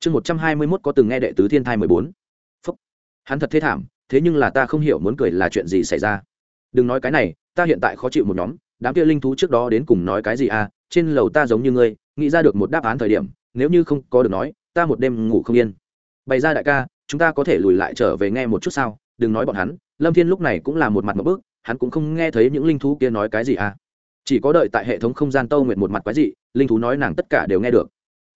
chương một trăm hai mươi mốt có từng nghe đệ tứ thiên thai mười bốn. Hắn thật thế thảm, thế nhưng là ta không hiểu muốn cười là chuyện gì xảy ra. Đừng nói cái này, ta hiện tại khó chịu một nhóm, đám kia linh thú trước đó đến cùng nói cái gì à trên lầu ta giống như ngươi, nghĩ ra được một đáp án thời điểm, nếu như không có được nói, ta một đêm ngủ không yên. Bày ra đại ca, chúng ta có thể lùi lại trở về nghe một chút sao, đừng nói bọn hắn, lâm thiên lúc này cũng là một mặt một bước hắn cũng không nghe thấy những linh thú kia nói cái gì à. Chỉ có đợi tại hệ thống không gian tâu nguyện một mặt quái dị, linh thú nói nàng tất cả đều nghe được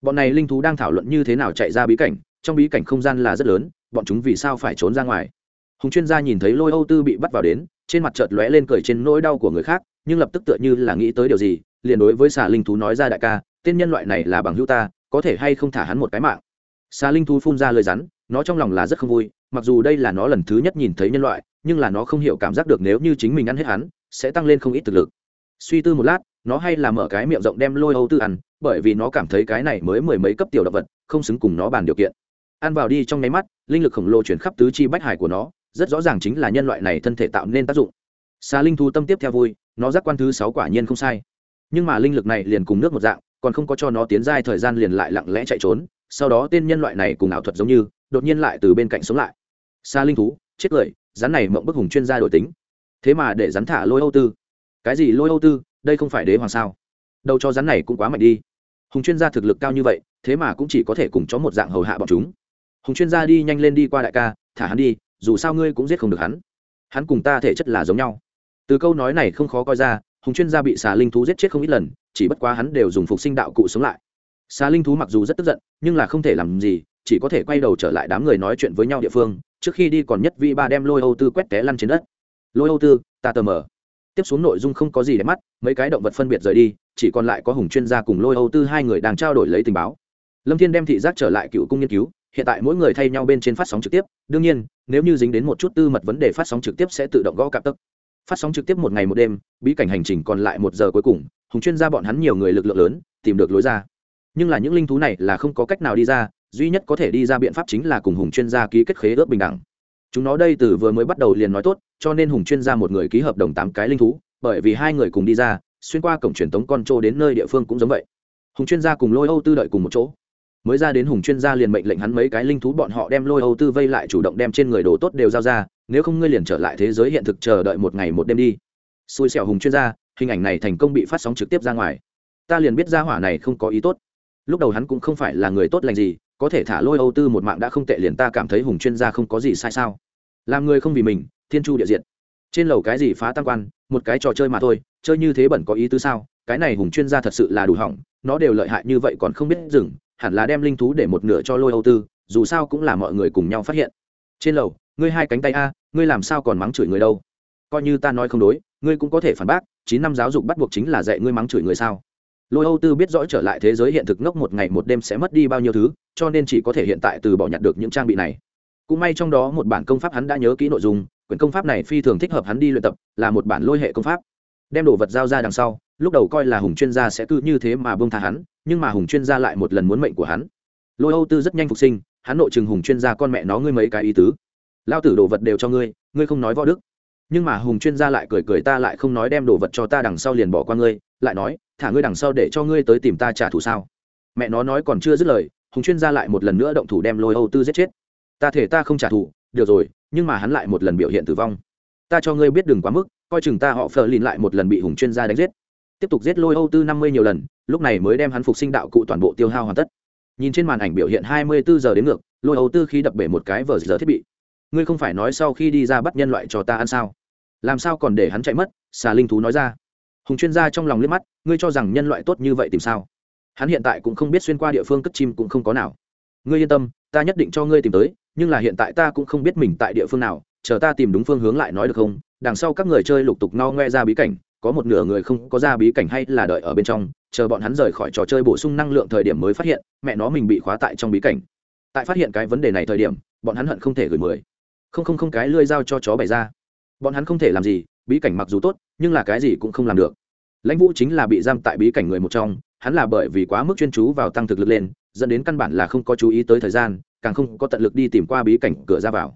bọn này linh thú đang thảo luận như thế nào chạy ra bí cảnh, trong bí cảnh không gian là rất lớn, bọn chúng vì sao phải trốn ra ngoài? Hùng chuyên gia nhìn thấy lôi âu tư bị bắt vào đến, trên mặt chợt lóe lên cười trên nỗi đau của người khác, nhưng lập tức tựa như là nghĩ tới điều gì, liền đối với xà linh thú nói ra đại ca, tên nhân loại này là bằng hữu ta, có thể hay không thả hắn một cái mạng? Xà linh thú phun ra lời rắn, nó trong lòng là rất không vui, mặc dù đây là nó lần thứ nhất nhìn thấy nhân loại, nhưng là nó không hiểu cảm giác được nếu như chính mình ăn hết hắn, sẽ tăng lên không ít thực lực. Suy tư một lát, nó hay là mở cái miệng rộng đem lôi âu tư ăn bởi vì nó cảm thấy cái này mới mười mấy cấp tiểu động vật, không xứng cùng nó bàn điều kiện. Ăn vào đi trong nháy mắt, linh lực khổng lồ chuyển khắp tứ chi bách hải của nó, rất rõ ràng chính là nhân loại này thân thể tạo nên tác dụng. Xà linh Thu tâm tiếp theo vui, nó giác quan thứ sáu quả nhiên không sai. Nhưng mà linh lực này liền cùng nước một dạng, còn không có cho nó tiến giai thời gian liền lại lặng lẽ chạy trốn, sau đó tên nhân loại này cùng ảo thuật giống như, đột nhiên lại từ bên cạnh sống lại. Xa linh thú chết cười, rắn này mộng bức hùng chuyên gia đổi tính. Thế mà để rắn thả lôi âu tư. Cái gì lôi âu tư? Đây không phải đế hoàng sao? Đâu cho rắn này cũng quá mạnh đi hùng chuyên gia thực lực cao như vậy, thế mà cũng chỉ có thể cùng chó một dạng hầu hạ bọn chúng. Hùng chuyên gia đi nhanh lên đi qua đại ca, thả hắn đi, dù sao ngươi cũng giết không được hắn. Hắn cùng ta thể chất là giống nhau. Từ câu nói này không khó coi ra, hùng chuyên gia bị xà linh thú giết chết không ít lần, chỉ bất quá hắn đều dùng phục sinh đạo cụ sống lại. Xà linh thú mặc dù rất tức giận, nhưng là không thể làm gì, chỉ có thể quay đầu trở lại đám người nói chuyện với nhau địa phương, trước khi đi còn nhất vi ba đem lôi âu tư quét té lăn trên đất. Lôi âu tư, ta tờ mờ tiếp xuống nội dung không có gì để mắt, mấy cái động vật phân biệt rời đi, chỉ còn lại có hùng chuyên gia cùng lôi âu tư hai người đang trao đổi lấy tình báo. Lâm thiên đem thị giác trở lại cựu cung nghiên cứu, hiện tại mỗi người thay nhau bên trên phát sóng trực tiếp, đương nhiên, nếu như dính đến một chút tư mật vấn đề phát sóng trực tiếp sẽ tự động gõ cạp tấc phát sóng trực tiếp một ngày một đêm, bí cảnh hành trình còn lại một giờ cuối cùng, hùng chuyên gia bọn hắn nhiều người lực lượng lớn, tìm được lối ra. Nhưng là những linh thú này là không có cách nào đi ra, duy nhất có thể đi ra biện pháp chính là cùng hùng chuyên gia ký kết khế ước bình đẳng chúng nó đây từ vừa mới bắt đầu liền nói tốt, cho nên hùng chuyên gia một người ký hợp đồng tám cái linh thú, bởi vì hai người cùng đi ra, xuyên qua cổng truyền tống con trô đến nơi địa phương cũng giống vậy. Hùng chuyên gia cùng lôi âu tư đợi cùng một chỗ. Mới ra đến hùng chuyên gia liền mệnh lệnh hắn mấy cái linh thú bọn họ đem lôi âu tư vây lại chủ động đem trên người đồ tốt đều giao ra, nếu không ngươi liền trở lại thế giới hiện thực chờ đợi một ngày một đêm đi. Xui xẻo hùng chuyên gia, hình ảnh này thành công bị phát sóng trực tiếp ra ngoài. Ta liền biết ra hỏa này không có ý tốt. Lúc đầu hắn cũng không phải là người tốt lành gì, có thể thả lôi âu tư một mạng đã không tệ liền ta cảm thấy hùng chuyên gia không có gì sai sao làm người không vì mình, thiên chu địa diện trên lầu cái gì phá tăng quan, một cái trò chơi mà thôi, chơi như thế bẩn có ý tứ sao? Cái này hùng chuyên gia thật sự là đủ hỏng, nó đều lợi hại như vậy còn không biết dừng, hẳn là đem linh thú để một nửa cho lôi âu tư, dù sao cũng là mọi người cùng nhau phát hiện. Trên lầu, ngươi hai cánh tay a, ngươi làm sao còn mắng chửi người đâu? Coi như ta nói không đối, ngươi cũng có thể phản bác, chín năm giáo dục bắt buộc chính là dạy ngươi mắng chửi người sao? Lôi âu tư biết rõ trở lại thế giới hiện thực ngốc một ngày một đêm sẽ mất đi bao nhiêu thứ, cho nên chỉ có thể hiện tại từ bỏ nhặt được những trang bị này cũng may trong đó một bản công pháp hắn đã nhớ kỹ nội dung, quyển công pháp này phi thường thích hợp hắn đi luyện tập, là một bản lôi hệ công pháp. Đem đồ vật giao ra đằng sau, lúc đầu coi là hùng chuyên gia sẽ cứ như thế mà bông tha hắn, nhưng mà hùng chuyên gia lại một lần muốn mệnh của hắn. Lôi âu tư rất nhanh phục sinh, hắn nội chừng hùng chuyên gia con mẹ nó ngươi mấy cái ý tứ. Lao tử đồ vật đều cho ngươi ngươi không nói võ đức. Nhưng mà hùng chuyên gia lại cười cười ta lại không nói đem đồ vật cho ta đằng sau liền bỏ qua ngươi, lại nói, thả ngươi đằng sau để cho ngươi tới tìm ta trả thù sao? Mẹ nó nói còn chưa dứt lời, hùng chuyên gia lại một lần nữa động thủ đem lôi âu tư giết chết ta thể ta không trả thù, được rồi, nhưng mà hắn lại một lần biểu hiện tử vong. Ta cho ngươi biết đừng quá mức, coi chừng ta họ phờ lìn lại một lần bị hùng chuyên gia đánh giết. Tiếp tục giết lôi âu tư năm mươi nhiều lần, lúc này mới đem hắn phục sinh đạo cụ toàn bộ tiêu hao hoàn tất. Nhìn trên màn ảnh biểu hiện hai mươi bốn giờ đến ngược, lôi âu tư khi đập bể một cái vờ giờ thiết bị. Ngươi không phải nói sau khi đi ra bắt nhân loại cho ta ăn sao? Làm sao còn để hắn chạy mất? Xà linh thú nói ra. Hùng chuyên gia trong lòng liếc mắt, ngươi cho rằng nhân loại tốt như vậy tìm sao? Hắn hiện tại cũng không biết xuyên qua địa phương cất chim cũng không có nào. Ngươi yên tâm, ta nhất định cho ngươi tìm tới nhưng là hiện tại ta cũng không biết mình tại địa phương nào, chờ ta tìm đúng phương hướng lại nói được không? Đằng sau các người chơi lục tục no ngoe ra bí cảnh, có một nửa người không có ra bí cảnh hay là đợi ở bên trong, chờ bọn hắn rời khỏi trò chơi bổ sung năng lượng thời điểm mới phát hiện, mẹ nó mình bị khóa tại trong bí cảnh. Tại phát hiện cái vấn đề này thời điểm, bọn hắn hận không thể gửi mười. Không không không, cái lươi dao cho chó bày ra. Bọn hắn không thể làm gì, bí cảnh mặc dù tốt, nhưng là cái gì cũng không làm được. Lãnh vũ chính là bị giam tại bí cảnh người một trong, hắn là bởi vì quá mức chuyên chú vào tăng thực lực lên, dẫn đến căn bản là không có chú ý tới thời gian càng không có tận lực đi tìm qua bí cảnh cửa ra vào.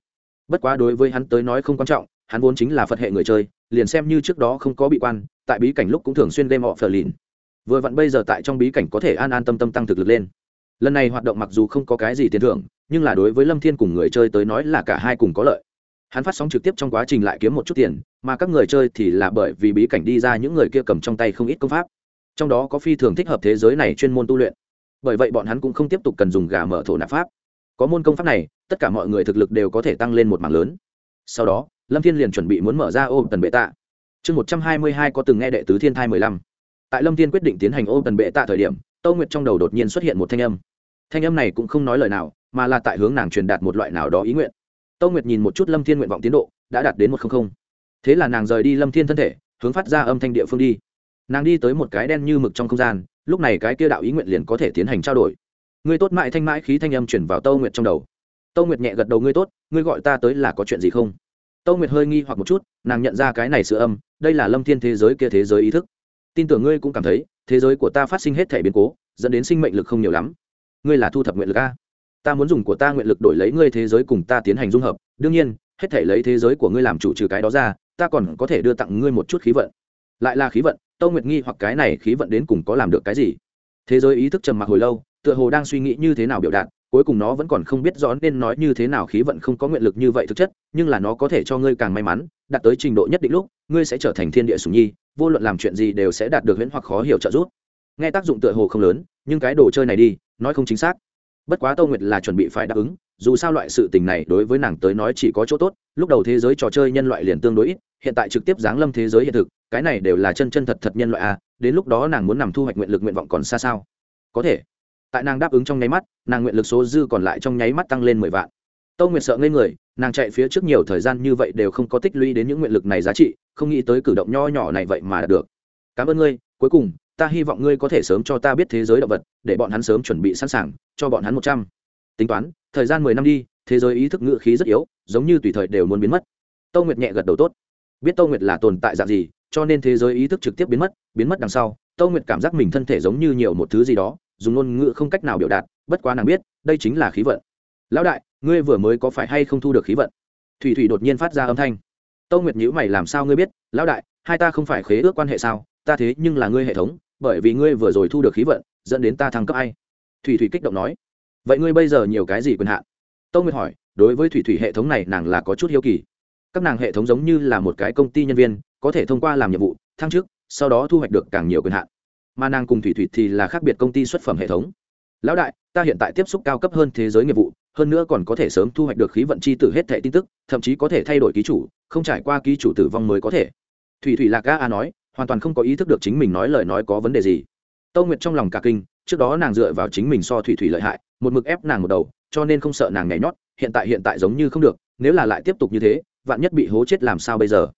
Bất quá đối với hắn tới nói không quan trọng, hắn vốn chính là phật hệ người chơi, liền xem như trước đó không có bị quan, tại bí cảnh lúc cũng thường xuyên game họ phờ lìn. Vừa vặn bây giờ tại trong bí cảnh có thể an an tâm tâm tăng thực lực lên. Lần này hoạt động mặc dù không có cái gì tiền thưởng, nhưng là đối với lâm thiên cùng người chơi tới nói là cả hai cùng có lợi. Hắn phát sóng trực tiếp trong quá trình lại kiếm một chút tiền, mà các người chơi thì là bởi vì bí cảnh đi ra những người kia cầm trong tay không ít công pháp. Trong đó có phi thường thích hợp thế giới này chuyên môn tu luyện. Bởi vậy bọn hắn cũng không tiếp tục cần dùng gà mở thổ nạp pháp có môn công pháp này, tất cả mọi người thực lực đều có thể tăng lên một mảng lớn. Sau đó, lâm thiên liền chuẩn bị muốn mở ra ô tần bệ tạ chương một trăm hai mươi hai có từng nghe đệ tứ thiên thai mười lăm. Tại lâm thiên quyết định tiến hành ô tần bệ tạ thời điểm tâu nguyệt trong đầu đột nhiên xuất hiện một thanh âm. Thanh âm này cũng không nói lời nào, mà là tại hướng nàng truyền đạt một loại nào đó ý nguyện. Tâu nguyệt nhìn một chút lâm thiên nguyện vọng tiến độ, đã đạt đến một không không. Thế là nàng rời đi lâm thiên thân thể, hướng phát ra âm thanh địa phương đi. Nàng đi tới một cái đen như mực trong không gian, lúc này cái kia đạo ý nguyện liền có thể tiến hành trao đổi ngươi tốt mãi thanh mãi khí thanh âm chuyển vào tâu nguyệt trong đầu. Tâu nguyệt nhẹ gật đầu, ngươi tốt, ngươi gọi ta tới là có chuyện gì không? Tâu nguyệt hơi nghi hoặc một chút, nàng nhận ra cái này sửa âm, đây là lâm thiên thế giới kia thế giới ý thức. Tin tưởng ngươi cũng cảm thấy, thế giới của ta phát sinh hết thể biến cố, dẫn đến sinh mệnh lực không nhiều lắm. Ngươi là thu thập nguyện lực a? Ta muốn dùng của ta nguyện lực đổi lấy ngươi thế giới cùng ta tiến hành dung hợp. Đương nhiên, hết thể lấy thế giới của ngươi làm chủ trừ cái đó ra, ta còn có thể đưa tặng ngươi một chút khí vận. Lại là khí vận, tâu nguyệt nghi hoặc cái này khí vận đến cùng có làm được cái gì? Thế giới ý thức trầm mặc hồi lâu tựa hồ đang suy nghĩ như thế nào biểu đạt cuối cùng nó vẫn còn không biết rõ nên nói như thế nào khí vận không có nguyện lực như vậy thực chất nhưng là nó có thể cho ngươi càng may mắn đạt tới trình độ nhất định lúc ngươi sẽ trở thành thiên địa sùng nhi vô luận làm chuyện gì đều sẽ đạt được huyễn hoặc khó hiểu trợ giúp. Nghe tác dụng tựa hồ không lớn nhưng cái đồ chơi này đi nói không chính xác. Bất quá tâu nguyệt là chuẩn bị phải đáp ứng dù sao loại sự tình này đối với nàng tới nói chỉ có chỗ tốt lúc đầu thế giới trò chơi nhân loại liền tương đối ít hiện tại trực tiếp giáng lâm thế giới hiện thực cái này đều là chân chân thật thật nhân loại à, đến lúc đó nàng muốn nằm thu hoạch nguyện lực nguyện vọng còn xa sao? Có thể tại nàng đáp ứng trong nháy mắt, nàng nguyện lực số dư còn lại trong nháy mắt tăng lên mười vạn. Tâu nguyệt sợ ngây người, nàng chạy phía trước nhiều thời gian như vậy đều không có tích lũy đến những nguyện lực này giá trị, không nghĩ tới cử động nho nhỏ này vậy mà đạt được. Cảm ơn ngươi, cuối cùng, ta hy vọng ngươi có thể sớm cho ta biết thế giới động vật, để bọn hắn sớm chuẩn bị sẵn sàng, cho bọn hắn một trăm. Tính toán, thời gian mười năm đi, thế giới ý thức ngự khí rất yếu, giống như tùy thời đều muốn biến mất. Tâu nguyệt nhẹ gật đầu tốt. Biết tâu nguyệt là tồn tại dạng gì, cho nên thế giới ý thức trực tiếp biến mất biến mất đằng sau, tâu nguyệt cảm giác mình thân thể giống như nhiều một thứ gì đó dùng ngôn ngữ không cách nào biểu đạt, bất quá nàng biết, đây chính là khí vận. Lão đại, ngươi vừa mới có phải hay không thu được khí vận? Thủy thủy đột nhiên phát ra âm thanh. Tâu nguyệt nhữ mày làm sao ngươi biết? Lão đại, hai ta không phải khế ước quan hệ sao? Ta thế nhưng là ngươi hệ thống, bởi vì ngươi vừa rồi thu được khí vận, dẫn đến ta thăng cấp ai? Thủy thủy kích động nói. Vậy ngươi bây giờ nhiều cái gì quyền hạn? Tâu nguyệt hỏi, đối với thủy thủy hệ thống này nàng là có chút hiếu kỳ. Các nàng hệ thống giống như là một cái công ty nhân viên, có thể thông qua làm nhiệm vụ, thăng chức, sau đó thu hoạch được càng nhiều quyền hạn mà nàng cùng thủy thủy thì là khác biệt công ty xuất phẩm hệ thống. Lão đại, ta hiện tại tiếp xúc cao cấp hơn thế giới nghiệp vụ, hơn nữa còn có thể sớm thu hoạch được khí vận chi tử hết thẻ tin tức, thậm chí có thể thay đổi ký chủ, không trải qua ký chủ tử vong mới có thể. Thủy thủy lạc ga a nói, hoàn toàn không có ý thức được chính mình nói lời nói có vấn đề gì. Tâu nguyệt trong lòng cả kinh, trước đó nàng dựa vào chính mình so thủy thủy lợi hại, một mực ép nàng một đầu, cho nên không sợ nàng nhảy nhót, hiện tại hiện tại giống như không được, nếu là lại tiếp tục như thế, vạn nhất bị hố chết làm sao bây giờ?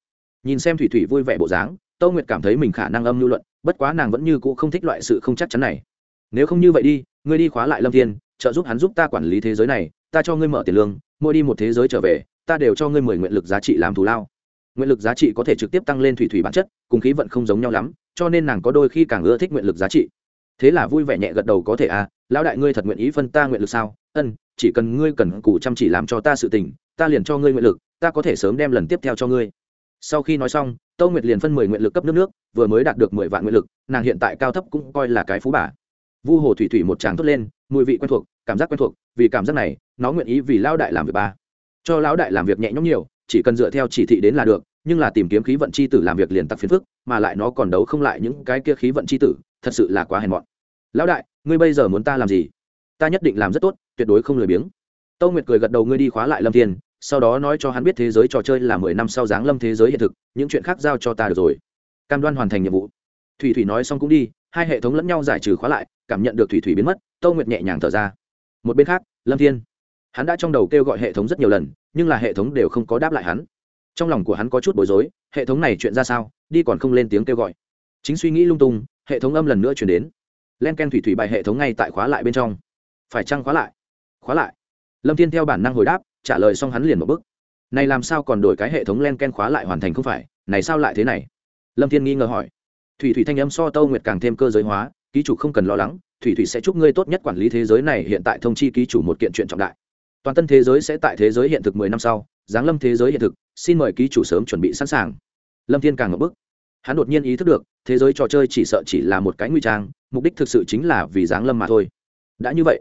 Nhìn xem thủy thủy vui vẻ bộ dáng tâu nguyệt cảm thấy mình khả năng âm lưu luận bất quá nàng vẫn như cũ không thích loại sự không chắc chắn này. Nếu không như vậy đi, ngươi đi khóa lại lâm thiên, trợ giúp hắn giúp ta quản lý thế giới này, ta cho ngươi mở tiền lương mua đi một thế giới trở về, ta đều cho ngươi mười nguyện lực giá trị làm thù lao. Nguyện lực giá trị có thể trực tiếp tăng lên thủy thủy bản chất, cùng khí vận không giống nhau lắm, cho nên nàng có đôi khi càng ưa thích nguyện lực giá trị. Thế là vui vẻ nhẹ gật đầu có thể à lão đại ngươi thật nguyện ý phân ta nguyện lực sao? Ân, chỉ cần ngươi cần cù chăm chỉ làm cho ta sự tình, ta liền cho ngươi nguyện lực, ta có thể sớm đem lần tiếp theo cho ngươi sau khi nói xong, tâu nguyệt liền phân mười nguyện lực cấp nước nước, vừa mới đạt được mười vạn nguyện lực, nàng hiện tại cao thấp cũng coi là cái phú bà. Vu hồ thủy thủy một tràng thốt lên, mùi vị quen thuộc, cảm giác quen thuộc, vì cảm giác này, nó nguyện ý vì lão đại làm việc ba cho lão đại làm việc nhẹ nhõm nhiều, chỉ cần dựa theo chỉ thị đến là được, nhưng là tìm kiếm khí vận c h i tử làm việc liền tặc phiền phức, mà lại nó còn đấu không lại những cái kia khí vận c h i tử, thật sự là quá hèn mọn. Lão đại, ngươi bây giờ muốn ta làm gì? Ta nhất định làm rất tốt, tuyệt đối không lười biếng. Tâu nguyệt cười gật đầu, ngươi đi khóa lại lâm thiên sau đó nói cho hắn biết thế giới trò chơi là mười năm sau giáng lâm thế giới hiện thực, những chuyện khác giao cho ta được rồi. Cam đoan hoàn thành nhiệm vụ. Thủy thủy nói xong cũng đi, hai hệ thống lẫn nhau giải trừ khóa lại, cảm nhận được thủy thủy biến mất tâu nguyệt nhẹ nhàng thở ra. Một bên khác, lâm thiên. Hắn đã trong đầu kêu gọi hệ thống rất nhiều lần, nhưng là hệ thống đều không có đáp lại hắn. Trong lòng của hắn có chút bối rối, hệ thống này chuyện ra sao, đi còn không lên tiếng kêu gọi. Chính suy nghĩ lung tung, hệ thống âm lần nữa chuyển đến. Len ken thủy thủy bài hệ thống ngay tại khóa lại bên trong. Phải chăng khóa lại? Khóa lại. Lâm thiên theo bản năng hồi đáp trả lời xong hắn liền một bức này làm sao còn đổi cái hệ thống len ken khóa lại hoàn thành không phải? Này sao lại thế này? Lâm thiên nghi ngờ hỏi. Thủy thủy thanh âm so tâu nguyệt càng thêm cơ giới hóa, ký chủ không cần lo lắng, thủy thủy sẽ chúc ngươi tốt nhất quản lý thế giới này, hiện tại thông chi ký chủ một kiện chuyện trọng đại. Toàn tân thế giới sẽ tại thế giới hiện thực mười năm sau, giáng lâm thế giới hiện thực, xin mời ký chủ sớm chuẩn bị sẵn sàng. Lâm thiên càng ngập bức hắn đột nhiên ý thức được, thế giới trò chơi chỉ sợ chỉ là một cái nguy trang, mục đích thực sự chính là vì giáng lâm mà thôi. Đã như vậy,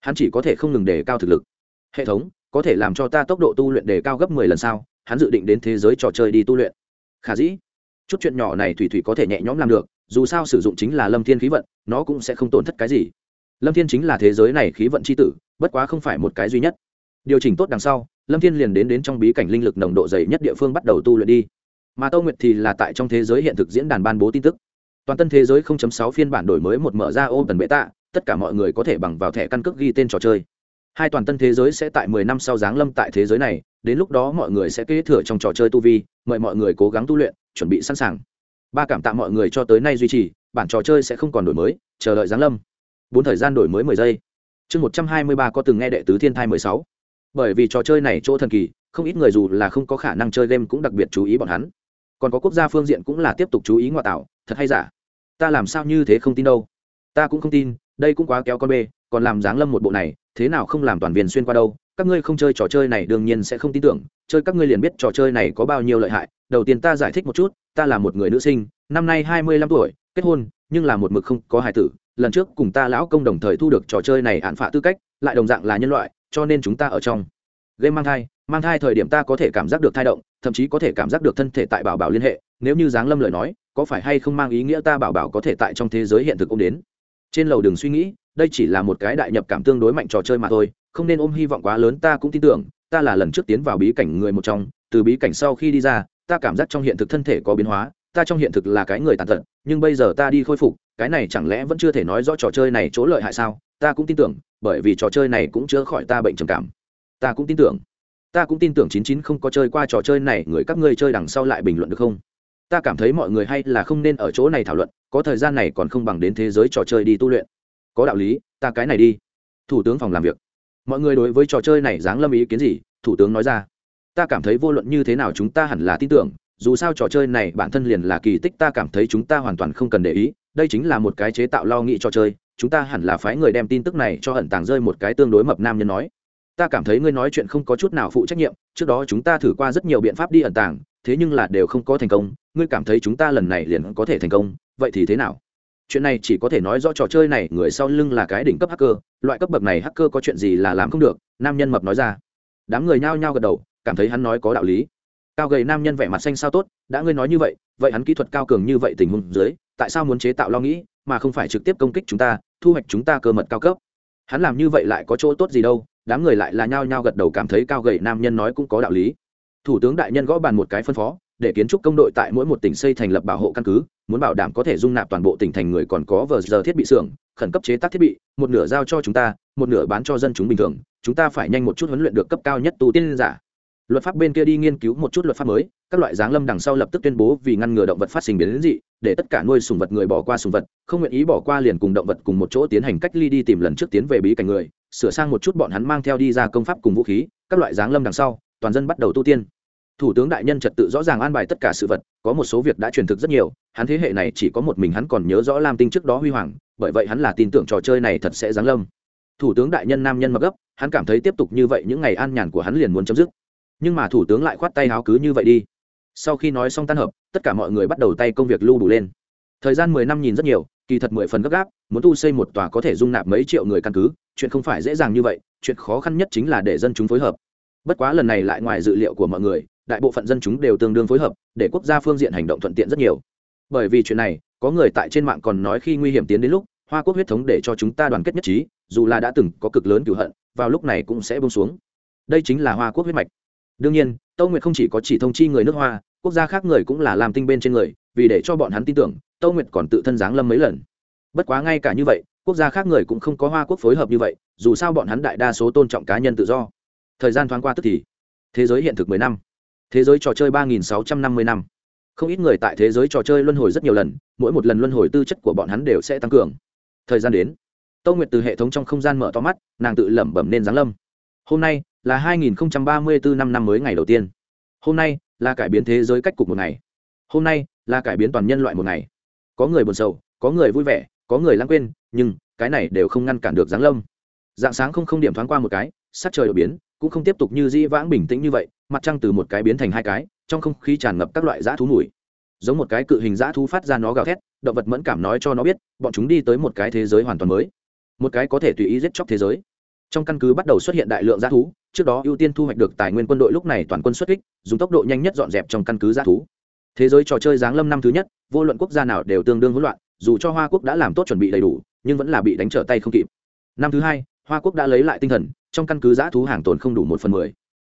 hắn chỉ có thể không ngừng đề cao thực lực. Hệ thống có thể làm cho ta tốc độ tu luyện đề cao gấp mười lần sau hắn dự định đến thế giới trò chơi đi tu luyện. Khả dĩ. Chút chuyện nhỏ này thủy thủy có thể nhẹ nhõm làm được, dù sao sử dụng chính là lâm thiên khí vận, nó cũng sẽ không tổn thất cái gì. Lâm thiên chính là thế giới này khí vận c h i tử, bất quá không phải một cái duy nhất. Điều chỉnh tốt đằng sau, lâm thiên liền đến đến trong bí cảnh linh lực nồng độ dày nhất địa phương bắt đầu tu luyện đi. Mà tô nguyệt thì là tại trong thế giới hiện thực diễn đàn ban bố tin tức. Toàn tân thế giới 0.6 phiên bản đổi mới một mở ra ô tần bệ tạ, tất cả mọi người có thể bằng vào thẻ căn cước ghi tên trò chơi hai toàn tân thế giới sẽ tại 10 năm sau giáng lâm tại thế giới này, đến lúc đó mọi người sẽ kế thừa trong trò chơi tu vi, mời mọi người cố gắng tu luyện, chuẩn bị sẵn sàng. Ba cảm tạ mọi người cho tới nay duy trì, bản trò chơi sẽ không còn đổi mới, chờ đợi giáng lâm. Bốn thời gian đổi mới mười giây. Chương một trăm hai mươi ba có từng nghe đệ tứ thiên thai mười sáu. Bởi vì trò chơi này chỗ thần kỳ, không ít người dù là không có khả năng chơi game cũng đặc biệt chú ý bọn hắn. Còn có quốc gia phương diện cũng là tiếp tục chú ý ngoại tạo, thật hay giả? Ta làm sao như thế không tin đâu? Ta cũng không tin, đây cũng quá kéo con bê, còn làm giáng lâm một bộ này thế nào không làm toàn viên xuyên qua đâu, các ngươi không chơi trò chơi này đương nhiên sẽ không tin tưởng, chơi các ngươi liền biết trò chơi này có bao nhiêu lợi hại, đầu tiên ta giải thích một chút, ta là một người nữ sinh, năm nay hai mươi lăm tuổi, kết hôn, nhưng là một mực không có hài tử, lần trước cùng ta lão công đồng thời thu được trò chơi này hạn phạ tư cách, lại đồng dạng là nhân loại, cho nên chúng ta ở trong. Game mang thai mang thai thời điểm ta có thể cảm giác được thai động, thậm chí có thể cảm giác được thân thể tại bảo bảo liên hệ, nếu như giáng lâm lời nói, có phải hay không mang ý nghĩa ta bảo bảo có thể tại trong thế giới hiện thực ôm đến. Trên lầu đừng suy nghĩ đây chỉ là một cái đại nhập cảm tương đối mạnh trò chơi mà thôi, không nên ôm hy vọng quá lớn, ta cũng tin tưởng, ta là lần trước tiến vào bí cảnh người một trong, từ bí cảnh sau khi đi ra, ta cảm giác trong hiện thực thân thể có biến hóa, ta trong hiện thực là cái người tàn tật, nhưng bây giờ ta đi khôi phục, cái này chẳng lẽ vẫn chưa thể nói rõ trò chơi này chỗ lợi hại sao? Ta cũng tin tưởng, bởi vì trò chơi này cũng chữa khỏi ta bệnh trầm cảm. Ta cũng tin tưởng. Ta cũng tin tưởng chín chín không có chơi qua trò chơi này, người các ngươi chơi đằng sau lại bình luận được không? Ta cảm thấy mọi người hay là không nên ở chỗ này thảo luận, có thời gian này còn không bằng đến thế giới trò chơi đi tu luyện có đạo lý, ta cái này đi. Thủ tướng phòng làm việc. Mọi người đối với trò chơi này dáng lâm ý kiến gì? Thủ tướng nói ra. Ta cảm thấy vô luận như thế nào chúng ta hẳn là tin tưởng, dù sao trò chơi này bản thân liền là kỳ tích, ta cảm thấy chúng ta hoàn toàn không cần để ý. Đây chính là một cái chế tạo lo nghĩ trò chơi, chúng ta hẳn là phái người đem tin tức này cho ẩn tàng rơi một cái tương đối mập nam nhân nói. Ta cảm thấy ngươi nói chuyện không có chút nào phụ trách nhiệm, trước đó chúng ta thử qua rất nhiều biện pháp đi ẩn tàng, thế nhưng là đều không có thành công. Ngươi cảm thấy chúng ta lần này liền có thể thành công, vậy thì thế nào? Chuyện này chỉ có thể nói rõ trò chơi này, người sau lưng là cái đỉnh cấp hacker, loại cấp bậc này hacker có chuyện gì là làm không được, nam nhân mập nói ra. Đám người nhao nhao gật đầu, cảm thấy hắn nói có đạo lý. Cao gầy nam nhân vẻ mặt xanh sao tốt, đã ngươi nói như vậy vậy hắn kỹ thuật cao cường như vậy tình huống dưới, tại sao muốn chế tạo lo nghĩ, mà không phải trực tiếp công kích chúng ta, thu hoạch chúng ta cơ mật cao cấp? Hắn làm như vậy lại có chỗ tốt gì đâu, đám người lại là nhao nhao gật đầu cảm thấy cao gầy nam nhân nói cũng có đạo lý. Thủ tướng đại nhân gõ bàn một cái phân phó để kiến trúc công đội tại mỗi một tỉnh xây thành lập bảo hộ căn cứ, muốn bảo đảm có thể dung nạp toàn bộ tỉnh thành người còn có vờ giờ thiết bị xưởng, khẩn cấp chế tác thiết bị, một nửa giao cho chúng ta, một nửa bán cho dân chúng bình thường, chúng ta phải nhanh một chút huấn luyện được cấp cao nhất tu tiên giả. Luật pháp bên kia đi nghiên cứu một chút luật pháp mới, các loại giáng lâm đằng sau lập tức tuyên bố vì ngăn ngừa động vật phát sinh biến dị, để tất cả nuôi sùng vật người bỏ qua sùng vật, không nguyện ý bỏ qua liền cùng động vật cùng một chỗ tiến hành cách ly đi tìm lần trước tiến về bí cảnh người, sửa sang một chút bọn hắn mang theo đi ra công pháp cùng vũ khí, các loại giáng lâm đằng sau, toàn dân bắt đầu tu tiên thủ tướng đại nhân trật tự rõ ràng an bài tất cả sự vật, có một số việc đã truyền thực rất nhiều, hắn thế hệ này chỉ có một mình hắn còn nhớ rõ lam tinh trước đó huy hoàng, bởi vậy hắn là tin tưởng trò chơi này thật sẽ giáng lâm. Thủ tướng đại nhân nam nhân mặc gấp, hắn cảm thấy tiếp tục như vậy những ngày an nhàn của hắn liền muốn chấm dứt. Nhưng mà thủ tướng lại khoát tay háo cứ như vậy đi. Sau khi nói xong tan hợp, tất cả mọi người bắt đầu tay công việc lưu đủ lên. Thời gian mười năm nhìn rất nhiều, kỳ thật mười phần gấp gáp, muốn tu xây một tòa có thể dung nạp mấy triệu người căn cứ, chuyện không phải dễ dàng như vậy, chuyện khó khăn nhất chính là để dân chúng phối hợp. Bất quá lần này lại ngoài dự liệu của mọi người đại bộ phận dân chúng đều tương đương phối hợp, để quốc gia phương diện hành động thuận tiện rất nhiều. Bởi vì chuyện này, có người tại trên mạng còn nói khi nguy hiểm tiến đến lúc, hoa quốc huyết thống để cho chúng ta đoàn kết nhất trí, dù là đã từng có cực lớn cửu hận, vào lúc này cũng sẽ bông xuống. Đây chính là hoa quốc huyết mạch. Đương nhiên, tâu nguyệt không chỉ có chỉ thông chi người nước hoa, quốc gia khác người cũng là làm tinh bên trên người, vì để cho bọn hắn tin tưởng, tâu nguyệt còn tự thân giáng lâm mấy lần. Bất quá ngay cả như vậy, quốc gia khác người cũng không có hoa quốc phối hợp như vậy, dù sao bọn hắn đại đa số tôn trọng cá nhân tự do. Thời gian thoáng qua tức thì, thế giới hiện thực mười năm thế giới trò chơi ba nghìn sáu trăm năm mươi năm. Không ít người tại thế giới trò chơi luân hồi rất nhiều lần, mỗi một lần luân hồi tư chất của bọn hắn đều sẽ tăng cường. Thời gian đến tâu nguyệt từ hệ thống trong không gian mở to mắt, nàng tự lẩm bẩm nên giáng lâm. Hôm nay là 2034 năm năm mới ngày đầu tiên. Hôm nay là cải biến thế giới cách cục một ngày. Hôm nay là cải biến toàn nhân loại một ngày. Có người buồn sầu, có người vui vẻ, có người lãng quên, nhưng cái này đều không ngăn cản được giáng lâm. Dạng sáng không không điểm thoáng qua một cái, sắc trời đổi biến cũng không tiếp tục như di vãng bình tĩnh như vậy, mặt trăng từ một cái biến thành hai cái, trong không khí tràn ngập các loại dã thú mùi. Giống một cái cự hình dã thú phát ra nó gào thét, động vật mẫn cảm nói cho nó biết, bọn chúng đi tới một cái thế giới hoàn toàn mới. Một cái có thể tùy ý giết chóc thế giới. Trong căn cứ bắt đầu xuất hiện đại lượng g thú, trước đó ưu tiên thu hoạch được tài nguyên quân đội lúc này toàn quân xuất kích, dùng tốc độ nhanh nhất dọn dẹp trong căn cứ g thú. Thế giới trò chơi giáng lâm năm thứ nhất, vô luận quốc gia nào đều tương đương hỗn loạn, dù cho hoa quốc đã làm tốt chuẩn bị đầy đủ, nhưng vẫn là bị đánh trở tay không kịp. Năm thứ hai, hoa quốc đã lấy lại tinh thần trong căn cứ giã thú hàng tồn không đủ một phần mười.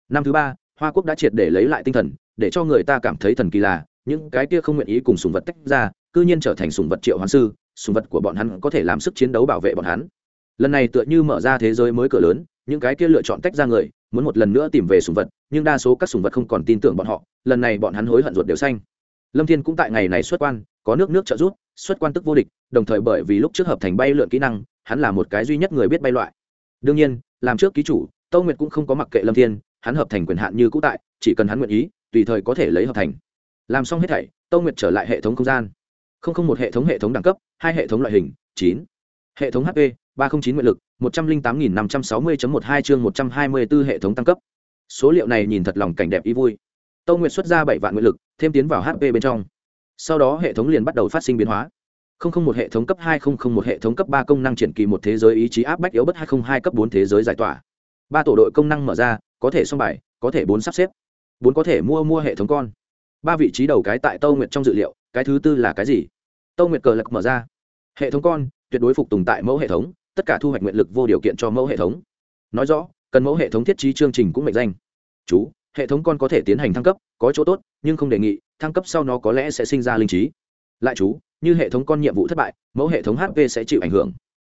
Năm thứ ba, hoa quốc đã triệt để lấy lại tinh thần, để cho người ta cảm thấy thần kỳ là, những cái kia không nguyện ý cùng sùng vật tách ra, cư nhiên trở thành sùng vật triệu hoán sư, sùng vật của bọn hắn có thể làm sức chiến đấu bảo vệ bọn hắn. Lần này tựa như mở ra thế giới mới cửa lớn, những cái kia lựa chọn tách ra người, muốn một lần nữa tìm về sùng vật, nhưng đa số các sùng vật không còn tin tưởng bọn họ, lần này bọn hắn hối hận ruột đều xanh. Lâm thiên cũng tại ngày này xuất quan, có nước nước trợ giúp, xuất quan tức vô địch, đồng thời bởi vì lúc trước hợp thành bay lượn kỹ năng, hắn là một cái duy nhất người biết bay loại đương nhiên, làm trước ký chủ, tâu nguyệt cũng không có mặc kệ lâm thiên, hắn hợp thành quyền hạn như cũ tại, chỉ cần hắn nguyện ý, tùy thời có thể lấy hợp thành. Làm xong hết thảy, tâu nguyệt trở lại hệ thống không gian. Không không một hệ thống hệ thống đẳng cấp, hai hệ thống loại hình, chín. Hệ thống hp ba trăm chín nguyện lực, một trăm linh tám nghìn năm trăm sáu mươi một hai chương một trăm hai mươi b ố hệ thống tăng cấp. Số liệu này nhìn thật lòng cảnh đẹp ý vui. Tâu nguyệt xuất ra bảy vạn nguyện lực, thêm tiến vào hp bên trong. Sau đó hệ thống liền bắt đầu phát sinh biến hóa không không một hệ thống cấp hai, không không một hệ thống cấp ba công năng triển kỳ một thế giới ý chí áp bách yếu bất hai không hai cấp bốn thế giới giải tỏa. Ba tổ đội công năng mở ra, có thể xong bài, có thể bốn sắp xếp. Bốn có thể mua mua hệ thống con. Ba vị trí đầu cái tại tâu nguyệt trong dự liệu, cái thứ tư là cái gì? Tâu nguyệt cờ lạc mở ra. Hệ thống con, tuyệt đối phục tùng tại mẫu hệ thống, tất cả thu hoạch nguyện lực vô điều kiện cho mẫu hệ thống. Nói rõ, cần mẫu hệ thống thiết trí chương trình cũng mệnh danh. Chú, hệ thống con có thể tiến hành thăng cấp, có chỗ tốt, nhưng không đề nghị, thăng cấp sau nó có lẽ sẽ sinh ra linh trí. Lại chú như hệ thống con nhiệm vụ thất bại, mẫu hệ thống hp sẽ chịu ảnh hưởng.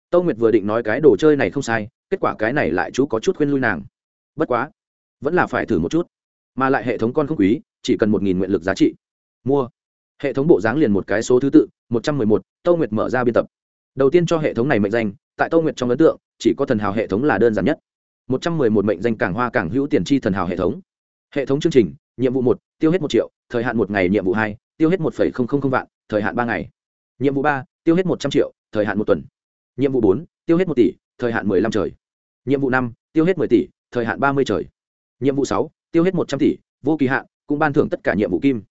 Tâu nguyệt vừa định nói cái đồ chơi này không sai, kết quả cái này lại chú có chút khuyên lui nàng. Bất quá, vẫn là phải thử một chút. Mà lại hệ thống con không quý, chỉ cần một nghìn nguyện lực giá trị. Mua. Hệ thống bộ dáng liền một cái số thứ tự, một trăm mười một, tâu nguyệt mở ra biên tập. Đầu tiên cho hệ thống này mệnh danh, tại tâu nguyệt trong ấn tượng, chỉ có thần hào hệ thống là đơn giản nhất. một trăm mười một mệnh danh cảng hoa cảng hữu tiền chi thần hào hệ thống. Hệ thống chương trình, nhiệm vụ một, tiêu hết một triệu, thời hạn một ngày nhiệm vụ hai, tiêu hết một phẩy không không không vạn thời hạn ba ngày. Nhiệm vụ ba, tiêu hết một trăm triệu, thời hạn một tuần. Nhiệm vụ bốn, tiêu hết một tỷ, thời hạn mười lăm trời. Nhiệm vụ năm, tiêu hết mười tỷ, thời hạn ba mươi trời. Nhiệm vụ sáu, tiêu hết một trăm tỷ, vô kỳ hạn, cũng ban thưởng tất cả nhiệm vụ kim.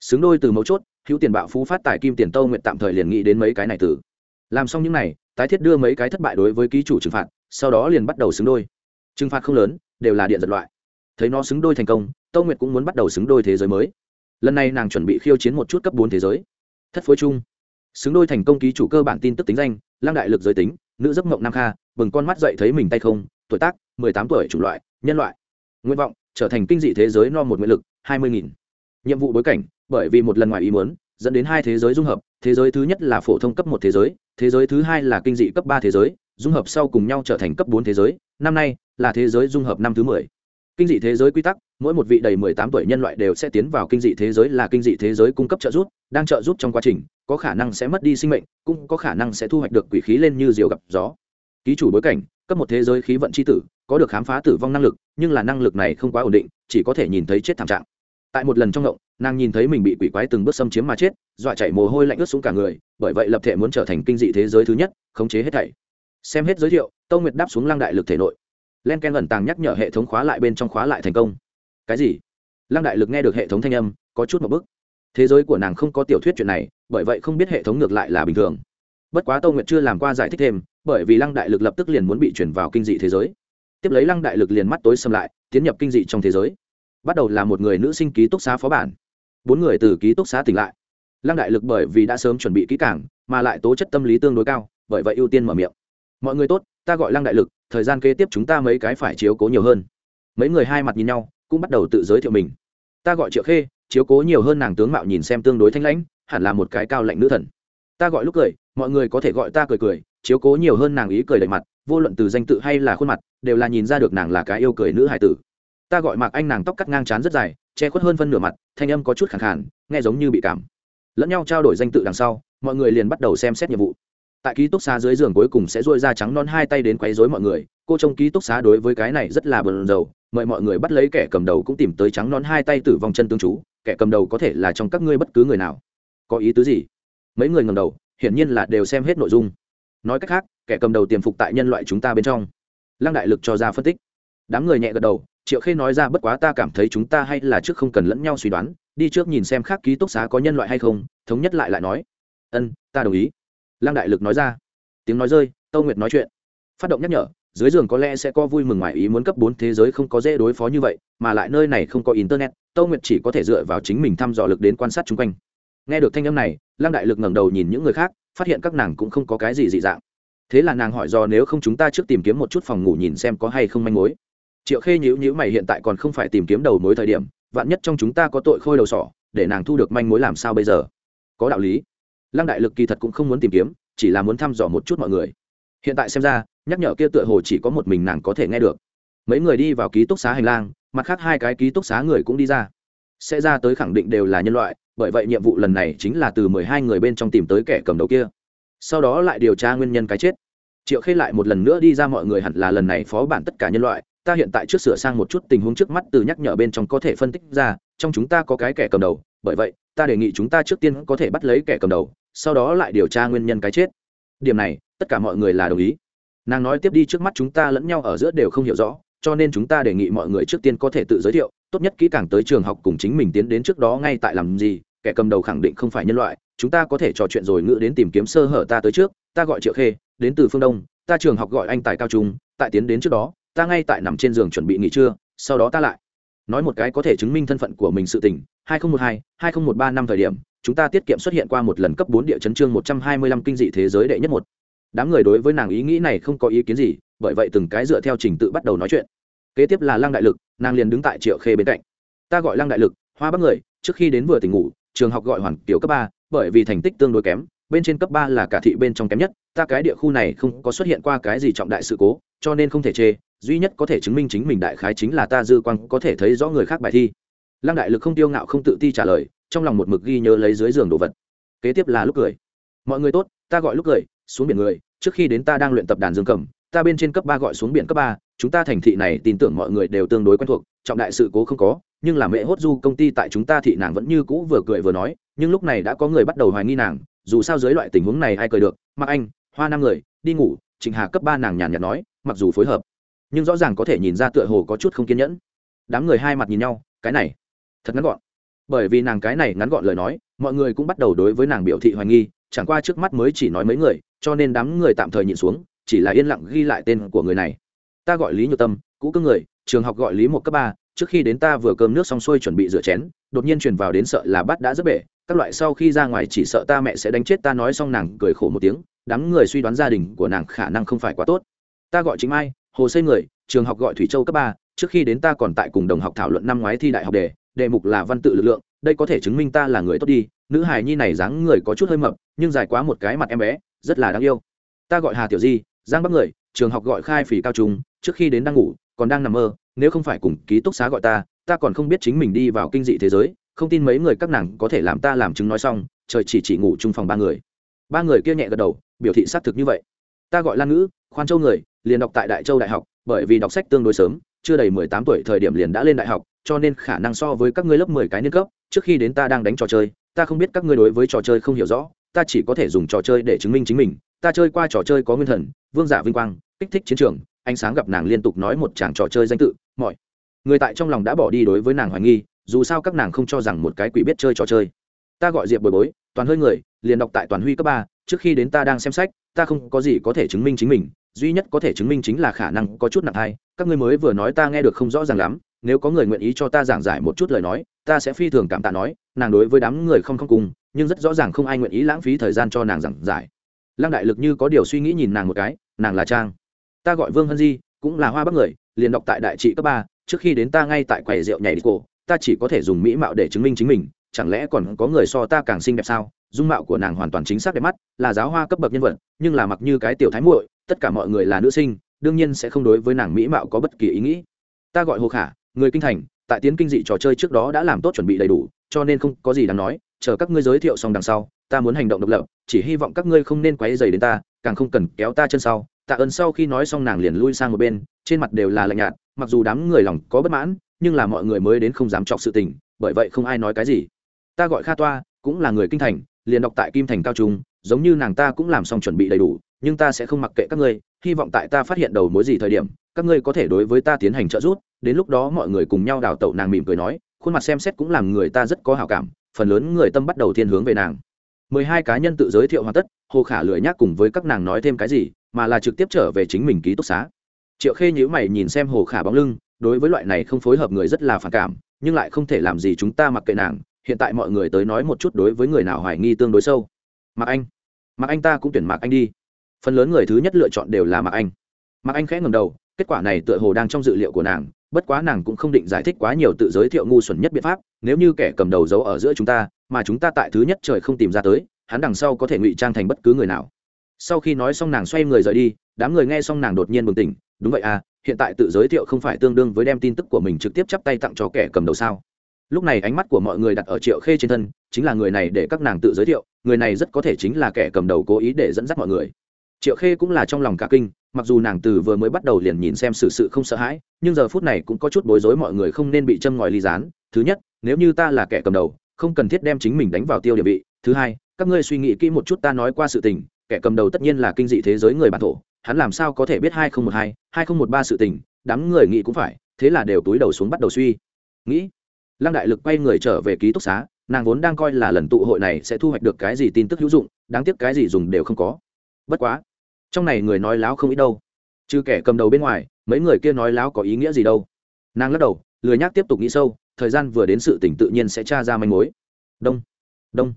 Xứng đôi từ mấu chốt, hữu tiền bạo phú phát tài kim tiền tâu nguyện tạm thời liền nghĩ đến mấy cái này từ. Làm xong những này, tái thiết đưa mấy cái thất bại đối với ký chủ trừng phạt, sau đó liền bắt đầu xứng đôi. Trừng phạt không lớn, đều là điện giật loại. Thấy nó xứng đôi thành công, tâu nguyệt cũng muốn bắt đầu xứng đôi thế giới mới. Lần này nàng chuẩn bị khiêu chiến một chút cấp bốn thế giới thất phối chung. Xứng đôi thành công ký chủ cơ bản tin tức tính danh lang đại lực giới tính, nữ giấc mộng nam kha, bừng con mắt dậy thấy mình tay không, tuổi tác, mười tám tuổi chủng loại, nhân loại. Nguyện vọng, trở thành kinh dị thế giới no một nguyện lực, hai mươi nghìn. Nhiệm vụ bối cảnh, bởi vì một lần ngoài ý muốn, dẫn đến hai thế giới dung hợp, thế giới thứ nhất là phổ thông cấp một thế giới thế giới thứ hai là kinh dị cấp ba thế giới, dung hợp sau cùng nhau trở thành cấp bốn thế giới, năm nay là thế giới dung hợp năm thứ mười kinh dị thế giới quy tắc, mỗi một vị đầy mười tám tuổi nhân loại đều sẽ tiến vào kinh dị thế giới là kinh dị thế giới cung cấp trợ giúp, đang trợ giúp trong quá trình, có khả năng sẽ mất đi sinh mệnh, cũng có khả năng sẽ thu hoạch được quỷ khí lên như diều gặp gió. Ký chủ bối cảnh, cấp một thế giới khí vận c h i tử, có được khám phá tử vong năng lực, nhưng là năng lực này không quá ổn định, chỉ có thể nhìn thấy chết thảm trạng. Tại một lần trong động, nàng nhìn thấy mình bị quỷ quái từng bước xâm chiếm mà chết, dọa chạy mồ hôi lạnh ướt xuống cả người, bởi vậy lập thể muốn trở thành kinh dị thế giới thứ nhất, khống chế hết thảy. Xem hết giới thiệu, tâu nguyệt đáp xuống lăng đại lực thể nội len ken ẩn tàng nhắc nhở hệ thống khóa lại bên trong khóa lại thành công. Cái gì? Lăng đại lực nghe được hệ thống thanh âm, có chút một bức. Thế giới của nàng không có tiểu thuyết chuyện này, bởi vậy không biết hệ thống ngược lại là bình thường. Bất quá tâu nguyệt chưa làm qua giải thích thêm, bởi vì lăng đại lực lập tức liền muốn bị chuyển vào kinh dị thế giới. Tiếp lấy lăng đại lực liền mắt tối xâm lại, tiến nhập kinh dị trong thế giới. Bắt đầu là một người nữ sinh ký túc xá phó bản. Bốn người từ ký túc xá tỉnh lại. Lăng đại lực bởi vì đã sớm chuẩn bị kỹ cảng mà lại tố chất tâm lý tương đối cao, bởi vậy ưu tiên mở miệng. Mọi người tốt ta gọi lăng đại lực, thời gian kế tiếp chúng ta mấy cái phải chiếu cố nhiều hơn. Mấy người hai mặt nhìn nhau, cũng bắt đầu tự giới thiệu mình. Ta gọi triệu khê, chiếu cố nhiều hơn nàng tướng mạo nhìn xem tương đối thanh lãnh, hẳn là một cái cao lạnh nữ thần. Ta gọi lúc cười, mọi người có thể gọi ta cười cười, chiếu cố nhiều hơn nàng ý cười đầy mặt, vô luận từ danh tự hay là khuôn mặt, đều là nhìn ra được nàng là cái yêu cười nữ hải tử. Ta gọi mạc anh nàng tóc cắt ngang c rất dài, che khuất hơn phân nửa mặt, thanh âm có chút khẳng khản nghe giống như bị cảm. Lẫn nhau trao đổi danh tự đằng sau, mọi người liền bắt đầu xem xét nhiệm vụ tại ký túc xá dưới giường cuối cùng sẽ dôi ra trắng non hai tay đến quấy rối mọi người. Cô trong ký túc xá đối với cái này rất là bờn dầu mời mọi người bắt lấy kẻ cầm đầu cũng tìm tới trắng non hai tay tử vong chân tương chú. Kẻ cầm đầu có thể là trong các ngươi bất cứ người nào. Có ý tứ gì? Mấy người ngầm đầu, hiển nhiên là đều xem hết nội dung. Nói cách khác, kẻ cầm đầu tiềm phục tại nhân loại chúng ta bên trong. Lăng đại lực cho ra phân tích. Đám người nhẹ gật đầu, triệu khê nói ra bất quá ta cảm thấy chúng ta hay là trước không cần lẫn nhau suy đoán, đi trước nhìn xem khác ký túc xá có nhân loại hay không, thống nhất lại lại nói. Ân, ta đồng ý lăng đại lực nói ra. Tiếng nói rơi, tâu nguyệt nói chuyện. Phát động nhắc nhở, dưới giường có lẽ sẽ có vui mừng ngoài ý muốn cấp bốn thế giới không có dễ đối phó như vậy, mà lại nơi này không có internet, tâu nguyệt chỉ có thể dựa vào chính mình thăm dò lực đến quan sát chung quanh. Nghe được thanh âm này, lăng đại lực ngẩng đầu nhìn những người khác, phát hiện các nàng cũng không có cái gì dị dạng. Thế là nàng hỏi do nếu không chúng ta trước tìm kiếm một chút phòng ngủ nhìn xem có hay không manh mối. Triệu khê nhữ nhữ mày hiện tại còn không phải tìm kiếm đầu mối thời điểm, vạn nhất trong chúng ta có tội khôi đầu sỏ, để nàng thu được manh mối làm sao bây giờ? Có đạo lý lăng đại lực kỳ thật cũng không muốn tìm kiếm, chỉ là muốn thăm dò một chút mọi người. Hiện tại xem ra, nhắc nhở kia tựa hồ chỉ có một mình nàng có thể nghe được. Mấy người đi vào ký túc xá hành lang, mặt khác hai cái ký túc xá người cũng đi ra. Sẽ ra tới khẳng định đều là nhân loại, bởi vậy nhiệm vụ lần này chính là từ mười hai người bên trong tìm tới kẻ cầm đầu kia. Sau đó lại điều tra nguyên nhân cái chết. Triệu khê lại một lần nữa đi ra mọi người hẳn là lần này phó bản tất cả nhân loại, ta hiện tại trước sửa sang một chút tình huống trước mắt từ nhắc nhở bên trong có thể phân tích ra, trong chúng ta có cái kẻ cầm đầu, bởi vậy ta đề nghị chúng ta trước tiên có thể bắt lấy kẻ cầm đầu, sau đó lại điều tra nguyên nhân cái chết. Điểm này, tất cả mọi người là đồng ý. Nàng nói tiếp đi trước mắt chúng ta lẫn nhau ở giữa đều không hiểu rõ, cho nên chúng ta đề nghị mọi người trước tiên có thể tự giới thiệu, tốt nhất kỹ càng tới trường học cùng chính mình tiến đến trước đó ngay tại làm gì, kẻ cầm đầu khẳng định không phải nhân loại, chúng ta có thể trò chuyện rồi ngữ đến tìm kiếm sơ hở ta tới trước, ta gọi triệu khê, đến từ phương đông, ta trường học gọi anh tại cao trung, tại tiến đến trước đó, ta ngay tại nằm trên giường chuẩn bị nghỉ trưa, sau đó ta lại. Nói một cái có thể chứng minh thân phận của mình sự tình 2012, 2013 năm thời điểm chúng ta tiết kiệm xuất hiện qua một lần cấp bốn địa chấn chương 125 kinh dị thế giới đệ nhất một. Đám người đối với nàng ý nghĩ này không có ý kiến gì bởi vậy từng cái dựa theo trình tự bắt đầu nói chuyện. Kế tiếp là lăng đại lực nàng liền đứng tại triệu khê bên cạnh. Ta gọi lăng đại lực hoa bắc người trước khi đến vừa tỉnh ngủ trường học gọi hoàn tiểu cấp ba bởi vì thành tích tương đối kém bên trên cấp ba là cả thị bên trong kém nhất ta cái địa khu này không có xuất hiện qua cái gì trọng đại sự cố cho nên không thể chê duy nhất có thể chứng minh chính mình đại khái chính là ta dư quang có thể thấy rõ người khác bài thi lăng đại lực không tiêu ngạo không tự ti trả lời, trong lòng một mực ghi nhớ lấy dưới giường đồ vật. Kế tiếp là lúc cười. Mọi người tốt, ta gọi lúc cười, xuống biển người, trước khi đến ta đang luyện tập đàn dương cầm, ta bên trên cấp ba gọi xuống biển cấp ba, chúng ta thành thị này tin tưởng mọi người đều tương đối quen thuộc, trọng đại sự cố không có, nhưng là mẹ hốt du công ty tại chúng ta thị nàng vẫn như cũ vừa cười vừa nói, nhưng lúc này đã có người bắt đầu hoài nghi nàng, dù sao dưới loại tình huống này ai cười được mặc anh, hoa năm người, đi ngủ, trịnh hà cấp ba nàng nhàn nhạt nói, mặc dù phối hợp, nhưng rõ ràng có thể nhìn ra tựa hồ có chút không kiên nhẫn. Đám người hai mặt nhìn nhau, cái này thật ngắn gọn. Bởi vì nàng cái này ngắn gọn lời nói, mọi người cũng bắt đầu đối với nàng biểu thị hoài nghi, chẳng qua trước mắt mới chỉ nói mấy người, cho nên đám người tạm thời nhìn xuống, chỉ là yên lặng ghi lại tên của người này. Ta gọi lý nhược tâm, cũ cưng người, trường học gọi lý một cấp ba, trước khi đến ta vừa cơm nước xong xuôi chuẩn bị rửa chén, đột nhiên truyền vào đến sợ là bắt đã rất bể, các loại sau khi ra ngoài chỉ sợ ta mẹ sẽ đánh chết ta nói xong nàng cười khổ một tiếng, đám người suy đoán gia đình của nàng khả năng không phải quá tốt. Ta gọi chính mai, hồ xây người, trường học gọi thủy châu cấp ba, trước khi đến ta còn tại cùng đồng học thảo luận năm ngoái thi đại học đề đề mục là văn tự lực lượng, đây có thể chứng minh ta là người tốt đi. Nữ hài nhi này dáng người có chút hơi mập, nhưng dài quá một cái mặt em bé, rất là đáng yêu. Ta gọi hà tiểu di, giang bắc người, trường học gọi khai phỉ cao trung, trước khi đến đang ngủ, còn đang nằm mơ, nếu không phải cùng ký túc xá gọi ta ta còn không biết chính mình đi vào kinh dị thế giới, không tin mấy người các nàng có thể làm ta làm chứng nói xong, trời chỉ chỉ ngủ chung phòng ba người. Ba người kia nhẹ gật đầu, biểu thị xác thực như vậy. Ta gọi lan ngữ, khoan châu người, liền đọc tại đại châu đại học, bởi vì đọc sách tương đối sớm chưa đầy mười tám tuổi thời điểm liền đã lên đại học, cho nên khả năng so với các ngươi lớp mười cái niên cấp, trước khi đến ta đang đánh trò chơi, ta không biết các ngươi đối với trò chơi không hiểu rõ, ta chỉ có thể dùng trò chơi để chứng minh chính mình. Ta chơi qua trò chơi có nguyên thần, vương giả vinh quang, kích thích chiến trường, ánh sáng gặp nàng liên tục nói một chàng trò chơi danh tự, mọi người tại trong lòng đã bỏ đi đối với nàng hoài nghi, dù sao các nàng không cho rằng một cái quỷ biết chơi trò chơi. Ta gọi diệp bồi bối, toàn hơi người, liền đọc tại toàn huy cấp ba, trước khi đến ta đang xem sách, ta không có gì có thể chứng minh chính mình duy nhất có thể chứng minh chính là khả năng có chút nặng hay các ngươi mới vừa nói ta nghe được không rõ ràng lắm. Nếu có người nguyện ý cho ta giảng giải một chút lời nói, ta sẽ phi thường cảm tạ nói. Nàng đối với đám người không không cùng, nhưng rất rõ ràng không ai nguyện ý lãng phí thời gian cho nàng giảng giải. Lăng đại lực như có điều suy nghĩ nhìn nàng một cái, nàng là trang. Ta gọi vương hân di, cũng là hoa bắc người, liền đọc tại đại trị cấp ba, trước khi đến ta ngay tại quầy rượu nhảy đi cổ, ta chỉ có thể dùng mỹ mạo để chứng minh chính mình, chẳng lẽ còn có người so ta càng xinh đẹp sao? Dung mạo của nàng hoàn toàn chính xác đẹp mắt, là giáo hoa cấp bậc nhân vật, nhưng là mặc như cái tiểu thái muội tất cả mọi người là nữ sinh, đương nhiên sẽ không đối với nàng mỹ mạo có bất kỳ ý nghĩ. Ta gọi hồ khả, người kinh thành, tại tiến kinh dị trò chơi trước đó đã làm tốt chuẩn bị đầy đủ, cho nên không có gì đáng nói, chờ các ngươi giới thiệu xong đằng sau, ta muốn hành động độc lập, chỉ hy vọng các ngươi không nên quấy dày đến ta, càng không cần kéo ta chân sau. Tạ ơn sau khi nói xong nàng liền lui sang một bên, trên mặt đều là lạnh nhạt, mặc dù đám người lòng có bất mãn, nhưng là mọi người mới đến không dám chọc sự tình, bởi vậy không ai nói cái gì. Ta gọi kha toa, cũng là người kinh thành, liền đọc tại kim thành cao trung, giống như nàng ta cũng làm xong chuẩn bị đầy đủ nhưng ta sẽ không mặc kệ các ngươi, hy vọng tại ta phát hiện đầu mối gì thời điểm, các ngươi có thể đối với ta tiến hành trợ giúp. Đến lúc đó mọi người cùng nhau đào tẩu nàng mỉm cười nói, khuôn mặt xem xét cũng làm người ta rất có hào cảm, phần lớn người tâm bắt đầu thiên hướng về nàng. Mười hai cá nhân tự giới thiệu hoàn tất, hồ khả lười nhác cùng với các nàng nói thêm cái gì, mà là trực tiếp trở về chính mình ký túc xá. Triệu khê nhữ mày nhìn xem hồ khả bóng lưng, đối với loại này không phối hợp người rất là phản cảm, nhưng lại không thể làm gì chúng ta mặc kệ nàng, hiện tại mọi người tới nói một chút đối với người nào hoài nghi tương đối sâu. Mặc anh mặc anh ta cũng tuyển mặc anh đi phần lớn người thứ nhất lựa chọn đều là mạc anh mạc anh khẽ ngầm đầu kết quả này tựa hồ đang trong dự liệu của nàng bất quá nàng cũng không định giải thích quá nhiều tự giới thiệu ngu xuẩn nhất biện pháp nếu như kẻ cầm đầu giấu ở giữa chúng ta mà chúng ta tại thứ nhất trời không tìm ra tới hắn đằng sau có thể ngụy trang thành bất cứ người nào sau khi nói xong nàng xoay người rời đi đám người nghe xong nàng đột nhiên bừng tỉnh đúng vậy à hiện tại tự giới thiệu không phải tương đương với đem tin tức của mình trực tiếp chắp tay tặng cho kẻ cầm đầu sao lúc này ánh mắt của mọi người đặt ở triệu khê trên thân chính là người này để các nàng tự giới thiệu người này rất có thể chính là kẻ cầm đầu cố ý để dẫn dắt mọi người triệu khê cũng là trong lòng cả kinh, mặc dù nàng từ vừa mới bắt đầu liền nhìn xem sự sự không sợ hãi, nhưng giờ phút này cũng có chút bối rối mọi người không nên bị châm ngòi ly dán. thứ nhất, nếu như ta là kẻ cầm đầu, không cần thiết đem chính mình đánh vào tiêu địa vị. Thứ hai, các ngươi suy nghĩ kỹ một chút ta nói qua sự tình, kẻ cầm đầu tất nhiên là kinh dị thế giới người bản thổ, hắn làm sao có thể biết hai nghìn một hai hai nghìn một ba sự tình, đám người nghĩ cũng phải, thế là đều túi đầu xuống bắt đầu suy nghĩ. Lăng đại lực quay người trở về ký túc xá, nàng vốn đang coi là lần tụ hội này sẽ thu hoạch được cái gì tin tức hữu dụng, đáng tiếc cái gì dùng đều không có. Bất quá trong này người nói láo không ít đâu. Chứ kẻ cầm đầu bên ngoài, mấy người kia nói láo có ý nghĩa gì đâu. Nàng lắc đầu, lười nhác tiếp tục nghĩ sâu, thời gian vừa đến sự tỉnh tự nhiên sẽ tra ra manh mối. Đông đông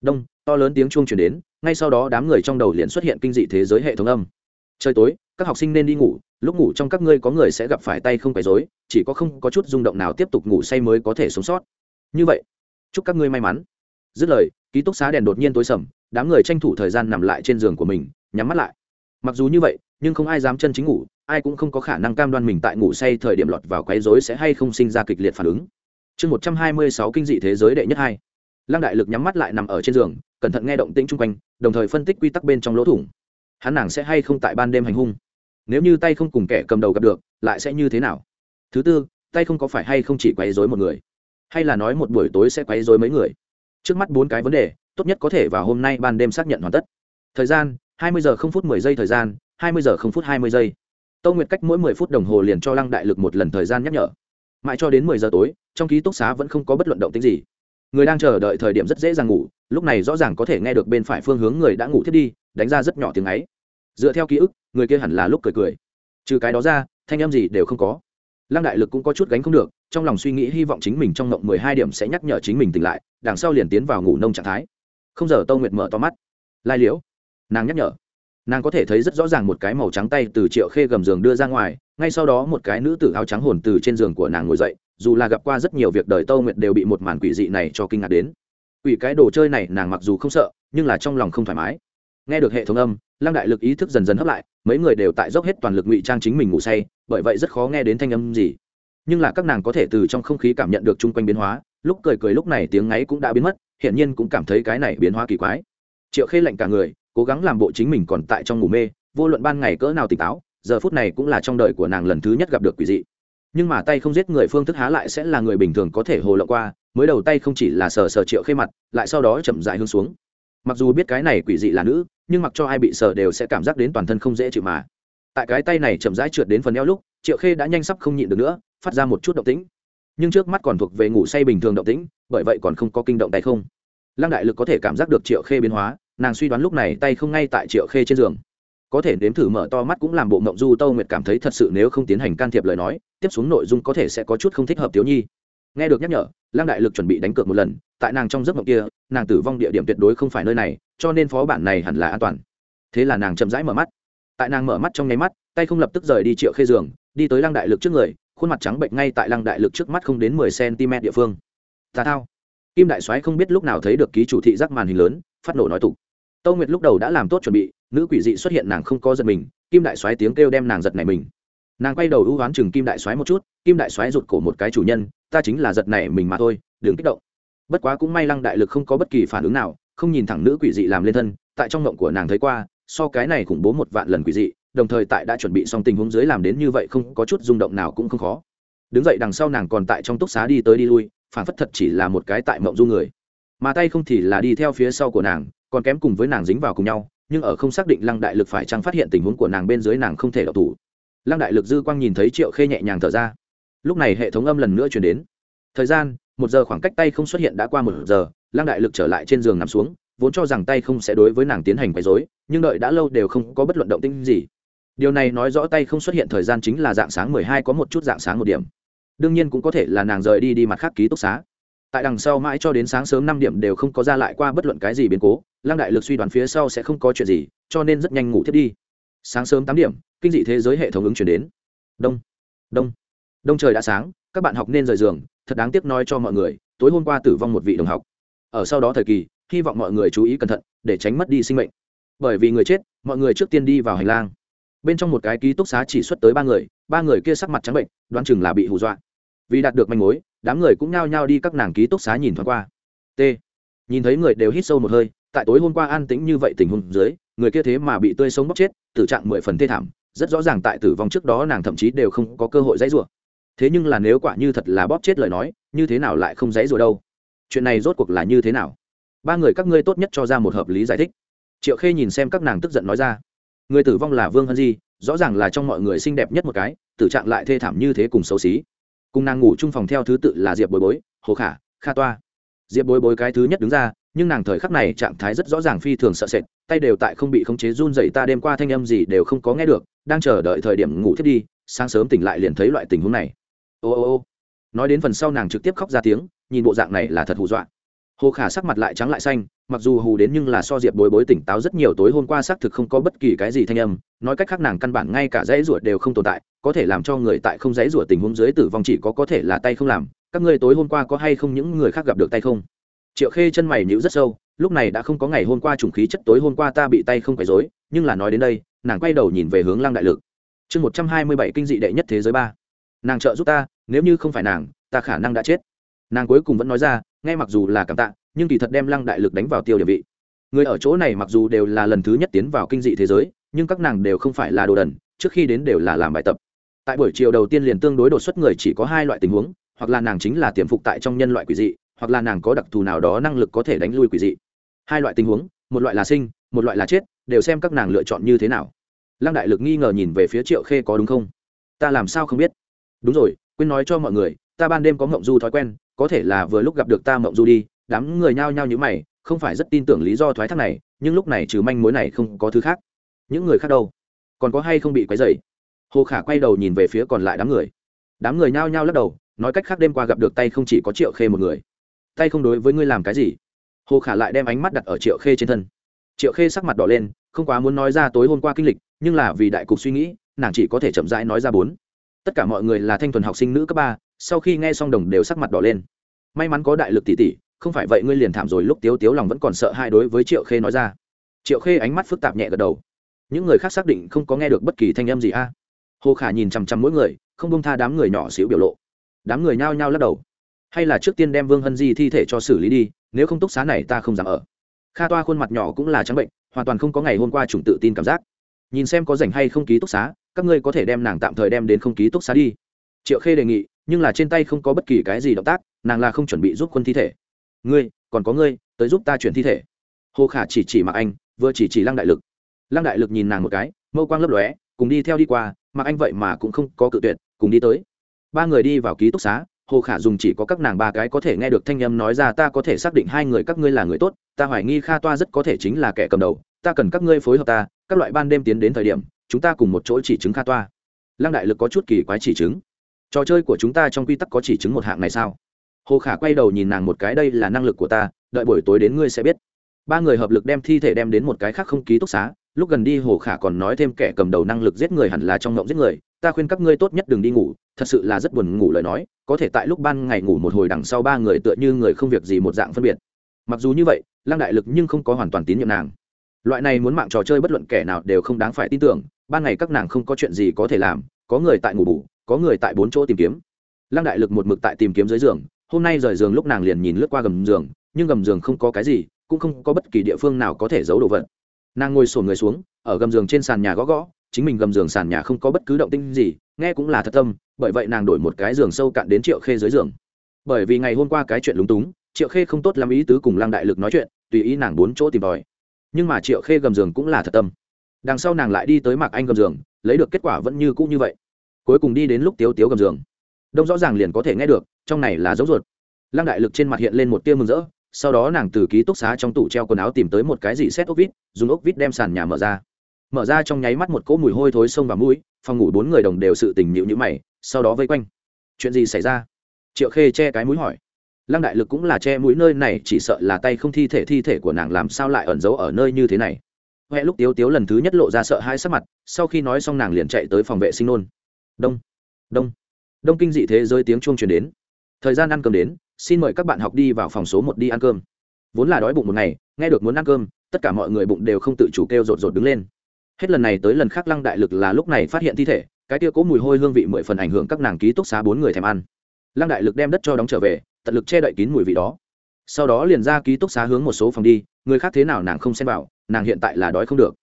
đông, to lớn tiếng chuông chuyển đến, ngay sau đó đám người trong đầu liền xuất hiện kinh dị thế giới hệ thống âm. Trời tối, các học sinh nên đi ngủ, lúc ngủ trong các ngươi có người sẽ gặp phải tay không phải dối chỉ có không có chút rung động nào tiếp tục ngủ say mới có thể sống sót. Như vậy, chúc các ngươi may mắn. Dứt lời, ký túc xá đèn đột nhiên tối sầm, đám người tranh thủ thời gian nằm lại trên giường của mình, nhắm mắt lại mặc dù như vậy, nhưng không ai dám chân chính ngủ, ai cũng không có khả năng cam đoan mình tại ngủ say thời điểm lọt vào quấy rối sẽ hay không sinh ra kịch liệt phản ứng. Chương một trăm hai mươi sáu kinh dị thế giới đệ nhất hai. Lăng đại lực nhắm mắt lại nằm ở trên giường, cẩn thận nghe động tĩnh chung quanh, đồng thời phân tích quy tắc bên trong lỗ thủng. Hắn nàng sẽ hay không tại ban đêm hành hung? Nếu như tay không cùng kẻ cầm đầu gặp được, lại sẽ như thế nào? Thứ tư, tay không có phải hay không chỉ quấy rối một người? Hay là nói một buổi tối sẽ quấy rối mấy người? Trước mắt bốn cái vấn đề, tốt nhất có thể vào hôm nay ban đêm xác nhận hoàn tất. Thời gian hai mươi giờ không phút mười giây thời gian, hai mươi giờ không phút hai mươi giây. Tô nguyệt cách mỗi mười phút đồng hồ liền cho lăng đại lực một lần thời gian nhắc nhở. Mãi cho đến mười giờ tối, trong ký túc xá vẫn không có bất luận động tĩnh gì. Người đang chờ đợi thời điểm rất dễ dàng ngủ, lúc này rõ ràng có thể nghe được bên phải phương hướng người đã ngủ thiết đi, đánh ra rất nhỏ tiếng ấy. Dựa theo ký ức, người kia hẳn là lúc cười cười. Trừ cái đó ra, thanh em gì đều không có. Lăng đại lực cũng có chút gánh không được, trong lòng suy nghĩ hy vọng chính mình trong ngộng mười hai điểm sẽ nhắc nhở chính mình tỉnh lại, đằng sau liền tiến vào ngủ nông trạng thái. Không giờ Tô nguyệt mở to mắt. Lai liễu nàng nhắc nhở. Nàng có thể thấy rất rõ ràng một cái màu trắng tay từ triệu khê gầm giường đưa ra ngoài, ngay sau đó một cái nữ tử áo trắng hồn từ trên giường của nàng ngồi dậy, dù là gặp qua rất nhiều việc đời tâu nguyệt đều bị một màn quỷ dị này cho kinh ngạc đến. Quỷ cái đồ chơi này nàng mặc dù không sợ, nhưng là trong lòng không thoải mái. Nghe được hệ thống âm, lăng đại lực ý thức dần dần hấp lại, mấy người đều tại dốc hết toàn lực ngụy trang chính mình ngủ say, bởi vậy rất khó nghe đến thanh âm gì. Nhưng là các nàng có thể từ trong không khí cảm nhận được chung quanh biến hóa, lúc cười cười lúc này tiếng ngáy cũng đã biến mất, hiển nhiên cũng cảm thấy cái này biến hóa kỳ quái. Triệu khê lạnh cả người cố gắng làm bộ chính mình còn tại trong ngủ mê, vô luận ban ngày cỡ nào tỉnh táo, giờ phút này cũng là trong đời của nàng lần thứ nhất gặp được quỷ dị. Nhưng mà tay không giết người phương thức há lại sẽ là người bình thường có thể hồ lộ qua, mới đầu tay không chỉ là sờ sờ triệu khê mặt, lại sau đó chậm dại hương xuống. Mặc dù biết cái này quỷ dị là nữ, nhưng mặc cho ai bị sờ đều sẽ cảm giác đến toàn thân không dễ chịu mà. Tại cái tay này chậm rãi trượt đến phần eo lúc, triệu khê đã nhanh sắp không nhịn được nữa, phát ra một chút động tĩnh. Nhưng trước mắt còn thuộc về ngủ say bình thường động tĩnh, bởi vậy còn không có kinh động tay không. Lăng đại lực có thể cảm giác được triệu khê biến hóa nàng suy đoán lúc này tay không ngay tại triệu khê trên giường. Có thể nếm thử mở to mắt cũng làm bộ mộng du tâu nguyệt cảm thấy thật sự nếu không tiến hành can thiệp lời nói, tiếp xuống nội dung có thể sẽ có chút không thích hợp thiếu nhi. Nghe được nhắc nhở, lăng đại lực chuẩn bị đánh cược một lần, tại nàng trong giấc mộng kia, nàng tử vong địa điểm tuyệt đối không phải nơi này, cho nên phó bản này hẳn là an toàn. Thế là nàng chậm rãi mở mắt. Tại nàng mở mắt trong nháy mắt, tay không lập tức rời đi triệu khê giường, đi tới lăng đại lực trước người, khuôn mặt trắng bệnh ngay tại lăng đại lực trước mắt không đến mười cm địa phương. Tà thao. Kim đại soái không biết lúc nào thấy được ký chủ thị giác màn hình lớn phát nổ nói tục. Tâu nguyệt lúc đầu đã làm tốt chuẩn bị, nữ quỷ dị xuất hiện nàng không có giật mình, kim đại soái tiếng kêu đem nàng giật này mình. Nàng quay đầu ưu oán chừng kim đại soái một chút, kim đại soái rụt cổ một cái chủ nhân, ta chính là giật này mình mà thôi, đừng kích động. Bất quá cũng may lăng đại lực không có bất kỳ phản ứng nào, không nhìn thẳng nữ quỷ dị làm lên thân, tại trong mộng của nàng thấy qua, so cái này khủng bố một vạn lần quỷ dị, đồng thời tại đã chuẩn bị xong tình huống dưới làm đến như vậy không có chút rung động nào cũng không khó. Đứng dậy đằng sau nàng còn tại trong túc xá đi tới đi lui, phản phất thật chỉ là một cái tại mộng du người mà tay không thì là đi theo phía sau của nàng, còn kém cùng với nàng dính vào cùng nhau, nhưng ở không xác định lăng đại lực phải chăng phát hiện tình huống của nàng bên dưới nàng không thể đọc thủ. Lăng đại lực dư quang nhìn thấy triệu khê nhẹ nhàng thở ra. Lúc này hệ thống âm lần nữa chuyển đến. Thời gian, một giờ khoảng cách tay không xuất hiện đã qua một giờ, lăng đại lực trở lại trên giường nằm xuống, vốn cho rằng tay không sẽ đối với nàng tiến hành quấy dối nhưng đợi đã lâu đều không có bất luận động tinh gì. Điều này nói rõ tay không xuất hiện thời gian chính là dạng sáng mười hai có một chút dạng sáng một điểm. Đương nhiên cũng có thể là nàng rời đi đi mặt khác ký túc xá tại đằng sau mãi cho đến sáng sớm năm điểm đều không có ra lại qua bất luận cái gì biến cố, lăng đại lực suy đoán phía sau sẽ không có chuyện gì, cho nên rất nhanh ngủ thiết đi. Sáng sớm tám điểm, kinh dị thế giới hệ thống ứng chuyển đến. Đông đông đông trời đã sáng, các bạn học nên rời giường, thật đáng tiếc nói cho mọi người, tối hôm qua tử vong một vị đồng học. Ở sau đó thời kỳ, hy vọng mọi người chú ý cẩn thận, để tránh mất đi sinh mệnh. Bởi vì người chết, mọi người trước tiên đi vào hành lang. Bên trong một cái ký túc xá chỉ xuất tới ba người ba người kia sắc mặt trắng bệnh, đoán chừng là bị hù dọa vì đạt được manh mối, đám người cũng nhao nhao đi các nàng ký túc xá nhìn thoáng qua. T. Nhìn thấy người đều hít sâu một hơi, tại tối hôm qua an tĩnh như vậy tình huống dưới, người kia thế mà bị tươi sống bóc chết, tử trạng mười phần thê thảm, rất rõ ràng tại tử vong trước đó nàng thậm chí đều không có cơ hội dãy rủa. Thế nhưng là nếu quả như thật là bóp chết lời nói, như thế nào lại không dãy rủa đâu? Chuyện này rốt cuộc là như thế nào? Ba người các ngươi tốt nhất cho ra một hợp lý giải thích. Triệu khê nhìn xem các nàng tức giận nói ra. Người tử vong là vương hân di, rõ ràng là trong mọi người xinh đẹp nhất một cái, tử trạng lại thê thảm như thế cùng xấu xí cùng nàng ngủ chung phòng theo thứ tự là diệp bối bối, hồ khả, kha toa. Diệp bối bối cái thứ nhất đứng ra, nhưng nàng thời khắc này trạng thái rất rõ ràng phi thường sợ sệt, tay đều tại không bị khống chế run dậy ta đêm qua thanh âm gì đều không có nghe được, đang chờ đợi thời điểm ngủ thiết đi, sáng sớm tỉnh lại liền thấy loại tình huống này. Ô ô ô. Nói đến phần sau nàng trực tiếp khóc ra tiếng, nhìn bộ dạng này là thật hù dọa. Hồ khả sắc mặt lại trắng lại xanh, mặc dù hù đến nhưng là so diệp bối bối tỉnh táo rất nhiều, tối hôm qua xác thực không có bất kỳ cái gì thanh âm, nói cách khác nàng căn bản ngay cả dãy ruột đều không tồn tại có thể làm cho người tại không dãy rủa tình huống dưới tử vong chỉ có có thể là tay không làm, các ngươi tối hôm qua có hay không những người khác gặp được tay không? Triệu khê chân mày nhíu rất sâu, lúc này đã không có ngày hôm qua trùng khí chất tối hôm qua ta bị tay không quấy rối, nhưng là nói đến đây, nàng quay đầu nhìn về hướng lăng đại lực. Chương một trăm hai mươi bảy kinh dị đệ nhất thế giới ba. Nàng trợ giúp ta, nếu như không phải nàng, ta khả năng đã chết. Nàng cuối cùng vẫn nói ra ngay mặc dù là cảm tạ, nhưng kỳ thật đem lăng đại lực đánh vào tiêu địa vị. Người ở chỗ này mặc dù đều là lần thứ nhất tiến vào kinh dị thế giới, nhưng các nàng đều không phải là đồ đần, trước khi đến đều là làm bài tập tại buổi chiều đầu tiên liền tương đối đột xuất người chỉ có hai loại tình huống, hoặc là nàng chính là tiềm phục tại trong nhân loại quỷ dị, hoặc là nàng có đặc thù nào đó năng lực có thể đánh lui quỷ dị. Hai loại tình huống, một loại là sinh, một loại là chết, đều xem các nàng lựa chọn như thế nào. Lăng đại lực nghi ngờ nhìn về phía triệu khê có đúng không? Ta làm sao không biết? Đúng rồi, quên nói cho mọi người, ta ban đêm có mộng du thói quen, có thể là vừa lúc gặp được ta mộng du đi, đám người nhao nhao như mày, không phải rất tin tưởng lý do thoái thác này, nhưng lúc này trừ manh mối này không có thứ khác. Những người khác đâu? Còn có hay không bị quấy dày hồ khả quay đầu nhìn về phía còn lại đám người. Đám người nhao nhao lắc đầu, nói cách khác đêm qua gặp được tay không chỉ có triệu khê một người. Tay không đối với ngươi làm cái gì? Hồ khả lại đem ánh mắt đặt ở triệu khê trên thân. Triệu khê sắc mặt đỏ lên, không quá muốn nói ra tối hôm qua kinh lịch, nhưng là vì đại cục suy nghĩ, nàng chỉ có thể chậm rãi nói ra bốn. Tất cả mọi người là thanh thuần học sinh nữ cấp ba, sau khi nghe xong đồng đều sắc mặt đỏ lên. May mắn có đại lực tỷ tỷ, không phải vậy ngươi liền thảm rồi, lúc tiếu tiếu lòng vẫn còn sợ hai đối với triệu khê nói ra. Triệu khê ánh mắt phức tạp nhẹ gật đầu. Những người khác xác định không có nghe được bất kỳ thanh âm gì a hồ khả nhìn chằm chằm mỗi người, không bông tha đám người nhỏ xíu biểu lộ. Đám người nhao nhao lắc đầu. Hay là trước tiên đem vương hân di thi thể cho xử lý đi, nếu không túc xá này ta không dám ở. Kha toa khuôn mặt nhỏ cũng là trắng bệnh, hoàn toàn không có ngày hôm qua chủng tự tin cảm giác. Nhìn xem có rảnh hay không ký túc xá, các ngươi có thể đem nàng tạm thời đem đến không ký túc xá đi. Triệu khê đề nghị, nhưng là trên tay không có bất kỳ cái gì động tác, nàng là không chuẩn bị giúp quân thi thể. Ngươi, còn có ngươi, tới giúp ta chuyển thi thể. Hồ khả chỉ chỉ mặc anh, vừa chỉ chỉ lăng đại lực. Lăng đại lực nhìn nàng một cái, mâu quang lấp lóe, cùng đi theo đi qua mặc anh vậy mà cũng không có cự tuyệt, cùng đi tới. Ba người đi vào ký túc xá, hồ khả dùng chỉ có các nàng ba cái có thể nghe được thanh âm nói ra, ta có thể xác định hai người các ngươi là người tốt, ta hoài nghi kha toa rất có thể chính là kẻ cầm đầu, ta cần các ngươi phối hợp ta, các loại ban đêm tiến đến thời điểm, chúng ta cùng một chỗ chỉ chứng kha toa. Lăng đại lực có chút kỳ quái chỉ chứng. Trò chơi của chúng ta trong quy tắc có chỉ chứng một hạng này sao? Hồ khả quay đầu nhìn nàng một cái, đây là năng lực của ta, đợi buổi tối đến ngươi sẽ biết. Ba người hợp lực đem thi thể đem đến một cái khác không ký túc xá lúc gần đi hồ khả còn nói thêm kẻ cầm đầu năng lực giết người hẳn là trong ngộng giết người, ta khuyên các ngươi tốt nhất đừng đi ngủ, thật sự là rất buồn ngủ lời nói, có thể tại lúc ban ngày ngủ một hồi đằng sau ba người tựa như người không việc gì một dạng phân biệt. Mặc dù như vậy, lăng đại lực nhưng không có hoàn toàn tín nhiệm nàng. Loại này muốn mạng trò chơi bất luận kẻ nào đều không đáng phải tin tưởng, ban ngày các nàng không có chuyện gì có thể làm, có người tại ngủ bủ có người tại bốn chỗ tìm kiếm. Lăng đại lực một mực tại tìm kiếm dưới giường, hôm nay rời giường lúc nàng liền nhìn lướt qua gầm giường, nhưng gầm giường không có cái gì, cũng không có bất kỳ địa phương nào có thể giấu đồ vật nàng ngồi sổn người xuống, ở gầm giường trên sàn nhà gõ gõ, chính mình gầm giường sàn nhà không có bất cứ động tinh gì, nghe cũng là thật tâm, bởi vậy nàng đổi một cái giường sâu cạn đến triệu khê dưới giường. Bởi vì ngày hôm qua cái chuyện lúng túng, triệu khê không tốt làm ý tứ cùng lăng đại lực nói chuyện, tùy ý nàng bốn chỗ tìm tòi. Nhưng mà triệu khê gầm giường cũng là thật tâm. Đằng sau nàng lại đi tới mạc anh gầm giường, lấy được kết quả vẫn như cũ như vậy. Cuối cùng đi đến lúc tiếu tiếu gầm giường. Đông rõ ràng liền có thể nghe được, trong này là dấu ruột. Lăng đại lực trên mặt hiện lên một tia mừng rỡ sau đó nàng từ ký túc xá trong tủ treo quần áo tìm tới một cái gì xét ốc vít, dùng ốc vít đem sàn nhà mở ra. Mở ra trong nháy mắt một cỗ mùi hôi thối sông vào mũi, phòng ngủ bốn người đồng đều sự tình nhịu nhữ mày, sau đó vây quanh. Chuyện gì xảy ra? Triệu khê che cái mũi hỏi. Lăng đại lực cũng là che mũi nơi này, chỉ sợ là tay không thi thể thi thể của nàng làm sao lại ẩn giấu ở nơi như thế này? Huệ lúc tiếu tiếu lần thứ nhất lộ ra sợ hai sắc mặt, sau khi nói xong nàng liền chạy tới phòng vệ sinh nôn đông đông đông kinh dị thế giới tiếng chuông truyền đến. Thời gian ăn cơm đến xin mời các bạn học đi vào phòng số một đi ăn cơm. Vốn là đói bụng một ngày, nghe được muốn ăn cơm, tất cả mọi người bụng đều không tự chủ kêu rột rột đứng lên. Hết lần này tới lần khác lăng đại lực là lúc này phát hiện thi thể, cái tia cố mùi hôi hương vị mười phần ảnh hưởng các nàng ký túc xá bốn người thèm ăn. Lăng đại lực đem đất cho đóng trở về, tận lực che đậy kín mùi vị đó. Sau đó liền ra ký túc xá hướng một số phòng đi, người khác thế nào nàng không xem vào, nàng hiện tại là đói không được.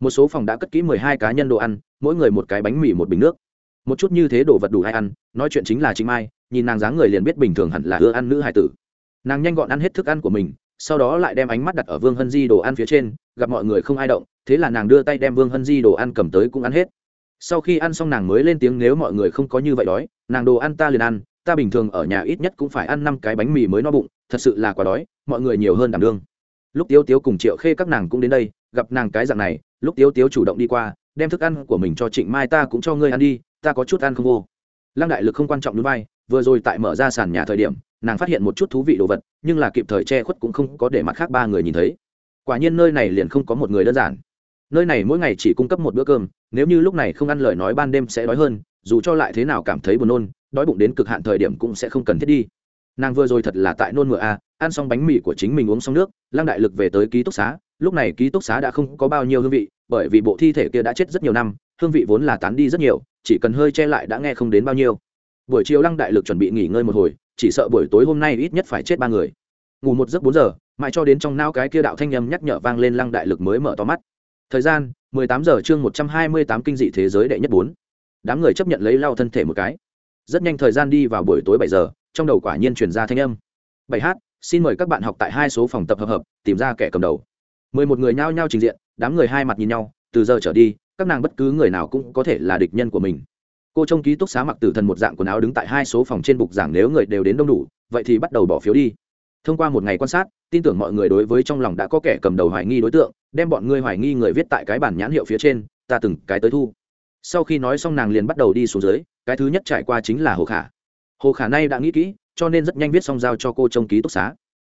Một số phòng đã cất kỹ mười hai cá nhân đồ ăn, mỗi người một cái bánh mì một bình nước. Một chút như thế đồ vật đủ ai ăn, nói chuyện chính là chính mai nhìn nàng dáng người liền biết bình thường hẳn là ưa ăn nữ hải tử. Nàng nhanh gọn ăn hết thức ăn của mình, sau đó lại đem ánh mắt đặt ở vương hân di đồ ăn phía trên, gặp mọi người không ai động, thế là nàng đưa tay đem vương hân di đồ ăn cầm tới cũng ăn hết. Sau khi ăn xong nàng mới lên tiếng nếu mọi người không có như vậy đói, nàng đồ ăn ta liền ăn, ta bình thường ở nhà ít nhất cũng phải ăn năm cái bánh mì mới no bụng, thật sự là quá đói, mọi người nhiều hơn đảm đương. Lúc tiếu tiếu cùng triệu khê các nàng cũng đến đây, gặp nàng cái dạng này, lúc tiếu tiếu chủ động đi qua, đem thức ăn của mình cho trịnh mai ta cũng cho ngươi ăn đi, ta có chút ăn không vô. Lăng đại lực không quan trọng núi bay vừa rồi tại mở ra sàn nhà thời điểm nàng phát hiện một chút thú vị đồ vật nhưng là kịp thời che khuất cũng không có để mặt khác ba người nhìn thấy. Quả nhiên nơi này liền không có một người đơn giản. Nơi này mỗi ngày chỉ cung cấp một bữa cơm nếu như lúc này không ăn lời nói ban đêm sẽ đói hơn dù cho lại thế nào cảm thấy buồn nôn đói bụng đến cực hạn thời điểm cũng sẽ không cần thiết đi. Nàng vừa rồi thật là tại nôn mửa a à, ăn xong bánh mì của chính mình uống xong nước lăng đại lực về tới ký túc xá lúc này ký túc xá đã không có bao nhiêu hương vị bởi vì bộ thi thể kia đã chết rất nhiều năm hương vị vốn là tán đi rất nhiều chỉ cần hơi che lại đã nghe không đến bao nhiêu buổi chiều lăng đại lực chuẩn bị nghỉ ngơi một hồi, chỉ sợ buổi tối hôm nay ít nhất phải chết ba người. Ngủ một giấc bốn giờ, mãi cho đến trong nao cái kia đạo thanh nhầm nhắc nhở vang lên lăng đại lực mới mở to mắt. Thời gian, mười tám giờ chương một trăm hai mươi tám kinh dị thế giới đệ nhất bốn. Đám người chấp nhận lấy lau thân thể một cái. Rất nhanh thời gian đi vào buổi tối bảy giờ, trong đầu quả nhiên truyền ra thanh âm. Bảy h, xin mời các bạn học tại hai số phòng tập hợp hợp, tìm ra kẻ cầm đầu. Mười một người nhao nhao trình diện, đám người hai mặt nhìn nhau, từ giờ trở đi, các nàng bất cứ người nào cũng có thể là địch nhân của mình cô trông ký túc xá mặc tử thần một dạng quần áo đứng tại hai số phòng trên bục giảng nếu người đều đến đông đủ, vậy thì bắt đầu bỏ phiếu đi. Thông qua một ngày quan sát, tin tưởng mọi người đối với trong lòng đã có kẻ cầm đầu hoài nghi đối tượng, đem bọn ngươi hoài nghi người viết tại cái bản nhãn hiệu phía trên, ta từng cái tới thu. Sau khi nói xong nàng liền bắt đầu đi xuống dưới, cái thứ nhất trải qua chính là hồ khả. Hồ khả nay đã nghĩ kỹ, cho nên rất nhanh viết xong giao cho cô trông ký túc xá.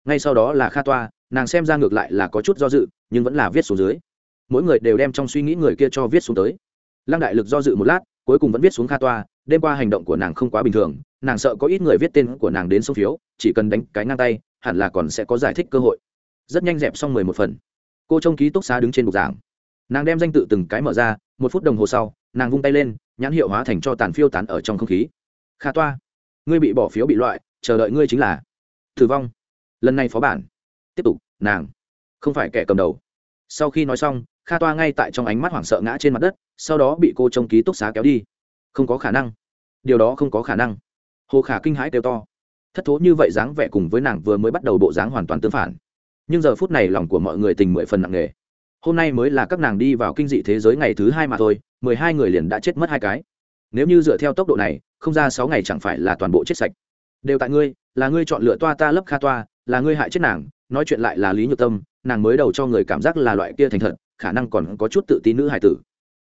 Ngay sau đó là kha toa, nàng xem ra ngược lại là có chút do dự, nhưng vẫn là viết xuống dưới. Mỗi người đều đem trong suy nghĩ người kia cho viết xuống tới. Lăng đại lực do dự một lát cuối cùng vẫn viết xuống kha toa, đêm qua hành động của nàng không quá bình thường, nàng sợ có ít người viết tên của nàng đến số phiếu, chỉ cần đánh cái ngang tay, hẳn là còn sẽ có giải thích cơ hội. Rất nhanh dẹp xong mười một phần. Cô trông ký túc xá đứng trên bục giảng. Nàng đem danh tự từng cái mở ra, một phút đồng hồ sau, nàng vung tay lên, nhãn hiệu hóa thành cho tàn phiêu tán ở trong không khí. Kha toa, ngươi bị bỏ phiếu bị loại, chờ đợi ngươi chính là tử vong. Lần này phó bản. Tiếp tục, nàng. Không phải kẻ cầm đầu. Sau khi nói xong kha toa ngay tại trong ánh mắt hoảng sợ ngã trên mặt đất, sau đó bị cô trông ký túc xá kéo đi. Không có khả năng. Điều đó không có khả năng. Hồ khả kinh hãi kêu to. Thất thố như vậy dáng vẻ cùng với nàng vừa mới bắt đầu bộ dáng hoàn toàn tương phản. Nhưng giờ phút này lòng của mọi người tình mười phần nặng nề. Hôm nay mới là các nàng đi vào kinh dị thế giới ngày thứ hai mà thôi, mười hai người liền đã chết mất hai cái. Nếu như dựa theo tốc độ này, không ra sáu ngày chẳng phải là toàn bộ chết sạch. Đều tại ngươi, là ngươi chọn lựa toa ta lấp kha toa, là ngươi hại chết nàng, nói chuyện lại là lý nhược tâm, nàng mới đầu cho người cảm giác là loại kia thành thật khả năng còn có chút tự tin nữ hài tử.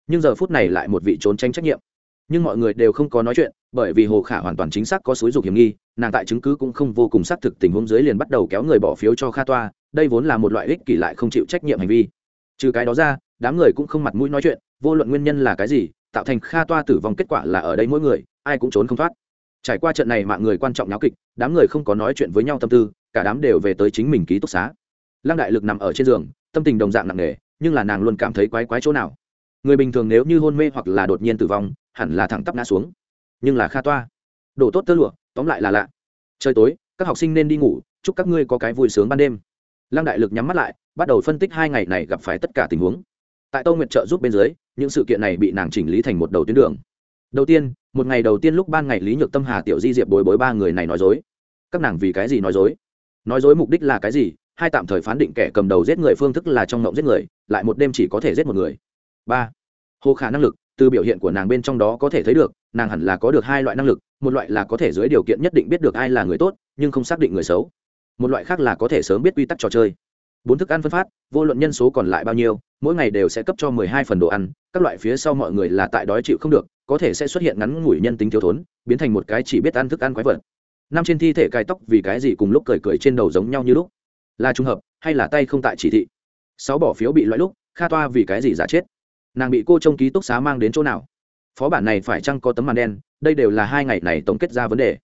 Nhưng giờ phút này lại một vị trốn tránh trách nhiệm. Nhưng mọi người đều không có nói chuyện, bởi vì hồ khả hoàn toàn chính xác có xúi dục hiểm nghi, nàng tại chứng cứ cũng không vô cùng xác thực tình huống dưới liền bắt đầu kéo người bỏ phiếu cho kha toa, đây vốn là một loại ích kỷ lại không chịu trách nhiệm hành vi. Trừ cái đó ra, đám người cũng không mặt mũi nói chuyện, vô luận nguyên nhân là cái gì, tạo thành kha toa tử vong kết quả là ở đây mỗi người, ai cũng trốn không thoát. Trải qua trận này mạng người quan trọng nháo kịch, đám người không có nói chuyện với nhau tâm tư, cả đám đều về tới chính mình ký túc xá. Lăng đại lực nằm ở trên giường, tâm tình đồng dạng nặng nề nhưng là nàng luôn cảm thấy quái quái chỗ nào. Người bình thường nếu như hôn mê hoặc là đột nhiên tử vong, hẳn là thẳng tắp ngã xuống. Nhưng là kha toa. Đổ tốt tơ lụa, tóm lại là lạ. Trời tối, các học sinh nên đi ngủ, chúc các ngươi có cái vui sướng ban đêm. Lăng đại lực nhắm mắt lại, bắt đầu phân tích hai ngày này gặp phải tất cả tình huống. Tại tô nguyệt trợ giúp bên dưới, những sự kiện này bị nàng chỉnh lý thành một đầu tuyến đường. Đầu tiên, một ngày đầu tiên lúc ban ngày lý nhược tâm hà, tiểu di diệp bồi bối ba người này nói dối. Các nàng vì cái gì nói dối? Nói dối mục đích là cái gì? Hai tạm thời phán định kẻ cầm đầu giết người phương thức là trong ngộng giết người, lại một đêm chỉ có thể giết một người. Ba hồ khả năng lực, từ biểu hiện của nàng bên trong đó có thể thấy được, nàng hẳn là có được hai loại năng lực, một loại là có thể dưới điều kiện nhất định biết được ai là người tốt, nhưng không xác định người xấu. Một loại khác là có thể sớm biết quy tắc trò chơi. Bốn thức ăn phân phát, vô luận nhân số còn lại bao nhiêu, mỗi ngày đều sẽ cấp cho mười hai phần đồ ăn, các loại phía sau mọi người là tại đói chịu không được, có thể sẽ xuất hiện ngắn ngủi nhân tính thiếu thốn, biến thành một cái chỉ biết ăn thức ăn quái vật. Năm trên thi thể cài tóc vì cái gì cùng lúc cười cười trên đầu giống nhau như lúc là trùng hợp hay là tay không tại chỉ thị sáu bỏ phiếu bị loại lúc kha toa vì cái gì giả chết nàng bị cô trông ký túc xá mang đến chỗ nào phó bản này phải chăng có tấm màn đen đây đều là hai ngày này tổng kết ra vấn đề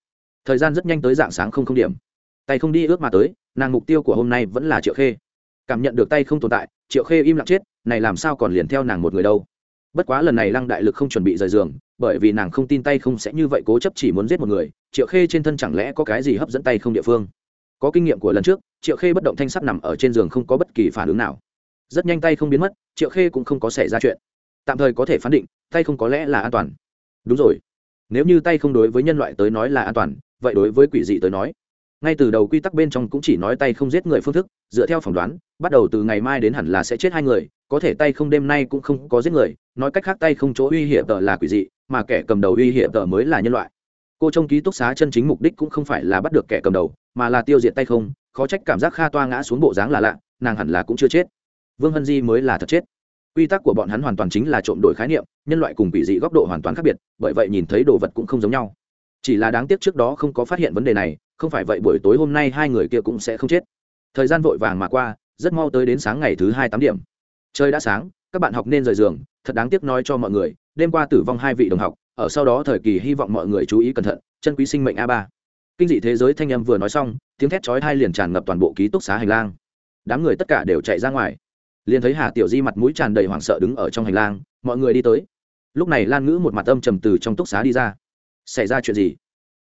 thời gian rất nhanh tới dạng sáng không không điểm tay không đi ước mà tới nàng mục tiêu của hôm nay vẫn là triệu khê cảm nhận được tay không tồn tại triệu khê im lặng chết này làm sao còn liền theo nàng một người đâu bất quá lần này lăng đại lực không chuẩn bị rời giường bởi vì nàng không tin tay không sẽ như vậy cố chấp chỉ muốn giết một người triệu khê trên thân chẳng lẽ có cái gì hấp dẫn tay không địa phương có kinh nghiệm của lần trước, triệu khê bất động thanh sắc nằm ở trên giường không có bất kỳ phản ứng nào. Rất nhanh tay không biến mất, triệu khê cũng không có xảy ra chuyện. Tạm thời có thể phán định, tay không có lẽ là an toàn. Đúng rồi. Nếu như tay không đối với nhân loại tới nói là an toàn, vậy đối với quỷ dị tới nói, ngay từ đầu quy tắc bên trong cũng chỉ nói tay không giết người phương thức, dựa theo phỏng đoán, bắt đầu từ ngày mai đến hẳn là sẽ chết hai người, có thể tay không đêm nay cũng không có giết người, nói cách khác tay không chỗ uy hiểm tờ là quỷ dị, mà kẻ cầm đầu uy hiểm tờ mới là nhân loại cô trong ký túc xá chân chính mục đích cũng không phải là bắt được kẻ cầm đầu, mà là tiêu diệt tay không, khó trách cảm giác kha toa ngã xuống bộ dáng là lạ, nàng hẳn là cũng chưa chết. Vương hân di mới là thật chết. Quy tắc của bọn hắn hoàn toàn chính là trộm đổi khái niệm, nhân loại cùng quỷ dị góc độ hoàn toàn khác biệt, bởi vậy nhìn thấy đồ vật cũng không giống nhau. Chỉ là đáng tiếc trước đó không có phát hiện vấn đề này, không phải vậy buổi tối hôm nay hai người kia cũng sẽ không chết. Thời gian vội vàng mà qua, rất mau tới đến sáng ngày thứ hai tám điểm. Trời đã sáng, các bạn học nên rời giường, thật đáng tiếc nói cho mọi người, đêm qua tử vong hai vị đồng học ở sau đó thời kỳ hy vọng mọi người chú ý cẩn thận, chân quý sinh mệnh a ba. Kinh dị thế giới thanh âm vừa nói xong, tiếng thét chói hai liền tràn ngập toàn bộ ký túc xá hành lang. Đám người tất cả đều chạy ra ngoài. Liền thấy hà tiểu di mặt mũi tràn đầy hoảng sợ đứng ở trong hành lang, mọi người đi tới. Lúc này lan ngữ một mặt âm trầm từ trong túc xá đi ra. Xảy ra chuyện gì?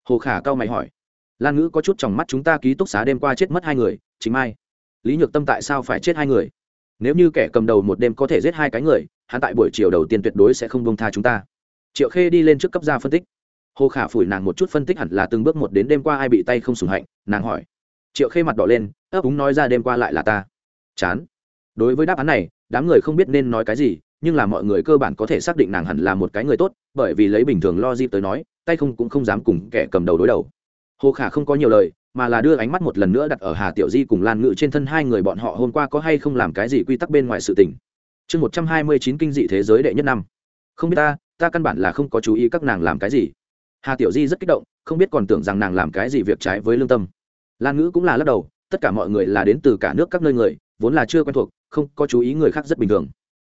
Hồ khả cao mày hỏi. Lan ngữ có chút trong mắt chúng ta ký túc xá đêm qua chết mất hai người, chính mai. Lý nhược tâm tại sao phải chết hai người? Nếu như kẻ cầm đầu một đêm có thể giết hai cái người, hắn tại buổi chiều đầu tiên tuyệt đối sẽ không bông tha chúng ta triệu khê đi lên trước cấp ra phân tích. Hồ khả phủi nàng một chút phân tích hẳn là từng bước một đến đêm qua ai bị tay không sùng hạnh, nàng hỏi. Triệu khê mặt đỏ lên, ấp úng nói ra đêm qua lại là ta. Chán. Đối với đáp án này, đám người không biết nên nói cái gì, nhưng là mọi người cơ bản có thể xác định nàng hẳn là một cái người tốt, bởi vì lấy bình thường lo di tới nói, tay không cũng không dám cùng kẻ cầm đầu đối đầu. Hồ khả không có nhiều lời, mà là đưa ánh mắt một lần nữa đặt ở hà tiểu di cùng lan ngự trên thân hai người bọn họ hôm qua có hay không làm cái gì quy tắc bên ngoài sự tình. Chương một trăm hai mươi chín kinh dị thế giới đệ nhất năm. Không biết ta ta căn bản là không có chú ý các nàng làm cái gì. Hà tiểu di rất kích động, không biết còn tưởng rằng nàng làm cái gì việc trái với lương tâm. Lan ngữ cũng là lắc đầu, tất cả mọi người là đến từ cả nước các nơi người, vốn là chưa quen thuộc, không có chú ý người khác rất bình thường.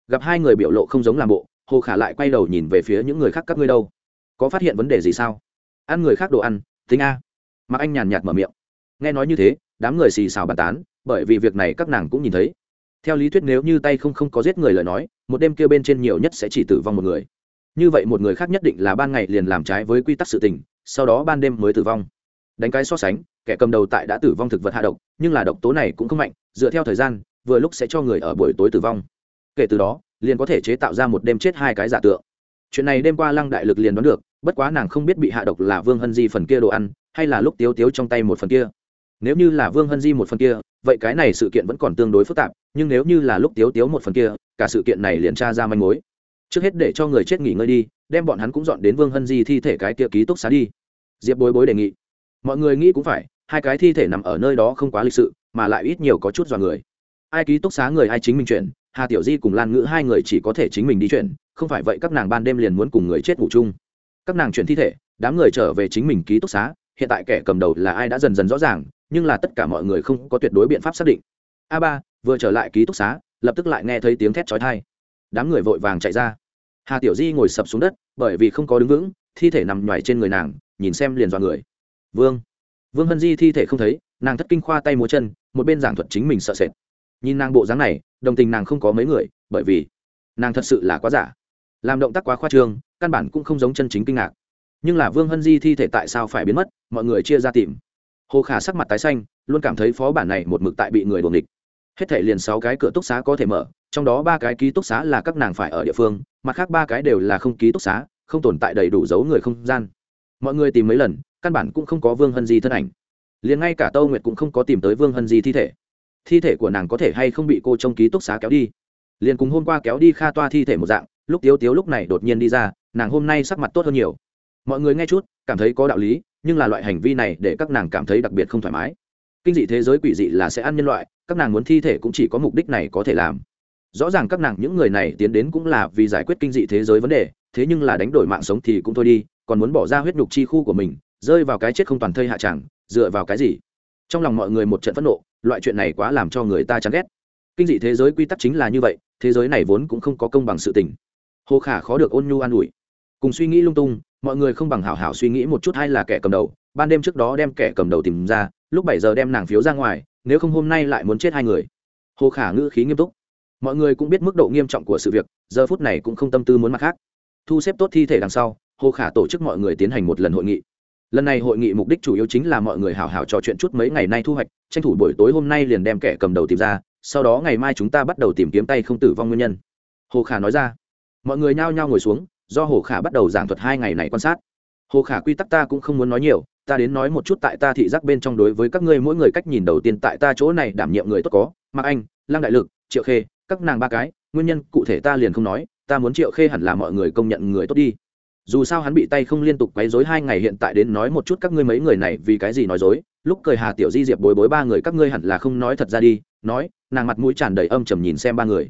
Gặp hai người biểu lộ không giống làm bộ, hồ khả lại quay đầu nhìn về phía những người khác các ngươi đâu. Có phát hiện vấn đề gì sao? Ăn người khác đồ ăn, tính a. Mặc anh nhàn nhạt mở miệng. Nghe nói như thế, đám người xì xào bàn tán, bởi vì việc này các nàng cũng nhìn thấy. Theo lý thuyết nếu như tay không không có giết người lời nói, một đêm kia bên trên nhiều nhất sẽ chỉ tử vong một người như vậy một người khác nhất định là ban ngày liền làm trái với quy tắc sự tình, sau đó ban đêm mới tử vong. Đánh cái so sánh, kẻ cầm đầu tại đã tử vong thực vật hạ độc, nhưng là độc tố này cũng không mạnh, dựa theo thời gian, vừa lúc sẽ cho người ở buổi tối tử vong. Kể từ đó, liền có thể chế tạo ra một đêm chết hai cái giả tượng. Chuyện này đêm qua lăng đại lực liền đoán được, bất quá nàng không biết bị hạ độc là vương hân di phần kia đồ ăn, hay là lúc tiếu tiếu trong tay một phần kia. Nếu như là vương hân di một phần kia, vậy cái này sự kiện vẫn còn tương đối phức tạp, nhưng nếu như là lúc tiếu tiếu một phần kia, cả sự kiện này liền tra ra manh mối trước hết để cho người chết nghỉ ngơi đi, đem bọn hắn cũng dọn đến vương hân di thi thể cái kia ký túc xá đi. Diệp bối bối đề nghị. Mọi người nghĩ cũng phải, hai cái thi thể nằm ở nơi đó không quá lịch sự, mà lại ít nhiều có chút dọa người. Ai ký túc xá người ai chính mình chuyển, hà tiểu di cùng lan ngữ hai người chỉ có thể chính mình đi chuyển, không phải vậy các nàng ban đêm liền muốn cùng người chết ngủ chung. Các nàng chuyển thi thể, đám người trở về chính mình ký túc xá, hiện tại kẻ cầm đầu là ai đã dần dần rõ ràng, nhưng là tất cả mọi người không có tuyệt đối biện pháp xác định. A ba, vừa trở lại ký túc xá, lập tức lại nghe thấy tiếng thét chói tai đám người vội vàng chạy ra. Hà tiểu di ngồi sập xuống đất, bởi vì không có đứng vững, thi thể nằm nhoài trên người nàng, nhìn xem liền dọa người. Vương vương hân di thi thể không thấy, nàng thất kinh khoa tay múa chân, một bên giảng thuật chính mình sợ sệt. Nhìn nàng bộ dáng này, đồng tình nàng không có mấy người, bởi vì nàng thật sự là quá giả. Làm động tác quá khoa trương, căn bản cũng không giống chân chính kinh ngạc. Nhưng là vương hân di thi thể tại sao phải biến mất, mọi người chia ra tìm. Hồ khả sắc mặt tái xanh, luôn cảm thấy phó bản này một mực tại bị người đuồng địch hết thể liền sáu cái cửa túc xá có thể mở trong đó ba cái ký túc xá là các nàng phải ở địa phương, mặt khác ba cái đều là không ký túc xá, không tồn tại đầy đủ dấu người không gian. Mọi người tìm mấy lần, căn bản cũng không có vương hân di thân ảnh. Liền ngay cả tâu nguyệt cũng không có tìm tới vương hân di thi thể. Thi thể của nàng có thể hay không bị cô trong ký túc xá kéo đi? Liền cùng hôm qua kéo đi kha toa thi thể một dạng, lúc tiếu tiếu lúc này đột nhiên đi ra, nàng hôm nay sắc mặt tốt hơn nhiều. Mọi người nghe chút, cảm thấy có đạo lý, nhưng là loại hành vi này để các nàng cảm thấy đặc biệt không thoải mái. Kinh dị thế giới quỷ dị là sẽ ăn nhân loại, các nàng muốn thi thể cũng chỉ có mục đích này có thể làm rõ ràng các nàng những người này tiến đến cũng là vì giải quyết kinh dị thế giới vấn đề, thế nhưng là đánh đổi mạng sống thì cũng thôi đi, còn muốn bỏ ra huyết nhục chi khu của mình, rơi vào cái chết không toàn thây hạ tràng dựa vào cái gì? Trong lòng mọi người một trận phẫn nộ, loại chuyện này quá làm cho người ta chán ghét. Kinh dị thế giới quy tắc chính là như vậy, thế giới này vốn cũng không có công bằng sự tình. Hồ khả khó được ôn nhu an ủi. Cùng suy nghĩ lung tung, mọi người không bằng hảo hảo suy nghĩ một chút hay là kẻ cầm đầu, ban đêm trước đó đem kẻ cầm đầu tìm ra, lúc bảy giờ đem nàng phiếu ra ngoài, nếu không hôm nay lại muốn chết hai người. Hồ khả ngữ khí nghiêm túc mọi người cũng biết mức độ nghiêm trọng của sự việc, giờ phút này cũng không tâm tư muốn mặt khác. Thu xếp tốt thi thể đằng sau, hồ khả tổ chức mọi người tiến hành một lần hội nghị. Lần này hội nghị mục đích chủ yếu chính là mọi người hào hào trò chuyện chút mấy ngày nay thu hoạch, tranh thủ buổi tối hôm nay liền đem kẻ cầm đầu tìm ra, sau đó ngày mai chúng ta bắt đầu tìm kiếm tay không tử vong nguyên nhân. Hồ khả nói ra. Mọi người nhao nhao ngồi xuống, do hồ khả bắt đầu giảng thuật hai ngày này quan sát. Hồ khả quy tắc ta cũng không muốn nói nhiều, ta đến nói một chút tại ta thị giác bên trong đối với các ngươi mỗi người cách nhìn đầu tiên tại ta chỗ này đảm nhiệm người tốt có, mạc anh, lăng đại lực, triệu khê các nàng ba cái, nguyên nhân cụ thể ta liền không nói, ta muốn triệu khê hẳn là mọi người công nhận người tốt đi. Dù sao hắn bị tay không liên tục quấy dối hai ngày hiện tại đến nói một chút các ngươi mấy người này vì cái gì nói dối, lúc cười hà tiểu di diệp bối bối ba người các ngươi hẳn là không nói thật ra đi, nói, nàng mặt mũi tràn đầy âm trầm nhìn xem ba người.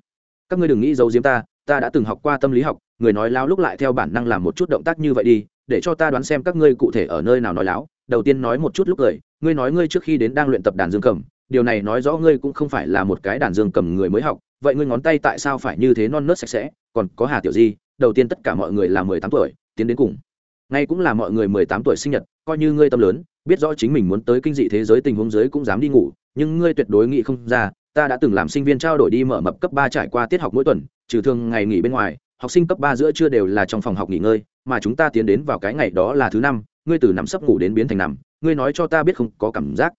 Các ngươi đừng nghĩ giấu giếm ta ta đã từng học qua tâm lý học, người nói láo lúc lại theo bản năng làm một chút động tác như vậy đi, để cho ta đoán xem các ngươi cụ thể ở nơi nào nói láo. Đầu tiên nói một chút lúc cười, ngươi nói ngươi trước khi đến đang luyện tập đàn dương cầm, điều này nói rõ ngươi cũng không phải là một cái đàn dương cầm người mới học vậy ngươi ngón tay tại sao phải như thế non nớt sạch sẽ? Còn có hà tiểu di, đầu tiên tất cả mọi người là mười tám tuổi, tiến đến cùng. Ngay cũng là mọi người mười tám tuổi sinh nhật, coi như ngươi tâm lớn, biết rõ chính mình muốn tới kinh dị thế giới tình huống giới cũng dám đi ngủ, nhưng ngươi tuyệt đối nghĩ không ra, ta đã từng làm sinh viên trao đổi đi mở mập cấp ba trải qua tiết học mỗi tuần, trừ thường ngày nghỉ bên ngoài, học sinh cấp ba giữa trưa đều là trong phòng học nghỉ ngơi, mà chúng ta tiến đến vào cái ngày đó là thứ năm, ngươi từ nằm sấp ngủ đến biến thành nằm, ngươi nói cho ta biết không có cảm giác.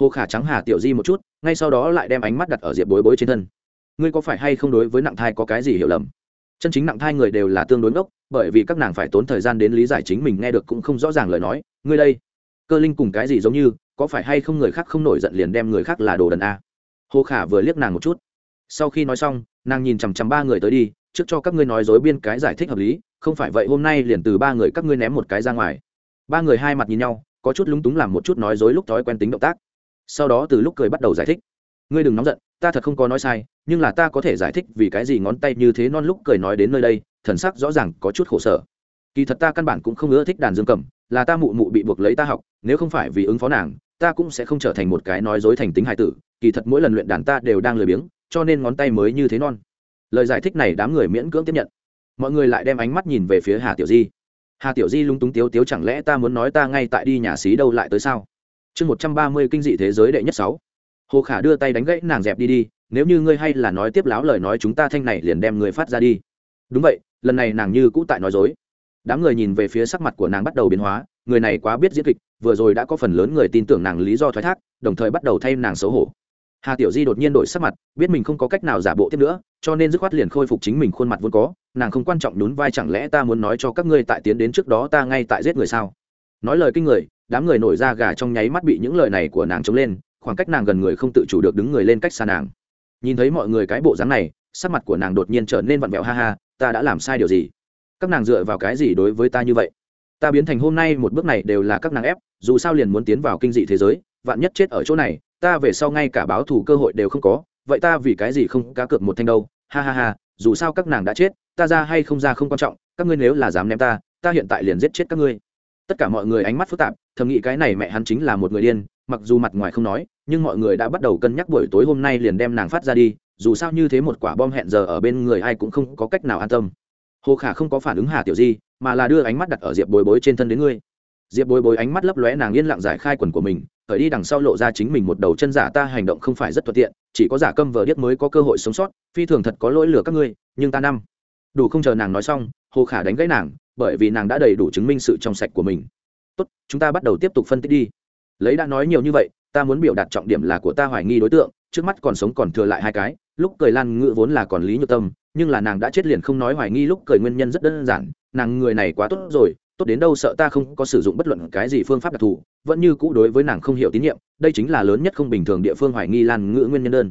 Hồ khả trắng hà tiểu di một chút, ngay sau đó lại đem ánh mắt đặt ở diệp bối bối trên thân ngươi có phải hay không đối với nặng thai có cái gì hiểu lầm? Chân chính nặng thai người đều là tương đối ngốc, bởi vì các nàng phải tốn thời gian đến lý giải chính mình nghe được cũng không rõ ràng lời nói. Ngươi đây, cơ linh cùng cái gì giống như, có phải hay không người khác không nổi giận liền đem người khác là đồ đần a? Hồ khả vừa liếc nàng một chút. Sau khi nói xong, nàng nhìn chằm chằm ba người tới đi, trước cho các ngươi nói dối biên cái giải thích hợp lý, không phải vậy hôm nay liền từ ba người các ngươi ném một cái ra ngoài. Ba người hai mặt nhìn nhau, có chút lúng túng làm một chút nói dối lúc thói quen tính động tác. Sau đó từ lúc cười bắt đầu giải thích. Ngươi đừng nóng giận ta thật không có nói sai, nhưng là ta có thể giải thích vì cái gì ngón tay như thế non lúc cười nói đến nơi đây, thần sắc rõ ràng có chút khổ sở. Kỳ thật ta căn bản cũng không ưa thích đàn dương cầm, là ta mụ mụ bị buộc lấy ta học, nếu không phải vì ứng phó nàng, ta cũng sẽ không trở thành một cái nói dối thành tính hài tử, kỳ thật mỗi lần luyện đàn ta đều đang lười biếng, cho nên ngón tay mới như thế non. Lời giải thích này đám người miễn cưỡng tiếp nhận. Mọi người lại đem ánh mắt nhìn về phía hà tiểu di. Hà tiểu di lúng túng tiếu tiếu, chẳng lẽ ta muốn nói ta ngay tại đi nhà xí đâu lại tới sao? Chương một trăm ba mươi kinh dị thế giới đệ nhất sáu hồ khả đưa tay đánh gãy nàng dẹp đi đi, nếu như ngươi hay là nói tiếp láo lời nói chúng ta thanh này liền đem người phát ra đi. Đúng vậy, lần này nàng như cũ tại nói dối. Đám người nhìn về phía sắc mặt của nàng bắt đầu biến hóa, người này quá biết diễn kịch, vừa rồi đã có phần lớn người tin tưởng nàng lý do thoái thác, đồng thời bắt đầu thay nàng xấu hổ. Hà tiểu di đột nhiên đổi sắc mặt, biết mình không có cách nào giả bộ tiếp nữa, cho nên dứt khoát liền khôi phục chính mình khuôn mặt vốn có, nàng không quan trọng nhún vai chẳng lẽ ta muốn nói cho các ngươi tại tiến đến trước đó ta ngay tại giết người sao? Nói lời kinh người, đám người nổi ra gà trong nháy mắt bị những lời này của nàng chống lên khoảng cách nàng gần người không tự chủ được đứng người lên cách xa nàng. Nhìn thấy mọi người cái bộ dáng này, sắc mặt của nàng đột nhiên trở nên vặn vẹo ha ha, ta đã làm sai điều gì? Các nàng dựa vào cái gì đối với ta như vậy? Ta biến thành hôm nay một bước này đều là các nàng ép, dù sao liền muốn tiến vào kinh dị thế giới, vạn nhất chết ở chỗ này, ta về sau ngay cả báo thù cơ hội đều không có, vậy ta vì cái gì không cá cược một thanh đâu? Ha ha ha, dù sao các nàng đã chết, ta ra hay không ra không quan trọng, các ngươi nếu là dám ném ta ta hiện tại liền giết chết các ngươi tất cả mọi người ánh mắt phức tạp, thầm nghĩ cái này mẹ hắn chính là một người điên, mặc dù mặt ngoài không nói, nhưng mọi người đã bắt đầu cân nhắc buổi tối hôm nay liền đem nàng phát ra đi, dù sao như thế một quả bom hẹn giờ ở bên người ai cũng không có cách nào an tâm. Hồ khả không có phản ứng hà tiểu di, mà là đưa ánh mắt đặt ở diệp bối bối trên thân đến ngươi. Diệp bối bối ánh mắt lấp lóe nàng yên lặng giải khai quần của mình khởi đi đằng sau lộ ra chính mình một đầu chân giả ta hành động không phải rất thuận tiện, chỉ có giả câm vờ điếc mới có cơ hội sống sót, phi thường thật có lỗi lừa các ngươi, nhưng ta năm. Đủ không chờ nàng nói xong, hồ khả đánh gãy nàng bởi vì nàng đã đầy đủ chứng minh sự trong sạch của mình. Tốt, chúng ta bắt đầu tiếp tục phân tích đi. Lấy đã nói nhiều như vậy, ta muốn biểu đạt trọng điểm là của ta hoài nghi đối tượng, trước mắt còn sống còn thừa lại hai cái, lúc cười lan ngự vốn là còn lý nhược tâm, nhưng là nàng đã chết liền không nói hoài nghi lúc cười nguyên nhân rất đơn giản, nàng người này quá tốt rồi, tốt đến đâu sợ ta không có sử dụng bất luận cái gì phương pháp đặc thù, vẫn như cũ đối với nàng không hiểu tín nhiệm, đây chính là lớn nhất không bình thường địa phương hoài nghi lan Ngự nguyên nhân đơn.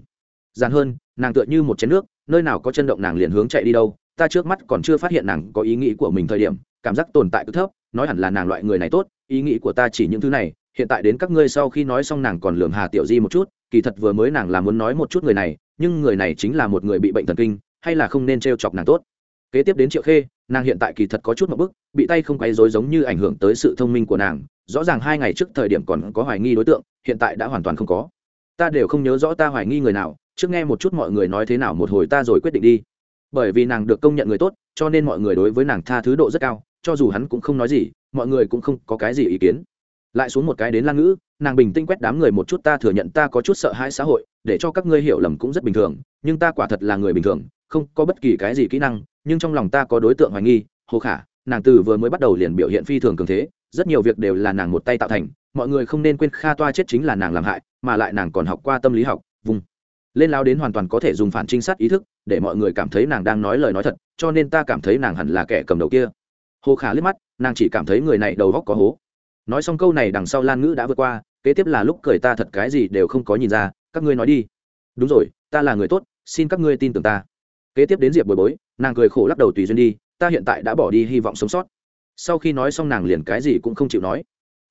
Giản hơn, nàng tựa như một chén nước, nơi nào có chân động nàng liền hướng chạy đi đâu ta trước mắt còn chưa phát hiện nàng có ý nghĩ của mình thời điểm, cảm giác tồn tại cứ thấp, nói hẳn là nàng loại người này tốt, ý nghĩ của ta chỉ những thứ này, hiện tại đến các ngươi sau khi nói xong nàng còn lường hà tiểu di một chút, kỳ thật vừa mới nàng là muốn nói một chút người này, nhưng người này chính là một người bị bệnh thần kinh, hay là không nên t r e o chọc nàng tốt. Kế tiếp đến triệu khê, nàng hiện tại kỳ thật có chút một bức, bị tay không quay dối giống như ảnh hưởng tới sự thông minh của nàng, rõ ràng hai ngày trước thời điểm còn có hoài nghi đối tượng, hiện tại đã hoàn toàn không có. Ta đều không nhớ rõ ta hoài nghi người nào, trước nghe một chút mọi người nói thế nào, một hồi ta rồi quyết định đi bởi vì nàng được công nhận người tốt, cho nên mọi người đối với nàng tha thứ độ rất cao, cho dù hắn cũng không nói gì, mọi người cũng không có cái gì ý kiến. Lại xuống một cái đến lan ngữ, nàng bình tĩnh quét đám người một chút, ta thừa nhận ta có chút sợ hãi xã hội, để cho các ngươi hiểu lầm cũng rất bình thường, nhưng ta quả thật là người bình thường, không có bất kỳ cái gì kỹ năng, nhưng trong lòng ta có đối tượng hoài nghi, hồ khả, nàng từ vừa mới bắt đầu liền biểu hiện phi thường cường thế, rất nhiều việc đều là nàng một tay tạo thành, mọi người không nên quên kha toa chết chính là nàng làm hại, mà lại nàng còn học qua tâm lý học, vùng lên lao đến hoàn toàn có thể dùng phản trinh sát ý thức để mọi người cảm thấy nàng đang nói lời nói thật, cho nên ta cảm thấy nàng hẳn là kẻ cầm đầu kia. Hồ khả liếc mắt, nàng chỉ cảm thấy người này đầu góc có hố. Nói xong câu này đằng sau lan ngữ đã vượt qua, kế tiếp là lúc cười ta thật cái gì đều không có nhìn ra, các ngươi nói đi. Đúng rồi, ta là người tốt, xin các ngươi tin tưởng ta. Kế tiếp đến diệp bồi bối, nàng cười khổ lắc đầu tùy duyên đi, ta hiện tại đã bỏ đi hy vọng sống sót. Sau khi nói xong nàng liền cái gì cũng không chịu nói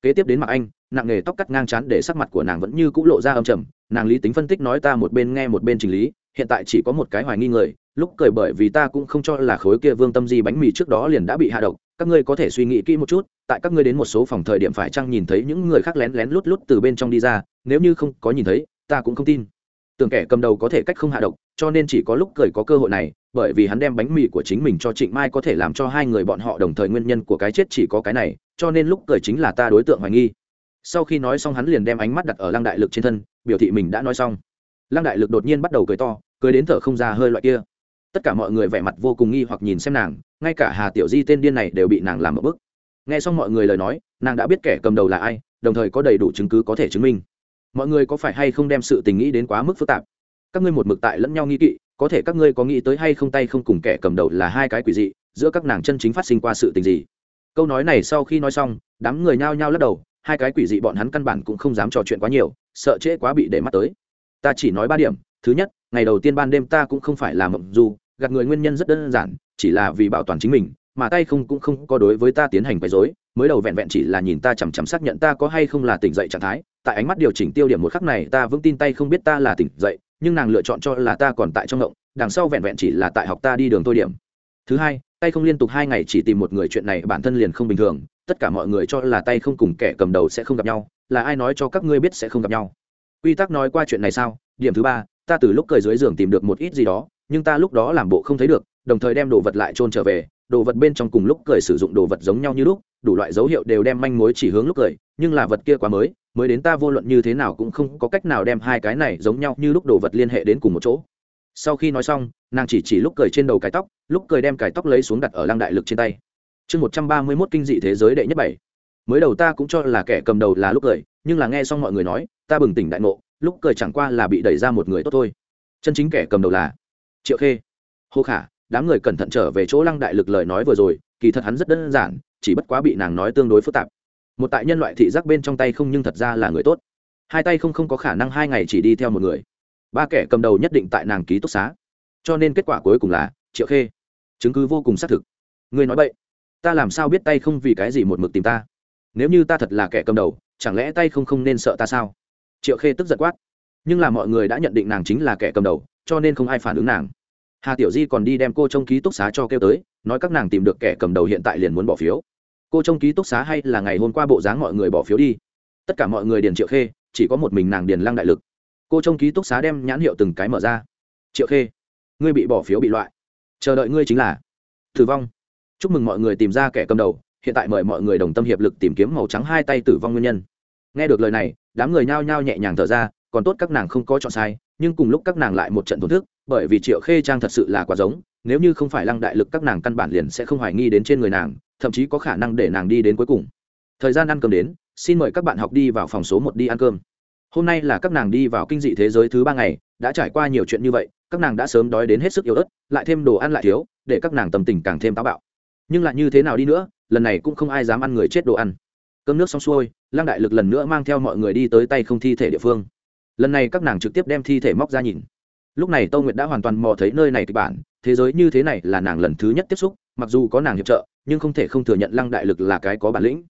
kế tiếp đến mặc anh, nặng nghề tóc cắt ngang chán để sắc mặt của nàng vẫn như c ũ lộ ra âm trầm. Nàng lý tính phân tích nói ta một bên nghe một bên trình lý, hiện tại chỉ có một cái hoài nghi người, lúc cười bởi vì ta cũng không cho là khối kia vương tâm di bánh mì trước đó liền đã bị hạ độc. Các ngươi có thể suy nghĩ kỹ một chút, tại các ngươi đến một số phòng thời điểm phải chăng nhìn thấy những người khác lén lén lút lút từ bên trong đi ra, nếu như không có nhìn thấy, ta cũng không tin. Tưởng kẻ cầm đầu có thể cách không hạ độc, cho nên chỉ có lúc cười có cơ hội này bởi vì hắn đem bánh mì của chính mình cho trịnh mai có thể làm cho hai người bọn họ đồng thời nguyên nhân của cái chết chỉ có cái này, cho nên lúc cười chính là ta đối tượng hoài nghi. Sau khi nói xong hắn liền đem ánh mắt đặt ở lăng đại lực trên thân, biểu thị mình đã nói xong. Lăng đại lực đột nhiên bắt đầu cười to, cười đến thở không ra hơi loại kia. Tất cả mọi người vẻ mặt vô cùng nghi hoặc nhìn xem nàng, ngay cả hà tiểu di tên điên này đều bị nàng làm một bức. Nghe xong mọi người lời nói, nàng đã biết kẻ cầm đầu là ai, đồng thời có đầy đủ chứng cứ có thể chứng minh. Mọi người có phải hay không đem sự tình nghĩ đến quá mức phức tạp? Các ngươi một mực tại lẫn nhau nghi kỵ có thể các ngươi có nghĩ tới hay không tay không cùng kẻ cầm đầu là hai cái quỷ dị, giữa các nàng chân chính phát sinh qua sự tình gì? Câu nói này sau khi nói xong, đám người nhao nhao lắc đầu, hai cái quỷ dị bọn hắn căn bản cũng không dám trò chuyện quá nhiều, sợ trễ quá bị để mắt tới. Ta chỉ nói ba điểm, thứ nhất, ngày đầu tiên ban đêm ta cũng không phải là mộng du, gạt người nguyên nhân rất đơn giản, chỉ là vì bảo toàn chính mình, mà tay không cũng không có đối với ta tiến hành quấy dối mới đầu vẹn vẹn chỉ là nhìn ta chằm chằm xác nhận ta có hay không là tỉnh dậy trạng thái, tại ánh mắt điều chỉnh tiêu điểm một khắc này ta vững tin tay không biết ta là tỉnh dậy nhưng nàng lựa chọn cho là ta còn tại trong ngộng, đằng sau vẹn vẹn chỉ là tại học ta đi đường thôi điểm. Thứ hai, tay không liên tục hai ngày chỉ tìm một người chuyện này bản thân liền không bình thường, tất cả mọi người cho là tay không cùng kẻ cầm đầu sẽ không gặp nhau, là ai nói cho các ngươi biết sẽ không gặp nhau. Quy tắc nói qua chuyện này sao? Điểm thứ ba, ta từ lúc cười dưới giường tìm được một ít gì đó, nhưng ta lúc đó làm bộ không thấy được, đồng thời đem đồ vật lại trôn trở về, đồ vật bên trong cùng lúc cười sử dụng đồ vật giống nhau như lúc, đủ loại dấu hiệu đều đem manh mối chỉ hướng lúc cười, nhưng là vật kia quá mới mới đến ta vô luận như thế nào cũng không có cách nào đem hai cái này giống nhau như lúc đồ vật liên hệ đến cùng một chỗ. Sau khi nói xong, nàng chỉ chỉ lúc cười trên đầu cái tóc, lúc cười đem cái tóc lấy xuống đặt ở lăng đại lực trên tay. Chương một trăm ba mươi mốt kinh dị thế giới đệ nhất bảy. Mới đầu ta cũng cho là kẻ cầm đầu là lúc cười, nhưng là nghe xong mọi người nói, ta bừng tỉnh đại ngộ, lúc cười chẳng qua là bị đẩy ra một người tốt thôi. Chân chính kẻ cầm đầu là triệu khê. Hô khả, đám người cẩn thận trở về chỗ lăng đại lực lời nói vừa rồi, kỳ thật hắn rất đơn giản, chỉ bất quá bị nàng nói tương đối phức tạp một tại nhân loại thị giác bên trong tay không nhưng thật ra là người tốt. Hai tay không không có khả năng hai ngày chỉ đi theo một người. Ba kẻ cầm đầu nhất định tại nàng ký túc xá. Cho nên kết quả cuối cùng là, triệu khê. Chứng cứ vô cùng xác thực. Ngươi nói vậy ta làm sao biết tay không vì cái gì một mực tìm ta? Nếu như ta thật là kẻ cầm đầu, chẳng lẽ tay không không nên sợ ta sao? Triệu khê tức giật quát. Nhưng là mọi người đã nhận định nàng chính là kẻ cầm đầu, cho nên không ai phản ứng nàng. Hà tiểu di còn đi đem cô trong ký túc xá cho kêu tới, nói các nàng tìm được kẻ cầm đầu hiện tại liền muốn bỏ phiếu cô trông ký túc xá hay là ngày hôm qua bộ dáng mọi người bỏ phiếu đi. Tất cả mọi người điền triệu khê, chỉ có một mình nàng điền lăng đại lực. Cô trông ký túc xá đem nhãn hiệu từng cái mở ra. Triệu khê, ngươi bị bỏ phiếu bị loại. Chờ đợi ngươi chính là tử vong. Chúc mừng mọi người tìm ra kẻ cầm đầu, hiện tại mời mọi người đồng tâm hiệp lực tìm kiếm màu trắng hai tay tử vong nguyên nhân. Nghe được lời này, đám người nhao nhao nhẹ nhàng thở ra, còn tốt các nàng không có chọn sai, nhưng cùng lúc các nàng lại một trận thổn thức bởi vì triệu khê trang thật sự là quá giống, nếu như không phải lăng đại lực các nàng căn bản liền sẽ không hoài nghi đến trên người nàng, thậm chí có khả năng để nàng đi đến cuối cùng. Thời gian ăn cơm đến, xin mời các bạn học đi vào phòng số một đi ăn cơm. Hôm nay là các nàng đi vào kinh dị thế giới thứ ba ngày, đã trải qua nhiều chuyện như vậy, các nàng đã sớm đói đến hết sức yếu ớt, lại thêm đồ ăn lại thiếu, để các nàng tâm tình càng thêm táo bạo. Nhưng lại như thế nào đi nữa, lần này cũng không ai dám ăn người chết đồ ăn. Cơm nước xong xuôi, lăng đại lực lần nữa mang theo mọi người đi tới tay không thi thể địa phương. Lần này các nàng trực tiếp đem thi thể móc ra nhìn lúc này tâu nguyệt đã hoàn toàn mò thấy nơi này kịch bản, thế giới như thế này là nàng lần thứ nhất tiếp xúc, mặc dù có nàng hiệp trợ, nhưng không thể không thừa nhận lăng đại lực là cái có bản lĩnh.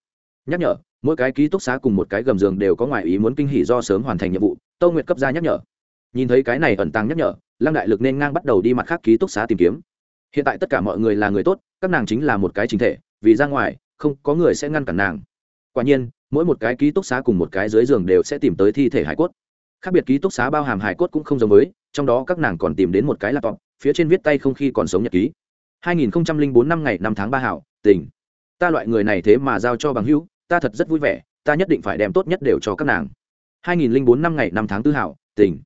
Nhắc nhở, mỗi cái ký túc xá cùng một cái gầm giường đều có ngoại ý muốn kinh hỉ do sớm hoàn thành nhiệm vụ tâu nguyệt cấp ra nhắc nhở. Nhìn thấy cái này ẩn tàng nhắc nhở, lăng đại lực nên ngang bắt đầu đi mặt khác ký túc xá tìm kiếm. Hiện tại tất cả mọi người là người tốt, các nàng chính là một cái chính thể, vì ra ngoài, không có người sẽ ngăn cản nàng. Quả nhiên, mỗi một cái ký túc xá cùng một cái dưới giường đều sẽ tìm tới thi thể hải cốt khác biệt ký túc xá bao hàm hải cốt cũng không giống với, trong đó các nàng còn tìm đến một cái laptop, phía trên viết tay không khi còn sống nhật ký. 2004 năm ngày 5 tháng 3 hảo, tình. Ta loại người này thế mà giao cho bằng hữu, ta thật rất vui vẻ, ta nhất định phải đem tốt nhất đều cho các nàng. 2004 năm ngày 5 tháng 4 hảo, tình.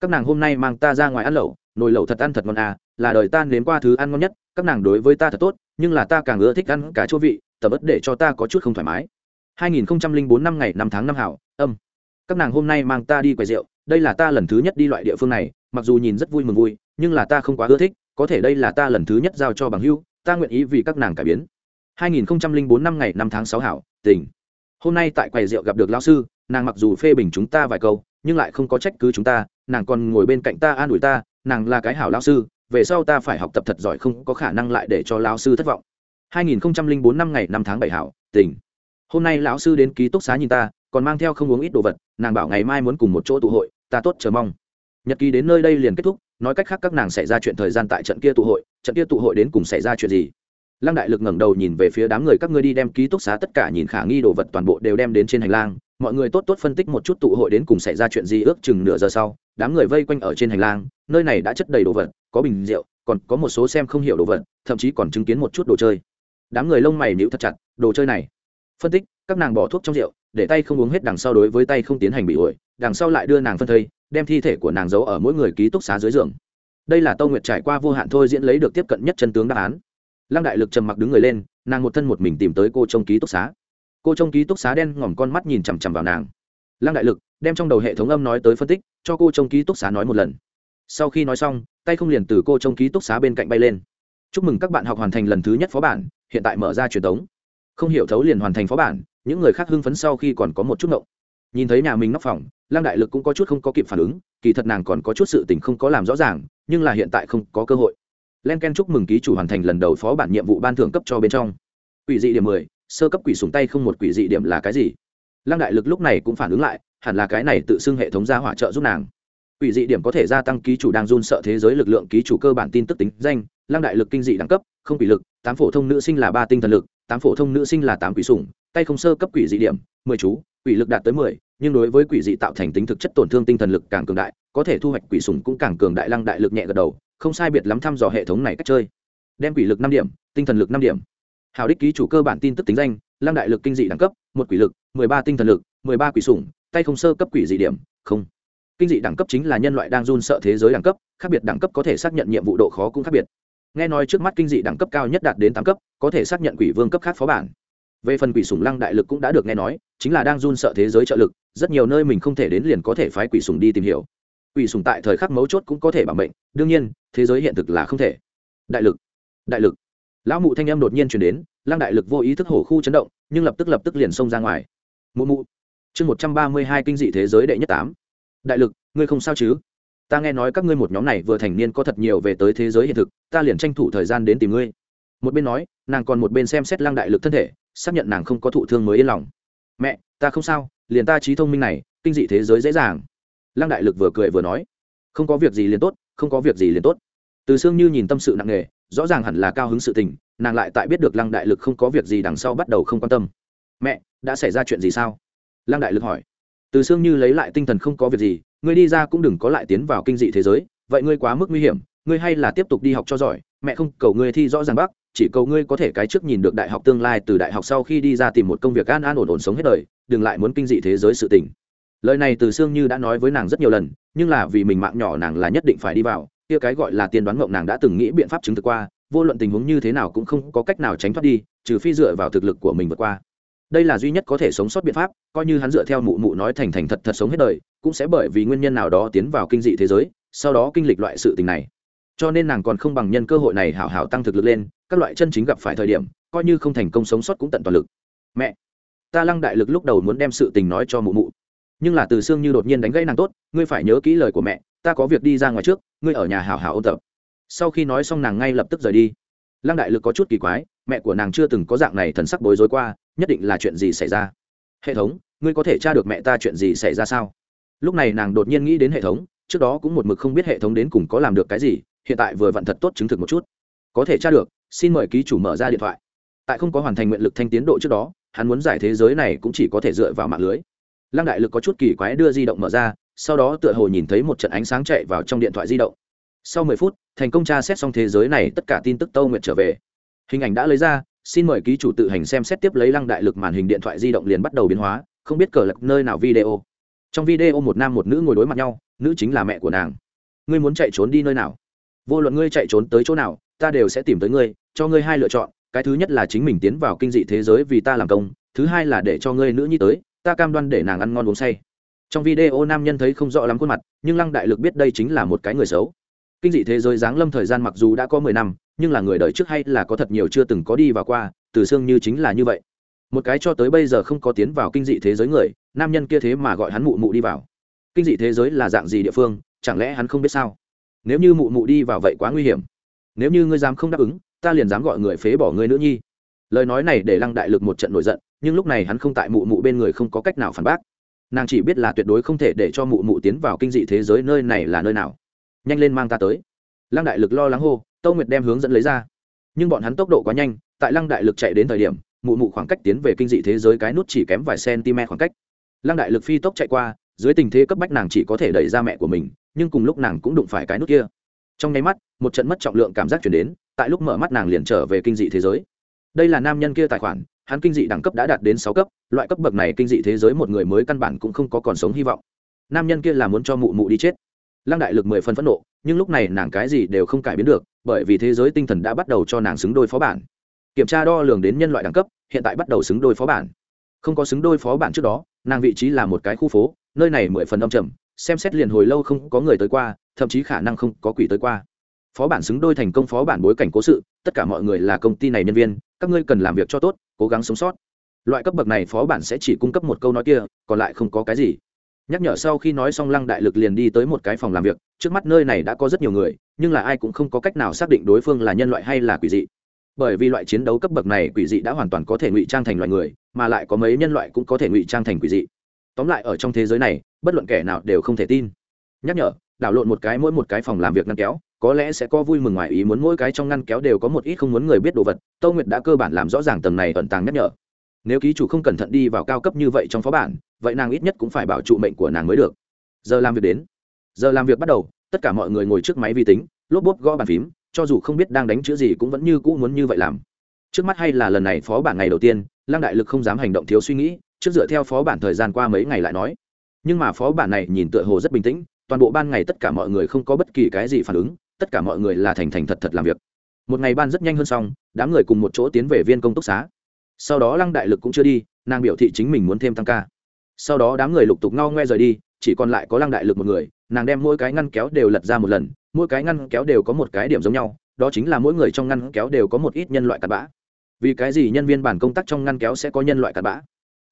Các nàng hôm nay mang ta ra ngoài ăn lẩu, nồi lẩu thật ăn thật ngon à là đời ta nếm qua thứ ăn ngon nhất, các nàng đối với ta thật tốt, nhưng là ta càng ưa thích ăn cả chỗ vị, tầm ớt để cho ta có chút không thoải mái. 2004 năm ngày 5 tháng 5 hảo, âm các nàng hôm nay mang ta đi quầy rượu, đây là ta lần thứ nhất đi loại địa phương này, mặc dù nhìn rất vui mừng vui, nhưng là ta không quá ưa thích, có thể đây là ta lần thứ nhất giao cho bằng hưu ta nguyện ý vì các nàng cải biến. 2004 năm ngày 5 tháng 6 hảo, tỉnh. Hôm nay tại quầy rượu gặp được lão sư, nàng mặc dù phê bình chúng ta vài câu, nhưng lại không có trách cứ chúng ta, nàng còn ngồi bên cạnh ta an ủi ta, nàng là cái hảo lão sư, về sau ta phải học tập thật giỏi không có khả năng lại để cho lão sư thất vọng. 2004 năm ngày 5 tháng 7 hảo, tỉnh. Hôm nay lão sư đến ký túc xá nhìn ta còn mang theo không uống ít đồ vật, nàng bảo ngày mai muốn cùng một chỗ tụ hội, ta tốt chờ mong. Nhật ký đến nơi đây liền kết thúc, nói cách khác các nàng xảy ra chuyện thời gian tại trận kia tụ hội, trận kia tụ hội đến cùng xảy ra chuyện gì? Lăng đại lực ngẩng đầu nhìn về phía đám người, các ngươi đi đem ký túc xá tất cả nhìn khả nghi đồ vật toàn bộ đều đem đến trên hành lang, mọi người tốt tốt phân tích một chút tụ hội đến cùng xảy ra chuyện gì ước chừng nửa giờ sau, đám người vây quanh ở trên hành lang, nơi này đã chất đầy đồ vật, có bình rượu, còn có một số xem không hiểu đồ vật, thậm chí còn chứng kiến một chút đồ chơi. Đám người lông mày níu thật chặt, đồ chơi này. Phân tích, các nàng bỏ thuốc trong rượu để tay không uống hết đằng sau đối với tay không tiến hành bị ổi, đằng sau lại đưa nàng phân thây, đem thi thể của nàng giấu ở mỗi người ký túc xá dưới giường. Đây là tâu nguyệt trải qua vô hạn thôi diễn lấy được tiếp cận nhất chân tướng đáp án. Lăng đại lực trầm mặc đứng người lên, nàng một thân một mình tìm tới cô trong ký túc xá. Cô trong ký túc xá đen ngòm con mắt nhìn chằm chằm vào nàng. Lăng đại lực đem trong đầu hệ thống âm nói tới phân tích, cho cô trong ký túc xá nói một lần. Sau khi nói xong, tay không liền từ cô trong ký túc xá bên cạnh bay lên. Chúc mừng các bạn học hoàn thành lần thứ nhất phó bản, hiện tại mở ra truyền thống không hiểu thấu liền hoàn thành phó bản, những người khác hưng phấn sau khi còn có một chút ngộng. Nhìn thấy nhà mình nóc phòng, lăng đại lực cũng có chút không có kịp phản ứng, kỳ thật nàng còn có chút sự tình không có làm rõ ràng, nhưng là hiện tại không có cơ hội. Len ken chúc mừng ký chủ hoàn thành lần đầu phó bản nhiệm vụ ban thưởng cấp cho bên trong. Quỷ dị điểm mười, sơ cấp quỷ sùng tay không một quỷ dị điểm là cái gì? Lăng đại lực lúc này cũng phản ứng lại, hẳn là cái này tự xưng hệ thống gia hỏa trợ giúp nàng. Quỷ dị điểm có thể gia tăng ký chủ đang run sợ thế giới lực lượng ký chủ cơ bản tin tức tính danh, lăng đại lực kinh dị đẳng cấp, không quỷ lực, tám phổ thông nữ sinh là ba tinh thần lực tám phổ thông nữ sinh là tám quỷ sủng, tay không sơ cấp quỷ dị điểm, mười chú, quỷ lực đạt tới mười, nhưng đối với quỷ dị tạo thành tính thực chất tổn thương tinh thần lực càng cường đại, có thể thu hoạch quỷ sủng cũng càng cường đại lăng đại lực nhẹ gật đầu, không sai biệt lắm thăm dò hệ thống này cách chơi. Đem quỷ lực năm điểm, tinh thần lực năm điểm. Hào đích ký chủ cơ bản tin tức tính danh, lăng đại lực kinh dị đẳng cấp, một quỷ lực, mười ba tinh thần lực, mười ba quỷ sủng, tay không sơ cấp quỷ dị điểm, không. Kinh dị đẳng cấp chính là nhân loại đang run sợ thế giới đẳng cấp, khác biệt đẳng cấp có thể xác nhận nhiệm vụ độ khó cũng khác biệt nghe nói trước mắt kinh dị đẳng cấp cao nhất đạt đến tám cấp, có thể xác nhận quỷ vương cấp khác phó bản. Về phần quỷ sùng lăng đại lực cũng đã được nghe nói, chính là đang run sợ thế giới trợ lực, rất nhiều nơi mình không thể đến liền có thể phái quỷ sùng đi tìm hiểu. Quỷ sùng tại thời khắc mấu chốt cũng có thể bảo mệnh, đương nhiên, thế giới hiện thực là không thể. Đại lực đại lực. Lão mụ thanh em đột nhiên chuyển đến, lăng đại lực vô ý thức hổ khu chấn động, nhưng lập tức lập tức liền xông ra ngoài. Mụ mụ. Chương một trăm ba mươi hai kinh dị thế giới đệ nhất tám. Đại lực, ngươi không sao chứ? Ta nghe nói các ngươi một nhóm này vừa thành niên có thật nhiều về tới thế giới hiện thực, ta liền tranh thủ thời gian đến tìm ngươi. Một bên nói, nàng còn một bên xem xét lăng đại lực thân thể, xác nhận nàng không có thụ thương mới yên lòng. Mẹ, ta không sao, liền ta trí thông minh này, kinh dị thế giới dễ dàng. Lăng đại lực vừa cười vừa nói, không có việc gì liền tốt, không có việc gì liền tốt. Từ xương như nhìn tâm sự nặng nề, rõ ràng hẳn là cao hứng sự tình, nàng lại tại biết được lăng đại lực không có việc gì đằng sau bắt đầu không quan tâm. Mẹ, đã xảy ra chuyện gì sao? Lăng đại lực hỏi. Từ xương như lấy lại tinh thần không có việc gì ngươi đi ra cũng đừng có lại tiến vào kinh dị thế giới, vậy ngươi quá mức nguy hiểm, ngươi hay là tiếp tục đi học cho giỏi, mẹ không, cầu ngươi thi rõ ràng bác, chỉ cầu ngươi có thể cái trước nhìn được đại học tương lai, từ đại học sau khi đi ra tìm một công việc an an ổn ổn sống hết đời, đừng lại muốn kinh dị thế giới sự tình. Lời này từ xương như đã nói với nàng rất nhiều lần, nhưng là vì mình mạng nhỏ nàng là nhất định phải đi vào, kia cái gọi là tiên đoán mộng nàng đã từng nghĩ biện pháp chứng thực qua, vô luận tình huống như thế nào cũng không có cách nào tránh thoát đi, trừ phi dựa vào thực lực của mình vượt qua. Đây là duy nhất có thể sống sót biện pháp, coi như hắn dựa theo mụ mụ nói thành thành thật thật sống hết đời cũng sẽ bởi vì nguyên nhân nào đó tiến vào kinh dị thế giới, sau đó kinh lịch loại sự tình này. Cho nên nàng còn không bằng nhân cơ hội này hảo hảo tăng thực lực lên, các loại chân chính gặp phải thời điểm, coi như không thành công sống sót cũng tận toàn lực. Mẹ, ta lăng đại lực lúc đầu muốn đem sự tình nói cho mụ mụ. Nhưng là từ xương như đột nhiên đánh gãy nàng tốt, ngươi phải nhớ kỹ lời của mẹ, ta có việc đi ra ngoài trước, ngươi ở nhà hảo hảo ôn tập. Sau khi nói xong nàng ngay lập tức rời đi. Lăng đại lực có chút kỳ quái, mẹ của nàng chưa từng có dạng này thần sắc bối rối qua, nhất định là chuyện gì xảy ra? Hệ thống, ngươi có thể tra được mẹ ta chuyện gì xảy ra sao? Lúc này nàng đột nhiên nghĩ đến hệ thống, trước đó cũng một mực không biết hệ thống đến cùng có làm được cái gì, hiện tại vừa vặn thật tốt chứng thực một chút. Có thể tra được, xin mời ký chủ mở ra điện thoại. Tại không có hoàn thành nguyện lực thanh tiến độ trước đó, hắn muốn giải thế giới này cũng chỉ có thể dựa vào mạng lưới. Lăng đại lực có chút kỳ quái đưa di động mở ra, sau đó tựa hồ nhìn thấy một trận ánh sáng chạy vào trong điện thoại di động. Sau mười phút, thành công tra xét xong thế giới này, tất cả tin tức tâu nguyện trở về. Hình ảnh đã lấy ra, xin mời ký chủ tự hành xem xét tiếp lấy lăng đại lực màn hình điện thoại di động liền bắt đầu biến hóa, không biết cờ lật nơi nào video trong video một nam một nữ ngồi đối mặt nhau, nữ chính là mẹ của nàng. Ngươi muốn chạy trốn đi nơi nào? Vô luận ngươi chạy trốn tới chỗ nào, ta đều sẽ tìm tới ngươi, cho ngươi hai lựa chọn. Cái thứ nhất là chính mình tiến vào kinh dị thế giới vì ta làm công, thứ hai là để cho ngươi nữ nhi tới, ta cam đoan để nàng ăn ngon uống say. Trong video nam nhân thấy không rõ lắm khuôn mặt, nhưng lăng đại lực biết đây chính là một cái người xấu. Kinh dị thế giới giáng lâm thời gian mặc dù đã có mười năm, nhưng là người đời trước hay là có thật nhiều chưa từng có đi và qua, từ xương như chính là như vậy một cái cho tới bây giờ không có tiến vào kinh dị thế giới người, nam nhân kia thế mà gọi hắn mụ mụ đi vào. Kinh dị thế giới là dạng gì địa phương, chẳng lẽ hắn không biết sao? Nếu như mụ mụ đi vào vậy quá nguy hiểm. Nếu như ngươi dám không đáp ứng, ta liền dám gọi người phế bỏ ngươi nữ nhi. Lời nói này để lăng đại lực một trận nổi giận, nhưng lúc này hắn không tại mụ mụ bên người không có cách nào phản bác. Nàng chỉ biết là tuyệt đối không thể để cho mụ mụ tiến vào kinh dị thế giới nơi này là nơi nào. Nhanh lên mang ta tới. Lăng đại lực lo lắng hô, tâu nguyệt đem hướng dẫn lấy ra. Nhưng bọn hắn tốc độ quá nhanh, tại lăng đại lực chạy đến thời điểm mụ mụ khoảng cách tiến về kinh dị thế giới cái nút chỉ kém vài cm khoảng cách. Lăng đại lực phi tốc chạy qua, dưới tình thế cấp bách nàng chỉ có thể đẩy ra mẹ của mình, nhưng cùng lúc nàng cũng đụng phải cái nút kia. Trong nháy mắt, một trận mất trọng lượng cảm giác chuyển đến, tại lúc mở mắt nàng liền trở về kinh dị thế giới. Đây là nam nhân kia tài khoản, hắn kinh dị đẳng cấp đã đạt đến sáu cấp, loại cấp bậc này kinh dị thế giới một người mới căn bản cũng không có còn sống hy vọng. Nam nhân kia là muốn cho mụ mụ đi chết. Lăng đại lực mười phân phẫn nộ, nhưng lúc này nàng cái gì đều không cải biến được, bởi vì thế giới tinh thần đã bắt đầu cho nàng xứng đôi phó bản kiểm tra đo lường đến nhân loại đẳng cấp, hiện tại bắt đầu xứng đôi phó bản. Không có xứng đôi phó bản trước đó, nàng vị trí là một cái khu phố, nơi này mười phần âm trầm, xem xét liền hồi lâu không có người tới qua, thậm chí khả năng không có quỷ tới qua. Phó bản xứng đôi thành công phó bản bối cảnh cố sự, tất cả mọi người là công ty này nhân viên, các ngươi cần làm việc cho tốt, cố gắng sống sót. Loại cấp bậc này phó bản sẽ chỉ cung cấp một câu nói kia, còn lại không có cái gì. Nhắc nhở sau khi nói xong lăng đại lực liền đi tới một cái phòng làm việc, trước mắt nơi này đã có rất nhiều người, nhưng là ai cũng không có cách nào xác định đối phương là nhân loại hay là quỷ dị bởi vì loại chiến đấu cấp bậc này quỷ dị đã hoàn toàn có thể ngụy trang thành loại người, mà lại có mấy nhân loại cũng có thể ngụy trang thành quỷ dị. Tóm lại, ở trong thế giới này, bất luận kẻ nào đều không thể tin. Nhắc nhở, đảo lộn một cái mỗi một cái phòng làm việc ngăn kéo, có lẽ sẽ có vui mừng ngoài ý muốn mỗi cái trong ngăn kéo đều có một ít không muốn người biết đồ vật tâu nguyệt đã cơ bản làm rõ ràng tầng này ẩn tàng nhắc nhở. Nếu ký chủ không cẩn thận đi vào cao cấp như vậy trong phó bản, vậy nàng ít nhất cũng phải bảo trụ mệnh của nàng mới được. Giờ làm việc đến. Giờ làm việc bắt đầu, tất cả mọi người ngồi trước máy vi tính, lốp bốp gõ bàn phím cho dù không biết đang đánh chữ gì cũng vẫn như cũ muốn như vậy làm. Trước mắt hay là lần này phó bản ngày đầu tiên, lăng đại lực không dám hành động thiếu suy nghĩ, trước dựa theo phó bản thời gian qua mấy ngày lại nói. Nhưng mà phó bản này nhìn tựa hồ rất bình tĩnh, toàn bộ ban ngày tất cả mọi người không có bất kỳ cái gì phản ứng, tất cả mọi người là thành thành thật thật làm việc. Một ngày ban rất nhanh hơn xong, đám người cùng một chỗ tiến về viên công túc xá. Sau đó lăng đại lực cũng chưa đi, nàng biểu thị chính mình muốn thêm tăng ca. Sau đó đám người lục tục ngao ngoe rời đi, chỉ còn lại có lăng đại lực một người, nàng đem mỗi cái ngăn kéo đều lật ra một lần mỗi cái ngăn kéo đều có một cái điểm giống nhau, đó chính là mỗi người trong ngăn kéo đều có một ít nhân loại cặn bã. Vì cái gì nhân viên bản công tác trong ngăn kéo sẽ có nhân loại cặn bã?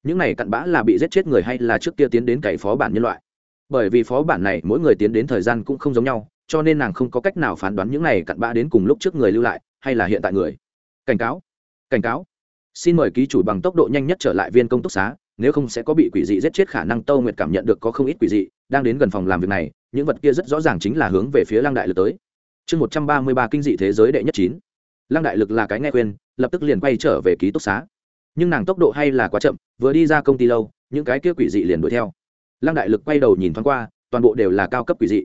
Những này cặn bã là bị giết chết người hay là trước kia tiến đến cày phó bản nhân loại? Bởi vì phó bản này mỗi người tiến đến thời gian cũng không giống nhau, cho nên nàng không có cách nào phán đoán những này cặn bã đến cùng lúc trước người lưu lại, hay là hiện tại người. Cảnh cáo cảnh cáo. Xin mời ký chủ bằng tốc độ nhanh nhất trở lại viên công túc xá, nếu không sẽ có bị quỷ dị giết chết khả năng tâu nguyệt cảm nhận được có không ít quỷ dị đang đến gần phòng làm việc này, những vật kia rất rõ ràng chính là hướng về phía lăng đại lực tới. Chương một trăm ba mươi ba kinh dị thế giới đệ nhất chín. Lăng đại lực là cái nghe khuyên, lập tức liền quay trở về ký túc xá. Nhưng nàng tốc độ hay là quá chậm, vừa đi ra công ty lâu, những cái kia quỷ dị liền đuổi theo. Lăng đại lực quay đầu nhìn thoáng qua, toàn bộ đều là cao cấp quỷ dị.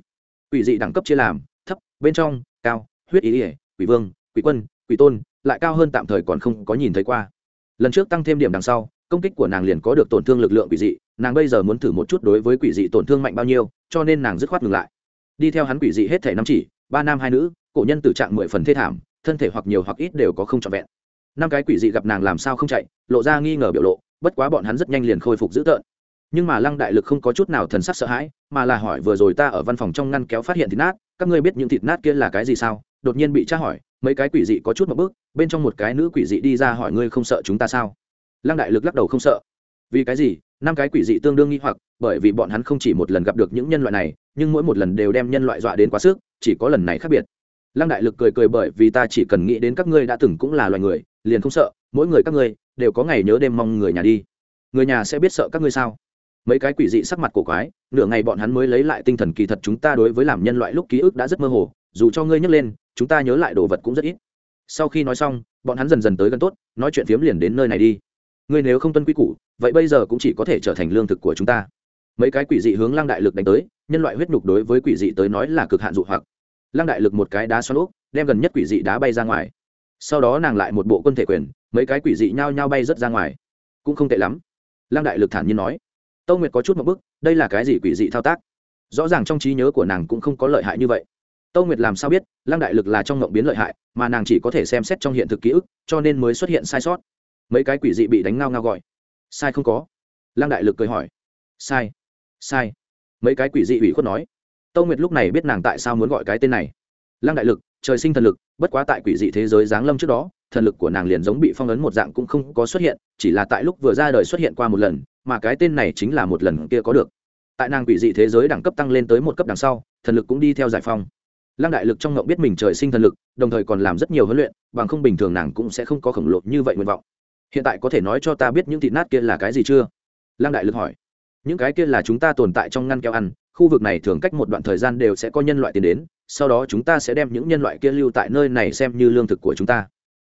Quỷ dị đẳng cấp chia làm, thấp, bên trong, cao, huyết ý ỉa quỷ vương, quỷ quân, quỷ tôn, lại cao hơn tạm thời còn không có nhìn thấy qua. Lần trước tăng thêm điểm đằng sau, công kích của nàng liền có được tổn thương lực lượng quỷ dị nàng bây giờ muốn thử một chút đối với quỷ dị tổn thương mạnh bao nhiêu, cho nên nàng dứt khoát ngừng lại. Đi theo hắn quỷ dị hết thể năm chỉ, ba nam hai nữ, cổ nhân tử trạng mười phần thê thảm, thân thể hoặc nhiều hoặc ít đều có không trọn vẹn. Năm cái quỷ dị gặp nàng làm sao không chạy, lộ ra nghi ngờ biểu lộ, bất quá bọn hắn rất nhanh liền khôi phục dữ tợn. Nhưng mà lăng đại lực không có chút nào thần sắc sợ hãi, mà là hỏi vừa rồi ta ở văn phòng trong ngăn kéo phát hiện thịt nát, các ngươi biết những thịt nát kia là cái gì sao? Đột nhiên bị tra hỏi, mấy cái quỷ dị có chút một bước, bên trong một cái nữ quỷ dị đi ra hỏi ngươi không sợ chúng ta sao? Lăng đại lực lắc đầu không sợ. Vì cái gì? Năm cái quỷ dị tương đương nghi hoặc, bởi vì bọn hắn không chỉ một lần gặp được những nhân loại này, nhưng mỗi một lần đều đem nhân loại dọa đến quá sức, chỉ có lần này khác biệt. Lăng đại lực cười cười bởi vì ta chỉ cần nghĩ đến các ngươi đã từng cũng là loài người, liền không sợ, mỗi người các ngươi đều có ngày nhớ đêm mong người nhà đi. Người nhà sẽ biết sợ các ngươi sao? Mấy cái quỷ dị sắc mặt cổ quái, nửa ngày bọn hắn mới lấy lại tinh thần kỳ thật chúng ta đối với làm nhân loại lúc ký ức đã rất mơ hồ, dù cho ngươi nhắc lên, chúng ta nhớ lại đồ vật cũng rất ít. Sau khi nói xong, bọn hắn dần dần tới gần tốt, nói chuyện phiếm liền đến nơi này đi ngươi nếu không tuân quy củ, vậy bây giờ cũng chỉ có thể trở thành lương thực của chúng ta. Mấy cái quỷ dị hướng lăng đại lực đánh tới, nhân loại huyết nhục đối với quỷ dị tới nói là cực hạn dụ hoặc. Lăng đại lực một cái đá xoắn úp đem gần nhất quỷ dị đá bay ra ngoài. Sau đó nàng lại một bộ quân thể quyền, mấy cái quỷ dị nhao nhao bay rớt ra ngoài. Cũng không tệ lắm. Lăng đại lực thản nhiên nói. Tâu nguyệt có chút một bức, đây là cái gì quỷ dị thao tác? Rõ ràng trong trí nhớ của nàng cũng không có lợi hại như vậy. Tâu nguyệt làm sao biết, lăng đại lực là trong ngộng biến lợi hại, mà nàng chỉ có thể xem xét trong hiện thực ký ức, cho nên mới xuất hiện sai sót mấy cái quỷ dị bị đánh ngao ngao gọi. Sai không có. Lăng đại lực cười hỏi. Sai sai. Mấy cái quỷ dị ủy khuất nói. Tâu nguyệt lúc này biết nàng tại sao muốn gọi cái tên này. Lăng đại lực, trời sinh thần lực, bất quá tại quỷ dị thế giới giáng lâm trước đó, thần lực của nàng liền giống bị phong ấn một dạng cũng không có xuất hiện, chỉ là tại lúc vừa ra đời xuất hiện qua một lần, mà cái tên này chính là một lần kia có được. Tại nàng quỷ dị thế giới đẳng cấp tăng lên tới một cấp đằng sau, thần lực cũng đi theo giải phong lăng đại lực trong ngộng biết mình trời sinh thần lực, đồng thời còn làm rất nhiều huấn luyện, bằng không bình thường nàng cũng sẽ không có khổng lồ như vậy nguyện vọng hiện tại có thể nói cho ta biết những thịt nát kia là cái gì chưa? Lăng đại lực hỏi. Những cái kia là chúng ta tồn tại trong ngăn keo ăn, khu vực này thường cách một đoạn thời gian đều sẽ có nhân loại tiến đến, sau đó chúng ta sẽ đem những nhân loại kia lưu tại nơi này xem như lương thực của chúng ta.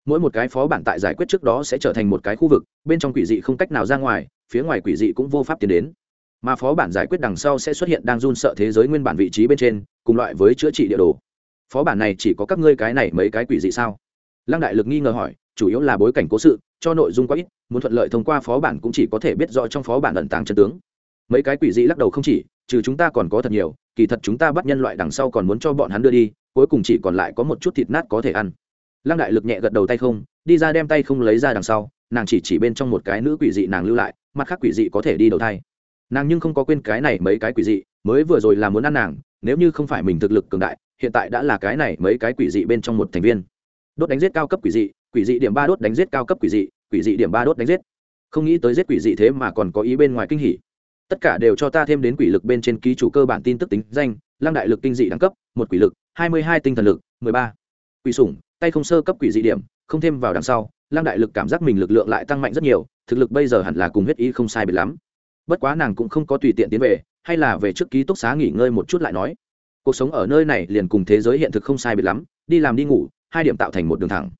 Mỗi một cái phó bản tại giải quyết trước đó sẽ trở thành một cái khu vực, bên trong quỷ dị không cách nào ra ngoài, phía ngoài quỷ dị cũng vô pháp tiến đến. Mà phó bản giải quyết đằng sau sẽ xuất hiện đang run sợ thế giới nguyên bản vị trí bên trên, cùng loại với chữa trị địa đồ. Phó bản này chỉ có các ngươi cái này mấy cái quỷ dị sao? Lăng đại lực nghi ngờ hỏi chủ yếu là bối cảnh cố sự, cho nội dung quá ít, muốn thuận lợi thông qua phó bản cũng chỉ có thể biết rõ trong phó bản ẩn tàng chân tướng. Mấy cái quỷ dị lắc đầu không chỉ, trừ chúng ta còn có thật nhiều, kỳ thật chúng ta bắt nhân loại đằng sau còn muốn cho bọn hắn đưa đi, cuối cùng chỉ còn lại có một chút thịt nát có thể ăn. Lăng đại lực nhẹ gật đầu tay không, đi ra đem tay không lấy ra đằng sau, nàng chỉ chỉ bên trong một cái nữ quỷ dị nàng lưu lại, mặt khác quỷ dị có thể đi đầu thai. Nàng nhưng không có quên cái này mấy cái quỷ dị, mới vừa rồi là muốn ăn nàng, nếu như không phải mình thực lực cường đại, hiện tại đã là cái này mấy cái quỷ dị bên trong một thành viên. Đốt đánh giết cao cấp quỷ dị quỷ dị điểm ba đốt đánh giết cao cấp quỷ dị quỷ dị điểm ba đốt đánh giết. Không nghĩ tới giết quỷ dị thế mà còn có ý bên ngoài kinh hỉ. Tất cả đều cho ta thêm đến quỷ lực bên trên ký chủ cơ bản tin tức tính danh, lăng đại lực kinh dị đẳng cấp, một quỷ lực, hai mươi hai tinh thần lực, mười ba. Quỷ sủng, tay không sơ cấp quỷ dị điểm, không thêm vào đằng sau, lăng đại lực cảm giác mình lực lượng lại tăng mạnh rất nhiều, thực lực bây giờ hẳn là cùng huyết ý không sai biệt lắm. Bất quá nàng cũng không có tùy tiện tiến về, hay là về trước ký túc xá nghỉ ngơi một chút lại nói. Cuộc sống ở nơi này liền cùng thế giới hiện thực không sai biệt lắm, đi làm đi ngủ, hai điểm tạo thành một đường thẳng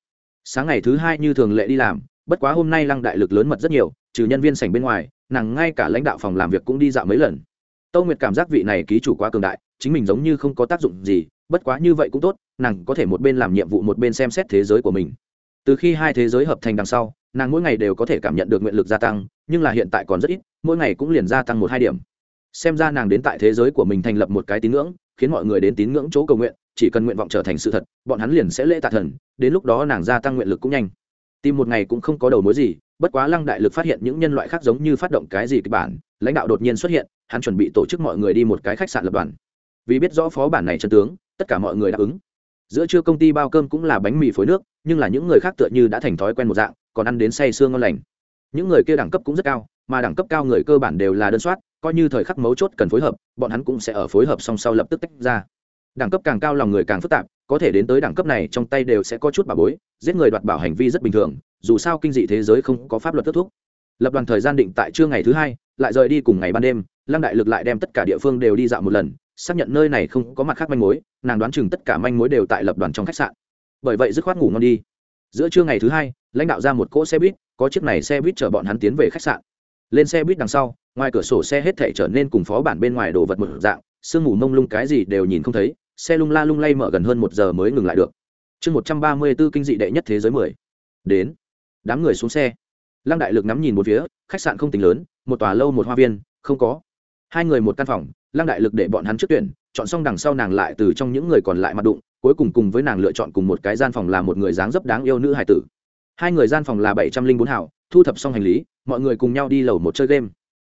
sáng ngày thứ hai như thường lệ đi làm, bất quá hôm nay lăng đại lực lớn mật rất nhiều, trừ nhân viên sảnh bên ngoài, nàng ngay cả lãnh đạo phòng làm việc cũng đi dạo mấy lần. Tâu nguyệt cảm giác vị này ký chủ quá cường đại, chính mình giống như không có tác dụng gì, bất quá như vậy cũng tốt, nàng có thể một bên làm nhiệm vụ một bên xem xét thế giới của mình. Từ khi hai thế giới hợp thành đằng sau, nàng mỗi ngày đều có thể cảm nhận được nguyện lực gia tăng, nhưng là hiện tại còn rất ít, mỗi ngày cũng liền gia tăng một hai điểm. Xem ra nàng đến tại thế giới của mình thành lập một cái tín ngưỡng, khiến mọi người đến tín ngưỡng chỗ cầu nguyện chỉ cần nguyện vọng trở thành sự thật, bọn hắn liền sẽ lễ tạ thần, đến lúc đó nàng gia tăng nguyện lực cũng nhanh. Tìm một ngày cũng không có đầu mối gì, bất quá lăng đại lực phát hiện những nhân loại khác giống như phát động cái gì kịch bản, lãnh đạo đột nhiên xuất hiện, hắn chuẩn bị tổ chức mọi người đi một cái khách sạn lập đoàn. Vì biết rõ phó bản này chân tướng, tất cả mọi người đáp ứng. Giữa trưa công ty bao cơm cũng là bánh mì phối nước, nhưng là những người khác tựa như đã thành thói quen một dạng, còn ăn đến say sương ngon lành. Những người kia đẳng cấp cũng rất cao, mà đẳng cấp cao người cơ bản đều là đơn soát, coi như thời khắc mấu chốt cần phối hợp, bọn hắn cũng sẽ ở phối hợp song sau lập tức tách ra đẳng cấp càng cao lòng người càng phức tạp, có thể đến tới đẳng cấp này trong tay đều sẽ có chút bà bối, giết người đoạt bảo hành vi rất bình thường, dù sao kinh dị thế giới không có pháp luật kết thúc. Lập đoàn thời gian định tại trưa ngày thứ hai, lại rời đi cùng ngày ban đêm, lăng đại lực lại đem tất cả địa phương đều đi dạo một lần, xác nhận nơi này không có mặt khác manh mối, nàng đoán chừng tất cả manh mối đều tại lập đoàn trong khách sạn. Bởi vậy dứt khoát ngủ ngon đi. Giữa trưa ngày thứ hai, lãnh đạo ra một cỗ xe buýt, có chiếc này xe buýt chở bọn hắn tiến về khách sạn. Lên xe buýt đằng sau, ngoài cửa sổ xe hết thể trở nên cùng phó bản bên ngoài đồ vật một dạng, sương mù mông lung cái gì đều nhìn không thấy xe lung la lung lay mở gần hơn một giờ mới ngừng lại được. Chương một trăm ba mươi b ố kinh dị đệ nhất thế giới mười. Đến. Đám người xuống xe. Lăng đại lực nắm nhìn một phía, khách sạn không tính lớn, một tòa lâu một hoa viên, không có. Hai người một căn phòng, lăng đại lực để bọn hắn trước tuyển, chọn xong đằng sau nàng lại từ trong những người còn lại mặt đụng, cuối cùng cùng với nàng lựa chọn cùng một cái gian phòng là một người dáng dấp đáng yêu nữ hải tử. Hai người gian phòng là bảy trăm linh bốn hảo thu thập xong hành lý, mọi người cùng nhau đi lầu một chơi game.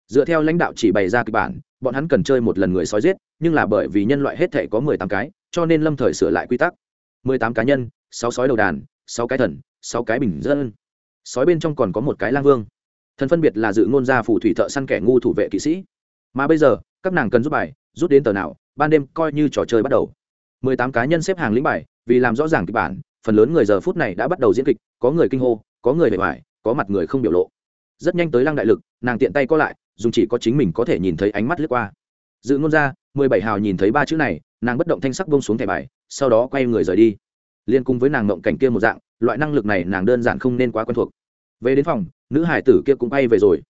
Dựa theo lãnh đạo chỉ bày ra kịch bản bọn hắn cần chơi một lần người sói giết, nhưng là bởi vì nhân loại hết thể có mười tám cái, cho nên lâm thời sửa lại quy tắc. Mười tám cá nhân, sáu sói đầu đàn, sáu cái thần, sáu cái bình dân. Sói bên trong còn có một cái lang vương. Thần phân biệt là dự ngôn gia phù thủy thợ săn kẻ ngu thủ vệ kỵ sĩ. Mà bây giờ, các nàng cần rút bài, rút đến tờ nào, ban đêm coi như trò chơi bắt đầu. Mười tám cá nhân xếp hàng lĩnh bài, vì làm rõ ràng kịch bản, phần lớn người giờ phút này đã bắt đầu diễn kịch, có người kinh hô, có người bề ngoài có mặt người không biểu lộ. Rất nhanh tới lăng đại lực, nàng tiện tay co lại dùng chỉ có chính mình có thể nhìn thấy ánh mắt lướt qua. Dự ngôn ra, mười bảy hào nhìn thấy ba chữ này, nàng bất động thanh sắc bông xuống thẻ bài, sau đó quay người rời đi. Liên cùng với nàng mộng cảnh kia một dạng, loại năng lực này nàng đơn giản không nên quá quen thuộc. Về đến phòng, nữ hải tử kia cũng bay về rồi.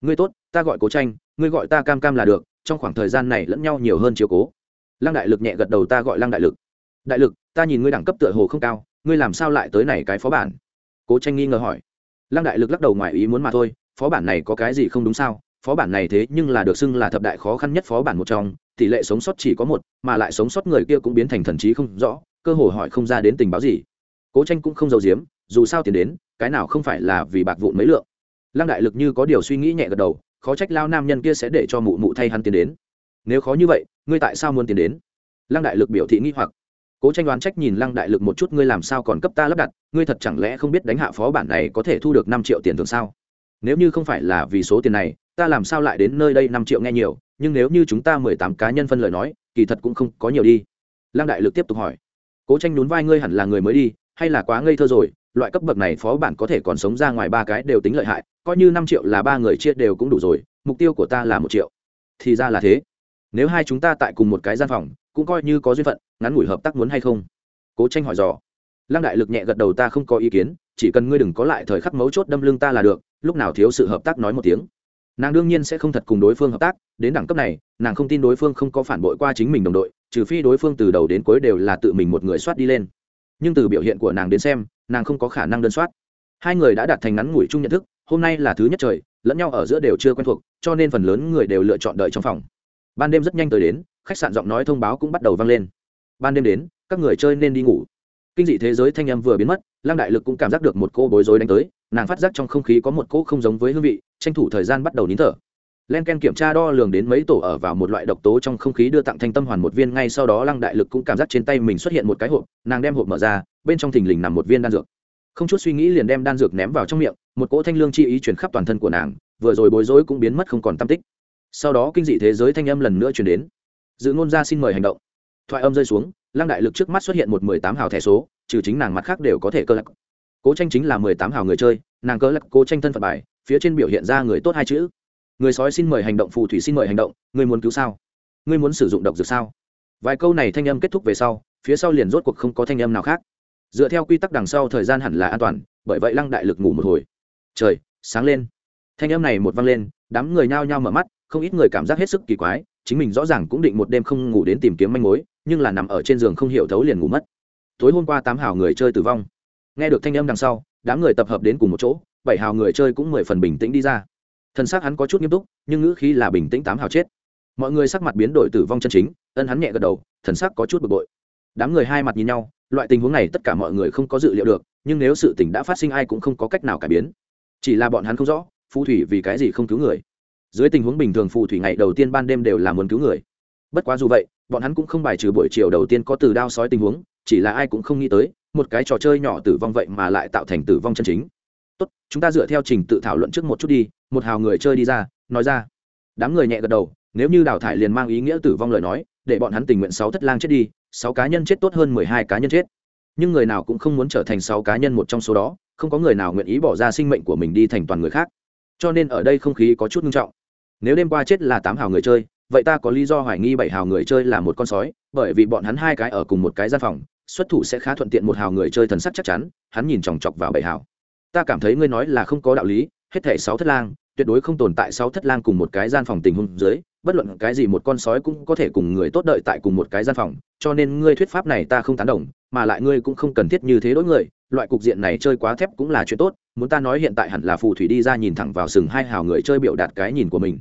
Ngươi tốt, ta gọi cố tranh, ngươi gọi ta cam cam là được, trong khoảng thời gian này lẫn nhau nhiều hơn chiều cố. Lăng đại lực nhẹ gật đầu, ta gọi lăng đại lực. Đại lực, ta nhìn ngươi đẳng cấp tựa hồ không cao, ngươi làm sao lại tới này cái phó bản? Cố tranh nghi ngờ hỏi. Lăng đại lực lắc đầu ngoài ý muốn mà thôi, phó bản này có cái gì không đúng sao? Phó bản này thế nhưng là được xưng là thập đại khó khăn nhất phó bản một trong, tỷ lệ sống sót chỉ có một, mà lại sống sót người kia cũng biến thành thần trí không rõ, cơ hồ hỏi không ra đến tình báo gì. Cố tranh cũng không giấu giếm, dù sao tiền đến, cái nào không phải là vì bạc vụn mấy lượng. Lăng đại lực như có điều suy nghĩ nhẹ gật đầu, khó trách lao nam nhân kia sẽ để cho mụ mụ thay hắn tiền đến. Nếu khó như vậy, ngươi tại sao muốn tiền đến? Lăng đại lực biểu thị nghĩ hoặc. Cố tranh đoán trách nhìn lăng đại lực một chút, ngươi làm sao còn cấp ta lắp đặt, ngươi thật chẳng lẽ không biết đánh hạ phó bản này có thể thu được năm triệu tiền thường sao? Nếu như không phải là vì số tiền này, ta làm sao lại đến nơi đây năm triệu nghe nhiều, nhưng nếu như chúng ta mười tám cá nhân phân lời nói, kỳ thật cũng không có nhiều đi. Lăng đại lực tiếp tục hỏi. Cố tranh nhún vai, ngươi hẳn là người mới đi, hay là quá ngây thơ rồi, loại cấp bậc này phó bản có thể còn sống ra ngoài ba cái đều tính lợi hại, coi như năm triệu là ba người chia đều cũng đủ rồi, mục tiêu của ta là một triệu. Thì ra là thế. Nếu hai chúng ta tại cùng một cái gian phòng, cũng coi như có duyên phận, ngắn ngủi hợp tác muốn hay không? Cố tranh hỏi dò. Lăng đại lực nhẹ gật đầu, ta không có ý kiến, chỉ cần ngươi đừng có lại thời khắc mấu chốt đâm lưng ta là được lúc nào thiếu sự hợp tác nói một tiếng. Nàng đương nhiên sẽ không thật cùng đối phương hợp tác, đến đẳng cấp này, nàng không tin đối phương không có phản bội qua chính mình đồng đội, trừ phi đối phương từ đầu đến cuối đều là tự mình một người soát đi lên. Nhưng từ biểu hiện của nàng đến xem, nàng không có khả năng đơn soát. Hai người đã đạt thành ngắn ngủi chung nhận thức, hôm nay là thứ nhất trời, lẫn nhau ở giữa đều chưa quen thuộc, cho nên phần lớn người đều lựa chọn đợi trong phòng. Ban đêm rất nhanh tới đến, khách sạn giọng nói thông báo cũng bắt đầu vang lên. Ban đêm đến, các người chơi nên đi ngủ kinh dị thế giới thanh âm vừa biến mất, lăng đại lực cũng cảm giác được một cô bối rối đánh tới, nàng phát giác trong không khí có một cỗ không giống với hương vị, tranh thủ thời gian bắt đầu nín thở. Len ken kiểm tra đo lường đến mấy tổ ở vào một loại độc tố trong không khí đưa tặng thanh tâm hoàn một viên, ngay sau đó lăng đại lực cũng cảm giác trên tay mình xuất hiện một cái hộp, nàng đem hộp mở ra, bên trong thình lình nằm một viên đan dược. Không chút suy nghĩ liền đem đan dược ném vào trong miệng, một cỗ thanh lương chi ý chuyển khắp toàn thân của nàng, vừa rồi bối rối cũng biến mất không còn tâm tích. Sau đó kinh dị thế giới thanh âm lần nữa chuyển đến. Dự ngôn ra xin mời hành động. Thoại âm rơi xuống lăng đại lực trước mắt xuất hiện một mười tám hào thẻ số, trừ chính nàng mặt khác đều có thể cơ lắc cố tranh chính là mười tám hào người chơi, nàng cơ lắc cố tranh thân phận bài, phía trên biểu hiện ra người tốt hai chữ. Người sói xin mời hành động, phù thủy xin mời hành động, người muốn cứu sao? Người muốn sử dụng độc dược sao? Vài câu này thanh âm kết thúc về sau, phía sau liền rốt cuộc không có thanh âm nào khác. Dựa theo quy tắc đằng sau thời gian hẳn là an toàn, bởi vậy lăng đại lực ngủ một hồi. Trời, sáng lên. Thanh âm này một vang lên, đám người nhao nhao mở mắt, không ít người cảm giác hết sức kỳ quái, chính mình rõ ràng cũng định một đêm không ngủ đến tìm kiếm manh mối nhưng là nằm ở trên giường không hiểu thấu liền ngủ mất. Tối hôm qua tám hào người chơi tử vong. Nghe được thanh âm đằng sau, đám người tập hợp đến cùng một chỗ, bảy hào người chơi cũng mười phần bình tĩnh đi ra. Thân xác hắn có chút nghiêm túc, nhưng ngữ khí là bình tĩnh tám hào chết. Mọi người sắc mặt biến đổi tử vong chân chính, ân hắn nhẹ gật đầu, thần sắc có chút bực bội. Đám người hai mặt nhìn nhau, loại tình huống này tất cả mọi người không có dự liệu được, nhưng nếu sự tình đã phát sinh ai cũng không có cách nào cải biến. Chỉ là bọn hắn không rõ, phù thủy vì cái gì không cứu người. Dưới tình huống bình thường phù thủy ngày đầu tiên ban đêm đều là muốn cứu người. Bất quá dù vậy bọn hắn cũng không bài trừ buổi chiều đầu tiên có từ đao sói tình huống, chỉ là ai cũng không nghĩ tới, một cái trò chơi nhỏ tử vong vậy mà lại tạo thành tử vong chân chính. Tốt, chúng ta dựa theo trình tự thảo luận trước một chút đi, một hào người chơi đi ra, nói ra. Đám người nhẹ gật đầu, nếu như đào thải liền mang ý nghĩa tử vong lời nói, để bọn hắn tình nguyện sáu thất lang chết đi, sáu cá nhân chết tốt hơn mười hai cá nhân chết. Nhưng người nào cũng không muốn trở thành sáu cá nhân một trong số đó, không có người nào nguyện ý bỏ ra sinh mệnh của mình đi thành toàn người khác. Cho nên ở đây không khí có chút nghiêm trọng. Nếu đêm qua chết là tám hào người chơi vậy ta có lý do hoài nghi bảy hào người chơi là một con sói, bởi vì bọn hắn hai cái ở cùng một cái gian phòng, xuất thủ sẽ khá thuận tiện một hào người chơi thần sắc chắc chắn, hắn nhìn chòng chọc vào bảy hào. Ta cảm thấy ngươi nói là không có đạo lý, hết thảy sáu thất lang, tuyệt đối không tồn tại sáu thất lang cùng một cái gian phòng tình huống dưới, bất luận cái gì một con sói cũng có thể cùng người tốt đợi tại cùng một cái gian phòng, cho nên ngươi thuyết pháp này ta không tán đồng, mà lại ngươi cũng không cần thiết như thế đối người, loại cục diện này chơi quá thép cũng là chuyện tốt, muốn ta nói hiện tại hẳn là phù thủy đi ra nhìn thẳng vào sừng hai hào người chơi biểu đạt cái nhìn của mình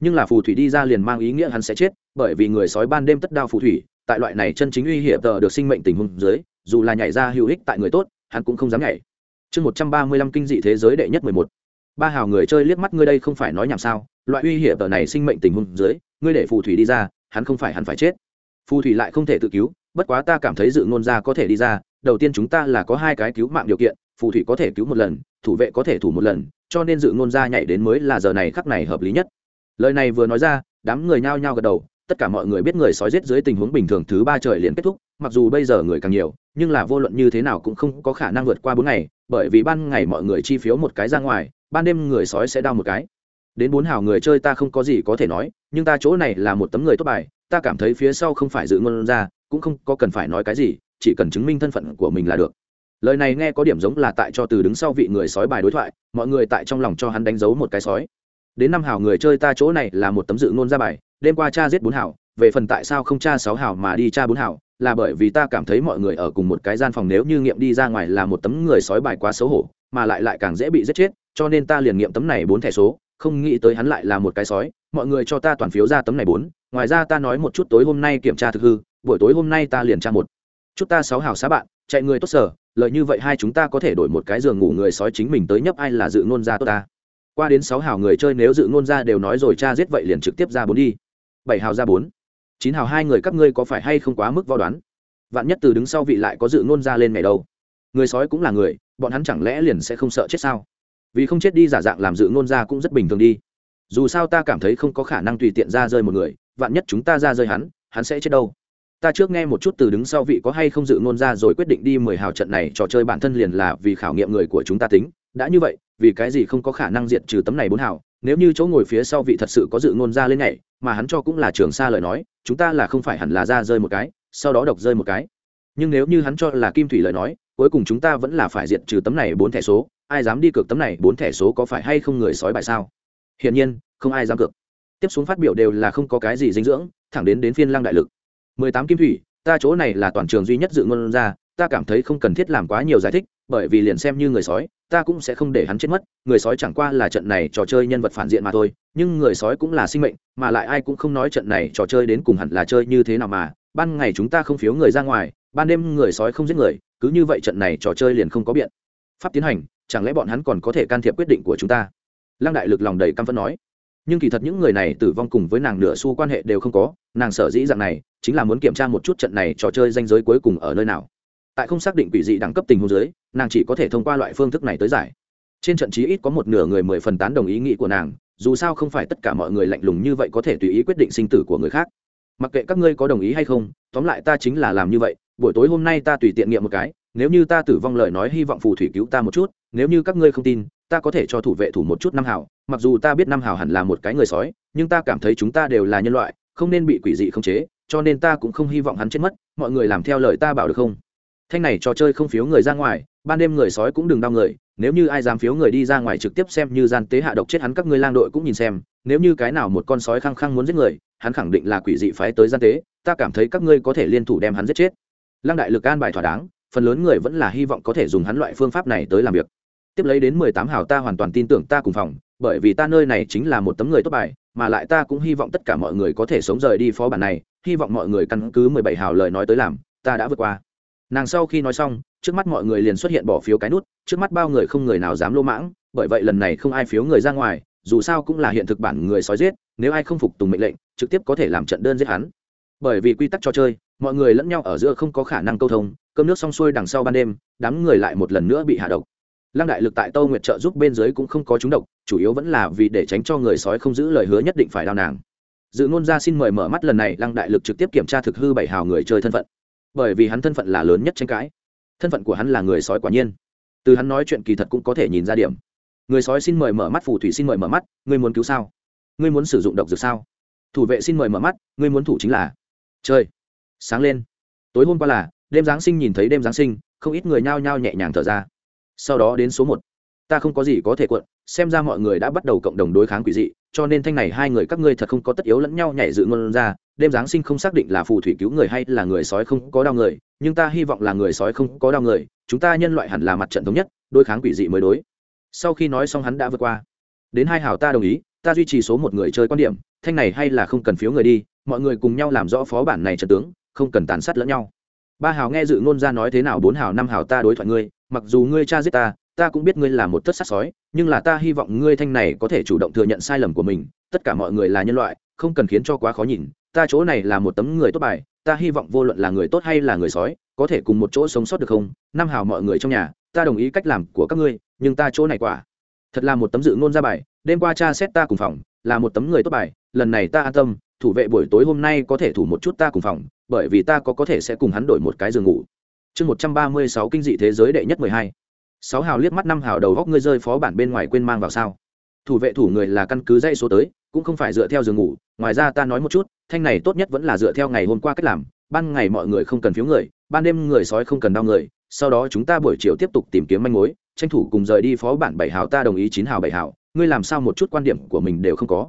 nhưng là phù thủy đi ra liền mang ý nghĩa hắn sẽ chết, bởi vì người sói ban đêm tất đao phù thủy, tại loại này chân chính uy hiểm tờ được sinh mệnh tình huống dưới, dù là nhảy ra hữu ích tại người tốt, hắn cũng không dám nhảy. Chương một trăm ba mươi lăm kinh dị thế giới đệ nhất mười một. Ba hào người chơi liếc mắt ngươi đây không phải nói nhảm sao, loại uy hiểm tờ này sinh mệnh tình huống dưới, ngươi để phù thủy đi ra, hắn không phải hắn phải chết. Phù thủy lại không thể tự cứu, bất quá ta cảm thấy dự ngôn ra có thể đi ra, đầu tiên chúng ta là có hai cái cứu mạng điều kiện, phù thủy có thể cứu một lần, thủ vệ có thể thủ một lần, cho nên dự ngôn ra nhảy đến mới là giờ này khắc này hợp lý nhất lời này vừa nói ra, đám người nhao nhao gật đầu, tất cả mọi người biết người sói giết dưới tình huống bình thường thứ ba trời liền kết thúc, mặc dù bây giờ người càng nhiều, nhưng là vô luận như thế nào cũng không có khả năng vượt qua bốn ngày, bởi vì ban ngày mọi người chi phiếu một cái ra ngoài, ban đêm người sói sẽ đau một cái. Đến bốn hào người chơi ta không có gì có thể nói, nhưng ta chỗ này là một tấm người tốt bài, ta cảm thấy phía sau không phải dự ngôn ra, cũng không có cần phải nói cái gì, chỉ cần chứng minh thân phận của mình là được. Lời này nghe có điểm giống là tại cho từ đứng sau vị người sói bài đối thoại, mọi người tại trong lòng cho hắn đánh dấu một cái sói đến năm hảo người chơi ta chỗ này là một tấm dự ngôn ra bài đêm qua cha giết bốn hảo, về phần tại sao không cha sáu hảo mà đi cha bốn hảo? là bởi vì ta cảm thấy mọi người ở cùng một cái gian phòng nếu như nghiệm đi ra ngoài là một tấm người sói bài quá xấu hổ mà lại lại càng dễ bị giết chết cho nên ta liền nghiệm tấm này bốn thẻ số không nghĩ tới hắn lại là một cái sói mọi người cho ta toàn phiếu ra tấm này bốn ngoài ra ta nói một chút tối hôm nay kiểm tra thực hư buổi tối hôm nay ta liền tra một chút ta sáu hào xá bạn chạy người tốt sở lợi như vậy hai chúng ta có thể đổi một cái giường ngủ người sói chính mình tới nhấp ai là dự ngôn ra tốt ta qua đến sáu hào người chơi nếu dự ngôn ra đều nói rồi cha giết vậy liền trực tiếp ra bốn đi. Bảy hào ra bốn. Chín hào hai người các ngươi có phải hay không quá mức vào đoán? Vạn nhất từ đứng sau vị lại có dự ngôn ra lên ngày đâu. Người sói cũng là người, bọn hắn chẳng lẽ liền sẽ không sợ chết sao? Vì không chết đi giả dạng làm dự ngôn ra cũng rất bình thường đi. Dù sao ta cảm thấy không có khả năng tùy tiện ra rơi một người, vạn nhất chúng ta ra rơi hắn hắn sẽ chết đâu? Ta trước nghe một chút từ đứng sau vị có hay không dự ngôn ra rồi quyết định đi mười hào trận này trò chơi bản thân liền là vì khảo nghiệm người của chúng ta tính đã như vậy, vì cái gì không có khả năng diệt trừ tấm này bốn hào? Nếu như chỗ ngồi phía sau vị thật sự có dự ngôn ra lên này, mà hắn cho cũng là trường xa lời nói, chúng ta là không phải hẳn là ra rơi một cái, sau đó độc rơi một cái. Nhưng nếu như hắn cho là kim thủy lời nói, cuối cùng chúng ta vẫn là phải diệt trừ tấm này bốn thẻ số. Ai dám đi cược tấm này bốn thẻ số có phải hay không người sói bài sao? Hiển nhiên, không ai dám cược. Tiếp xuống phát biểu đều là không có cái gì dinh dưỡng, thẳng đến đến phiên lăng đại lực. Mười tám kim thủy, ta chỗ này là toàn trường duy nhất dự ngôn ra, ta cảm thấy không cần thiết làm quá nhiều giải thích, bởi vì liền xem như người sói ta cũng sẽ không để hắn chết mất, người sói chẳng qua là trận này trò chơi nhân vật phản diện mà thôi, nhưng người sói cũng là sinh mệnh, mà lại ai cũng không nói trận này trò chơi đến cùng hẳn là chơi như thế nào mà, ban ngày chúng ta không phiếu người ra ngoài, ban đêm người sói không giết người, cứ như vậy trận này trò chơi liền không có biện. Pháp tiến hành, chẳng lẽ bọn hắn còn có thể can thiệp quyết định của chúng ta? Lăng đại lực lòng đầy căm phẫn nói. Nhưng kỳ thật những người này tử vong cùng với nàng nửa xu quan hệ đều không có, nàng sở dĩ dạng này, chính là muốn kiểm tra một chút trận này trò chơi danh giới cuối cùng ở nơi nào tại không xác định quỷ dị đẳng cấp tình huống dưới, nàng chỉ có thể thông qua loại phương thức này tới giải. Trên trận chí ít có một nửa người mười phần tán đồng ý nghĩ của nàng dù sao không phải tất cả mọi người lạnh lùng như vậy có thể tùy ý quyết định sinh tử của người khác. Mặc kệ các ngươi có đồng ý hay không tóm lại ta chính là làm như vậy buổi tối hôm nay ta tùy tiện nghiệm một cái nếu như ta tử vong lời nói hy vọng phù thủy cứu ta một chút nếu như các ngươi không tin ta có thể cho thủ vệ thủ một chút năm hảo mặc dù ta biết năm hảo hẳn là một cái người sói nhưng ta cảm thấy chúng ta đều là nhân loại không nên bị quỷ dị khống chế cho nên ta cũng không hy vọng hắn chết mất mọi người làm theo lời ta bảo được không? Thanh này trò chơi không phiếu người ra ngoài, ban đêm người sói cũng đừng đau người, nếu như ai dám phiếu người đi ra ngoài trực tiếp xem như gian tế hạ độc chết hắn các ngươi lang đội cũng nhìn xem, nếu như cái nào một con sói khăng khăng muốn giết người, hắn khẳng định là quỷ dị phái tới gian tế, ta cảm thấy các ngươi có thể liên thủ đem hắn giết chết. Lang đại lực an bài thỏa đáng, phần lớn người vẫn là hy vọng có thể dùng hắn loại phương pháp này tới làm việc. Tiếp lấy đến mười tám hào ta hoàn toàn tin tưởng ta cùng phòng, bởi vì ta nơi này chính là một tấm người tốt bài, mà lại ta cũng hy vọng tất cả mọi người có thể sống rời đi phó bản này, hy vọng mọi người căn cứ mười bảy hào lời nói tới làm, ta đã vượt qua nàng sau khi nói xong, trước mắt mọi người liền xuất hiện bỏ phiếu cái nút, trước mắt bao người không người nào dám lô mãng, bởi vậy lần này không ai phiếu người ra ngoài, dù sao cũng là hiện thực bản người sói giết, nếu ai không phục tùng mệnh lệnh, trực tiếp có thể làm trận đơn giết hắn. Bởi vì quy tắc trò chơi, mọi người lẫn nhau ở giữa không có khả năng câu thông, cơm nước xong xuôi đằng sau ban đêm, đám người lại một lần nữa bị hạ độc. Lăng đại lực tại tâu nguyệt trợ giúp bên dưới cũng không có chúng độc, chủ yếu vẫn là vì để tránh cho người sói không giữ lời hứa nhất định phải đau nàng. Dự ngôn ra xin mời mở mắt lần này, lăng đại lực trực tiếp kiểm tra thực hư bảy hào người chơi thân phận bởi vì hắn thân phận là lớn nhất tranh cãi. Thân phận của hắn là người sói quả nhiên. Từ hắn nói chuyện kỳ thật cũng có thể nhìn ra điểm. Người sói xin mời mở mắt, phù thủy xin mời mở mắt, ngươi muốn cứu sao? Ngươi muốn sử dụng độc dược sao? Thủ vệ xin mời mở mắt, ngươi muốn thủ chính là. Chơi sáng lên. Tối hôm qua là, đêm giáng sinh nhìn thấy đêm giáng sinh, không ít người nhao nhao nhẹ nhàng thở ra. Sau đó đến số một. Ta không có gì có thể cuộn xem ra mọi người đã bắt đầu cộng đồng đối kháng quỷ dị, cho nên thanh này hai người các ngươi thật không có tất yếu lẫn nhau nhảy dự ngôn ra, đêm giáng sinh không xác định là phù thủy cứu người hay là người sói không có đau người, nhưng ta hy vọng là người sói không có đau người, chúng ta nhân loại hẳn là mặt trận thống nhất, đối kháng quỷ dị mới đối. Sau khi nói xong hắn đã vượt qua. Đến hai hảo ta đồng ý, ta duy trì số một người chơi quan điểm, thanh này hay là không cần phiếu người đi, mọi người cùng nhau làm rõ phó bản này trận tướng, không cần tàn sát lẫn nhau. Ba hào nghe dự ngôn ra nói thế nào, bốn hào năm hào ta đối thoại ngươi, mặc dù ngươi cha giết ta ta cũng biết ngươi là một thất sát sói, nhưng là ta hy vọng ngươi thanh này có thể chủ động thừa nhận sai lầm của mình. Tất cả mọi người là nhân loại, không cần khiến cho quá khó nhìn. Ta chỗ này là một tấm người tốt bài, ta hy vọng vô luận là người tốt hay là người sói, có thể cùng một chỗ sống sót được không? Nam hào mọi người trong nhà, ta đồng ý cách làm của các ngươi, nhưng ta chỗ này quả. Thật là một tấm dự ngôn ra bài, đêm qua cha xét ta cùng phòng, là một tấm người tốt bài, lần này ta an tâm, thủ vệ buổi tối hôm nay có thể thủ một chút ta cùng phòng, bởi vì ta có có thể sẽ cùng hắn đổi một cái giường ngủ. Chương một trăm ba mươi sáu kinh dị thế giới đệ nhất mười hai sáu hào liếc mắt năm hào đầu góc ngươi rơi phó bản bên ngoài quên mang vào sao? Thủ vệ thủ người là căn cứ dây số tới, cũng không phải dựa theo giường ngủ. Ngoài ra ta nói một chút, thanh này tốt nhất vẫn là dựa theo ngày hôm qua cách làm. Ban ngày mọi người không cần phiếu người, ban đêm người sói không cần đau người. Sau đó chúng ta buổi chiều tiếp tục tìm kiếm manh mối, tranh thủ cùng rời đi phó bản bảy hào ta đồng ý chín hào bảy hào. Ngươi làm sao một chút quan điểm của mình đều không có?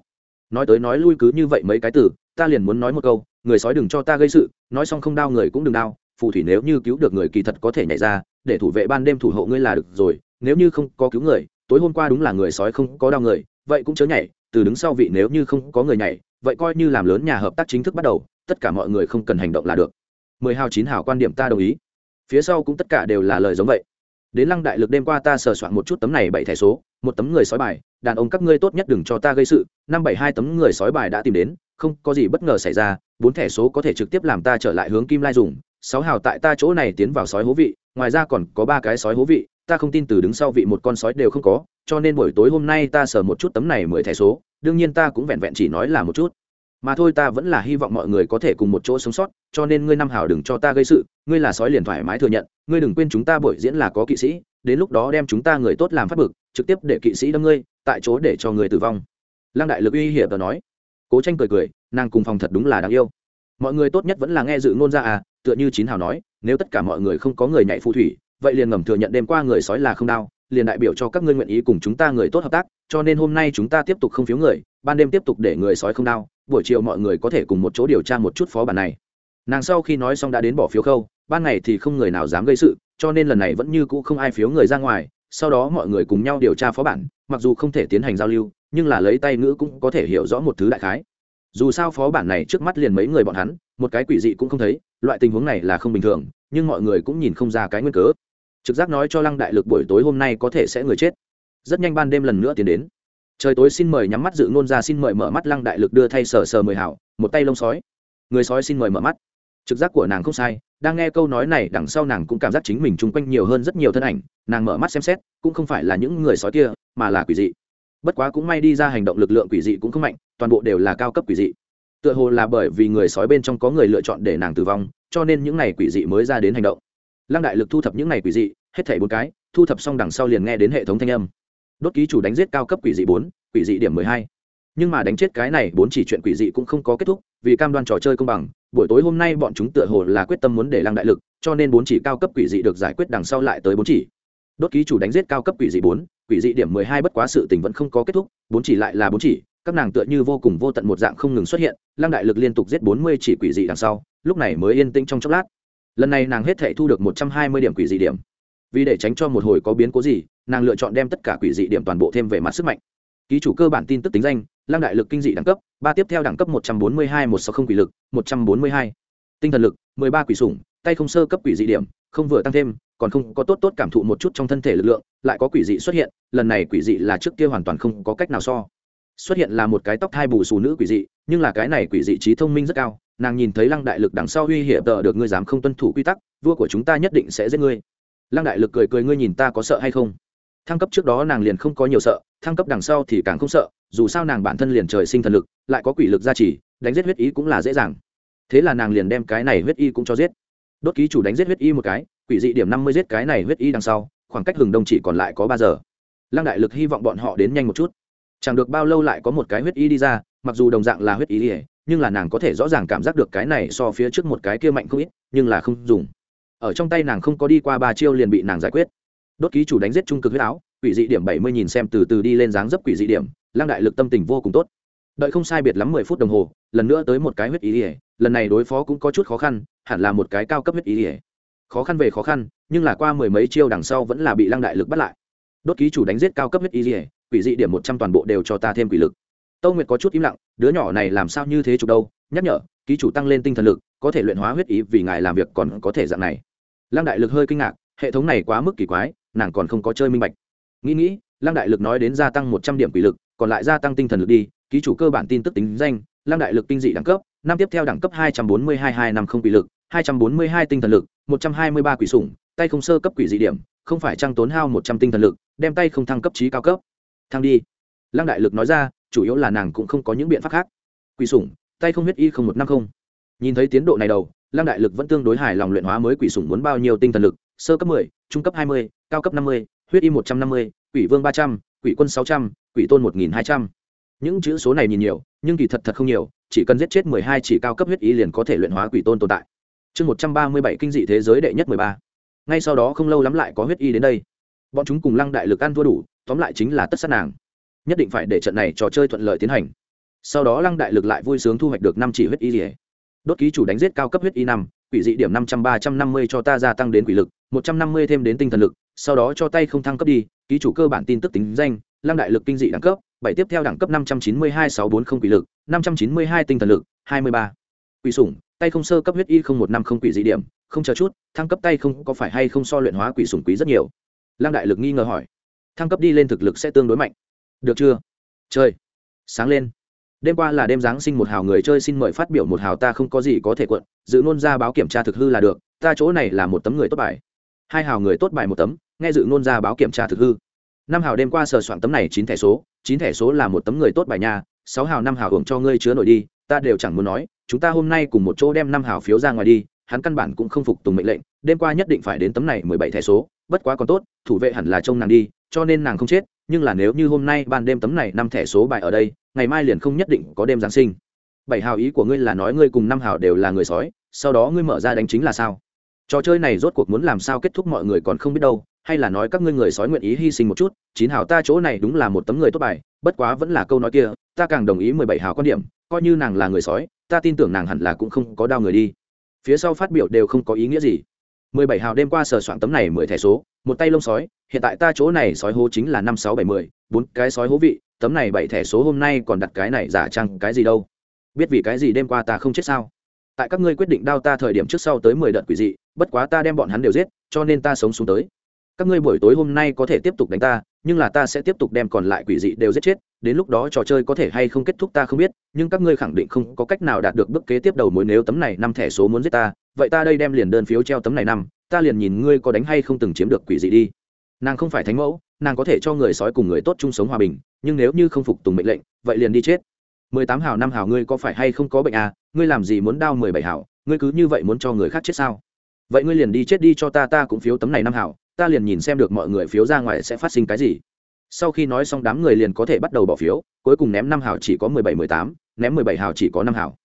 Nói tới nói lui cứ như vậy mấy cái từ, ta liền muốn nói một câu, người sói đừng cho ta gây sự, nói xong không đau người cũng đừng đau. Phù thủy nếu như cứu được người kỳ thật có thể nhảy ra để thủ vệ ban đêm thủ hộ ngươi là được rồi, nếu như không có cứu người, tối hôm qua đúng là người sói không có đau người, vậy cũng chớ nhảy, từ đứng sau vị nếu như không có người nhảy, vậy coi như làm lớn nhà hợp tác chính thức bắt đầu, tất cả mọi người không cần hành động là được. Mười hào chín hào quan điểm ta đồng ý. Phía sau cũng tất cả đều là lời giống vậy. Đến lăng đại lực đêm qua ta sờ soạn một chút tấm này bảy thẻ số, một tấm người sói bài, đàn ông các ngươi tốt nhất đừng cho ta gây sự, năm bảy hai tấm người sói bài đã tìm đến, không có gì bất ngờ xảy ra, bốn thẻ số có thể trực tiếp làm ta trở lại hướng kim lai dùng, sáu hào tại ta chỗ này tiến vào sói hố vị ngoài ra còn có ba cái sói hố vị, ta không tin từ đứng sau vị một con sói đều không có, cho nên buổi tối hôm nay ta sờ một chút tấm này mười thẻ số, đương nhiên ta cũng vẹn vẹn chỉ nói là một chút. Mà thôi ta vẫn là hy vọng mọi người có thể cùng một chỗ sống sót, cho nên ngươi năm hào đừng cho ta gây sự, ngươi là sói liền thoải mái thừa nhận, ngươi đừng quên chúng ta buổi diễn là có kỵ sĩ, đến lúc đó đem chúng ta người tốt làm phát bực, trực tiếp để kỵ sĩ đâm ngươi, tại chỗ để cho người tử vong. Lăng đại lực uy hiểm tờ nói. Cố tranh cười cười, nàng cùng phòng thật đúng là đáng yêu. Mọi người tốt nhất vẫn là nghe dự ngôn ra à tựa như chín hào nói nếu tất cả mọi người không có người nhảy phù thủy, vậy liền ngầm thừa nhận đêm qua người sói là không đau, liền đại biểu cho các ngươi nguyện ý cùng chúng ta người tốt hợp tác, cho nên hôm nay chúng ta tiếp tục không phiếu người, ban đêm tiếp tục để người sói không đau, buổi chiều mọi người có thể cùng một chỗ điều tra một chút phó bản này. Nàng sau khi nói xong đã đến bỏ phiếu khâu, ban ngày thì không người nào dám gây sự, cho nên lần này vẫn như cũ không ai phiếu người ra ngoài, sau đó mọi người cùng nhau điều tra phó bản, mặc dù không thể tiến hành giao lưu, nhưng là lấy tay ngữ cũng có thể hiểu rõ một thứ đại khái. Dù sao phó bản này trước mắt liền mấy người bọn hắn, một cái quỷ dị cũng không thấy loại tình huống này là không bình thường, nhưng mọi người cũng nhìn không ra cái nguyên cớ. Trực giác nói cho lăng đại lực buổi tối hôm nay có thể sẽ người chết. Rất nhanh ban đêm lần nữa tiến đến. Trời tối xin mời nhắm mắt dự ngôn ra, xin mời mở mắt, lăng đại lực đưa thay sờ sờ mười hảo, một tay lông sói. Người sói xin mời mở mắt. Trực giác của nàng không sai, đang nghe câu nói này, đằng sau nàng cũng cảm giác chính mình chung quanh nhiều hơn rất nhiều thân ảnh, nàng mở mắt xem xét, cũng không phải là những người sói kia, mà là quỷ dị. Bất quá cũng may đi ra hành động lực lượng quỷ dị cũng không mạnh, toàn bộ đều là cao cấp quỷ dị tựa hồ là bởi vì người sói bên trong có người lựa chọn để nàng tử vong, cho nên những n à y quỷ dị mới ra đến hành động. Lăng đại lực thu thập những n à y quỷ dị, hết thảy bốn cái, thu thập xong đằng sau liền nghe đến hệ thống thanh âm. Đốt ký chủ đánh giết cao cấp quỷ dị bốn, quỷ dị điểm mười hai. Nhưng mà đánh chết cái này bốn chỉ chuyện quỷ dị cũng không có kết thúc, vì cam đoan trò chơi công bằng, buổi tối hôm nay bọn chúng tựa hồ là quyết tâm muốn để lăng đại lực, cho nên bốn chỉ cao cấp quỷ dị được giải quyết đằng sau lại tới bốn chỉ. Đốt ký chủ đánh giết cao cấp quỷ dị bốn, quỷ dị điểm mười hai bất quá sự tình vẫn không có kết thúc, bốn chỉ lại là bốn chỉ các nàng tựa như vô cùng vô tận một dạng không ngừng xuất hiện, lăng đại lực liên tục giết bốn mươi chỉ quỷ dị đằng sau, lúc này mới yên tĩnh trong chốc lát. Lần này nàng hết thể thu được một trăm hai mươi điểm quỷ dị điểm. Vì để tránh cho một hồi có biến cố gì, nàng lựa chọn đem tất cả quỷ dị điểm toàn bộ thêm về mặt sức mạnh. Ký chủ cơ bản tin tức tính danh, lăng đại lực kinh dị đẳng cấp, ba tiếp theo đẳng cấp một trăm bốn mươi hai, một sáu không quỷ lực, một trăm bốn mươi hai. Tinh thần lực, mười ba quỷ sủng, tay không sơ cấp quỷ dị điểm, không vừa tăng thêm, còn không có tốt tốt cảm thụ một chút trong thân thể lực lượng, lại có quỷ dị xuất hiện, lần này quỷ dị là trước kia hoàn toàn không có cách nào so xuất hiện là một cái tóc hai bù xù nữ quỷ dị, nhưng là cái này quỷ dị trí thông minh rất cao, nàng nhìn thấy lăng đại lực đằng sau uy hiểm tờ được ngươi dám không tuân thủ quy tắc, vua của chúng ta nhất định sẽ giết ngươi. Lăng đại lực cười cười, ngươi nhìn ta có sợ hay không? Thăng cấp trước đó nàng liền không có nhiều sợ, thăng cấp đằng sau thì càng không sợ, dù sao nàng bản thân liền trời sinh thần lực, lại có quỷ lực gia trì, đánh giết huyết ý cũng là dễ dàng. Thế là nàng liền đem cái này huyết y cũng cho giết. Đốt ký chủ đánh giết huyết y một cái, quỷ dị điểm năm mươi giết cái này huyết y đằng sau, khoảng cách hừng đông chỉ còn lại có ba giờ. Lăng đại lực hy vọng bọn họ đến nhanh một chút chẳng được bao lâu lại có một cái huyết y đi ra, mặc dù đồng dạng là huyết y nhưng là nàng có thể rõ ràng cảm giác được cái này so phía trước một cái kia mạnh không ít, nhưng là không dùng. Ở trong tay nàng không có đi qua ba chiêu liền bị nàng giải quyết. Đốt ký chủ đánh giết trung cực huyết áo, quỷ dị điểm bảy mươi nhìn xem từ từ đi lên dáng dấp quỷ dị điểm lang đại lực tâm tình vô cùng tốt. Đợi không sai biệt lắm mười phút đồng hồ, lần nữa tới một cái huyết ý ỉa lần này đối phó cũng có chút khó khăn, hẳn là một cái cao cấp huyết ý ỉa khó khăn về khó khăn, nhưng là qua mười mấy chiêu đằng sau vẫn là bị lăng đại lực bắt lại. Đốt ký chủ đánh giết cao cấp huyết ý ỉa quỷ dị điểm một trăm toàn bộ đều cho ta thêm quỷ lực. Tâu nguyệt có chút im lặng, đứa nhỏ này làm sao như thế chụp đâu? Nhắc nhở, ký chủ tăng lên tinh thần lực, có thể luyện hóa huyết ý vì ngài làm việc còn có thể dạng này. Lăng đại lực hơi kinh ngạc, hệ thống này quá mức kỳ quái, nàng còn không có chơi minh bạch. Nghĩ nghĩ, lăng đại lực nói đến gia tăng một trăm điểm quỷ lực, còn lại gia tăng tinh thần lực đi, ký chủ cơ bản tin tức tính danh, lăng đại lực kinh dị đẳng cấp, năm tiếp theo đẳng cấp hai trăm bốn mươi hai hai năm không quỷ lực, hai trăm bốn mươi hai tinh thần lực, một trăm hai mươi ba quỷ sủng, tay không sơ cấp quỷ dị điểm, không phải trang tốn hao một trăm tinh thần lực, đem tay không thăng cấp trí cao cấp. Thang đi. Lăng đại lực nói ra, chủ yếu là nàng cũng không có những biện pháp khác. Quỷ sủng, tay không huyết y không một năm không. Nhìn thấy tiến độ này đầu, lăng đại lực vẫn tương đối hài lòng luyện hóa mới quỷ sủng muốn bao nhiêu tinh thần lực, sơ cấp mười, trung cấp hai mươi, cao cấp năm mươi, huyết y một trăm năm mươi, quỷ vương ba trăm, quỷ quân sáu trăm, quỷ tôn một nghìn hai trăm. Những chữ số này nhìn nhiều, nhưng kỳ thật thật không nhiều, chỉ cần giết chết mười hai chỉ cao cấp huyết y liền có thể luyện hóa quỷ tôn tồn tại. Chương một trăm ba mươi bảy kinh dị thế giới đệ nhất mười ba. Ngay sau đó không lâu lắm lại có huyết y đến đây. Bọn chúng cùng lăng đại lực ăn thua đủ tóm lại chính là tất sát nàng. Nhất định phải để trận này trò chơi thuận lợi tiến hành. Sau đó lăng đại lực lại vui sướng thu hoạch được năm chỉ huyết y rỉa đốt ký chủ đánh giết cao cấp huyết y năm, quỷ dị điểm năm trăm ba trăm năm mươi cho ta gia tăng đến quỷ lực, một trăm năm mươi thêm đến tinh thần lực, sau đó cho tay không thăng cấp đi, ký chủ cơ bản tin tức tính danh, lăng đại lực kinh dị đẳng cấp, bảy tiếp theo đẳng cấp năm trăm chín mươi hai sáu bốn không quỷ lực, năm trăm chín mươi hai tinh thần lực, hai mươi ba. Quỷ sủng, tay không sơ cấp huyết y không một năm không quỷ dị điểm, không chờ chút, thăng cấp tay không có phải hay không so luyện hóa quỷ sủng quý rất nhiều. Lăng đại lực nghi ngờ hỏi thăng cấp đi lên thực lực sẽ tương đối mạnh. Được chưa? Chơi. Sáng lên. Đêm qua là đêm giáng sinh một hào người chơi xin mời phát biểu một hào ta không có gì có thể quận dự nôn ra báo kiểm tra thực hư là được, ta chỗ này là một tấm người tốt bài. Hai hào người tốt bài một tấm, nghe dự nôn ra báo kiểm tra thực hư. Năm hào đêm qua sờ soạn tấm này chín thẻ số, chín thẻ số là một tấm người tốt bài nhà sáu hào năm hào hưởng cho ngươi chứa nổi đi, ta đều chẳng muốn nói, chúng ta hôm nay cùng một chỗ đem năm hào phiếu ra ngoài đi, hắn căn bản cũng không phục tùng mệnh lệnh, đêm qua nhất định phải đến tấm này mười bảy thẻ số, bất quá còn tốt, thủ vệ hẳn là trông nàng đi cho nên nàng không chết, nhưng là nếu như hôm nay ban đêm tấm này năm thẻ số bài ở đây, ngày mai liền không nhất định có đêm giáng sinh. Bảy hào ý của ngươi là nói ngươi cùng năm hào đều là người sói, sau đó ngươi mở ra đánh chính là sao? Trò chơi này rốt cuộc muốn làm sao kết thúc mọi người còn không biết đâu, hay là nói các ngươi người sói nguyện ý hy sinh một chút, chín hào ta chỗ này đúng là một tấm người tốt bài, bất quá vẫn là câu nói kia, ta càng đồng ý mười bảy hào quan điểm, coi như nàng là người sói, ta tin tưởng nàng hẳn là cũng không có đau người đi. Phía sau phát biểu đều không có ý nghĩa gì. mười bảy hào đêm qua sờ soạn tấm này mười thẻ số một tay lông sói, hiện tại ta chỗ này sói hố chính là năm sáu bảy mười, bốn cái sói hố vị, tấm này bảy thẻ số hôm nay còn đặt cái này giả trăng cái gì đâu? Biết vì cái gì đêm qua ta không chết sao? Tại các ngươi quyết định đao ta thời điểm trước sau tới mười đợt quỷ dị, bất quá ta đem bọn hắn đều giết, cho nên ta sống xuống tới. Các ngươi buổi tối hôm nay có thể tiếp tục đánh ta, nhưng là ta sẽ tiếp tục đem còn lại quỷ dị đều giết chết, đến lúc đó trò chơi có thể hay không kết thúc ta không biết, nhưng các ngươi khẳng định không có cách nào đạt được bước kế tiếp đầu mối nếu tấm này năm thẻ số muốn giết ta, vậy ta đây đem liền đơn phiếu treo tấm này năm ta liền nhìn ngươi có đánh hay không từng chiếm được quỷ dị đi. Nàng không phải thánh mẫu, nàng có thể cho người sói cùng người tốt chung sống hòa bình, nhưng nếu như không phục tùng mệnh lệnh, vậy liền đi chết. Mười tám hào năm hào ngươi có phải hay không có bệnh à? Ngươi làm gì muốn đau mười bảy hào? Ngươi cứ như vậy muốn cho người khác chết sao? Vậy ngươi liền đi chết đi cho ta ta cũng phiếu tấm này năm hào. Ta liền nhìn xem được mọi người phiếu ra ngoài sẽ phát sinh cái gì. Sau khi nói xong đám người liền có thể bắt đầu bỏ phiếu, cuối cùng ném năm hào chỉ có mười bảy, mười tám, ném mười bảy hào chỉ có năm hào.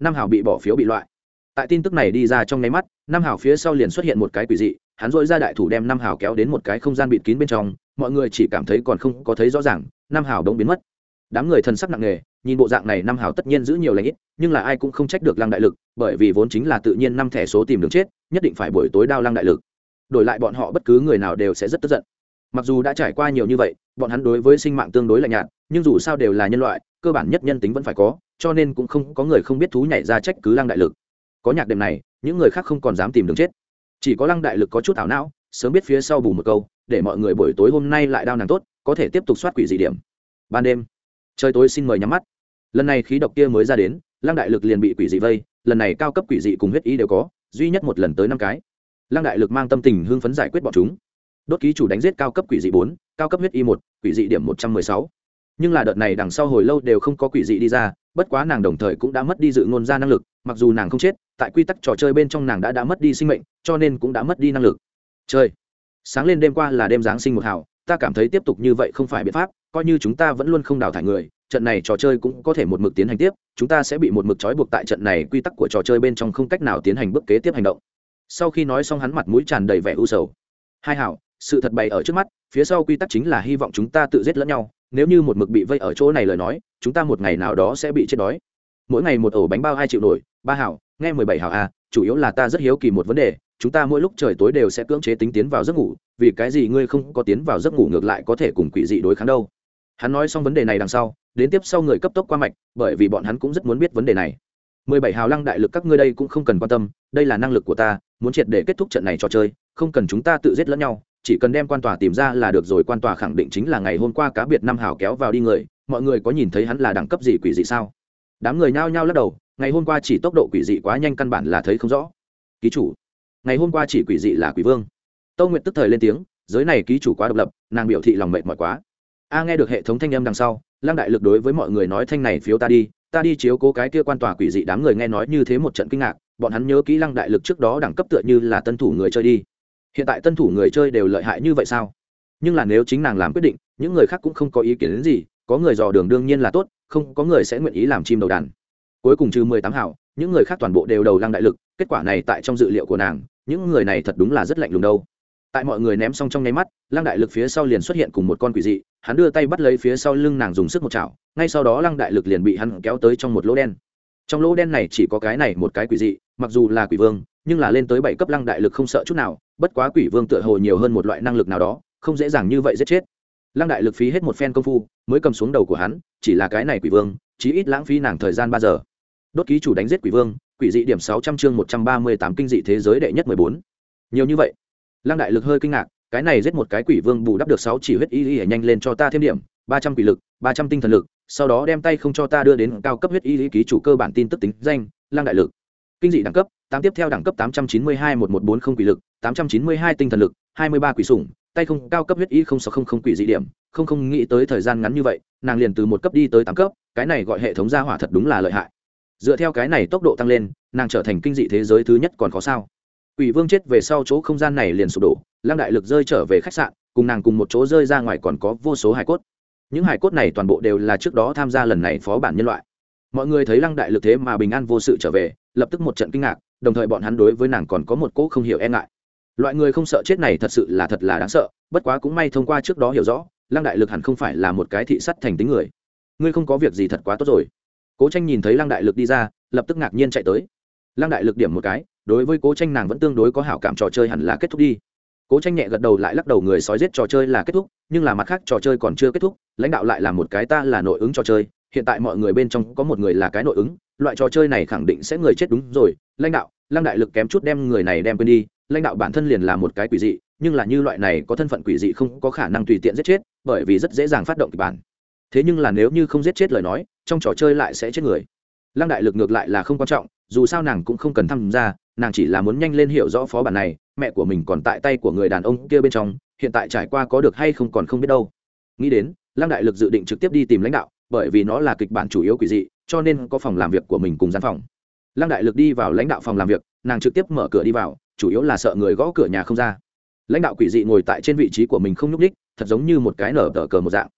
Năm hào bị bỏ phiếu bị loại tại tin tức này đi ra trong nháy mắt, Nam hào phía sau liền xuất hiện một cái quỷ dị, hắn dội ra đại thủ đem Nam hào kéo đến một cái không gian bịt kín bên trong, mọi người chỉ cảm thấy còn không có thấy rõ ràng, Nam hào đống biến mất. Đám người thân sắc nặng nề, nhìn bộ dạng này năm hào tất nhiên giữ nhiều lãnh ít, nhưng là ai cũng không trách được lăng đại lực, bởi vì vốn chính là tự nhiên năm thẻ số tìm đường chết, nhất định phải buổi tối đao lăng đại lực. Đổi lại bọn họ bất cứ người nào đều sẽ rất tức giận. Mặc dù đã trải qua nhiều như vậy, bọn hắn đối với sinh mạng tương đối lạnh nhạt, nhưng dù sao đều là nhân loại, cơ bản nhất nhân tính vẫn phải có, cho nên cũng không có người không biết thú nhảy ra trách cứ lăng đại lực có nhạc đệm này, những người khác không còn dám tìm đường chết. Chỉ có lăng đại lực có chút ảo não, sớm biết phía sau bù một câu, để mọi người buổi tối hôm nay lại đau nàng tốt, có thể tiếp tục soát quỷ dị điểm. Ban đêm, trời tối xin mời nhắm mắt. Lần này khí độc kia mới ra đến, lăng đại lực liền bị quỷ dị vây, lần này cao cấp quỷ dị cùng huyết ý đều có, duy nhất một lần tới năm cái. Lăng đại lực mang tâm tình hưng phấn giải quyết bọn chúng. Đốt ký chủ đánh giết cao cấp quỷ dị bốn, cao cấp huyết y một, quỷ dị điểm một trăm mười sáu nhưng là đợt này đằng sau hồi lâu đều không có quỷ dị đi ra, bất quá nàng đồng thời cũng đã mất đi dự ngôn ra năng lực, mặc dù nàng không chết, tại quy tắc trò chơi bên trong nàng đã đã mất đi sinh mệnh, cho nên cũng đã mất đi năng lực. Chơi sáng lên đêm qua là đêm giáng sinh một hào, ta cảm thấy tiếp tục như vậy không phải biện pháp, coi như chúng ta vẫn luôn không đào thải người, trận này trò chơi cũng có thể một mực tiến hành tiếp, chúng ta sẽ bị một mực trói buộc tại trận này quy tắc của trò chơi bên trong không cách nào tiến hành bước kế tiếp hành động. Sau khi nói xong hắn mặt mũi tràn đầy vẻ u sầu. Hai hảo sự thật bày ở trước mắt, phía sau quy tắc chính là hy vọng chúng ta tự giết lẫn nhau nếu như một mực bị vây ở chỗ này lời nói, chúng ta một ngày nào đó sẽ bị chết đói. Mỗi ngày một ổ bánh bao hai triệu nổi, ba hảo, nghe mười bảy hảo a chủ yếu là ta rất hiếu kỳ một vấn đề, chúng ta mỗi lúc trời tối đều sẽ cưỡng chế tính tiến vào giấc ngủ, vì cái gì ngươi không có tiến vào giấc ngủ ngược lại có thể cùng quỷ dị đối kháng đâu? Hắn nói xong vấn đề này đằng sau, đến tiếp sau người cấp tốc qua mạch, bởi vì bọn hắn cũng rất muốn biết vấn đề này. Mười bảy hào lăng đại lực các ngươi đây cũng không cần quan tâm, đây là năng lực của ta, muốn triệt để kết thúc trận này trò chơi, không cần chúng ta tự giết lẫn nhau chỉ cần đem quan tòa tìm ra là được rồi, quan tòa khẳng định chính là ngày hôm qua cá biệt năm hào kéo vào đi người, mọi người có nhìn thấy hắn là đẳng cấp gì quỷ dị sao? Đám người nhao nhao lắc đầu, ngày hôm qua chỉ tốc độ quỷ dị quá nhanh căn bản là thấy không rõ. Ký chủ, ngày hôm qua chỉ quỷ dị là quỷ vương. Tâu nguyện tức thời lên tiếng, giới này ký chủ quá độc lập, nàng biểu thị lòng mệt mỏi quá. A nghe được hệ thống thanh âm đằng sau, lăng đại lực đối với mọi người nói thanh này phiếu ta đi ta đi chiếu cố cái kia quan tòa quỷ dị đám người nghe nói như thế một trận kinh ngạc, bọn hắn nhớ kỹ lăng đại lực trước đó đẳng cấp tựa như là tân thủ người chơi đi hiện tại tân thủ người chơi đều lợi hại như vậy sao? Nhưng là nếu chính nàng làm quyết định, những người khác cũng không có ý kiến đến gì, có người dò đường đương nhiên là tốt, không, có người sẽ nguyện ý làm chim đầu đàn. Cuối cùng trừ mười tám hảo, những người khác toàn bộ đều đầu lăng đại lực, kết quả này tại trong dự liệu của nàng, những người này thật đúng là rất lạnh lùng đâu. Tại mọi người ném xong trong nháy mắt, lăng đại lực phía sau liền xuất hiện cùng một con quỷ dị, hắn đưa tay bắt lấy phía sau lưng nàng dùng sức một chảo, ngay sau đó lăng đại lực liền bị hắn kéo tới trong một lỗ đen. Trong lỗ đen này chỉ có cái này một cái quỷ dị, mặc dù là quỷ vương, nhưng là lên tới bảy cấp lăng đại lực không sợ chút nào bất quá quỷ vương tựa hồ nhiều hơn một loại năng lực nào đó, không dễ dàng như vậy giết chết. Lăng đại lực phí hết một phen công phu, mới cầm xuống đầu của hắn, chỉ là cái này quỷ vương, chí ít lãng phí nàng thời gian ba giờ. Đốt ký chủ đánh giết quỷ vương, quỷ dị điểm sáu trăm chương một trăm ba mươi tám kinh dị thế giới đệ nhất mười bốn. Nhiều như vậy. Lăng đại lực hơi kinh ngạc, cái này giết một cái quỷ vương bù đắp được sáu chỉ huyết y y nhanh lên cho ta thêm điểm, ba trăm quỷ lực, ba trăm tinh thần lực, sau đó đem tay không cho ta đưa đến cao cấp huyết y lý ký chủ cơ bản tin tức tính danh, lăng đại lực. Kinh dị đẳng cấp tám tiếp theo đẳng cấp tám trăm chín mươi hai một một bốn không quỷ lực tám trăm chín mươi hai tinh thần lực hai mươi ba quỷ sủng tay không cao cấp huyết y không sáu không không quỷ dị điểm không không nghĩ tới thời gian ngắn như vậy nàng liền từ một cấp đi tới tám cấp cái này gọi hệ thống gia hỏa thật đúng là lợi hại dựa theo cái này tốc độ tăng lên nàng trở thành kinh dị thế giới thứ nhất còn có sao Quỷ Vương chết về sau chỗ không gian này liền sụp đổ, Lăng Đại Lực rơi trở về khách sạn, cùng nàng cùng một chỗ rơi ra ngoài còn có vô số hải cốt. Những hải cốt này toàn bộ đều là trước đó tham gia lần này phó bản nhân loại. Mọi người thấy Lăng Đại Lực thế mà bình an vô sự trở về, lập tức một trận kinh ngạc, đồng thời bọn hắn đối với nàng còn có một cỗ không hiểu e ngại. Loại người không sợ chết này thật sự là thật là đáng sợ, bất quá cũng may thông qua trước đó hiểu rõ, Lăng Đại Lực hẳn không phải là một cái thị sắt thành tính người. Ngươi không có việc gì thật quá tốt rồi. Cố Tranh nhìn thấy Lăng Đại Lực đi ra, lập tức ngạc nhiên chạy tới. Lăng Đại Lực điểm một cái, đối với cố tranh nàng vẫn tương đối có hảo cảm trò chơi hẳn là kết thúc đi cố tranh nhẹ gật đầu lại lắc đầu người sói giết trò chơi là kết thúc nhưng là mặt khác trò chơi còn chưa kết thúc lãnh đạo lại là một cái ta là nội ứng trò chơi hiện tại mọi người bên trong có một người là cái nội ứng, loại trò chơi này khẳng định sẽ người chết đúng rồi. Lãnh đạo, lăng đại lực kém chút đem người này đem quên đi, lãnh đạo bản thân liền là một cái quỷ dị, nhưng là như loại này có thân phận quỷ dị không có khả năng tùy tiện giết chết, bởi vì rất dễ dàng phát động kịch bản. Thế nhưng là nếu như không giết chết lời nói, trong trò chơi lại sẽ chết người. Lăng đại lực ngược lại là không quan trọng, dù sao nàng cũng không cần tham gia, nàng chỉ là muốn nhanh lên hiểu rõ phó bản này, mẹ của mình còn tại tay của người đàn ông kia bên trong, hiện tại trải qua có được hay không còn không biết đâu. Nghĩ đến, lăng đại lực dự định trực tiếp đi tìm lãnh đạo bởi vì nó là kịch bản chủ yếu quỷ dị, cho nên có phòng làm việc của mình cùng gian phòng. Lăng đại lực đi vào lãnh đạo phòng làm việc, nàng trực tiếp mở cửa đi vào, chủ yếu là sợ người gõ cửa nhà không ra. Lãnh đạo quỷ dị ngồi tại trên vị trí của mình không nhúc ních thật giống như một cái nở tờ cờ một dạng.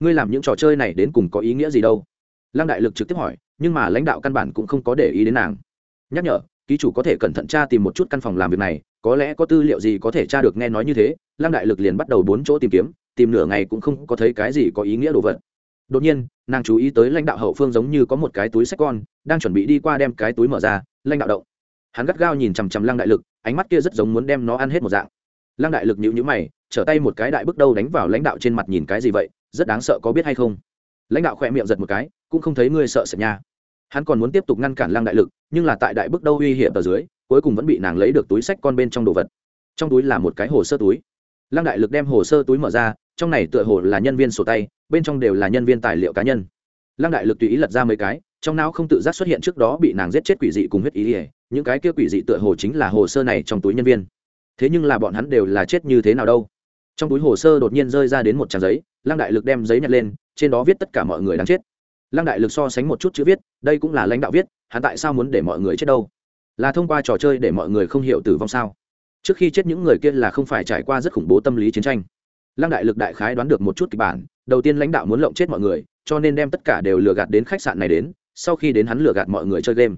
Ngươi làm những trò chơi này đến cùng có ý nghĩa gì đâu? Lăng đại lực trực tiếp hỏi, nhưng mà lãnh đạo căn bản cũng không có để ý đến nàng. Nhắc nhở, ký chủ có thể cẩn thận tra tìm một chút căn phòng làm việc này, có lẽ có tư liệu gì có thể tra được nghe nói như thế. Lăng đại lực liền bắt đầu bốn chỗ tìm kiếm, tìm nửa ngày cũng không có thấy cái gì có ý nghĩa đồ vật đột nhiên, nàng chú ý tới lãnh đạo hậu phương giống như có một cái túi sách con, đang chuẩn bị đi qua đem cái túi mở ra, lãnh đạo động. Hắn gắt gao nhìn chằm chằm lăng đại lực, ánh mắt kia rất giống muốn đem nó ăn hết một dạng. Lăng đại lực nhịu nhữ mày, trở tay một cái đại bước đầu đánh vào lãnh đạo trên mặt nhìn cái gì vậy, rất đáng sợ có biết hay không. Lãnh đạo khỏe miệng giật một cái, cũng không thấy ngươi sợ sệt nha. Hắn còn muốn tiếp tục ngăn cản lăng đại lực, nhưng là tại đại bước đâu uy hiểm ở dưới, cuối cùng vẫn bị nàng lấy được túi sách con bên trong đồ vật. Trong túi là một cái hồ sơ túi. Lăng đại lực đem hồ sơ túi mở ra, trong này tựa hồ là nhân viên sổ tay bên trong đều là nhân viên tài liệu cá nhân. Lăng đại lực tùy ý lật ra mấy cái, trong não không tự giác xuất hiện trước đó bị nàng giết chết quỷ dị cùng huyết ý ỉa những cái kia quỷ dị tựa hồ chính là hồ sơ này trong túi nhân viên. Thế nhưng là bọn hắn đều là chết như thế nào đâu. Trong túi hồ sơ đột nhiên rơi ra đến một trang giấy, lăng đại lực đem giấy nhặt lên, trên đó viết tất cả mọi người đang chết. Lăng đại lực so sánh một chút chữ viết, đây cũng là lãnh đạo viết, hắn tại sao muốn để mọi người chết đâu? Là thông qua trò chơi để mọi người không hiểu tử vong sao? Trước khi chết những người kia là không phải trải qua rất khủng bố tâm lý chiến tranh. Lăng đại lực đại khái đoán được một chút kịch bản đầu tiên lãnh đạo muốn lộng chết mọi người, cho nên đem tất cả đều lừa gạt đến khách sạn này đến, sau khi đến hắn lừa gạt mọi người chơi game.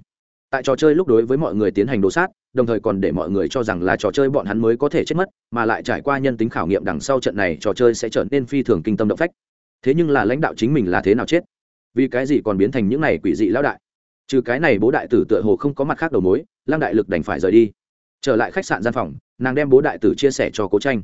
Tại trò chơi lúc đối với mọi người tiến hành đồ sát, đồng thời còn để mọi người cho rằng là trò chơi bọn hắn mới có thể chết mất, mà lại trải qua nhân tính khảo nghiệm đằng sau trận này trò chơi sẽ trở nên phi thường kinh tâm động phách. Thế nhưng là lãnh đạo chính mình là thế nào chết? Vì cái gì còn biến thành những này quỷ dị lão đại? Trừ cái này bố đại tử tựa hồ không có mặt khác đầu mối, lăng đại lực đành phải rời đi. Trở lại khách sạn gian phòng, nàng đem bố đại tử chia sẻ cho cố tranh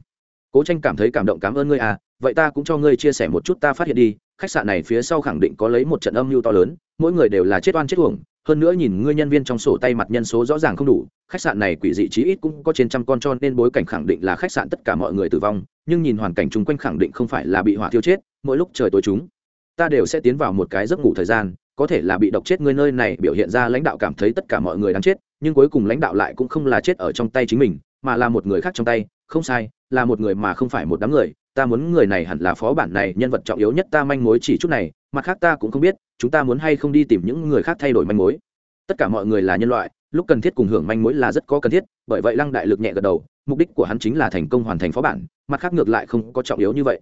cố tranh cảm thấy cảm động cảm ơn ngươi à vậy ta cũng cho ngươi chia sẻ một chút ta phát hiện đi, khách sạn này phía sau khẳng định có lấy một trận âm mưu to lớn, mỗi người đều là chết oan chết uổng, hơn nữa nhìn ngươi nhân viên trong sổ tay mặt nhân số rõ ràng không đủ, khách sạn này quỷ dị chí ít cũng có trên trăm con cho nên bối cảnh khẳng định là khách sạn tất cả mọi người tử vong, nhưng nhìn hoàn cảnh chung quanh khẳng định không phải là bị hỏa thiêu chết, mỗi lúc trời tối chúng, ta đều sẽ tiến vào một cái giấc ngủ thời gian, có thể là bị độc chết ngươi nơi này biểu hiện ra lãnh đạo cảm thấy tất cả mọi người đang chết, nhưng cuối cùng lãnh đạo lại cũng không là chết ở trong tay chính mình, mà là một người khác trong tay không sai, là một người mà không phải một đám người, ta muốn người này hẳn là phó bản này, nhân vật trọng yếu nhất ta manh mối chỉ chút này, mặt khác ta cũng không biết, chúng ta muốn hay không đi tìm những người khác thay đổi manh mối. Tất cả mọi người là nhân loại, lúc cần thiết cùng hưởng manh mối là rất có cần thiết, bởi vậy lăng đại lực nhẹ gật đầu, mục đích của hắn chính là thành công hoàn thành phó bản, mặt khác ngược lại không có trọng yếu như vậy.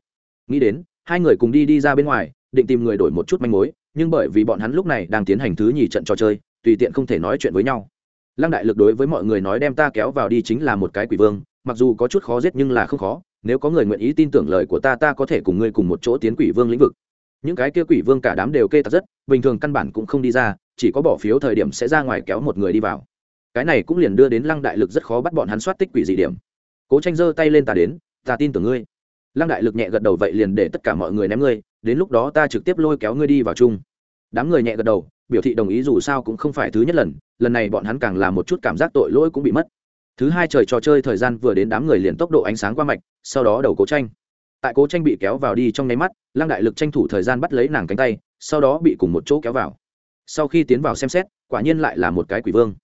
Nghĩ đến, hai người cùng đi đi ra bên ngoài, định tìm người đổi một chút manh mối, nhưng bởi vì bọn hắn lúc này đang tiến hành thứ nhì trận trò chơi, tùy tiện không thể nói chuyện với nhau. Lăng đại lực đối với mọi người nói đem ta kéo vào đi chính là một cái quỷ vương mặc dù có chút khó giết nhưng là không khó, nếu có người nguyện ý tin tưởng lời của ta ta có thể cùng ngươi cùng một chỗ tiến quỷ vương lĩnh vực. Những cái kia quỷ vương cả đám đều kê tật rất, bình thường căn bản cũng không đi ra, chỉ có bỏ phiếu thời điểm sẽ ra ngoài kéo một người đi vào. Cái này cũng liền đưa đến lăng đại lực rất khó bắt bọn hắn soát tích quỷ dị điểm. Cố tranh giơ tay lên ta đến, ta tin tưởng ngươi. Lăng đại lực nhẹ gật đầu vậy liền để tất cả mọi người ném ngươi, đến lúc đó ta trực tiếp lôi kéo ngươi đi vào chung. Đám người nhẹ gật đầu, biểu thị đồng ý dù sao cũng không phải thứ nhất lần lần này bọn hắn càng làm một chút cảm giác tội lỗi cũng bị mất thứ hai trời trò chơi thời gian vừa đến đám người liền tốc độ ánh sáng qua mạch, sau đó đầu cố tranh. Tại cố tranh bị kéo vào đi trong nháy mắt, lăng đại lực tranh thủ thời gian bắt lấy nàng cánh tay, sau đó bị cùng một chỗ kéo vào. Sau khi tiến vào xem xét, quả nhiên lại là một cái quỷ vương.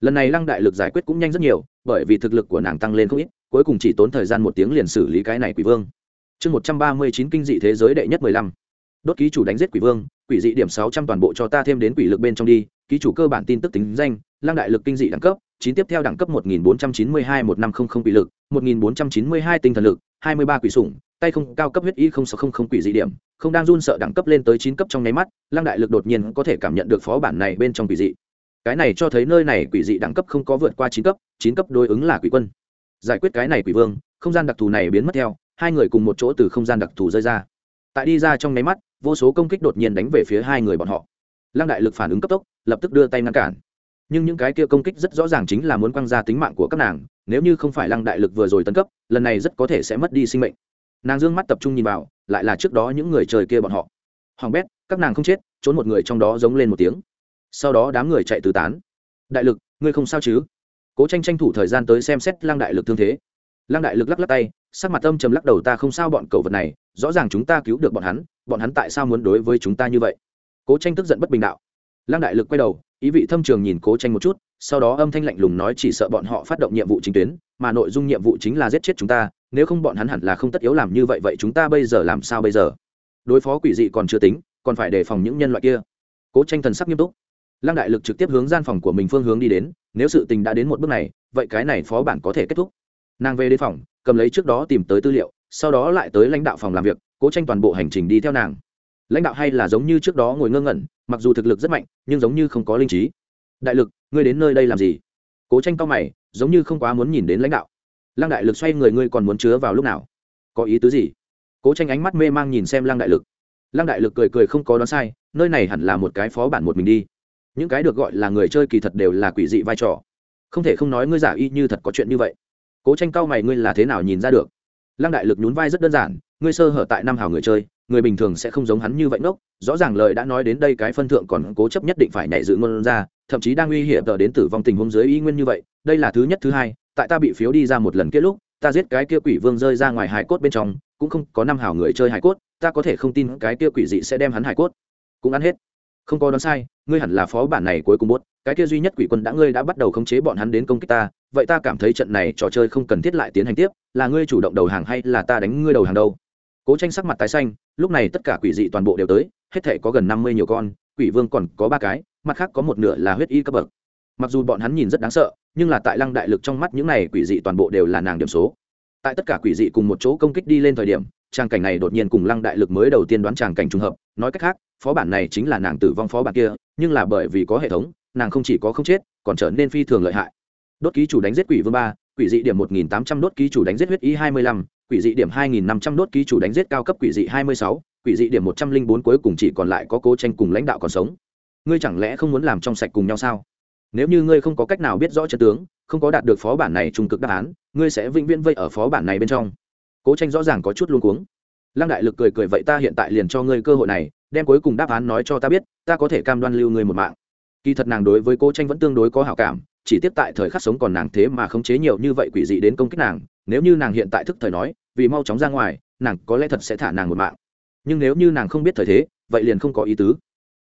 Lần này lăng đại lực giải quyết cũng nhanh rất nhiều, bởi vì thực lực của nàng tăng lên không ít, cuối cùng chỉ tốn thời gian một tiếng liền xử lý cái này quỷ vương. Chương một trăm ba mươi chín kinh dị thế giới đệ nhất mười lăm. Đốt ký chủ đánh giết quỷ vương, quỷ dị điểm sáu trăm toàn bộ cho ta thêm đến quỷ lực bên trong đi, ký chủ cơ bản tin tức tính danh, lăng đại lực kinh dị đẳng cấp chín tiếp theo đẳng cấp một nghìn bốn trăm chín mươi hai một năm không không quỷ lực, một nghìn bốn trăm chín mươi hai tinh thần lực, hai mươi ba quỷ sủng, tay không, cao cấp huyết y không sáu không không quỷ dị điểm, không đang run sợ đẳng cấp lên tới chín cấp trong nháy mắt, lăng đại lực đột nhiên có thể cảm nhận được phó bản này bên trong quỷ dị. Cái này cho thấy nơi này quỷ dị đẳng cấp không có vượt qua chín cấp chín cấp đối ứng là quỷ quân. Giải quyết cái này quỷ vương, không gian đặc thù này biến mất theo, hai người cùng một chỗ từ không gian đặc thù rơi ra. Tại đi ra trong nháy mắt, vô số công kích đột nhiên đánh về phía hai người bọn họ. Lăng đại lực phản ứng cấp tốc, lập tức đưa tay ngăn cản nhưng những cái kia công kích rất rõ ràng chính là muốn quăng ra tính mạng của các nàng, nếu như không phải lăng đại lực vừa rồi tấn cấp, lần này rất có thể sẽ mất đi sinh mệnh. Nàng dương mắt tập trung nhìn vào, lại là trước đó những người trời kia bọn họ. Hoàng bét, các nàng không chết, trốn một người trong đó giống lên một tiếng. Sau đó đám người chạy tứ tán. Đại lực, ngươi không sao chứ? Cố tranh tranh thủ thời gian tới xem xét lăng đại lực thương thế. Lăng đại lực lắc lắc tay, sắc mặt âm trầm lắc đầu, ta không sao bọn cậu vật này, rõ ràng chúng ta cứu được bọn hắn bọn hắn tại sao muốn đối với chúng ta như vậy? Cố tranh tức giận bất bình đạo. Lăng đại lực quay đầu ý vị thâm trường nhìn cố tranh một chút, sau đó âm thanh lạnh lùng nói chỉ sợ bọn họ phát động nhiệm vụ chính tuyến, mà nội dung nhiệm vụ chính là giết chết chúng ta, nếu không bọn hắn hẳn là không tất yếu làm như vậy vậy chúng ta bây giờ làm sao bây giờ? Đối phó quỷ dị còn chưa tính, còn phải đề phòng những nhân loại kia. Cố tranh thần sắc nghiêm túc. Lăng đại lực trực tiếp hướng gian phòng của mình phương hướng đi đến, nếu sự tình đã đến một bước này, vậy cái này phó bản có thể kết thúc. Nàng về đến phòng, cầm lấy trước đó tìm tới tư liệu, sau đó lại tới lãnh đạo phòng làm việc, cố tranh toàn bộ hành trình đi theo nàng lãnh đạo hay là giống như trước đó ngồi ngơ ngẩn, mặc dù thực lực rất mạnh, nhưng giống như không có linh trí. Đại lực, ngươi đến nơi đây làm gì? Cố tranh cao mày, giống như không quá muốn nhìn đến lãnh đạo. Lăng đại lực xoay người, ngươi còn muốn chứa vào lúc nào? Có ý tứ gì? Cố tranh ánh mắt mê mang nhìn xem lăng đại lực. Lăng đại lực cười cười không có đoán sai, nơi này hẳn là một cái phó bản một mình đi. Những cái được gọi là người chơi kỳ thật đều là quỷ dị vai trò. Không thể không nói ngươi giả y như thật có chuyện như vậy. Cố tranh cao mày, ngươi là thế nào nhìn ra được? Lăng đại lực nhún vai rất đơn giản, ngươi sơ hở tại năm hào người chơi người bình thường sẽ không giống hắn như vậy ngốc rõ ràng lời đã nói đến đây cái phân thượng còn cố chấp nhất định phải nhảy dự ngôn ra, thậm chí đang uy hiểm tờ đến tử vong tình huống dưới y nguyên như vậy. Đây là thứ nhất. Thứ hai, tại ta bị phiếu đi ra một lần kết lúc, ta giết cái kia quỷ vương rơi ra ngoài hải cốt bên trong, cũng không có năm hào người chơi hải cốt, ta có thể không tin cái kia quỷ dị sẽ đem hắn hải cốt. Cũng ăn hết. Không có đoán sai, ngươi hẳn là phó bản này cuối cùng bốt cái kia duy nhất quỷ quân đã ngươi đã bắt đầu khống chế bọn hắn đến công kích ta, vậy ta cảm thấy trận này trò chơi không cần thiết lại tiến hành tiếp, là ngươi chủ động đầu hàng hay là ta đánh ngươi đầu hàng đâu? Cố tranh sắc mặt tái xanh, lúc này tất cả quỷ dị toàn bộ đều tới, hết thể có gần năm mươi nhiều con, quỷ vương còn có ba cái, mặt khác có một nửa là huyết y cấp bậc. Mặc dù bọn hắn nhìn rất đáng sợ, nhưng là tại lăng đại lực trong mắt những này quỷ dị toàn bộ đều là nàng điểm số. Tại tất cả quỷ dị cùng một chỗ công kích đi lên thời điểm trang cảnh này đột nhiên cùng lăng đại lực mới đầu tiên đoán tràng cảnh trùng hợp, nói cách khác, phó bản này chính là nàng tử vong phó bản kia, nhưng là bởi vì có hệ thống, nàng không chỉ có không chết, còn trở nên phi thường lợi hại. Đốt ký chủ đánh giết quỷ vương ba, quỷ dị điểm một nghìn tám trăm đốt ký chủ đánh giết huyết y hai mươi lăm quỷ dị điểm hai nghìn năm trăm đốt ký chủ đánh giết cao cấp quỷ dị hai mươi sáu, quỷ dị điểm một trăm linh bốn cuối cùng chỉ còn lại có cố tranh cùng lãnh đạo còn sống. Ngươi chẳng lẽ không muốn làm trong sạch cùng nhau sao? Nếu như ngươi không có cách nào biết rõ chân tướng, không có đạt được phó bản này trung cực đáp án, ngươi sẽ vĩnh viễn vây ở phó bản này bên trong. Cố tranh rõ ràng có chút luống cuống. Lăng đại lực cười cười, vậy ta hiện tại liền cho ngươi cơ hội này, đem cuối cùng đáp án nói cho ta biết, ta có thể cam đoan lưu ngươi một mạng. Kỳ thật nàng đối với cố tranh vẫn tương đối có hảo cảm, chỉ tiếp tại thời khắc sống còn nàng thế mà khống chế nhiều như vậy quỷ dị đến công kích nàng nếu như nàng hiện tại thức thời nói, vì mau chóng ra ngoài, nàng có lẽ thật sẽ thả nàng một mạng. Nhưng nếu như nàng không biết thời thế, vậy liền không có ý tứ.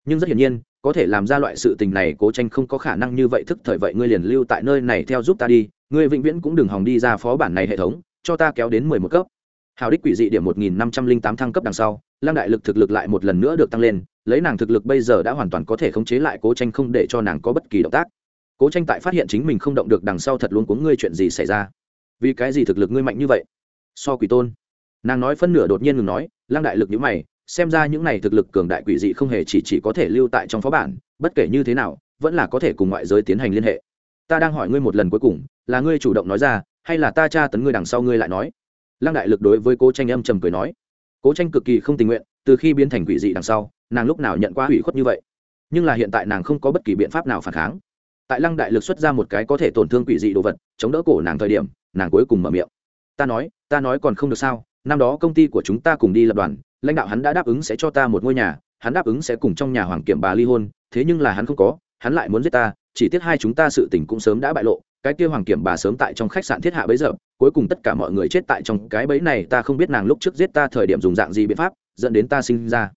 Nhưng rất hiển nhiên, có thể làm ra loại sự tình này cố tranh không có khả năng như vậy thức thời vậy ngươi liền lưu tại nơi này theo giúp ta đi, ngươi vĩnh viễn cũng đừng hòng đi ra phó bản này hệ thống, cho ta kéo đến mười một cấp. Hào đích quỷ dị điểm một nghìn năm trăm linh tám thăng cấp đằng sau, lăng đại lực thực lực lại một lần nữa được tăng lên, lấy nàng thực lực bây giờ đã hoàn toàn có thể khống chế lại cố tranh không để cho nàng có bất kỳ động tác. Cố tranh tại phát hiện chính mình không động được đằng sau thật luôn cuống ngươi chuyện gì xảy ra vì cái gì thực lực ngươi mạnh như vậy? So quỷ tôn. Nàng nói phân nửa đột nhiên ngừng nói, lăng đại lực nhữ mày, xem ra những này thực lực cường đại quỷ dị không hề chỉ chỉ có thể lưu tại trong phó bản, bất kể như thế nào, vẫn là có thể cùng ngoại giới tiến hành liên hệ. Ta đang hỏi ngươi một lần cuối cùng, là ngươi chủ động nói ra, hay là ta tra tấn ngươi đằng sau ngươi lại nói? Lăng đại lực đối với cố tranh âm trầm cười nói. Cố tranh cực kỳ không tình nguyện, từ khi biến thành quỷ dị đằng sau, nàng lúc nào nhận qua hủy khuất như vậy? Nhưng là hiện tại nàng không có bất kỳ biện pháp nào phản kháng. Tại lăng đại lực xuất ra một cái có thể tổn thương quỷ dị đồ vật, chống đỡ cổ nàng thời điểm nàng cuối cùng mở miệng. Ta nói ta nói còn không được sao, năm đó công ty của chúng ta cùng đi lập đoàn, lãnh đạo hắn đã đáp ứng sẽ cho ta một ngôi nhà, hắn đáp ứng sẽ cùng trong nhà hoàng kiểm bà ly hôn, thế nhưng là hắn không có, hắn lại muốn giết ta, chỉ tiếc hai chúng ta sự tình cũng sớm đã bại lộ, cái kia hoàng kiểm bà sớm tại trong khách sạn thiết hạ bấy giờ, cuối cùng tất cả mọi người chết tại trong cái bẫy này, ta không biết nàng lúc trước giết ta thời điểm dùng dạng gì biện pháp, dẫn đến ta sinh ra.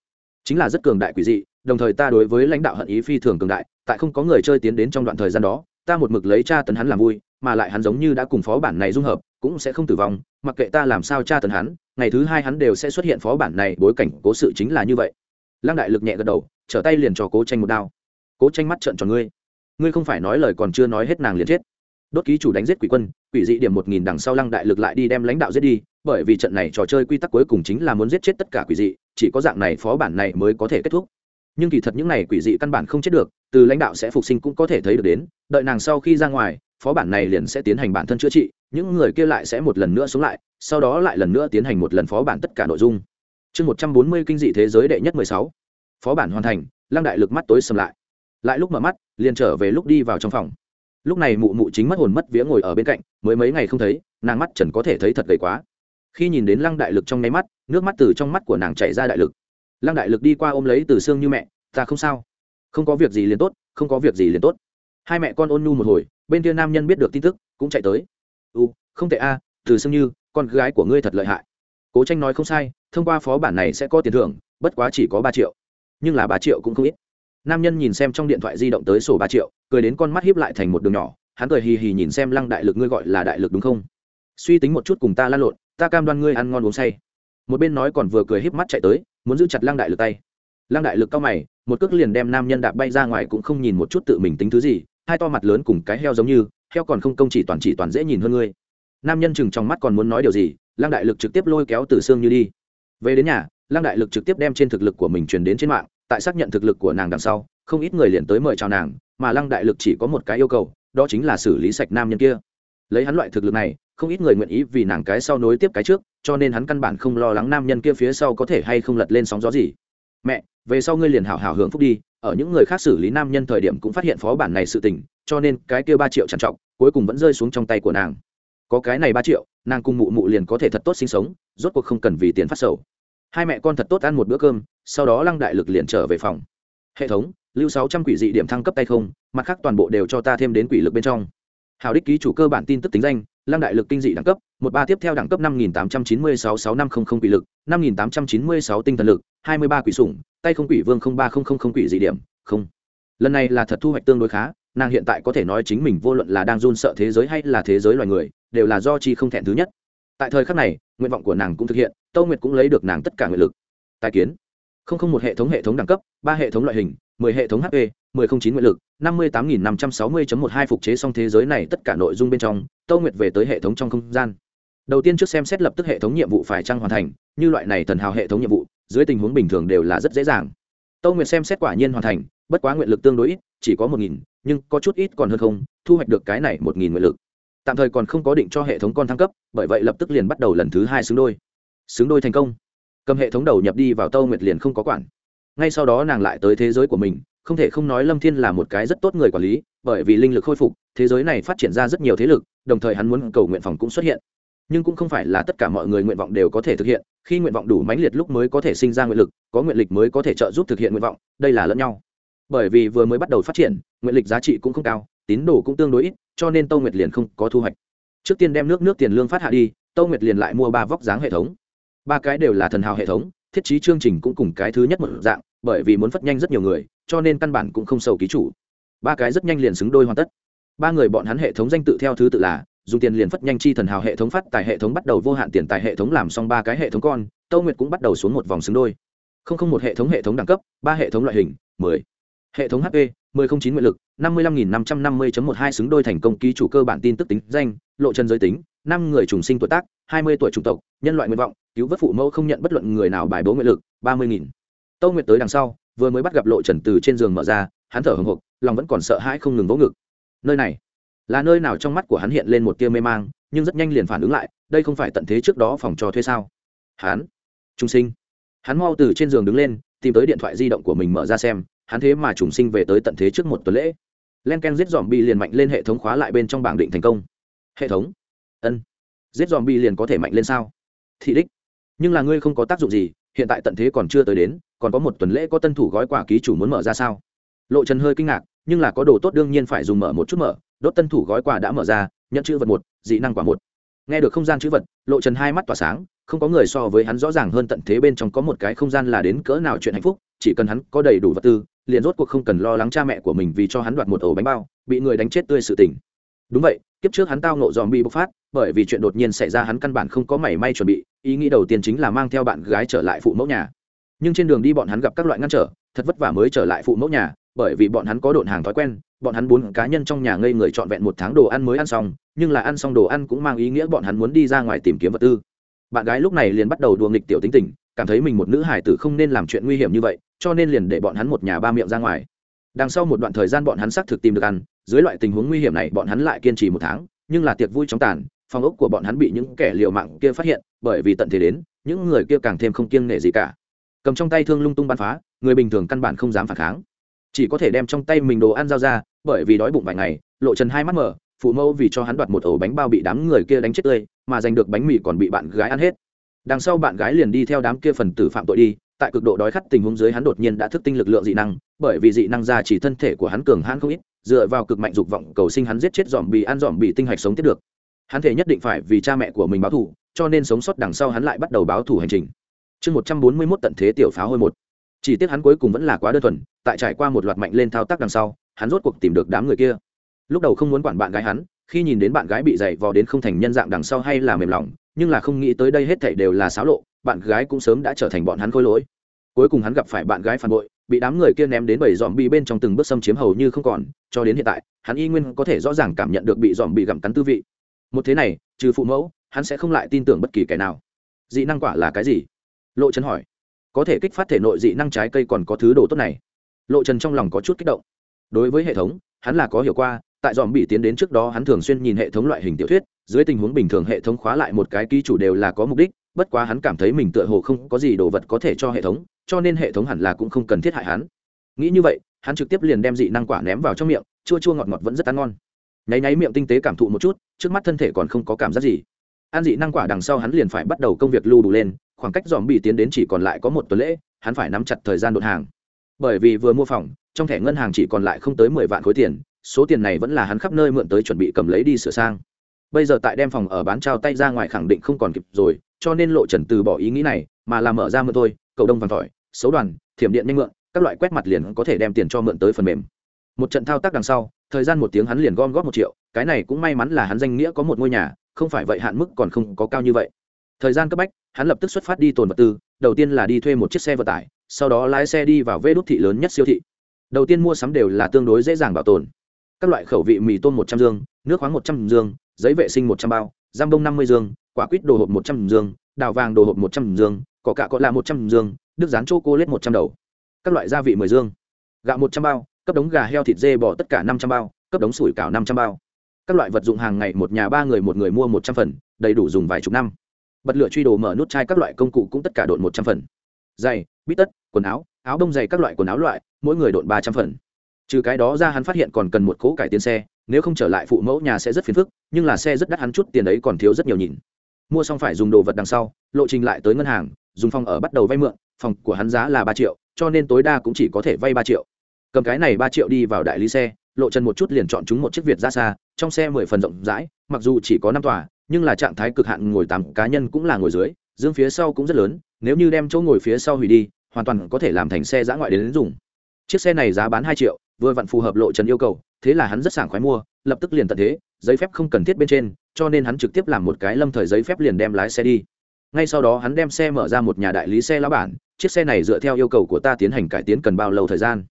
Chính là rất cường đại quỷ dị, đồng thời ta đối với lãnh đạo hận ý phi thường cường đại, tại không có người chơi tiến đến trong đoạn thời gian đó, ta một mực lấy cha tấn hắn làm vui mà lại hắn giống như đã cùng phó bản này dung hợp, cũng sẽ không tử vong, mặc kệ ta làm sao tra tấn hắn, ngày thứ hai hắn đều sẽ xuất hiện phó bản này, bối cảnh cố sự chính là như vậy. Lăng đại lực nhẹ gật đầu, trở tay liền cho cố tranh một đao. Cố tranh mắt trợn tròn ngươi. Ngươi không phải nói lời còn chưa nói hết nàng liền chết. Đốt ký chủ đánh giết quỷ quân, quỷ dị điểm một nghìn đằng sau lăng đại lực lại đi đem lãnh đạo giết đi, bởi vì trận này trò chơi quy tắc cuối cùng chính là muốn giết chết tất cả quỷ dị, chỉ có dạng này phó bản này mới có thể kết thúc. Nhưng kỳ thật những này quỷ dị căn bản không chết được, từ lãnh đạo sẽ phục sinh cũng có thể thấy được đến, đợi nàng sau khi ra ngoài phó bản này liền sẽ tiến hành bản thân chữa trị, những người kia lại sẽ một lần nữa sống lại, sau đó lại lần nữa tiến hành một lần phó bản tất cả nội dung. Chương một trăm bốn mươi kinh dị thế giới đệ nhất mười sáu. Phó bản hoàn thành, lăng đại lực mắt tối sầm lại. Lại lúc mở mắt, liền trở về lúc đi vào trong phòng. Lúc này mụ mụ chính mất hồn mất vía ngồi ở bên cạnh, mới mấy ngày không thấy, nàng mắt trần có thể thấy thật gầy quá. Khi nhìn đến lăng đại lực trong nháy mắt, nước mắt từ trong mắt của nàng chảy ra đại lực. Lăng đại lực đi qua ôm lấy từ xương như mẹ, ta không sao. Không có việc gì liền tốt, không có việc gì liền tốt. Hai mẹ con ôn nhu một hồi bên kia nam nhân biết được tin tức, cũng chạy tới. U không tệ a, từ xưng như, con gái của ngươi thật lợi hại. Cố tranh nói không sai, thông qua phó bản này sẽ có tiền thưởng, bất quá chỉ có ba triệu. Nhưng là ba triệu cũng không ít. Nam nhân nhìn xem trong điện thoại di động tới sổ ba triệu, cười đến con mắt hiếp lại thành một đường nhỏ, hắn cười hì hì nhìn xem lăng đại lực ngươi gọi là đại lực đúng không? Suy tính một chút cùng ta lan lộn, ta cam đoan ngươi ăn ngon uống say. Một bên nói còn vừa cười híp mắt chạy tới, muốn giữ chặt lăng đại lực tay. Lăng đại lực cao mày, một cước liền đem nam nhân đạp bay ra ngoài cũng không nhìn một chút tự mình tính thứ gì hai to mặt lớn cùng cái heo giống như, heo còn không công chỉ toàn chỉ toàn dễ nhìn hơn ngươi. Nam nhân chừng trong mắt còn muốn nói điều gì, lăng đại lực trực tiếp lôi kéo từ xương như đi. Về đến nhà, lăng đại lực trực tiếp đem trên thực lực của mình truyền đến trên mạng, tại xác nhận thực lực của nàng đằng sau, không ít người liền tới mời chào nàng, mà lăng đại lực chỉ có một cái yêu cầu, đó chính là xử lý sạch nam nhân kia. Lấy hắn loại thực lực này, không ít người nguyện ý vì nàng cái sau nối tiếp cái trước, cho nên hắn căn bản không lo lắng nam nhân kia phía sau có thể hay không lật lên sóng gió gì. Mẹ, về sau ngươi liền hảo hảo hưởng phúc đi ở những người khác xử lý nam nhân thời điểm cũng phát hiện phó bản này sự tình, cho nên cái kia ba triệu trằn trọng cuối cùng vẫn rơi xuống trong tay của nàng. Có cái này ba triệu, nàng cùng mụ mụ liền có thể thật tốt sinh sống, rốt cuộc không cần vì tiền phát sầu. Hai mẹ con thật tốt ăn một bữa cơm, sau đó lăng đại lực liền trở về phòng. Hệ thống, lưu sáu trăm quỷ dị điểm thăng cấp tay không, mặt khác toàn bộ đều cho ta thêm đến quỷ lực bên trong hào đích ký chủ cơ bản tin tức tính danh, lăng đại lực kinh dị đẳng cấp, một ba tiếp theo đẳng cấp năm nghìn tám trăm chín mươi sáu sáu năm không không quỷ lực, năm nghìn tám trăm chín mươi sáu tinh thần lực, hai mươi ba quỷ sủng, tay không quỷ vương không ba không không không quỷ dị điểm, không. Lần này là thật thu hoạch tương đối khá, nàng hiện tại có thể nói chính mình vô luận là đang run sợ thế giới hay là thế giới loài người, đều là do chi không thẹn thứ nhất. Tại thời khắc này, nguyện vọng của nàng cũng thực hiện tâu nguyệt cũng lấy được nàng tất cả nguyện lực. Tài kiến. Không không một hệ thống hệ thống đẳng cấp, ba hệ thống loại hình mười hệ thống hp mười không chín nguyện lực, năm mươi tám nghìn năm trăm sáu mươi một hai phục chế xong thế giới này tất cả nội dung bên trong Tô nguyệt về tới hệ thống trong không gian. Đầu tiên trước xem xét lập tức hệ thống nhiệm vụ phải trang hoàn thành, như loại này thần hào hệ thống nhiệm vụ, dưới tình huống bình thường đều là rất dễ dàng. Tô nguyệt xem xét quả nhiên hoàn thành, bất quá nguyện lực tương đối ít, chỉ có một nghìn, nhưng có chút ít còn hơn không, thu hoạch được cái này một nghìn nguyện lực. Tạm thời còn không có định cho hệ thống con thăng cấp, bởi vậy lập tức liền bắt đầu lần thứ hai xứng đôi. Xứng đôi thành công. Cầm hệ thống đầu nhập đi vào Tô nguyệt liền không có quản ngay sau đó nàng lại tới thế giới của mình, không thể không nói lâm thiên là một cái rất tốt người quản lý, bởi vì linh lực khôi phục, thế giới này phát triển ra rất nhiều thế lực, đồng thời hắn muốn cầu nguyện phòng cũng xuất hiện. Nhưng cũng không phải là tất cả mọi người nguyện vọng đều có thể thực hiện, khi nguyện vọng đủ mãnh liệt lúc mới có thể sinh ra nguyện lực, có nguyện lực mới có thể trợ giúp thực hiện nguyện vọng, đây là lẫn nhau. Bởi vì vừa mới bắt đầu phát triển, nguyện lực giá trị cũng không cao, tín đồ cũng tương đối ít, cho nên tâu nguyệt liền không có thu hoạch. Trước tiên đem nước nước tiền lương phát hạ đi, tâu nguyệt liền lại mua ba vóc dáng hệ thống. Ba cái đều là thần hào hệ thống, thiết chí chương trình cũng cùng cái thứ nhất một dạng bởi vì muốn phất nhanh rất nhiều người, cho nên căn bản cũng không sầu ký chủ. Ba cái rất nhanh liền xứng đôi hoàn tất. Ba người bọn hắn hệ thống danh tự theo thứ tự là, dùng tiền liền phất nhanh chi thần hào hệ thống phát tài hệ thống bắt đầu vô hạn tiền tài hệ thống làm xong ba cái hệ thống con, tâu nguyệt cũng bắt đầu xuống một vòng xứng đôi. Không không một hệ thống hệ thống đẳng cấp, ba hệ thống loại hình, mười. Hệ thống hp mười không chín nguyện lực, năm mươi lăm nghìn năm trăm năm mươi một hai xứng đôi thành công ký chủ cơ bản tin tức tính danh, lộ chân giới tính, năm người trùng sinh tuổi tác, hai mươi tuổi chủng tộc, nhân loại nguyện vọng, cứu vớt phụ mẫu không nhận bất luận người nào bài bố nguyện lực, ba mươi nghìn tâu nguyệt tới đằng sau, vừa mới bắt gặp lộ trần từ trên giường mở ra, hắn thở hồng hộc, lòng vẫn còn sợ hãi không ngừng vỗ ngực. Nơi này là nơi nào trong mắt của hắn hiện lên một tia mê mang, nhưng rất nhanh liền phản ứng lại, đây không phải tận thế trước đó phòng trò thuê sao? Hắn trung sinh. Hắn mau từ trên giường đứng lên, tìm tới điện thoại di động của mình mở ra xem, hắn thế mà trùng sinh về tới tận thế trước một tuần lễ. Len ken giết dòm bi liền mạnh lên hệ thống khóa lại bên trong bảng định thành công. Hệ thống? Ân. Giết dòm bi liền có thể mạnh lên sao? Thị đích. Nhưng là ngươi không có tác dụng gì, hiện tại tận thế còn chưa tới đến còn có một tuần lễ có tân thủ gói quà ký chủ muốn mở ra sao? Lộ trần hơi kinh ngạc, nhưng là có đồ tốt đương nhiên phải dùng mở một chút mở. Đốt tân thủ gói quà đã mở ra, nhận chữ vật một, dị năng quả một. Nghe được không gian chữ vật, lộ trần hai mắt tỏa sáng, không có người so với hắn rõ ràng hơn tận thế bên trong có một cái không gian là đến cỡ nào chuyện hạnh phúc, chỉ cần hắn có đầy đủ vật tư, liền rốt cuộc không cần lo lắng cha mẹ của mình vì cho hắn đoạt một ổ bánh bao, bị người đánh chết tươi sự tình. Đúng vậy, kiếp trước hắn tao nộ dòm bị bộc phát, bởi vì chuyện đột nhiên xảy ra hắn căn bản không có mảy may chuẩn bị, ý nghĩ đầu tiên chính là mang theo bạn gái trở lại phụ mẫu nhà nhưng trên đường đi bọn hắn gặp các loại ngăn trở, thật vất vả mới trở lại phụ mẫu nhà, bởi vì bọn hắn có độn hàng thói quen, bọn hắn bốn cá nhân trong nhà ngây người trọn vẹn một tháng đồ ăn mới ăn xong, nhưng là ăn xong đồ ăn cũng mang ý nghĩa bọn hắn muốn đi ra ngoài tìm kiếm vật tư. Bạn gái lúc này liền bắt đầu đùa nghịch tiểu tính tình, cảm thấy mình một nữ hải tử không nên làm chuyện nguy hiểm như vậy, cho nên liền để bọn hắn một nhà ba miệng ra ngoài. Đằng sau một đoạn thời gian bọn hắn xác thực tìm được ăn, dưới loại tình huống nguy hiểm này bọn hắn lại kiên trì một tháng, nhưng là tiệc vui chóng tàn, phòng ốc của bọn hắn bị những kẻ liều mạng kia phát hiện, bởi vì tận thế đến, những người kia càng thêm không kiêng nể gì cả cầm trong tay thương lung tung bắn phá, người bình thường căn bản không dám phản kháng. Chỉ có thể đem trong tay mình đồ ăn giao ra, bởi vì đói bụng vài ngày, lộ trần hai mắt mở, phụ mẫu vì cho hắn đoạt một ổ bánh bao bị đám người kia đánh chết tươi, mà giành được bánh mì còn bị bạn gái ăn hết. Đằng sau bạn gái liền đi theo đám kia phần tử phạm tội đi, tại cực độ đói khát tình huống dưới hắn đột nhiên đã thức tinh lực lượng dị năng, bởi vì dị năng ra chỉ thân thể của hắn cường hãn không ít, dựa vào cực mạnh dục vọng cầu sinh hắn giết chết dòm bị ăn dòm bị tinh hạch sống tiếp được. Hắn thể nhất định phải vì cha mẹ của mình báo thù, cho nên sống sót đằng sau hắn lại bắt đầu báo thù hành trình chương một trăm bốn mươi mốt tận thế tiểu pháo hôi một. Chỉ tiếc hắn cuối cùng vẫn là quá đơn thuần, tại trải qua một loạt mạnh lên thao tác đằng sau, hắn rốt cuộc tìm được đám người kia. Lúc đầu không muốn quản bạn gái hắn, khi nhìn đến bạn gái bị dày vò đến không thành nhân dạng đằng sau hay là mềm lòng, nhưng là không nghĩ tới đây hết thảy đều là xáo lộ, bạn gái cũng sớm đã trở thành bọn hắn khôi lỗi. Cuối cùng hắn gặp phải bạn gái phản bội, bị đám người kia ném đến bảy dòm bị bên trong từng bước xâm chiếm hầu như không còn, cho đến hiện tại, hắn y nguyên có thể rõ ràng cảm nhận được bị dòm bị gặm cắn tư vị. Một thế này, trừ phụ mẫu, hắn sẽ không lại tin tưởng bất kỳ kẻ nào. Dị năng quả là cái gì? Lộ trần hỏi, có thể kích phát thể nội dị năng trái cây còn có thứ đồ tốt này? Lộ trần trong lòng có chút kích động. Đối với hệ thống, hắn là có hiểu qua, tại dòm bị tiến đến trước đó hắn thường xuyên nhìn hệ thống loại hình tiểu thuyết, dưới tình huống bình thường hệ thống khóa lại một cái ký chủ đều là có mục đích, bất quá hắn cảm thấy mình tựa hồ không có gì đồ vật có thể cho hệ thống, cho nên hệ thống hẳn là cũng không cần thiết hại hắn. Nghĩ như vậy, hắn trực tiếp liền đem dị năng quả ném vào trong miệng, chua chua ngọt ngọt vẫn rất ăn ngon. Nháy nháy miệng tinh tế cảm thụ một chút, trước mắt thân thể còn không có cảm giác gì. Ăn dị năng quả đằng sau hắn liền phải bắt đầu công việc lưu đủ lên khoảng cách dòm bị tiến đến chỉ còn lại có một tuần lễ, hắn phải nắm chặt thời gian đột hàng. Bởi vì vừa mua phòng, trong thẻ ngân hàng chỉ còn lại không tới mười vạn khối tiền, số tiền này vẫn là hắn khắp nơi mượn tới chuẩn bị cầm lấy đi sửa sang. Bây giờ tại đem phòng ở bán trao tay ra ngoài khẳng định không còn kịp rồi, cho nên lộ trần từ bỏ ý nghĩ này, mà làm mở ra mượn thôi, cầu đông vàng tỏi xấu đoàn, thiểm điện nhanh mượn, các loại quét mặt liền có thể đem tiền cho mượn tới phần mềm. Một trận thao tác đằng sau, thời gian một tiếng hắn liền gom góp một triệu, cái này cũng may mắn là hắn danh nghĩa có một ngôi nhà, không phải vậy hạn mức còn không có cao như vậy thời gian cấp bách, hắn lập tức xuất phát đi tồn vật tư, đầu tiên là đi thuê một chiếc xe vận tải, sau đó lái xe đi vào vê đốt thị lớn nhất siêu thị. Đầu tiên mua sắm đều là tương đối dễ dàng bảo tồn. Các loại khẩu vị mì tôm một trăm dương, nước khoáng một trăm dương, giấy vệ sinh một trăm bao, giam bông năm mươi dương, quả quýt đồ hộp một trăm dương, đào vàng đồ hộp một trăm dương, cỏ cạ cọ là một trăm dương, nước rán chô cô lết một trăm đầu. Các loại gia vị mười dương. Gạo một trăm bao, cấp đống gà heo thịt dê bỏ tất cả năm trăm bao, cấp đống sủi cảo năm trăm bao. Các loại vật dụng hàng ngày, một nhà ba người, một người mua một trăm phần, đầy đủ dùng vài chục năm bật lửa truy đồ mở nút chai các loại công cụ cũng tất cả độn một trăm phần. Giày, bít tất, quần áo áo bông dày các loại quần áo loại, mỗi người độn ba trăm phần. Trừ cái đó ra hắn phát hiện còn cần một cỗ cải tiến xe, nếu không trở lại phụ mẫu nhà sẽ rất phiền phức, nhưng là xe rất đắt hắn chút tiền ấy còn thiếu rất nhiều nhìn. Mua xong phải dùng đồ vật đằng sau, lộ trình lại tới ngân hàng, dùng phòng ở bắt đầu vay mượn, phòng của hắn giá là ba triệu, cho nên tối đa cũng chỉ có thể vay ba triệu. Cầm cái này ba triệu đi vào đại lý xe, lộ trần một chút liền chọn chúng một chiếc việt ra xa, trong xe mười phần rộng rãi, mặc dù chỉ có năm tòa nhưng là trạng thái cực hạn ngồi tám cá nhân cũng là ngồi dưới dương phía sau cũng rất lớn nếu như đem chỗ ngồi phía sau hủy đi hoàn toàn có thể làm thành xe giã ngoại đến, đến dùng. Chiếc xe này giá bán hai triệu vừa vặn phù hợp lộ trần yêu cầu thế là hắn rất sảng khoái mua lập tức liền tận thế giấy phép không cần thiết bên trên cho nên hắn trực tiếp làm một cái lâm thời giấy phép liền đem lái xe đi. Ngay sau đó hắn đem xe mở ra một nhà đại lý xe lão bản chiếc xe này dựa theo yêu cầu của ta tiến hành cải tiến cần bao lâu thời gian.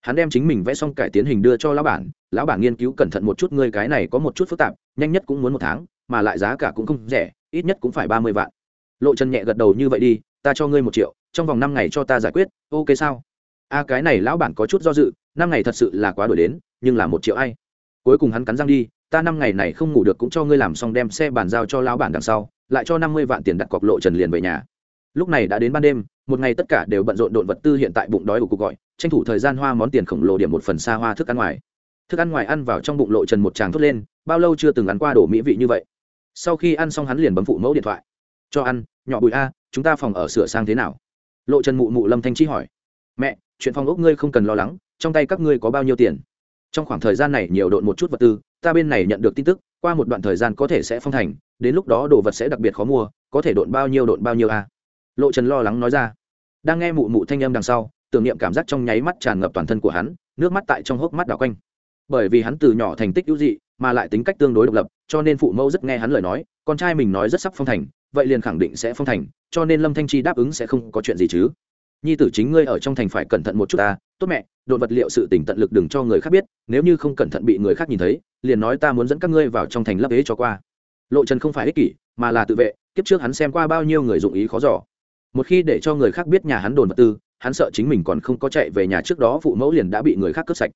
Hắn đem chính mình vẽ xong cải tiến hình đưa cho lão bản lão bản nghiên cứu cẩn thận một chút ngươi cái này có một chút phức tạp nhanh nhất cũng muốn một tháng mà lại giá cả cũng không rẻ, ít nhất cũng phải ba mươi vạn. Lộ trần nhẹ gật đầu như vậy đi, ta cho ngươi một triệu, trong vòng năm ngày cho ta giải quyết, ok sao? A, cái này lão bản có chút do dự, năm ngày thật sự là quá đổi đến, nhưng là một triệu ai? Cuối cùng hắn cắn răng đi, ta năm ngày này không ngủ được cũng cho ngươi làm xong đem xe bàn giao cho lão bản đằng sau, lại cho năm mươi vạn tiền đặt cọc lộ trần liền về nhà. Lúc này đã đến ban đêm, một ngày tất cả đều bận rộn độn vật tư hiện tại bụng đói của cuộc gọi, tranh thủ thời gian hoa món tiền khổng lồ điểm một phần xa hoa thức ăn ngoài. Thức ăn ngoài ăn vào trong bụng lộ trần một tràng thốt lên, bao lâu chưa từng ăn qua đổ mỹ vị như vậy? Sau khi ăn xong hắn liền bấm phụ mẫu điện thoại. Cho ăn, nhỏ bụi a, chúng ta phòng ở sửa sang thế nào? Lộ trần mụ mụ lâm thanh chi hỏi. Mẹ, chuyện phòng ốc ngươi không cần lo lắng, trong tay các ngươi có bao nhiêu tiền? Trong khoảng thời gian này nhiều độn một chút vật tư, ta bên này nhận được tin tức, qua một đoạn thời gian có thể sẽ phong thành, đến lúc đó đồ vật sẽ đặc biệt khó mua, có thể độn bao nhiêu độn bao nhiêu a. Lộ trần lo lắng nói ra. Đang nghe mụ mụ thanh âm đằng sau, tưởng niệm cảm giác trong nháy mắt tràn ngập toàn thân của hắn, nước mắt tại trong hốc mắt đảo quanh. Bởi vì hắn từ nhỏ thành tích hữu dị mà lại tính cách tương đối độc lập, cho nên phụ mẫu rất nghe hắn lời nói, con trai mình nói rất sắp phong thành, vậy liền khẳng định sẽ phong thành, cho nên lâm thanh chi đáp ứng sẽ không có chuyện gì chứ. Nhi tử chính ngươi ở trong thành phải cẩn thận một chút ta, tốt mẹ, đột vật liệu sự tỉnh tận lực đừng cho người khác biết, nếu như không cẩn thận bị người khác nhìn thấy, liền nói ta muốn dẫn các ngươi vào trong thành lấp ế cho qua. Lộ trần không phải ích kỷ, mà là tự vệ, kiếp trước hắn xem qua bao nhiêu người dụng ý khó giỏ một khi để cho người khác biết nhà hắn đồn vật tư, hắn sợ chính mình còn không có chạy về nhà trước đó, phụ mẫu liền đã bị người khác cướp sạch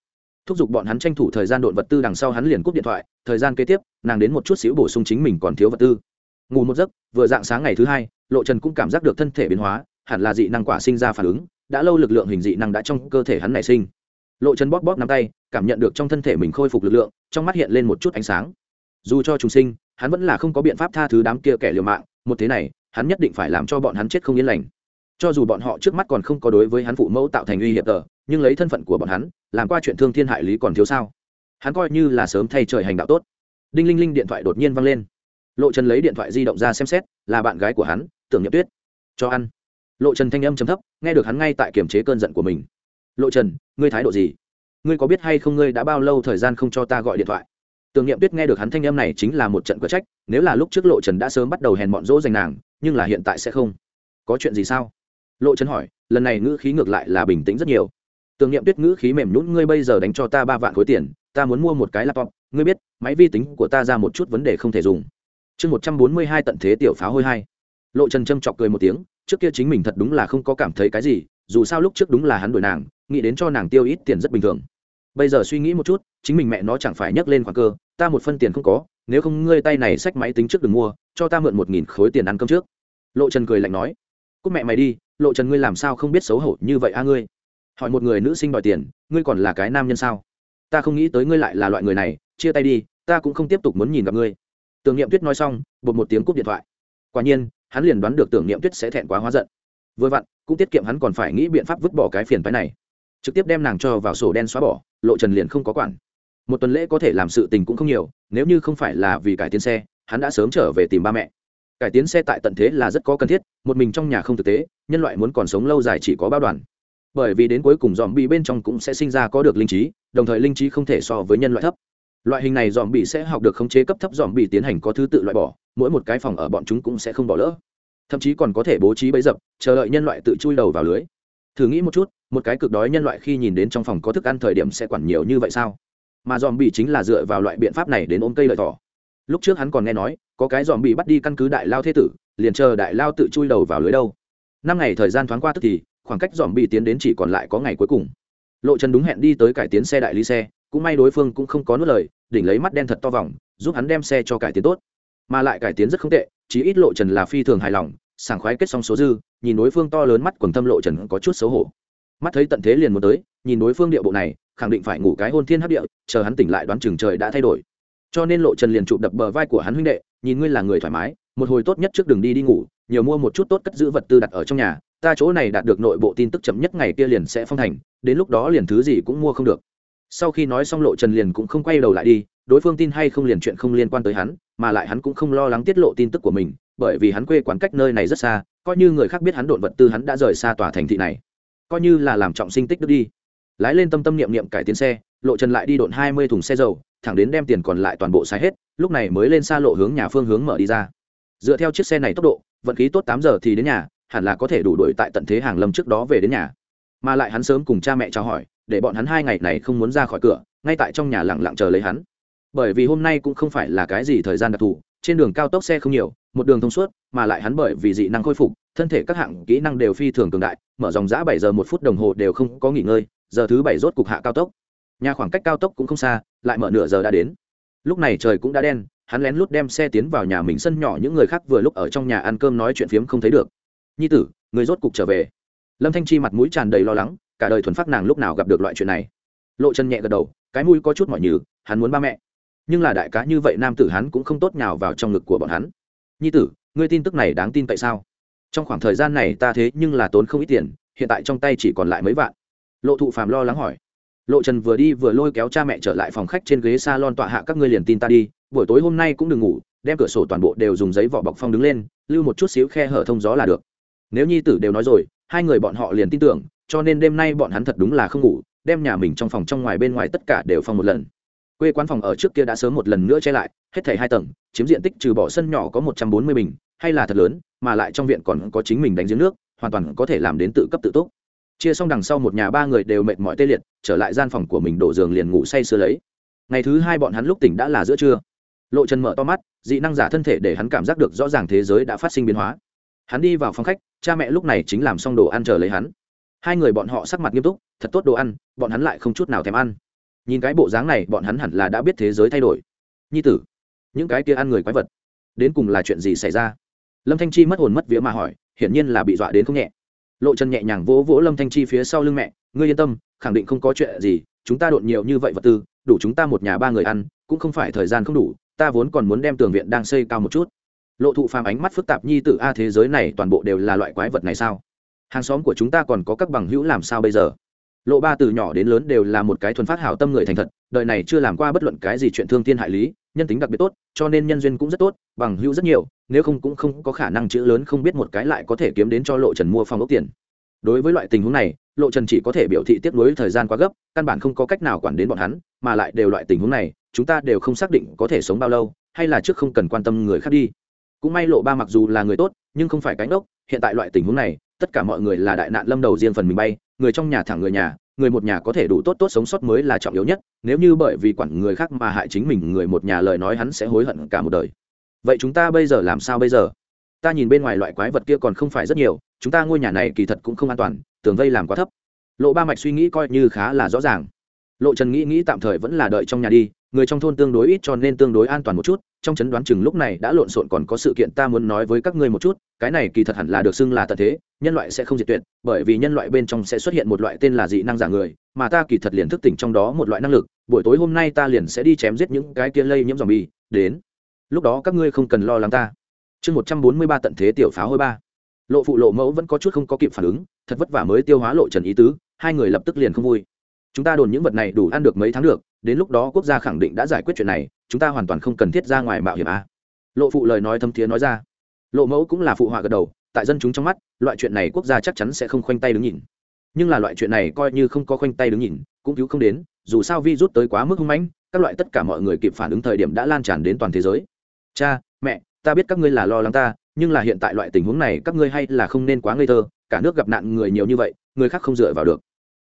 thúc giục bọn hắn tranh thủ thời gian độn vật tư đằng sau hắn liền cúp điện thoại, thời gian kế tiếp, nàng đến một chút xíu bổ sung chính mình còn thiếu vật tư. Ngủ một giấc, vừa dạng sáng ngày thứ hai, lộ trần cũng cảm giác được thân thể biến hóa, hẳn là dị năng quả sinh ra phản ứng, đã lâu lực lượng hình dị năng đã trong cơ thể hắn nảy sinh. Lộ trần bóp bóp nắm tay, cảm nhận được trong thân thể mình khôi phục lực lượng, trong mắt hiện lên một chút ánh sáng. Dù cho trùng sinh, hắn vẫn là không có biện pháp tha thứ đám kia kẻ liều mạng, một thế này, hắn nhất định phải làm cho bọn hắn chết không yên lành. Cho dù bọn họ trước mắt còn không có đối với hắn phụ mẫu tạo thành uy hiểm tờ nhưng lấy thân phận của bọn hắn, làm qua chuyện thương thiên hại lý còn thiếu sao? Hắn coi như là sớm thay trời hành đạo tốt. Đinh linh linh điện thoại đột nhiên văng lên. Lộ trần lấy điện thoại di động ra xem xét, là bạn gái của hắn, tưởng nhậm tuyết. Cho ăn. Lộ trần thanh âm chấm thấp, nghe được hắn ngay tại kiềm chế cơn giận của mình. Lộ trần, ngươi thái độ gì? Ngươi có biết hay không ngươi đã bao lâu thời gian không cho ta gọi điện thoại? Tưởng niệm tuyết nghe được hắn thanh âm này chính là một trận cờ trách, nếu là lúc trước lộ trần đã sớm bắt đầu hèn bọn dỗ dành nàng, nhưng là hiện tại sẽ không. Có chuyện gì sao? Lộ trần hỏi, lần này ngữ khí ngược lại là bình tĩnh rất nhiều tưởng niệm tuyết ngữ khí mềm nhún ngươi bây giờ đánh cho ta ba vạn khối tiền, ta muốn mua một cái laptop, ngươi biết, máy vi tính của ta ra một chút vấn đề không thể dùng. Chương một trăm bốn mươi hai tận thế tiểu pháo hôi hai. Lộ trần trâm chọc cười một tiếng, trước kia chính mình thật đúng là không có cảm thấy cái gì, dù sao lúc trước đúng là hắn đuổi nàng, nghĩ đến cho nàng tiêu ít tiền rất bình thường. Bây giờ suy nghĩ một chút, chính mình mẹ nó chẳng phải nhấc lên khoản cơ, ta một phân tiền không có, nếu không ngươi tay này xách máy tính trước đừng mua, cho ta mượn một nghìn khối tiền ăn cơm trước. Lộ trần cười lạnh nói cúc mẹ mày đi, lộ trần ngươi làm sao không biết xấu hổ như vậy a ngươi? Hỏi một người nữ sinh đòi tiền, ngươi còn là cái nam nhân sao? Ta không nghĩ tới ngươi lại là loại người này, chia tay đi, ta cũng không tiếp tục muốn nhìn gặp ngươi. Tưởng niệm tuyết nói xong, bột một tiếng cúp điện thoại. Quả nhiên, hắn liền đoán được tưởng niệm tuyết sẽ thẹn quá hóa giận. Vừa vặn, cũng tiết kiệm hắn còn phải nghĩ biện pháp vứt bỏ cái phiền phái này. Trực tiếp đem nàng cho vào sổ đen xóa bỏ, lộ trần liền không có quản. Một tuần lễ có thể làm sự tình cũng không nhiều, nếu như không phải là vì cải tiến xe, hắn đã sớm trở về tìm ba mẹ. Cải tiến xe tại tận thế là rất có cần thiết, một mình trong nhà không thực tế, nhân loại muốn còn sống lâu dài chỉ có bao đoàn bởi vì đến cuối cùng dòm bị bên trong cũng sẽ sinh ra có được linh trí, đồng thời linh trí không thể so với nhân loại thấp. Loại hình này dòm bị sẽ học được khống chế cấp thấp dòm bị tiến hành có thứ tự loại bỏ, mỗi một cái phòng ở bọn chúng cũng sẽ không bỏ lỡ. Thậm chí còn có thể bố trí bấy dập, chờ đợi nhân loại tự chui đầu vào lưới. Thử nghĩ một chút, một cái cực đói nhân loại khi nhìn đến trong phòng có thức ăn thời điểm sẽ quản nhiều như vậy sao? Mà dòm bị chính là dựa vào loại biện pháp này đến ôm cây lợi thỏ. Lúc trước hắn còn nghe nói, có cái dòm bị bắt đi căn cứ đại lao thế tử, liền chờ đại lao tự chui đầu vào lưới đâu. Năm ngày thời gian thoáng qua tức thì khoảng cách dòm bị tiến đến chỉ còn lại có ngày cuối cùng. Lộ trần đúng hẹn đi tới cải tiến xe đại lý xe, cũng may đối phương cũng không có nuốt lời, đỉnh lấy mắt đen thật to vòng, giúp hắn đem xe cho cải tiến tốt. Mà lại cải tiến rất không tệ, chí ít lộ trần là phi thường hài lòng, sảng khoái kết xong số dư, nhìn đối phương to lớn mắt quần thâm lộ trần có chút xấu hổ. Mắt thấy tận thế liền muốn tới, nhìn đối phương địa bộ này, khẳng định phải ngủ cái hôn thiên hấp địa, chờ hắn tỉnh lại đoán chừng trời đã thay đổi. Cho nên lộ trần liền chụp đập bờ vai của hắn huynh đệ, nhìn ngươi là người thoải mái, một hồi tốt nhất trước đường đi đi ngủ, nhiều mua một chút tốt cất giữ vật tư đặt ở trong nhà ta chỗ này đạt được nội bộ tin tức chậm nhất ngày kia liền sẽ phong thành, đến lúc đó liền thứ gì cũng mua không được. Sau khi nói xong lộ trần liền cũng không quay đầu lại đi, đối phương tin hay không liền chuyện không liên quan tới hắn, mà lại hắn cũng không lo lắng tiết lộ tin tức của mình, bởi vì hắn quê quán cách nơi này rất xa, coi như người khác biết hắn độn vật tư hắn đã rời xa tòa thành thị này. Coi như là làm trọng sinh tích đức đi. Lái lên tâm tâm niệm niệm cải tiến xe, lộ trần lại đi độn hai mươi thùng xe dầu, thẳng đến đem tiền còn lại toàn bộ xài hết, lúc này mới lên xa lộ hướng nhà phương hướng mở đi ra. Dựa theo chiếc xe này tốc độ, vận khí tốt tám giờ thì đến nhà hẳn là có thể đủ đuổi tại tận thế hàng lâm trước đó về đến nhà. Mà lại hắn sớm cùng cha mẹ chào hỏi, để bọn hắn hai ngày này không muốn ra khỏi cửa, ngay tại trong nhà lặng lặng chờ lấy hắn. Bởi vì hôm nay cũng không phải là cái gì thời gian đặc thù, trên đường cao tốc xe không nhiều, một đường thông suốt, mà lại hắn bởi vì dị năng khôi phục, thân thể các hạng kỹ năng đều phi thường cường đại, mở dòng giã bảy giờ một phút đồng hồ đều không có nghỉ ngơi, giờ thứ bảy rốt cục hạ cao tốc. Nhà khoảng cách cao tốc cũng không xa, lại mở nửa giờ đã đến. Lúc này trời cũng đã đen, hắn lén lút đem xe tiến vào nhà mình sân nhỏ, những người khác vừa lúc ở trong nhà ăn cơm nói chuyện phiếm không thấy được nhi tử, người rốt cục trở về. Lâm thanh chi mặt mũi tràn đầy lo lắng, cả đời thuần phát nàng lúc nào gặp được loại chuyện này. Lộ chân nhẹ gật đầu, cái mũi có chút mỏi nhừ, hắn muốn ba mẹ. Nhưng là đại cá như vậy nam tử hắn cũng không tốt nhào vào trong ngực của bọn hắn. Nhi tử, ngươi tin tức này đáng tin tại sao? Trong khoảng thời gian này ta thế nhưng là tốn không ít tiền, hiện tại trong tay chỉ còn lại mấy vạn. Lộ thụ phàm lo lắng hỏi. Lộ trần vừa đi vừa lôi kéo cha mẹ trở lại phòng khách trên ghế s a lon tọa hạ các ngươi liền tin ta đi, buổi tối hôm nay cũng đừng ngủ, đem cửa sổ toàn bộ đều dùng giấy vỏ bọc phong đứng lên, lưu một chút xíu khe hở thông gió là được nếu nhi tử đều nói rồi, hai người bọn họ liền tin tưởng, cho nên đêm nay bọn hắn thật đúng là không ngủ, đem nhà mình trong phòng trong ngoài bên ngoài tất cả đều phong một lần. Quê quán phòng ở trước kia đã sớm một lần nữa che lại, hết thảy hai tầng, chiếm diện tích trừ bỏ sân nhỏ có một trăm bốn mươi bình, hay là thật lớn, mà lại trong viện còn có chính mình đánh giếng nước, hoàn toàn có thể làm đến tự cấp tự túc. Chia xong đằng sau một nhà ba người đều mệt mỏi tê liệt, trở lại gian phòng của mình đổ giường liền ngủ say sưa lấy. Ngày thứ hai bọn hắn lúc tỉnh đã là giữa trưa. Lộ trần mở to mắt, dị năng giả thân thể để hắn cảm giác được rõ ràng thế giới đã phát sinh biến hóa hắn đi vào phòng khách, cha mẹ lúc này chính làm xong đồ ăn chờ lấy hắn. Hai người bọn họ sắc mặt nghiêm túc, thật tốt đồ ăn, bọn hắn lại không chút nào thèm ăn. Nhìn cái bộ dáng này, bọn hắn hẳn là đã biết thế giới thay đổi. Nhi tử, những cái kia ăn người quái vật, đến cùng là chuyện gì xảy ra? Lâm thanh chi mất hồn mất vía mà hỏi, hiển nhiên là bị dọa đến không nhẹ. Lộ chân nhẹ nhàng vỗ vỗ lâm thanh chi phía sau lưng mẹ, ngươi yên tâm, khẳng định không có chuyện gì, chúng ta đột nhiều như vậy vật tư, đủ chúng ta một nhà ba người ăn, cũng không phải thời gian không đủ, ta vốn còn muốn đem tường viện đang xây cao một chút lộ thụ phàm ánh mắt phức tạp nhi tử, a, thế giới này toàn bộ đều là loại quái vật này sao? Hàng xóm của chúng ta còn có các bằng hữu làm sao bây giờ? Lộ ba từ nhỏ đến lớn đều là một cái thuần phát hảo tâm người thành thật, đời này chưa làm qua bất luận cái gì chuyện thương thiên hại lý, nhân tính đặc biệt tốt, cho nên nhân duyên cũng rất tốt, bằng hữu rất nhiều, nếu không cũng không có khả năng chữ lớn không biết một cái lại có thể kiếm đến cho lộ trần mua phòng ốc tiền. Đối với loại tình huống này, lộ trần chỉ có thể biểu thị tiếp nối thời gian quá gấp, căn bản không có cách nào quản đến bọn hắn, mà lại đều loại tình huống này, chúng ta đều không xác định có thể sống bao lâu, hay là trước không cần quan tâm người khác đi cũng may lộ ba mặc dù là người tốt, nhưng không phải cánh ốc hiện tại loại tình huống này, tất cả mọi người là đại nạn lâm đầu riêng phần mình bay, người trong nhà thẳng người nhà, người một nhà có thể đủ tốt tốt sống sót mới là trọng yếu nhất, nếu như bởi vì quản người khác mà hại chính mình, người một nhà lời nói hắn sẽ hối hận cả một đời. Vậy chúng ta bây giờ làm sao bây giờ? Ta nhìn bên ngoài loại quái vật kia còn không phải rất nhiều, chúng ta ngôi nhà này kỳ thật cũng không an toàn, tường vây làm quá thấp. Lộ ba mạch suy nghĩ coi như khá là rõ ràng. Lộ trần nghĩ nghĩ tạm thời vẫn là đợi trong nhà đi người trong thôn tương đối ít cho nên tương đối an toàn một chút, trong chấn đoán chừng lúc này đã lộn xộn còn có sự kiện ta muốn nói với các ngươi một chút, cái này kỳ thật hẳn là được xưng là tận thế, nhân loại sẽ không diệt tuyệt, bởi vì nhân loại bên trong sẽ xuất hiện một loại tên là dị năng giả người, mà ta kỳ thật liền thức tỉnh trong đó một loại năng lực, buổi tối hôm nay ta liền sẽ đi chém giết những cái kia lây nhiễm dòng bi đến. Lúc đó các ngươi không cần lo lắng ta. Chương một trăm bốn mươi ba tận thế tiểu pháo hôi ba. Lộ phụ lộ mẫu vẫn có chút không có kịp phản ứng, thật vất vả mới tiêu hóa lộ trần ý tứ, hai người lập tức liền không vui. Chúng ta đồn những vật này đủ ăn được mấy tháng được đến lúc đó quốc gia khẳng định đã giải quyết chuyện này, chúng ta hoàn toàn không cần thiết ra ngoài mạo hiểm a. À. lộ phụ lời nói thâm thiế nói ra. Lộ mẫu cũng là phụ họa gật đầu, tại dân chúng trong mắt, loại chuyện này quốc gia chắc chắn sẽ không khoanh tay đứng nhìn. Nhưng là loại chuyện này coi như không có khoanh tay đứng nhìn, cũng cứu không đến, dù sao vi rút tới quá mức hung mãnh, các loại tất cả mọi người kịp phản ứng thời điểm đã lan tràn đến toàn thế giới. Cha, mẹ, ta biết các ngươi là lo lắng ta, nhưng là hiện tại loại tình huống này các ngươi hay là không nên quá ngây thơ, cả nước gặp nạn người nhiều như vậy, người khác không dựa vào được.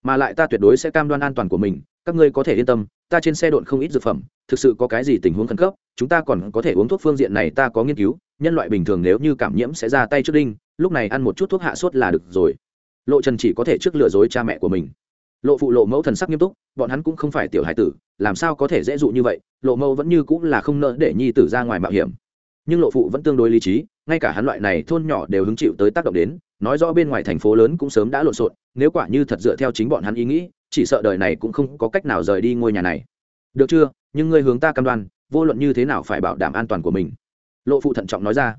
Mà lại ta tuyệt đối sẽ cam đoan an toàn của mình các ngươi có thể yên tâm, ta trên xe độn không ít dược phẩm, thực sự có cái gì tình huống khẩn cấp, chúng ta còn có thể uống thuốc phương diện này ta có nghiên cứu, nhân loại bình thường nếu như cảm nhiễm sẽ ra tay trước đinh, lúc này ăn một chút thuốc hạ sốt là được rồi. Lộ trần chỉ có thể trước lừa dối cha mẹ của mình. Lộ phụ lộ mẫu thần sắc nghiêm túc, bọn hắn cũng không phải tiểu hải tử, làm sao có thể dễ dụ như vậy, lộ mẫu vẫn như cũng là không nỡ để nhi tử ra ngoài mạo hiểm. Nhưng lộ phụ vẫn tương đối lý trí ngay cả hắn loại này thôn nhỏ đều hứng chịu tới tác động đến, nói rõ bên ngoài thành phố lớn cũng sớm đã lộn xộn, nếu quả như thật dựa theo chính bọn hắn ý nghĩ, chỉ sợ đời này cũng không có cách nào rời đi ngôi nhà này. Được chưa? Nhưng ngươi hướng ta cam đoan, vô luận như thế nào phải bảo đảm an toàn của mình. Lộ phụ thận trọng nói ra.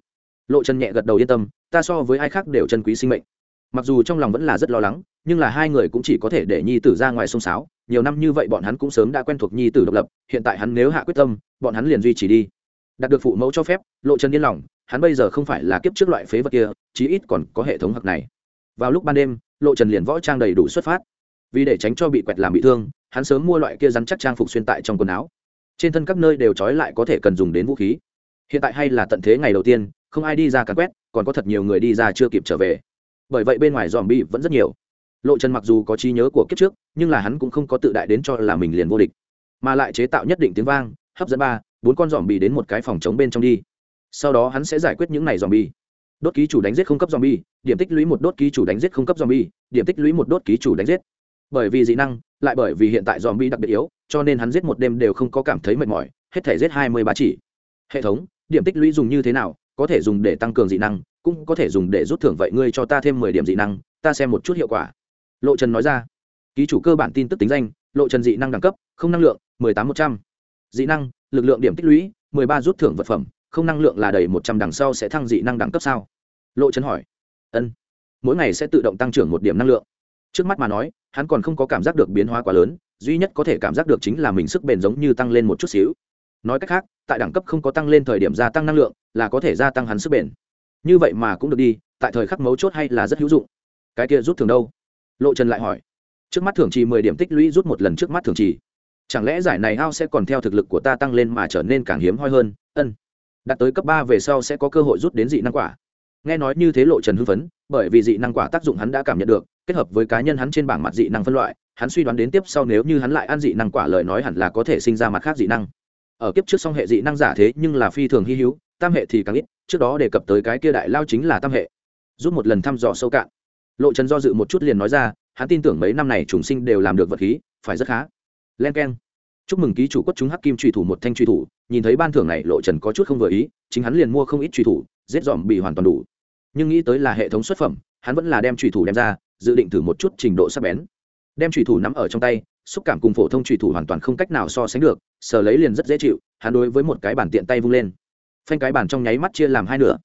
Lộ chân nhẹ gật đầu yên tâm, ta so với ai khác đều chân quý sinh mệnh. Mặc dù trong lòng vẫn là rất lo lắng, nhưng là hai người cũng chỉ có thể để nhi tử ra ngoài sông sáo, nhiều năm như vậy bọn hắn cũng sớm đã quen thuộc nhi tử độc lập, hiện tại hắn nếu hạ quyết tâm, bọn hắn liền duy trì đi. Đạt được phụ mẫu cho phép, lộ chân yên lòng hắn bây giờ không phải là kiếp trước loại phế vật kia, chí ít còn có hệ thống hặc này. Vào lúc ban đêm, lộ trần liền võ trang đầy đủ xuất phát. Vì để tránh cho bị quẹt làm bị thương, hắn sớm mua loại kia rắn chắc trang phục xuyên tại trong quần áo. Trên thân các nơi đều trói lại có thể cần dùng đến vũ khí. Hiện tại hay là tận thế ngày đầu tiên, không ai đi ra càn quét, còn có thật nhiều người đi ra chưa kịp trở về. Bởi vậy bên ngoài dòm bi vẫn rất nhiều. Lộ trần mặc dù có trí nhớ của kiếp trước, nhưng là hắn cũng không có tự đại đến cho là mình liền vô địch. Mà lại chế tạo nhất định tiếng vang, hấp dẫn ba, bốn con dòm bị đến một cái phòng chống bên trong đi sau đó hắn sẽ giải quyết những này dòm bi đốt ký chủ đánh giết không cấp dòm bi điểm tích lũy một đốt ký chủ đánh giết không cấp dòm bi điểm tích lũy một đốt ký chủ đánh giết. Bởi vì dị năng, lại bởi vì hiện tại dòm bi đặc biệt yếu, cho nên hắn giết một đêm đều không có cảm thấy mệt mỏi, hết thể giết hai mươi ba chỉ. Hệ thống, điểm tích lũy dùng như thế nào, có thể dùng để tăng cường dị năng, cũng có thể dùng để rút thưởng vậy ngươi cho ta thêm mười điểm dị năng, ta xem một chút hiệu quả. Lộ trần nói ra. Ký chủ cơ bản tin tức tính danh, lộ trần dị năng đẳng cấp, không năng lượng, mười tám một trăm. Dị năng, lực lượng điểm tích lũy, mười ba rút thưởng vật phẩm không năng lượng là đầy một trăm đằng sau sẽ thăng dị năng đẳng cấp sao? Lộ Trấn hỏi. Ân. Mỗi ngày sẽ tự động tăng trưởng một điểm năng lượng. Trước mắt mà nói, hắn còn không có cảm giác được biến hóa quá lớn, duy nhất có thể cảm giác được chính là mình sức bền giống như tăng lên một chút xíu. Nói cách khác, tại đẳng cấp không có tăng lên thời điểm gia tăng năng lượng, là có thể gia tăng hắn sức bền. Như vậy mà cũng được đi, tại thời khắc mấu chốt hay là rất hữu dụng. Cái kia rút thường đâu? Lộ trần lại hỏi. Trước mắt thường trì mười điểm tích lũy rút một lần trước mắt thường trì. Chẳng lẽ giải này ao sẽ còn theo thực lực của ta tăng lên mà trở nên càng hiếm hoi hơn? Ân đạt tới cấp ba về sau sẽ có cơ hội rút đến dị năng quả. Nghe nói như thế lộ trần hưng phấn, bởi vì dị năng quả tác dụng hắn đã cảm nhận được, kết hợp với cá nhân hắn trên bảng mặt dị năng phân loại, hắn suy đoán đến tiếp sau nếu như hắn lại ăn dị năng quả lời nói hẳn là có thể sinh ra mặt khác dị năng. Ở kiếp trước song hệ dị năng giả thế nhưng là phi thường hy hữu, tam hệ thì càng ít, trước đó đề cập tới cái kia đại lao chính là tam hệ. Rút một lần thăm dò sâu cạn. Lộ trần do dự một chút liền nói ra, hắn tin tưởng mấy năm này trùng sinh đều làm được vật khí, phải rất khá. Len k e n chúc mừng ký chủ quất chúng hắc kim truy thủ một thanh truy thủ nhìn thấy ban thưởng này lộ trần có chút không vừa ý, chính hắn liền mua không ít truy thủ, giết dòm bị hoàn toàn đủ. Nhưng nghĩ tới là hệ thống xuất phẩm, hắn vẫn là đem truy thủ đem ra, dự định thử một chút trình độ sắc bén. Đem truy thủ nắm ở trong tay, xúc cảm cùng phổ thông truy thủ hoàn toàn không cách nào so sánh được, sờ lấy liền rất dễ chịu, hắn đối với một cái bàn tiện tay vung lên. Phanh cái bàn trong nháy mắt chia làm hai nửa.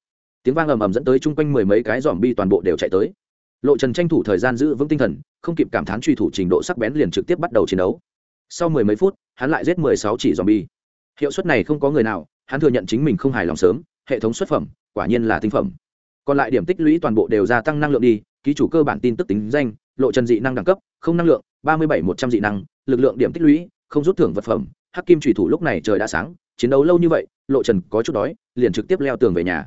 Tiếng vang ầm ầm dẫn tới chung quanh mười mấy cái dòm bi toàn bộ đều chạy tới. Lộ trần tranh thủ thời gian giữ vững tinh thần, không kịp cảm thán truy thủ trình độ sắc bén liền trực tiếp bắt đầu chiến đấu. Sau mười mấy phút, hắn lại giết mười sáu chỉ dòm bi hiệu suất này không có người nào, hắn thừa nhận chính mình không hài lòng sớm, hệ thống xuất phẩm, quả nhiên là tinh phẩm. Còn lại điểm tích lũy toàn bộ đều gia tăng năng lượng đi, ký chủ cơ bản tin tức tính danh, lộ trần dị năng đẳng cấp, không năng lượng, ba mươi bảy một trăm dị năng, lực lượng điểm tích lũy, không rút thưởng vật phẩm. Hắc kim thủy thủ lúc này trời đã sáng, chiến đấu lâu như vậy, lộ trần có chút đói, liền trực tiếp leo tường về nhà.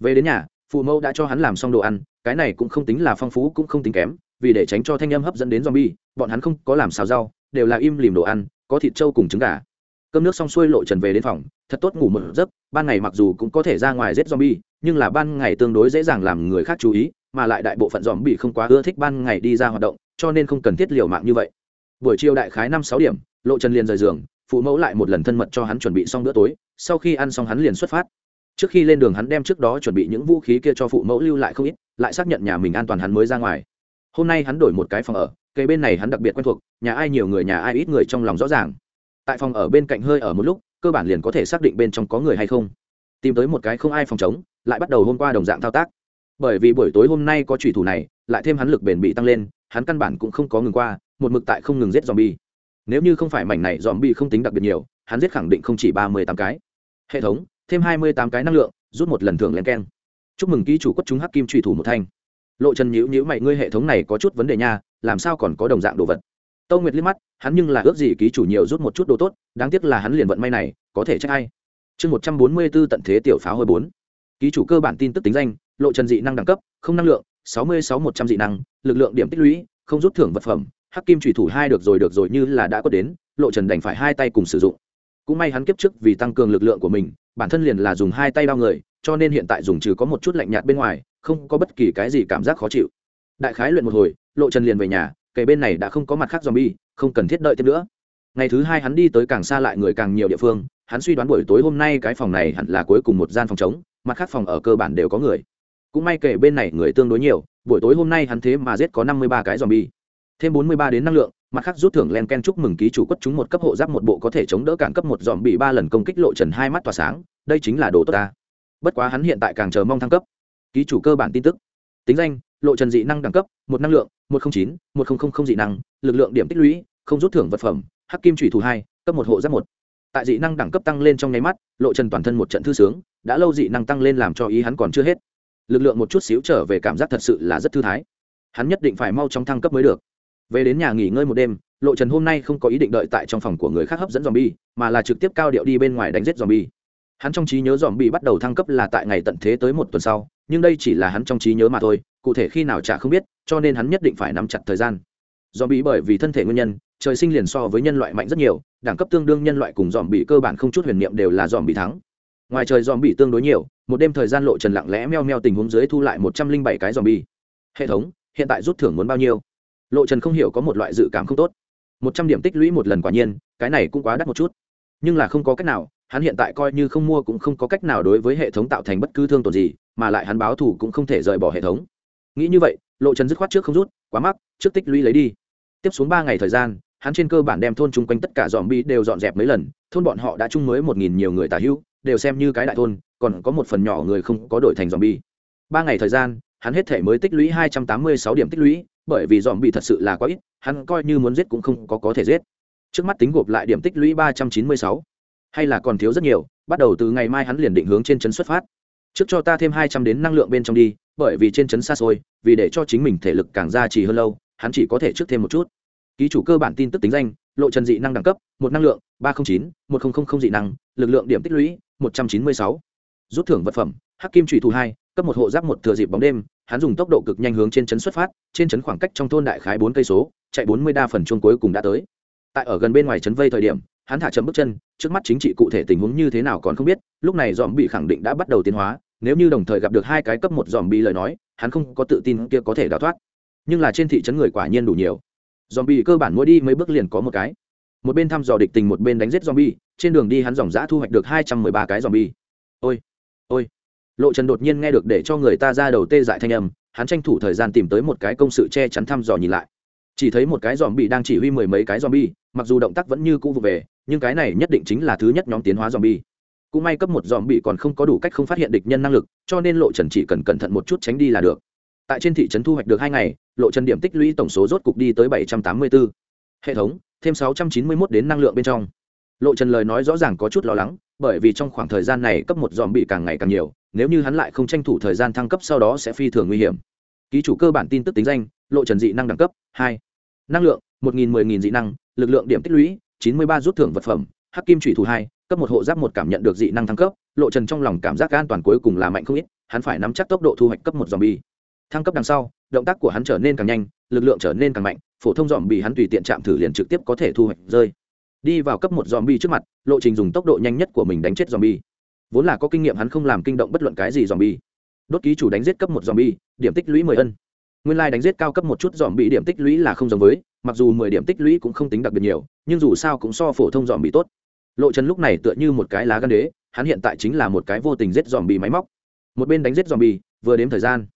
Về đến nhà, phụ mẫu đã cho hắn làm xong đồ ăn, cái này cũng không tính là phong phú cũng không tính kém, vì để tránh cho thanh âm hấp dẫn đến zombie, bọn hắn không có làm xào rau, đều là im lìm đồ ăn, có thịt trâu cùng trứng gà cơm nước xong xuôi lộ trần về đến phòng, thật tốt ngủ một giấc, ban ngày mặc dù cũng có thể ra ngoài giết zombie, nhưng là ban ngày tương đối dễ dàng làm người khác chú ý, mà lại đại bộ phận dòm zombie không quá ưa thích ban ngày đi ra hoạt động, cho nên không cần thiết liều mạng như vậy. Buổi chiều đại khái năm sáu điểm, lộ trần liền rời giường, phụ mẫu lại một lần thân mật cho hắn chuẩn bị xong bữa tối, sau khi ăn xong hắn liền xuất phát. Trước khi lên đường hắn đem trước đó chuẩn bị những vũ khí kia cho phụ mẫu lưu lại không ít, lại xác nhận nhà mình an toàn hắn mới ra ngoài. Hôm nay hắn đổi một cái phòng ở cây bên này hắn đặc biệt quen thuộc, nhà ai nhiều người, nhà ai ít người trong lòng rõ ràng tại phòng ở bên cạnh hơi ở một lúc, cơ bản liền có thể xác định bên trong có người hay không. Tìm tới một cái không ai phòng chống, lại bắt đầu hôm qua đồng dạng thao tác. Bởi vì buổi tối hôm nay có thủy thủ này, lại thêm hắn lực bền bị tăng lên, hắn căn bản cũng không có ngừng qua, một mực tại không ngừng giết dòm bi nếu như không phải mảnh này dòm bi không tính đặc biệt nhiều, hắn giết khẳng định không chỉ ba mươi tám cái. Hệ thống, thêm hai mươi tám cái năng lượng, rút một lần thưởng len keng. Chúc mừng ký chủ quất chúng hắc kim truy thủ một thanh. Lộ trần nhữ nhữ mày, ngươi hệ thống này có chút vấn đề nha, làm sao còn có đồng dạng đồ vật? Tâu nguyệt liếc mắt, hắn nhưng là ước gì ký chủ nhiều rút một chút đồ tốt, đáng tiếc là hắn liền vận may này, có thể trách ai? chương một trăm bốn mươi b ố tận thế tiểu pháo hồi bốn. Ký chủ cơ bản tin tức tính danh, lộ trần dị năng đẳng cấp, không năng lượng, sáu mươi sáu một trăm dị năng, lực lượng điểm tích lũy, không rút thưởng vật phẩm, hắc kim thủy thủ hai được rồi được rồi như là đã có đến, lộ trần đành phải hai tay cùng sử dụng. Cũng may hắn kiếp trước vì tăng cường lực lượng của mình, bản thân liền là dùng hai tay đao người, cho nên hiện tại dùng trừ có một chút lạnh nhạt bên ngoài, không có bất kỳ cái gì cảm giác khó chịu. Đại khái luyện một hồi, lộ trần liền về nhà kể bên này đã không có mặt khác zombie không cần thiết đợi thêm nữa. Ngày thứ hai hắn đi tới càng xa lại người càng nhiều địa phương, hắn suy đoán buổi tối hôm nay cái phòng này hẳn là cuối cùng một gian phòng trống, mặt khác phòng ở cơ bản đều có người. Cũng may kể bên này người tương đối nhiều, buổi tối hôm nay hắn thế mà giết có năm mươi ba cái zombie thêm bốn mươi ba đến năng lượng, mặt khác rút thưởng len ken chúc mừng ký chủ quất chúng một cấp hộ giáp một bộ có thể chống đỡ cản cấp một dòm bị ba lần công kích lộ trần hai mắt tỏa sáng, đây chính là đồ tốt ta. Bất quá hắn hiện tại càng chờ mong thăng cấp. Ký chủ cơ bản tin tức. Tính danh lộ trần dị năng đẳng cấp, một năng lượng, một trăm chín, một nghìn dị năng, lực lượng điểm tích lũy, không rút thưởng vật phẩm, hắc kim thủy thủ hai, cấp một hộ giáp một. Tại dị năng đẳng cấp tăng lên trong nháy mắt, lộ trần toàn thân một trận thư sướng, đã lâu dị năng tăng lên làm cho ý hắn còn chưa hết. Lực lượng một chút xíu trở về cảm giác thật sự là rất thư thái. Hắn nhất định phải mau trong thăng cấp mới được. Về đến nhà nghỉ ngơi một đêm, lộ trần hôm nay không có ý định đợi tại trong phòng của người khác hấp dẫn dòm bi mà là trực tiếp cao điệu đi bên ngoài đánh giết dòm bi hắn trong trí nhớ dòm bi bắt đầu thăng cấp là tại ngày tận thế tới một tuần sau, nhưng đây chỉ là hắn trong trí nhớ mà thôi cụ thể khi nào chả không biết, cho nên hắn nhất định phải nắm chặt thời gian. Do bị bởi vì thân thể nguyên nhân, trời sinh liền so với nhân loại mạnh rất nhiều, đẳng cấp tương đương nhân loại cùng dòm bị cơ bản không chút huyền niệm đều là dòm bị thắng. Ngoài trời dòm bị tương đối nhiều, một đêm thời gian lộ trần lặng lẽ meo meo tình huống dưới thu lại một trăm linh bảy cái dòm bị. hệ thống, hiện tại rút thưởng muốn bao nhiêu? Lộ trần không hiểu có một loại dự cảm không tốt. Một trăm điểm tích lũy một lần quả nhiên, cái này cũng quá đắt một chút. Nhưng là không có cách nào, hắn hiện tại coi như không mua cũng không có cách nào đối với hệ thống tạo thành bất cứ thương tổn gì, mà lại hắn báo thù cũng không thể rời bỏ hệ thống nghĩ như vậy, lộ trần dứt khoát trước không rút, quá mắc, trước tích lũy lấy đi. Tiếp xuống ba ngày thời gian, hắn trên cơ bản đem thôn chung quanh tất cả dòm bi đều dọn dẹp mấy lần, thôn bọn họ đã chung mới một nghìn nhiều người tả hữu, đều xem như cái đại thôn, còn có một phần nhỏ người không có đổi thành dòm bi ba ngày thời gian, hắn hết thể mới tích lũy hai trăm tám mươi sáu điểm tích lũy, bởi vì dòm bi thật sự là quá ít, hắn coi như muốn giết cũng không có có thể giết. Trước mắt tính gộp lại điểm tích lũy ba trăm chín mươi sáu. Hay là còn thiếu rất nhiều, bắt đầu từ ngày mai hắn liền định hướng trên trấn xuất phát. Trước cho ta thêm hai trăm đến năng lượng bên trong đi bởi vì trên trấn xa xôi, vì để cho chính mình thể lực càng ra trì hơn lâu, hắn chỉ có thể trước thêm một chút. Ký chủ cơ bản tin tức tính danh, lộ trần dị năng đẳng cấp, một năng lượng, ba trăm chín, một nghìn dị năng, lực lượng điểm tích lũy, một trăm chín mươi sáu. Rút thưởng vật phẩm, hắc kim trùy thủ hai, cấp một hộ giáp một thừa dịp bóng đêm, hắn dùng tốc độ cực nhanh hướng trên trấn xuất phát, trên trấn khoảng cách trong thôn đại khái bốn cây số, chạy bốn mươi đa phần chuông cuối cùng đã tới. Tại ở gần bên ngoài trấn vây thời điểm, hắn thả chấm bước chân, trước mắt chính trị cụ thể tình huống như thế nào còn không biết, lúc này dòm bị khẳng định đã bắt đầu tiến hóa nếu như đồng thời gặp được hai cái cấp một dòm bi lời nói, hắn không có tự tin kia có thể đào thoát. Nhưng là trên thị trấn người quả nhiên đủ nhiều. Dòm bi cơ bản mỗi đi mấy bước liền có một cái. Một bên thăm dò địch tình, một bên đánh giết dòm bi trên đường đi hắn dòng giã thu hoạch được hai trăm mười ba cái dòm bi ôi ôi. Lộ trần đột nhiên nghe được để cho người ta ra đầu tê dại thanh âm, hắn tranh thủ thời gian tìm tới một cái công sự che chắn thăm dò nhìn lại. Chỉ thấy một cái dòm bị đang chỉ huy mười mấy cái dòm bi mặc dù động tác vẫn như cũ vụ về, nhưng cái này nhất định chính là thứ nhất nhóm tiến hóa dòm bi cũng may cấp một dòm bị còn không có đủ cách không phát hiện địch nhân năng lực, cho nên lộ trần chỉ cần cẩn thận một chút tránh đi là được. Tại trên thị trấn thu hoạch được hai ngày, lộ trần điểm tích lũy tổng số rốt cục đi tới bảy trăm tám mươi bốn hệ thống, thêm sáu trăm chín mươi mốt đến năng lượng bên trong. Lộ trần lời nói rõ ràng có chút lo lắng, bởi vì trong khoảng thời gian này cấp một dòm bị càng ngày càng nhiều, nếu như hắn lại không tranh thủ thời gian thăng cấp sau đó sẽ phi thường nguy hiểm. Ký chủ cơ bản tin tức tính danh, lộ trần dị năng đẳng cấp, hai. Năng lượng, một nghìn mười nghìn dị năng, lực lượng điểm tích lũy, chín mươi ba rút thưởng vật phẩm, hắc kim thủy thủ hai cấp một hộ giáp một cảm nhận được dị năng thăng cấp, lộ trần trong lòng cảm giác an toàn cuối cùng là mạnh không ít, hắn phải nắm chắc tốc độ thu hoạch cấp một dòm bi thăng cấp đằng sau, động tác của hắn trở nên càng nhanh, lực lượng trở nên càng mạnh, phổ thông dòm bi hắn tùy tiện chạm thử liền trực tiếp có thể thu hoạch rơi. Đi vào cấp một dòm bi trước mặt, lộ trình dùng tốc độ nhanh nhất của mình đánh chết dòm bi vốn là có kinh nghiệm hắn không làm kinh động bất luận cái gì dòm bi đốt ký chủ đánh giết cấp một dòm bi điểm tích lũy mười ân. Nguyên lai、like、đánh giết cao cấp một chút dòm bị điểm tích lũy là không giống với, mặc dù mười điểm tích lũy cũng không tính đặc biệt nhiều, nhưng dù sao cũng so phổ thông dòm bị tốt lộ trần lúc này tựa như một cái lá gan đế hắn hiện tại chính là một cái vô tình giết dòm bì máy móc. Một bên đánh giết dòm bì, vừa đếm thời gian.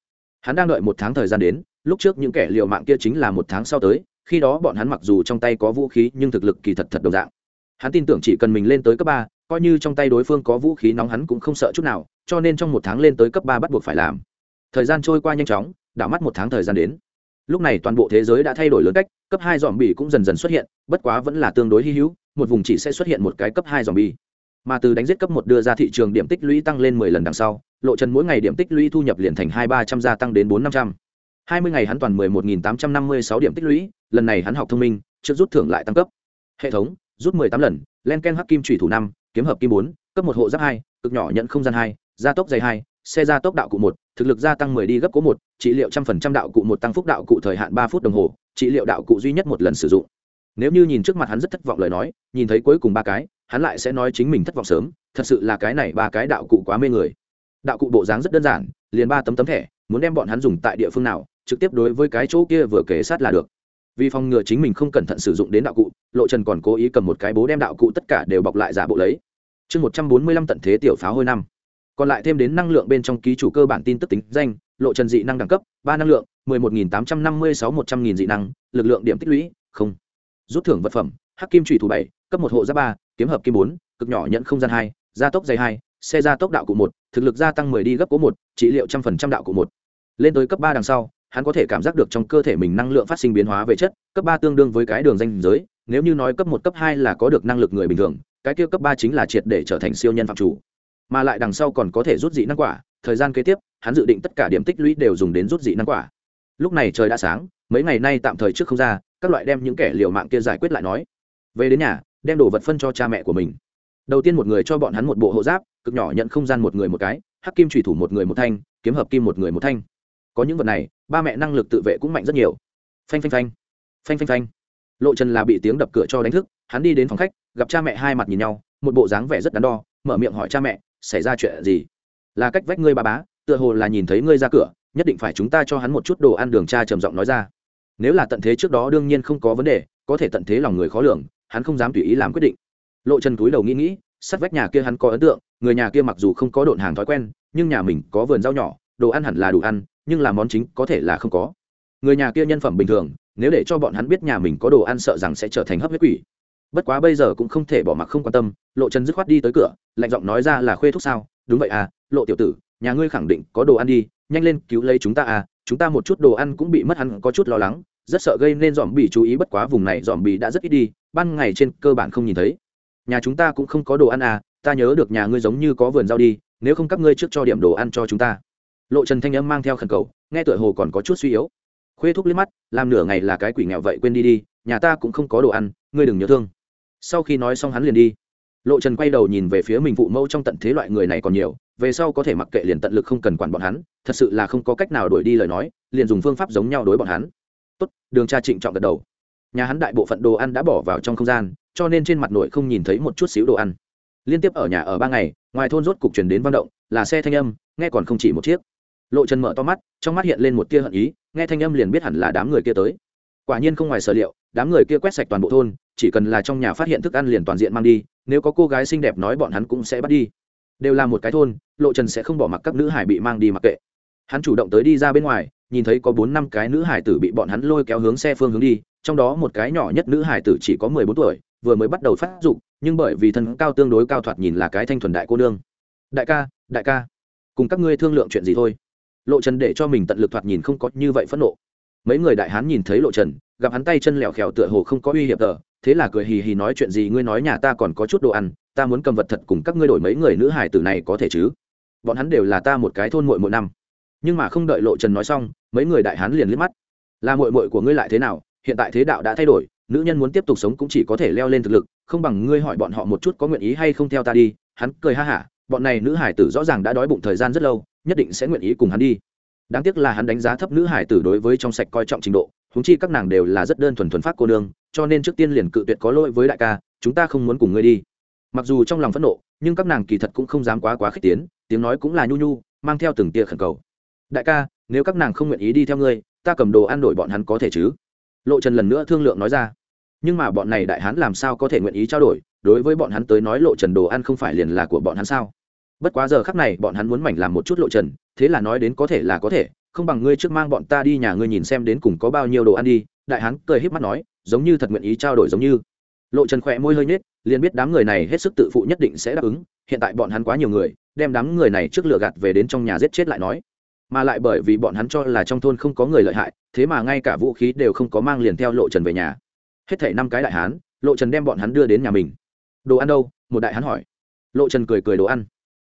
Hắn đang đợi một tháng thời gian đến lúc trước những kẻ liều mạng kia chính là một tháng sau tới khi đó bọn hắn mặc dù trong tay có vũ khí nhưng thực lực kỳ thật thật đồng dạng. Hắn tin tưởng chỉ cần mình lên tới cấp ba coi như trong tay đối phương có vũ khí nóng hắn cũng không sợ chút nào cho nên trong một tháng lên tới cấp ba bắt buộc phải làm. Thời gian trôi qua nhanh chóng đảo mắt một tháng thời gian đến. Lúc này toàn bộ thế giới đã thay đổi lớn cách cấp hai dòm bì cũng dần dần xuất hiện bất quá vẫn là tương đối hy hữu một vùng chỉ sẽ xuất hiện một cái cấp hai dòm bi, mà từ đánh giết cấp một đưa ra thị trường điểm tích lũy tăng lên mười lần đằng sau lộ trần mỗi ngày điểm tích lũy thu nhập liền thành hai ba trăm gia tăng đến bốn năm trăm. Hai mươi ngày hắn toàn mười một nghìn tám trăm năm mươi sáu điểm tích lũy lần này hắn học thông minh trước rút thưởng lại tăng cấp. Hệ thống rút mười tám lần len ken hắc kim thủy thủ năm kiếm hợp kim bốn cấp một hộ giáp hai cực nhỏ nhận không gian hai gia tốc dày hai xe gia tốc đạo cụ một thực lực gia tăng mười đi gấp cố một trị liệu trăm phần trăm đạo cụ một tăng phúc đạo cụ thời hạn ba phút đồng hồ trị liệu đạo cụ duy nhất một lần sử dụng nếu như nhìn trước mặt hắn rất thất vọng lời nói, nhìn thấy cuối cùng ba cái, hắn lại sẽ nói chính mình thất vọng sớm, thật sự là cái này ba cái đạo cụ quá mê người. Đạo cụ bộ dáng rất đơn giản, liền ba tấm tấm thẻ, muốn đem bọn hắn dùng tại địa phương nào, trực tiếp đối với cái chỗ kia vừa kể sát là được. Vì phòng ngừa chính mình không cẩn thận sử dụng đến đạo cụ, lộ trần còn cố ý cầm một cái bố đem đạo cụ tất cả đều bọc lại giả bộ lấy. Chương một trăm bốn mươi lăm tận thế tiểu pháo hôi năm. Còn lại thêm đến năng lượng bên trong ký chủ cơ bản tin tức tính danh, lộ trần dị năng đẳng cấp, ba năng lượng, mười một nghìn tám trăm năm mươi sáu một trăm nghìn dị năng, lực lượng điểm tích lũy, không rút thưởng vật phẩm, hắc kim trùy thủ bảy, cấp một hộ giáp ba, kiếm hợp kim bốn, cực nhỏ nhận không gian hai, gia tốc dày hai, xe gia tốc đạo cụ một, thực lực gia tăng mười đi gấp cố một, trị liệu trăm phần trăm đạo cụ một. Lên tới cấp ba đằng sau, hắn có thể cảm giác được trong cơ thể mình năng lượng phát sinh biến hóa về chất, cấp ba tương đương với cái đường danh giới, nếu như nói cấp một, cấp hai là có được năng lực người bình thường, cái kia cấp ba chính là triệt để trở thành siêu nhân phạm chủ. Mà lại đằng sau còn có thể rút dị năng quả, thời gian kế tiếp, hắn dự định tất cả điểm tích lũy đều dùng đến rút dị năng quả. Lúc này trời đã sáng, mấy ngày nay tạm thời trước không ra các loại đem những kẻ liều mạng kia giải quyết lại nói. Về đến nhà, đem đồ vật phân cho cha mẹ của mình. Đầu tiên một người cho bọn hắn một bộ hộ giáp, cực nhỏ nhận không gian một người một cái, hắc kim trùy thủ một người một thanh, kiếm hợp kim một người một thanh. Có những vật này, ba mẹ năng lực tự vệ cũng mạnh rất nhiều. Phanh phanh phanh. Phanh phanh phanh. Lộ trần là bị tiếng đập cửa cho đánh thức, hắn đi đến phòng khách, gặp cha mẹ hai mặt nhìn nhau, một bộ dáng vẻ rất đắn đo, mở miệng hỏi cha mẹ, xảy ra chuyện gì? Là cách vách ngươi ba bá, tựa hồ là nhìn thấy ngươi ra cửa, nhất định phải chúng ta cho hắn một chút đồ ăn đường cha trầm giọng nói ra nếu là tận thế trước đó đương nhiên không có vấn đề, có thể tận thế lòng người khó lường, hắn không dám tùy ý làm quyết định. Lộ trần túi đầu nghĩ nghĩ sát vách nhà kia hắn có ấn tượng, người nhà kia mặc dù không có độn hàng thói quen, nhưng nhà mình có vườn rau nhỏ, đồ ăn hẳn là đủ ăn, nhưng là món chính có thể là không có. Người nhà kia nhân phẩm bình thường, nếu để cho bọn hắn biết nhà mình có đồ ăn sợ rằng sẽ trở thành hấp huyết quỷ. Bất quá bây giờ cũng không thể bỏ mặc không quan tâm, lộ trần dứt khoát đi tới cửa, lạnh giọng nói ra là khuê thuốc sao? Đúng vậy à lộ tiểu tử, nhà ngươi khẳng định có đồ ăn đi nhanh lên cứu lấy chúng ta à chúng ta một chút đồ ăn cũng bị mất, hắn có chút lo lắng, rất sợ gây nên dòm bị chú ý, bất quá vùng này dòm bị đã rất ít đi, ban ngày trên cơ bản không nhìn thấy. Nhà chúng ta cũng không có đồ ăn à ta nhớ được nhà ngươi giống như có vườn rau đi, nếu không các ngươi trước cho điểm đồ ăn cho chúng ta. Lộ trần thanh âm mang theo khẩn cầu, nghe tựa hồ còn có chút suy yếu. Khuê thúc liếc mắt, làm nửa ngày là cái quỷ nghèo vậy quên đi đi, nhà ta cũng không có đồ ăn, ngươi đừng nhớ thương. Sau khi nói xong hắn liền đi lộ trần quay đầu nhìn về phía mình phụ mẫu trong tận thế loại người này còn nhiều, về sau có thể mặc kệ liền tận lực không cần quản bọn hắn, thật sự là không có cách nào đổi đi lời nói, liền dùng phương pháp giống nhau đối bọn hắn. Tốt, đường cha trịnh trọng gật đầu. Nhà hắn đại bộ phận đồ ăn đã bỏ vào trong không gian, cho nên trên mặt nội không nhìn thấy một chút xíu đồ ăn. Liên tiếp ở nhà ở ba ngày, ngoài thôn rốt cục chuyển đến văn động, là xe thanh âm, nghe còn không chỉ một chiếc. Lộ trần mở to mắt, trong mắt hiện lên một tia hận ý, nghe thanh âm liền biết hẳn là đám người kia tới. Quả nhiên không ngoài sở liệu, đám người kia quét sạch toàn bộ thôn, chỉ cần là trong nhà phát hiện thức ăn liền toàn diện mang đi nếu có cô gái xinh đẹp nói bọn hắn cũng sẽ bắt đi. Đều là một cái thôn, lộ trần sẽ không bỏ mặc các nữ hải bị mang đi mặc kệ. Hắn chủ động tới đi ra bên ngoài, nhìn thấy có bốn năm cái nữ hải tử bị bọn hắn lôi kéo hướng xe phương hướng đi, trong đó một cái nhỏ nhất nữ hải tử chỉ có mười bốn tuổi, vừa mới bắt đầu phát dụng nhưng bởi vì thân cao tương đối cao thoạt nhìn là cái thanh thuần đại cô nương. Đại ca đại ca, cùng các ngươi thương lượng chuyện gì thôi. Lộ trần để cho mình tận lực thoạt nhìn không có như vậy phẫn nộ. Mấy người đại hán nhìn thấy lộ trần, gặp hắn tay chân lẹo khèo tựa hồ không có uy hiểm tờ thế là cười hì hì nói chuyện gì ngươi nói nhà ta còn có chút đồ ăn, ta muốn cầm vật thật cùng các ngươi đổi mấy người nữ hải tử này có thể chứ? Bọn hắn đều là ta một cái thôn muội mỗi năm. Nhưng mà không đợi lộ trần nói xong, mấy người đại hán liền liếc mắt. Là muội muội của ngươi lại thế nào? Hiện tại thế đạo đã thay đổi, nữ nhân muốn tiếp tục sống cũng chỉ có thể leo lên thực lực, không bằng ngươi hỏi bọn họ một chút có nguyện ý hay không theo ta đi. Hắn cười ha hả, bọn này nữ hải tử rõ ràng đã đói bụng thời gian rất lâu, nhất định sẽ nguyện ý cùng hắn đi. Đáng tiếc là hắn đánh giá thấp nữ hải tử đối với trong sạch coi trọng trình độ huống chi các nàng đều là rất đơn thuần thuần phát cô nương, cho nên trước tiên liền cự tuyệt có lỗi với đại ca, chúng ta không muốn cùng ngươi đi. Mặc dù trong lòng phẫn nộ, nhưng các nàng kỳ thật cũng không dám quá quá khích tiến, tiếng nói cũng là nhu nhu, mang theo từng tia khẩn cầu. Đại ca, nếu các nàng không nguyện ý đi theo ngươi, ta cầm đồ ăn đổi bọn hắn có thể chứ? Lộ trần lần nữa thương lượng nói ra. Nhưng mà bọn này đại hán làm sao có thể nguyện ý trao đổi? Đối với bọn hắn tới nói, lộ trần đồ ăn không phải liền là của bọn hắn sao? Bất quá giờ khắc này bọn hắn muốn mảnh làm một chút lộ trần, thế là nói đến có thể là có thể, không bằng ngươi trước mang bọn ta đi nhà ngươi nhìn xem đến cùng có bao nhiêu đồ ăn đi. Đại hán cười h í p mắt nói, giống như thật nguyện ý trao đổi giống như. Lộ trần khỏe môi hơi nết liền biết đám người này hết sức tự phụ nhất định sẽ đáp ứng, hiện tại bọn hắn quá nhiều người, đem đám người này trước lửa gạt về đến trong nhà giết chết lại nói. Mà lại bởi vì bọn hắn cho là trong thôn không có người lợi hại, thế mà ngay cả vũ khí đều không có mang liền theo lộ trần về nhà. Hết thảy năm cái đại hán, lộ trần đem bọn hắn đưa đến nhà mình. Đồ ăn đâu? một đại hán hỏi. Lộ trần cười cười đồ ăn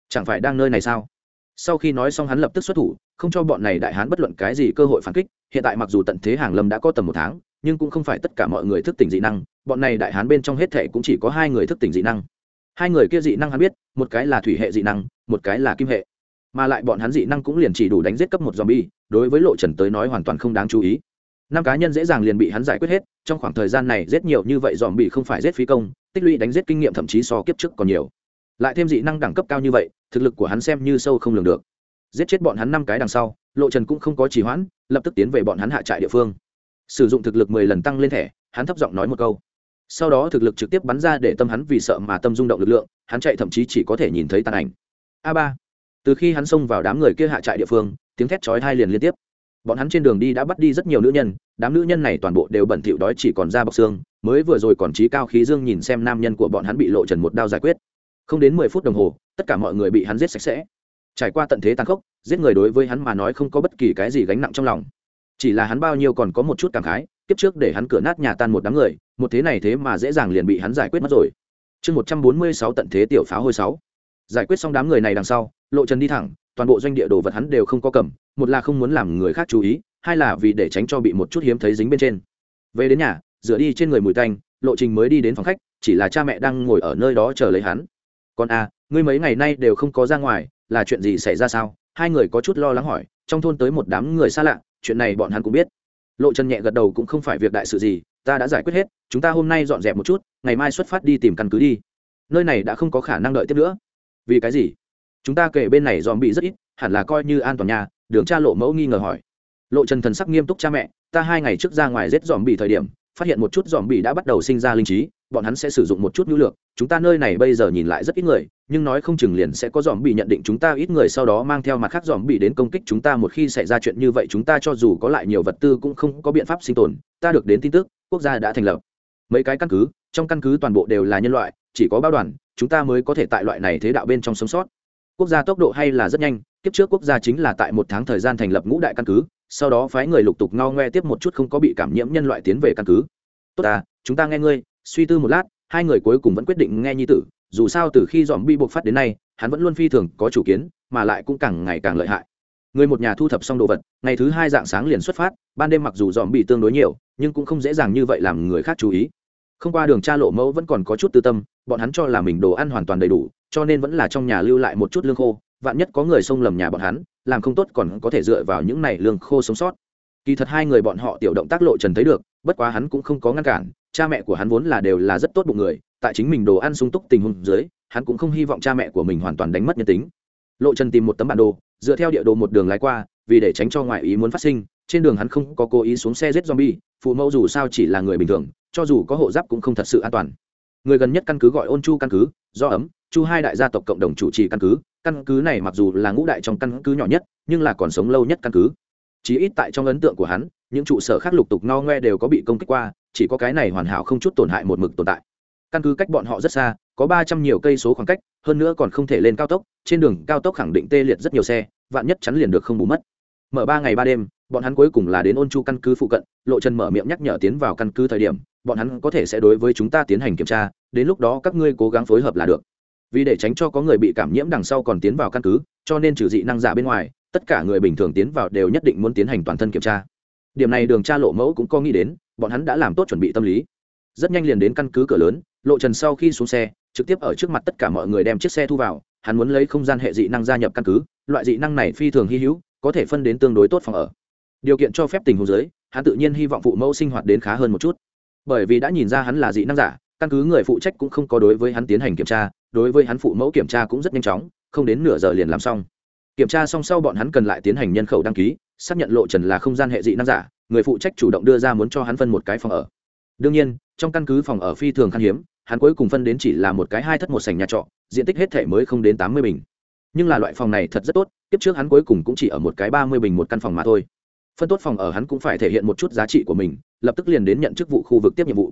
chẳng phải đang nơi này sao? Sau khi nói xong hắn lập tức xuất thủ, không cho bọn này đại hán bất luận cái gì cơ hội phản kích. Hiện tại mặc dù tận thế hàng lâm đã có tầm một tháng, nhưng cũng không phải tất cả mọi người thức tỉnh dị năng. Bọn này đại hán bên trong hết thể cũng chỉ có hai người thức tỉnh dị năng. Hai người kia dị năng hắn biết, một cái là thủy hệ dị năng, một cái là kim hệ. Mà lại bọn hắn dị năng cũng liền chỉ đủ đánh giết cấp một zombie, đối với lộ trần tới nói hoàn toàn không đáng chú ý. Năm cá nhân dễ dàng liền bị hắn giải quyết hết, trong khoảng thời gian này giết nhiều như vậy dòm bị không phải giết phí công, tích lũy đánh giết kinh nghiệm thậm chí so kiếp trước còn nhiều lại thêm dị năng đẳng cấp cao như vậy, thực lực của hắn xem như sâu không lường được. Giết chết bọn hắn năm cái đằng sau, lộ trần cũng không có trì hoãn, lập tức tiến về bọn hắn hạ trại địa phương. Sử dụng thực lực mười lần tăng lên thẻ, hắn thấp giọng nói một câu. Sau đó thực lực trực tiếp bắn ra để tâm hắn vì sợ mà tâm rung động lực lượng, hắn chạy thậm chí chỉ có thể nhìn thấy tàn ảnh. A ba. Từ khi hắn xông vào đám người kia hạ trại địa phương, tiếng thét chói hai liền liên tiếp. Bọn hắn trên đường đi đã bắt đi rất nhiều nữ nhân, đám nữ nhân này toàn bộ đều bẩn thỉu đói chỉ còn da bọc xương, mới vừa rồi còn trí cao khí dương nhìn xem nam nhân của bọn hắn bị lộ trần một đao giải quyết không đến mười phút đồng hồ, tất cả mọi người bị hắn giết sạch sẽ. Trải qua tận thế tàn khốc, giết người đối với hắn mà nói không có bất kỳ cái gì gánh nặng trong lòng. Chỉ là hắn bao nhiêu còn có một chút cảm khái tiếp trước để hắn cửa nát nhà tan một đám người, một thế này thế mà dễ dàng liền bị hắn giải quyết mất rồi. Chương một trăm bốn mươi sáu tận thế tiểu pháo hôi sáu. Giải quyết xong đám người này đằng sau, lộ trần đi thẳng, toàn bộ doanh địa đồ vật hắn đều không có cầm, một là không muốn làm người khác chú ý, hai là vì để tránh cho bị một chút hiếm thấy dính bên trên. Về đến nhà, rửa đi trên người mùi tanh, lộ trình mới đi đến phòng khách, chỉ là cha mẹ đang ngồi ở nơi đó chờ lấy hắn còn a à, ngươi mấy ngày nay đều không có ra ngoài là chuyện gì xảy ra sao? Hai người có chút lo lắng hỏi trong thôn tới một đám người xa lạ chuyện này bọn hắn cũng biết. Lộ trần nhẹ gật đầu cũng không phải việc đại sự gì ta đã giải quyết hết chúng ta hôm nay dọn dẹp một chút ngày mai xuất phát đi tìm căn cứ đi. Nơi này đã không có khả năng đợi tiếp nữa. Vì cái gì? Chúng ta kể bên này dòm bị rất ít hẳn là coi như an toàn nhà đường cha lộ mẫu nghi ngờ hỏi. Lộ trần thần sắc nghiêm túc cha mẹ ta hai ngày trước ra ngoài rết dòm bị thời điểm phát hiện một chút dòm bị đã bắt đầu sinh ra linh trí bọn hắn sẽ sử dụng một chút nhu lược, chúng ta nơi này bây giờ nhìn lại rất ít người, nhưng nói không chừng liền sẽ có dòm bị nhận định chúng ta ít người sau đó mang theo mặt khác dòm bị đến công kích chúng ta. Một khi xảy ra chuyện như vậy, chúng ta cho dù có lại nhiều vật tư cũng không có biện pháp sinh tồn. Ta được đến tin tức, quốc gia đã thành lập. Mấy cái căn cứ, trong căn cứ toàn bộ đều là nhân loại, chỉ có bao đoàn, chúng ta mới có thể tại loại này thế đạo bên trong sống sót. Quốc gia tốc độ hay là rất nhanh, kiếp trước quốc gia chính là tại một tháng thời gian thành lập ngũ đại căn cứ, sau đó phái người lục tục ngao ngoe tiếp một chút không có bị cảm nhiễm nhân loại tiến về căn cứ. Tốt ta, chúng ta nghe ngươi suy tư một lát, hai người cuối cùng vẫn quyết định nghe nhi tử, dù sao từ khi dòm bi buộc phát đến nay, hắn vẫn luôn phi thường có chủ kiến, mà lại cũng càng ngày càng lợi hại. Người một nhà thu thập xong đồ vật, ngày thứ hai dạng sáng liền xuất phát, ban đêm mặc dù dòm bị tương đối nhiều, nhưng cũng không dễ dàng như vậy làm người khác chú ý. Không qua đường cha lộ mẫu vẫn còn có chút tư tâm, bọn hắn cho là mình đồ ăn hoàn toàn đầy đủ, cho nên vẫn là trong nhà lưu lại một chút lương khô, vạn nhất có người xông lầm nhà bọn hắn, làm không tốt còn có thể dựa vào những này lương khô sống sót. Kỳ thật hai người bọn họ tiểu động tác lộ trần thấy được, bất quá hắn cũng không có ngăn cản cha mẹ của hắn vốn là đều là rất tốt bụng người, tại chính mình đồ ăn sung túc tình huống dưới, hắn cũng không hy vọng cha mẹ của mình hoàn toàn đánh mất nhân tính. Lộ trần tìm một tấm bản đồ, dựa theo địa đồ một đường lái qua, vì để tránh cho ngoại ý muốn phát sinh, trên đường hắn không có cố ý xuống xe giết zombie, phụ mẫu dù sao chỉ là người bình thường, cho dù có hộ giáp cũng không thật sự an toàn. Người gần nhất căn cứ gọi ôn chu căn cứ, do ấm, chu hai đại gia tộc cộng đồng chủ trì căn cứ căn cứ này mặc dù là ngũ đại trong căn cứ nhỏ nhất, nhưng là còn sống lâu nhất căn cứ. Chí ít tại trong ấn tượng của hắn, những trụ sở khác lục tục no ngoe đều có bị công kích qua chỉ có cái này hoàn hảo không chút tổn hại một mực tồn tại. Căn cứ cách bọn họ rất xa, có ba trăm nhiều cây số khoảng cách, hơn nữa còn không thể lên cao tốc, trên đường cao tốc khẳng định tê liệt rất nhiều xe, vạn nhất chắn liền được không bù mất. Mở ba ngày ba đêm, bọn hắn cuối cùng là đến ôn chu căn cứ phụ cận, lộ trần mở miệng nhắc nhở tiến vào căn cứ thời điểm, bọn hắn có thể sẽ đối với chúng ta tiến hành kiểm tra, đến lúc đó các ngươi cố gắng phối hợp là được. Vì để tránh cho có người bị cảm nhiễm đằng sau còn tiến vào căn cứ, cho nên trừ dị năng giả bên ngoài, tất cả người bình thường tiến vào đều nhất định muốn tiến hành toàn thân kiểm tra. Điểm này đường tra lộ mẫu cũng có nghĩ đến bọn hắn đã làm tốt chuẩn bị tâm lý. Rất nhanh liền đến căn cứ cửa lớn, lộ trần sau khi xuống xe, trực tiếp ở trước mặt tất cả mọi người đem chiếc xe thu vào, hắn muốn lấy không gian hệ dị năng gia nhập căn cứ, loại dị năng này phi thường hy hữu, có thể phân đến tương đối tốt phòng ở. Điều kiện cho phép tình huống giới, hắn tự nhiên hy vọng phụ mẫu sinh hoạt đến khá hơn một chút. Bởi vì đã nhìn ra hắn là dị năng giả, căn cứ người phụ trách cũng không có đối với hắn tiến hành kiểm tra, đối với hắn phụ mẫu kiểm tra cũng rất nhanh chóng, không đến nửa giờ liền làm xong. Kiểm tra xong sau bọn hắn cần lại tiến hành nhân khẩu đăng ký xác nhận lộ trần là không gian hệ dị năng giả, người phụ trách chủ động đưa ra muốn cho hắn phân một cái phòng ở. Đương nhiên, trong căn cứ phòng ở phi thường khan hiếm, hắn cuối cùng phân đến chỉ là một cái hai thất một sành nhà trọ, diện tích hết thể mới không đến tám mươi bình. Nhưng là loại phòng này thật rất tốt tiếp trước hắn cuối cùng cũng chỉ ở một cái ba mươi bình một căn phòng mà thôi. Phân tốt phòng ở hắn cũng phải thể hiện một chút giá trị của mình, lập tức liền đến nhận chức vụ khu vực tiếp nhiệm vụ.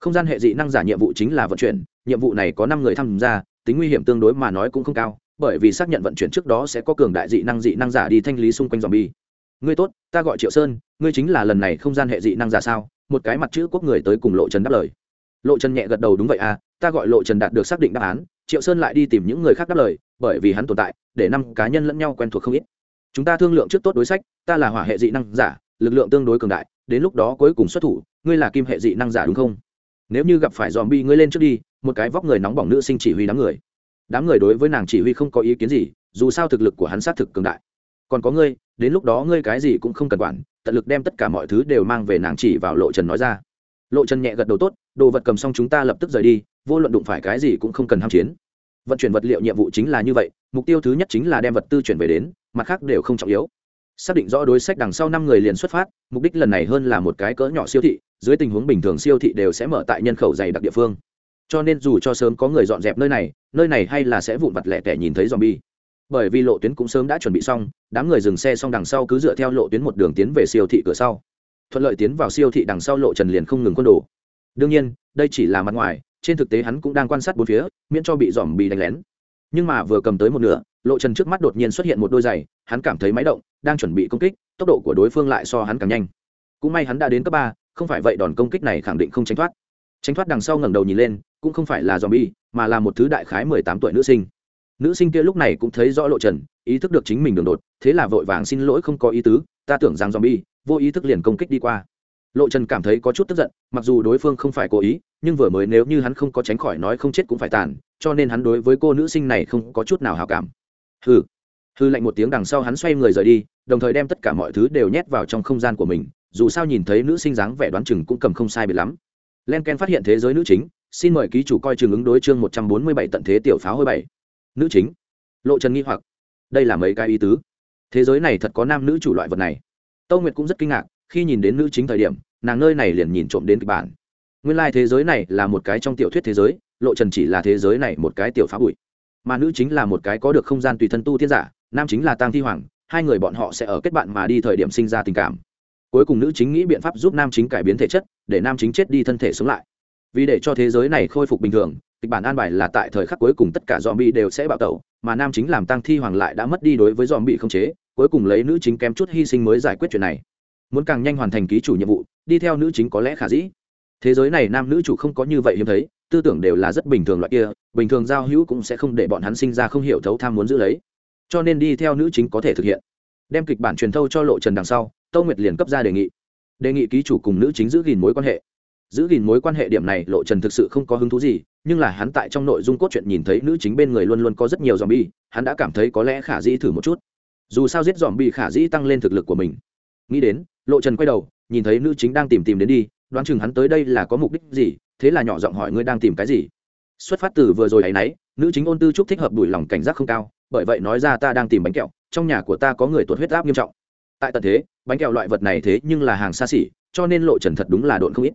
Không gian hệ dị năng giả nhiệm vụ chính là vận chuyển, nhiệm vụ này có năm người tham gia, tính nguy hiểm tương đối mà nói cũng không cao, bởi vì xác nhận vận chuyển trước đó sẽ có cường đại dị năng dị năng giả đi thanh lý xung quanh dòm bi ngươi tốt, ta gọi triệu sơn, ngươi chính là lần này không gian hệ dị năng giả sao? Một cái mặt chữ quốc người tới cùng lộ trần đáp lời. Lộ trần nhẹ gật đầu, đúng vậy à ta gọi lộ trần đạt được xác định đáp án. Triệu sơn lại đi tìm những người khác đáp lời, bởi vì hắn tồn tại, để năm cá nhân lẫn nhau quen thuộc không ít. Chúng ta thương lượng trước tốt đối sách, ta là hỏa hệ dị năng giả, lực lượng tương đối cường đại, đến lúc đó cuối cùng xuất thủ, ngươi là kim hệ dị năng giả đúng không? Nếu như gặp phải dòm bi ngươi lên trước đi. Một cái vóc người nóng bỏng nữ sinh chỉ huy đám người. Đám người đối với nàng chỉ huy không có ý kiến gì, dù sao thực lực của hắn xác thực cường đại còn có ngươi, đến lúc đó ngươi cái gì cũng không cần quản, tận lực đem tất cả mọi thứ đều mang về nàng chỉ vào lộ trần nói ra. Lộ trần nhẹ gật đầu tốt, đồ vật cầm xong chúng ta lập tức rời đi, vô luận đụng phải cái gì cũng không cần ham chiến. Vận chuyển vật liệu nhiệm vụ chính là như vậy, mục tiêu thứ nhất chính là đem vật tư chuyển về đến, mặt khác đều không trọng yếu. Xác định rõ đối sách đằng sau năm người liền xuất phát, mục đích lần này hơn là một cái cỡ nhỏ siêu thị, dưới tình huống bình thường siêu thị đều sẽ mở tại nhân khẩu dày đặc địa phương. Cho nên dù cho sớm có người dọn dẹp nơi này nơi này hay là sẽ vụn vặt lẻ tẻ nhìn thấy dòm bi bởi vì lộ tuyến cũng sớm đã chuẩn bị xong, đám người dừng xe xong đằng sau cứ dựa theo lộ tuyến một đường tiến về siêu thị cửa sau. Thuận lợi tiến vào siêu thị đằng sau lộ trần liền không ngừng quân đồ. Đương nhiên, đây chỉ là mặt ngoài, trên thực tế hắn cũng đang quan sát bốn phía, miễn cho bị dòm bị đánh lén. Nhưng mà vừa cầm tới một nửa, lộ trần trước mắt đột nhiên xuất hiện một đôi giày, hắn cảm thấy máy động, đang chuẩn bị công kích, tốc độ của đối phương lại so hắn càng nhanh. Cũng may hắn đã đến cấp ba, không phải vậy đòn công kích này khẳng định không tránh thoát. Tránh thoát đằng sau ngẩng đầu nhìn lên, cũng không phải là dòm bi mà là một thứ đại khái mười tám tuổi nữ sinh nữ sinh kia lúc này cũng thấy rõ lộ trần, ý thức được chính mình đường đột, thế là vội vàng xin lỗi không có ý tứ, ta tưởng rằng dòm bi vô ý thức liền công kích đi qua. Lộ trần cảm thấy có chút tức giận, mặc dù đối phương không phải cố ý, nhưng vừa mới nếu như hắn không có tránh khỏi nói không chết cũng phải tàn, cho nên hắn đối với cô nữ sinh này không có chút nào hào cảm. Hừ. Hư lạnh một tiếng đằng sau hắn xoay người rời đi, đồng thời đem tất cả mọi thứ đều nhét vào trong không gian của mình, dù sao nhìn thấy nữ sinh dáng vẻ đoán chừng cũng cầm không sai biệt lắm. Len ken phát hiện thế giới nữ chính, xin mời ký chủ coi trường ứng đối chương một trăm bốn mươi bảy tận thế tiểu pháo hơi bảy nữ chính. Lộ trần nghi hoặc, đây là mấy cái ý tứ? Thế giới này thật có nam nữ chủ loại vật này. Tâu nguyệt cũng rất kinh ngạc, khi nhìn đến nữ chính thời điểm, nàng nơi này liền nhìn trộm đến kịch bản. Nguyên lai、like、thế giới này là một cái trong tiểu thuyết thế giới, lộ trần chỉ là thế giới này một cái tiểu phá bụi. Mà nữ chính là một cái có được không gian tùy thân tu tiên giả, nam chính là tăng thi hoàng, hai người bọn họ sẽ ở kết bạn mà đi thời điểm sinh ra tình cảm. Cuối cùng nữ chính nghĩ biện pháp giúp nam chính cải biến thể chất, để nam chính chết đi thân thể sống lại. Vì để cho thế giới này khôi phục bình thường kịch bản an bài là tại thời khắc cuối cùng tất cả dòm bị đều sẽ bạo tẩu, mà nam chính làm tăng thi hoàng lại đã mất đi đối với dòm bị không chế, cuối cùng lấy nữ chính kém chút hy sinh mới giải quyết chuyện này. Muốn càng nhanh hoàn thành ký chủ nhiệm vụ, đi theo nữ chính có lẽ khả dĩ. Thế giới này nam nữ chủ không có như vậy hiếm thấy, tư tưởng đều là rất bình thường loại kia, bình thường giao hữu cũng sẽ không để bọn hắn sinh ra không hiểu thấu tham muốn giữ lấy. Cho nên đi theo nữ chính có thể thực hiện. Đem kịch bản truyền thâu cho lộ trần đằng sau tâu nguyệt liền cấp ra đề nghị. Đề nghị ký chủ cùng nữ chính giữ gìn mối quan hệ giữ gìn mối quan hệ điểm này, lộ trần thực sự không có hứng thú gì, nhưng là hắn tại trong nội dung cốt truyện nhìn thấy nữ chính bên người luôn luôn có rất nhiều dòm bi hắn đã cảm thấy có lẽ khả dĩ thử một chút. Dù sao giết dòm bi khả dĩ tăng lên thực lực của mình. Nghĩ đến, lộ trần quay đầu, nhìn thấy nữ chính đang tìm tìm đến đi, đoán chừng hắn tới đây là có mục đích gì, thế là nhỏ giọng hỏi ngươi đang tìm cái gì. Xuất phát từ vừa rồi ấ y n ấ y nữ chính ôn tư trúc thích hợp đùi lòng cảnh giác không cao, bởi vậy nói ra ta đang tìm bánh kẹo, trong nhà của ta có người tuột huyết áp nghiêm trọng. Tại tận thế, bánh kẹo loại vật này thế nhưng là hàng xa xỉ, cho nên lộ trần thật đúng là độn không ít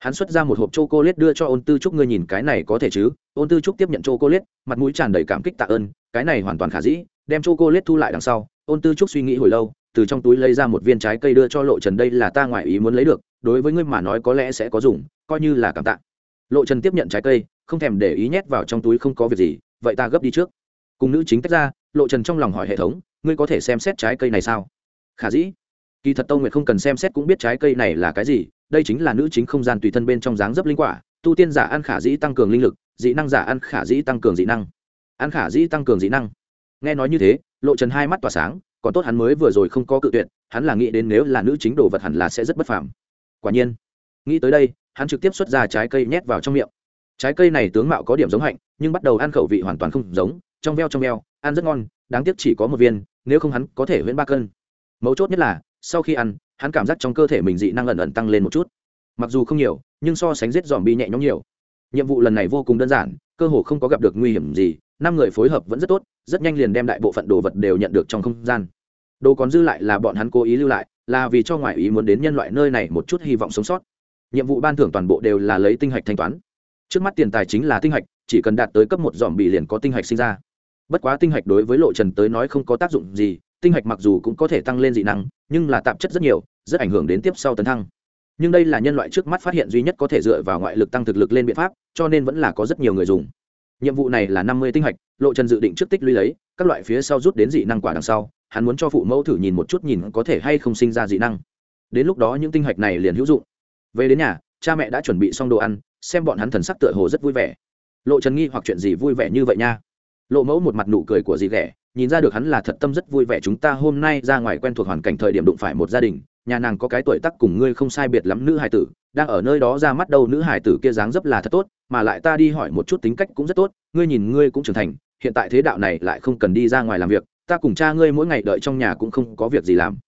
hắn xuất ra một hộp c h o c ô l a t đưa cho ôn tư trúc, ngươi nhìn cái này có thể chứ? Ôn tư trúc tiếp nhận c h o c ô l a t mặt mũi tràn đầy cảm kích tạ ơn, cái này hoàn toàn khả dĩ, đem c h o c ô l a t thu lại đằng sau. Ôn tư trúc suy nghĩ hồi lâu, từ trong túi lấy ra một viên trái cây đưa cho lộ trần, đây là ta ngoại ý muốn lấy được, đối với ngươi mà nói có lẽ sẽ có dùng, coi như là cảm tạ. Lộ trần tiếp nhận trái cây, không thèm để ý nhét vào trong túi, không có việc gì, vậy ta gấp đi trước. Cùng nữ chính tách ra, lộ trần trong lòng hỏi hệ thống, ngươi có thể xem xét trái cây này sao? Khả dĩ kỳ thật tâu nguyệt không cần xem xét cũng biết trái cây này là cái gì, đây chính là nữ chính không gian tùy thân bên trong dáng dấp linh quả, tu tiên giả ăn khả dĩ tăng cường linh lực, dị năng giả ăn khả dĩ tăng cường dị năng. Ăn khả dĩ tăng cường dị năng. Nghe nói như thế, lộ trần hai mắt tỏa sáng, còn tốt hắn mới vừa rồi không có cự tuyệt, hắn là nghĩ đến nếu là nữ chính đồ vật hẳn là sẽ rất bất phàm. Quả nhiên, nghĩ tới đây, hắn trực tiếp xuất ra trái cây nhét vào trong miệng. Trái cây này tướng mạo có điểm giống hạnh, nhưng bắt đầu ăn khẩu vị hoàn toàn không giống, trong veo trong veo, ăn rất ngon, đáng tiếc chỉ có một viên, nếu không hắn có thể huyễn ba cân. Mấu chốt nhất là sau khi ăn, hắn cảm giác trong cơ thể mình dị năng ẩn ẩn tăng lên một chút. Mặc dù không nhiều, nhưng so sánh giết dòm bi nhẹ nhõm nhiều. Nhiệm vụ lần này vô cùng đơn giản, cơ hồ không có gặp được nguy hiểm gì, năm người phối hợp vẫn rất tốt, rất nhanh liền đem đại bộ phận đồ vật đều nhận được trong không gian. Đồ còn dư lại là bọn hắn cố ý lưu lại, là vì cho ngoại ý muốn đến nhân loại nơi này một chút hy vọng sống sót. Nhiệm vụ ban thưởng toàn bộ đều là lấy tinh hạch thanh toán. Trước mắt tiền tài chính là tinh hạch, chỉ cần đạt tới cấp một dòm bị liền có tinh hạch sinh ra. Bất quá tinh hạch đối với lộ trần tới nói không có tác dụng gì tinh hạch mặc dù cũng có thể tăng lên dị năng, nhưng là tạp chất rất nhiều, rất ảnh hưởng đến tiếp sau tấn thăng. Nhưng đây là nhân loại trước mắt phát hiện duy nhất có thể dựa vào ngoại lực tăng thực lực lên biện pháp, cho nên vẫn là có rất nhiều người dùng. Nhiệm vụ này là năm mươi tinh hạch, lộ trần dự định trước tích lũy lấy, các loại phía sau rút đến dị năng quả đằng sau, hắn muốn cho phụ mẫu thử nhìn một chút nhìn có thể hay không sinh ra dị năng. Đến lúc đó những tinh hạch này liền hữu dụng. Về đến nhà, cha mẹ đã chuẩn bị xong đồ ăn, xem bọn hắn thần sắc tựa hồ rất vui vẻ. Lộ trần nghi hoặc chuyện gì vui vẻ như vậy nha. Lộ mẫu một mặt nụ cười của dì ghẻ nhìn ra được hắn là thật tâm rất vui vẻ chúng ta hôm nay ra ngoài quen thuộc hoàn cảnh thời điểm đụng phải một gia đình, nhà nàng có cái tuổi tác cùng ngươi không sai biệt lắm nữ hải tử, đang ở nơi đó ra mắt đâu nữ hải tử kia dáng dấp là thật tốt, mà lại ta đi hỏi một chút tính cách cũng rất tốt, ngươi nhìn ngươi cũng trưởng thành, hiện tại thế đạo này lại không cần đi ra ngoài làm việc, ta cùng cha ngươi mỗi ngày đợi trong nhà cũng không có việc gì làm.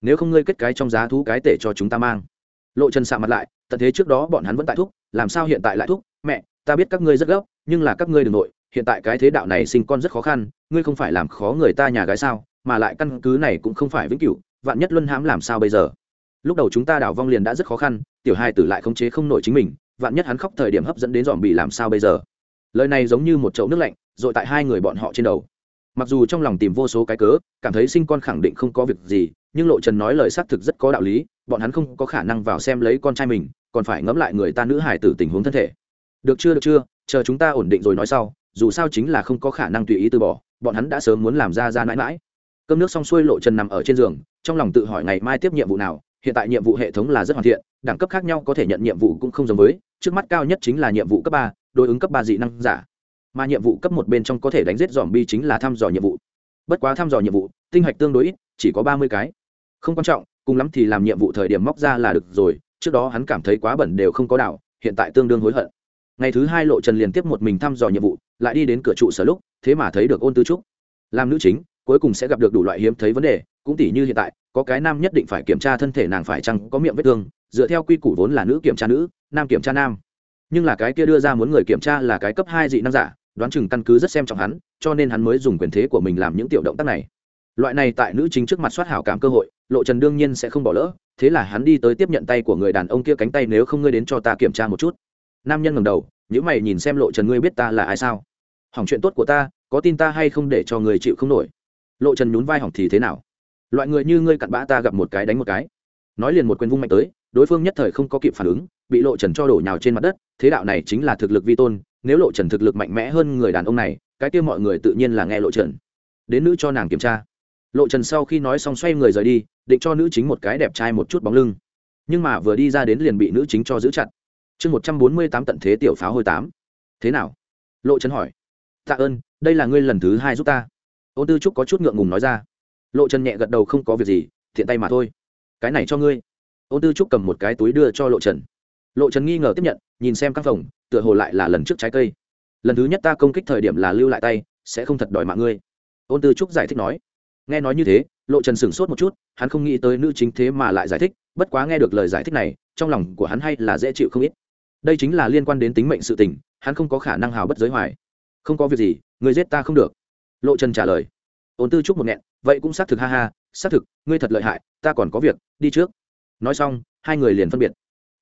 Nếu không ngươi kết cái trong giá thú cái tể cho chúng ta mang. Lộ trần sạ mặt lại, tận thế trước đó bọn hắn vẫn tại thúc, làm sao hiện tại lại thúc? Mẹ, ta biết các ngươi rất gấp, nhưng là các ngươi đ ừ n g nội hiện tại cái thế đạo này sinh con rất khó khăn, ngươi không phải làm khó người ta nhà gái sao, mà lại căn cứ này cũng không phải vĩnh cửu, vạn nhất luân hãm làm sao bây giờ? Lúc đầu chúng ta đảo vong liền đã rất khó khăn, tiểu hai tử lại khống chế không nổi chính mình, vạn nhất hắn khóc thời điểm hấp dẫn đến dòm bị làm sao bây giờ? Lời này giống như một chậu nước lạnh dội tại hai người bọn họ trên đầu. Mặc dù trong lòng tìm vô số cái cớ, cảm thấy sinh con khẳng định không có việc gì, nhưng lộ trần nói lời xác thực rất có đạo lý, bọn hắn không có khả năng vào xem lấy con trai mình, còn phải ngẫm lại người ta nữ hải tử tình huống thân thể. Được chưa được chưa, chờ chúng ta ổn định rồi nói sau dù sao chính là không có khả năng tùy ý từ bỏ, bọn hắn đã sớm muốn làm ra ra mãi mãi. Cơm nước xong xuôi lộ trần nằm ở trên giường, trong lòng tự hỏi ngày mai tiếp nhiệm vụ nào, hiện tại nhiệm vụ hệ thống là rất hoàn thiện, đẳng cấp khác nhau có thể nhận nhiệm vụ cũng không giống với, trước mắt cao nhất chính là nhiệm vụ cấp ba, đối ứng cấp ba dị năng giả. Mà nhiệm vụ cấp một bên trong có thể đánh giết dòm bi chính là thăm dò nhiệm vụ. Bất quá thăm dò nhiệm vụ, tinh hạch tương đối ít, chỉ có ba mươi cái. Không quan trọng, cùng lắm thì làm nhiệm vụ thời điểm móc ra là được rồi, trước đó hắn cảm thấy quá bẩn đều không có đảo, hiện tại tương đương hối hận ngày thứ hai lộ trần liền tiếp một mình thăm dò nhiệm vụ, lại đi đến cửa trụ sở lúc, thế mà thấy được ôn tư trúc. Làm nữ chính, cuối cùng sẽ gặp được đủ loại hiếm thấy vấn đề, cũng tỉ như hiện tại, có cái nam nhất định phải kiểm tra thân thể nàng phải chăng có miệng vết thương, dựa theo quy củ vốn là nữ kiểm tra nữ, nam kiểm tra nam. Nhưng là cái kia đưa ra muốn người kiểm tra là cái cấp hai dị năng giả, đoán chừng căn cứ rất xem trọng hắn, cho nên hắn mới dùng quyền thế của mình làm những tiểu động tác này. Loại này tại nữ chính trước mặt soát hảo cảm cơ hội, lộ trần đương nhiên sẽ không bỏ lỡ, thế là hắn đi tới tiếp nhận tay của người đàn ông kia cánh tay nếu không ngươi đến cho ta kiểm tra một chút nam nhân ngầm đầu nhữ mày nhìn xem lộ trần, ngươi biết ta là ai sao? Hỏng chuyện tốt của ta, có tin ta hay không để cho người chịu không nổi? Lộ trần nhún vai hỏng thì thế nào? Loại người như ngươi cặn bã ta gặp một cái đánh một cái. Nói liền một quyền vung mạnh tới, đối phương nhất thời không có kịp phản ứng, bị lộ trần cho đổ nhào trên mặt đất, thế đạo này chính là thực lực vi tôn, nếu lộ trần thực lực mạnh mẽ hơn người đàn ông này, cái kia mọi người tự nhiên là nghe lộ trần. Đến nữ cho nàng kiểm tra. Lộ trần sau khi nói xong xoay người rời đi, định cho nữ chính một cái đẹp trai một chút bóng lưng. Nhưng mà vừa đi ra đến liền bị nữ chính cho giữ chặt chương một trăm bốn mươi tám tận thế tiểu pháo hồi tám. Thế nào? Lộ trần hỏi. Tạ ơn, đây là ngươi lần thứ hai giúp ta. Ôn tư trúc có chút ngượng ngùng nói ra. Lộ trần nhẹ gật đầu không có việc gì, thiện tay mà thôi. Cái này cho ngươi. Ôn tư trúc cầm một cái túi đưa cho lộ trần. Lộ trần nghi ngờ tiếp nhận, nhìn xem các phòng, tựa hồ lại là lần trước trái cây. Lần thứ nhất ta công kích thời điểm là lưu lại tay, sẽ không thật đòi mạng ngươi. Ôn tư trúc giải thích nói. Nghe nói như thế, lộ trần sửng sốt một chút, hắn không nghĩ tới nữ chính thế mà lại giải thích, bất quá nghe được lời giải thích này, trong lòng của hắn hay là dễ chịu không ít đây chính là liên quan đến tính mệnh sự tình, hắn không có khả năng hào bất giới hoài. Không có việc gì, người giết ta không được. Lộ trần trả lời. Ôn tư trúc một nghẹn, vậy cũng xác thực ha ha, xác thực, ngươi thật lợi hại, ta còn có việc, đi trước. Nói xong, hai người liền phân biệt.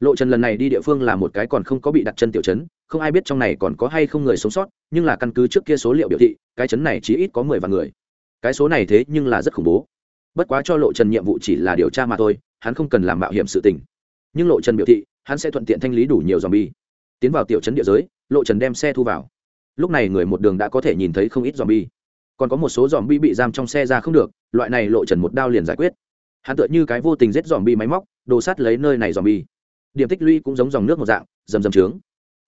Lộ trần lần này đi địa phương là một cái còn không có bị đặt chân tiểu chấn không ai biết trong này còn có hay không người sống sót, nhưng là căn cứ trước kia số liệu biểu thị, cái chấn này chỉ ít có mười vạn người. Cái số này thế nhưng là rất khủng bố. Bất quá cho lộ trần nhiệm vụ chỉ là điều tra mà thôi, hắn không cần làm mạo hiểm sự tình. Nhưng lộ trần biểu thị hắn sẽ thuận tiện thanh lý đủ nhiều dòm bi tiến vào tiểu trấn địa giới, lộ trần đem xe thu vào. Lúc này người một đường đã có thể nhìn thấy không ít dòm bi còn có một số dòm bi bị giam trong xe ra không được, loại này lộ trần một đao liền giải quyết. Hắn tựa như cái vô tình giết dòm bi máy móc, đồ sát lấy nơi này dòm bi điểm tích lũy cũng giống dòng nước một dạng dầm dầm trướng.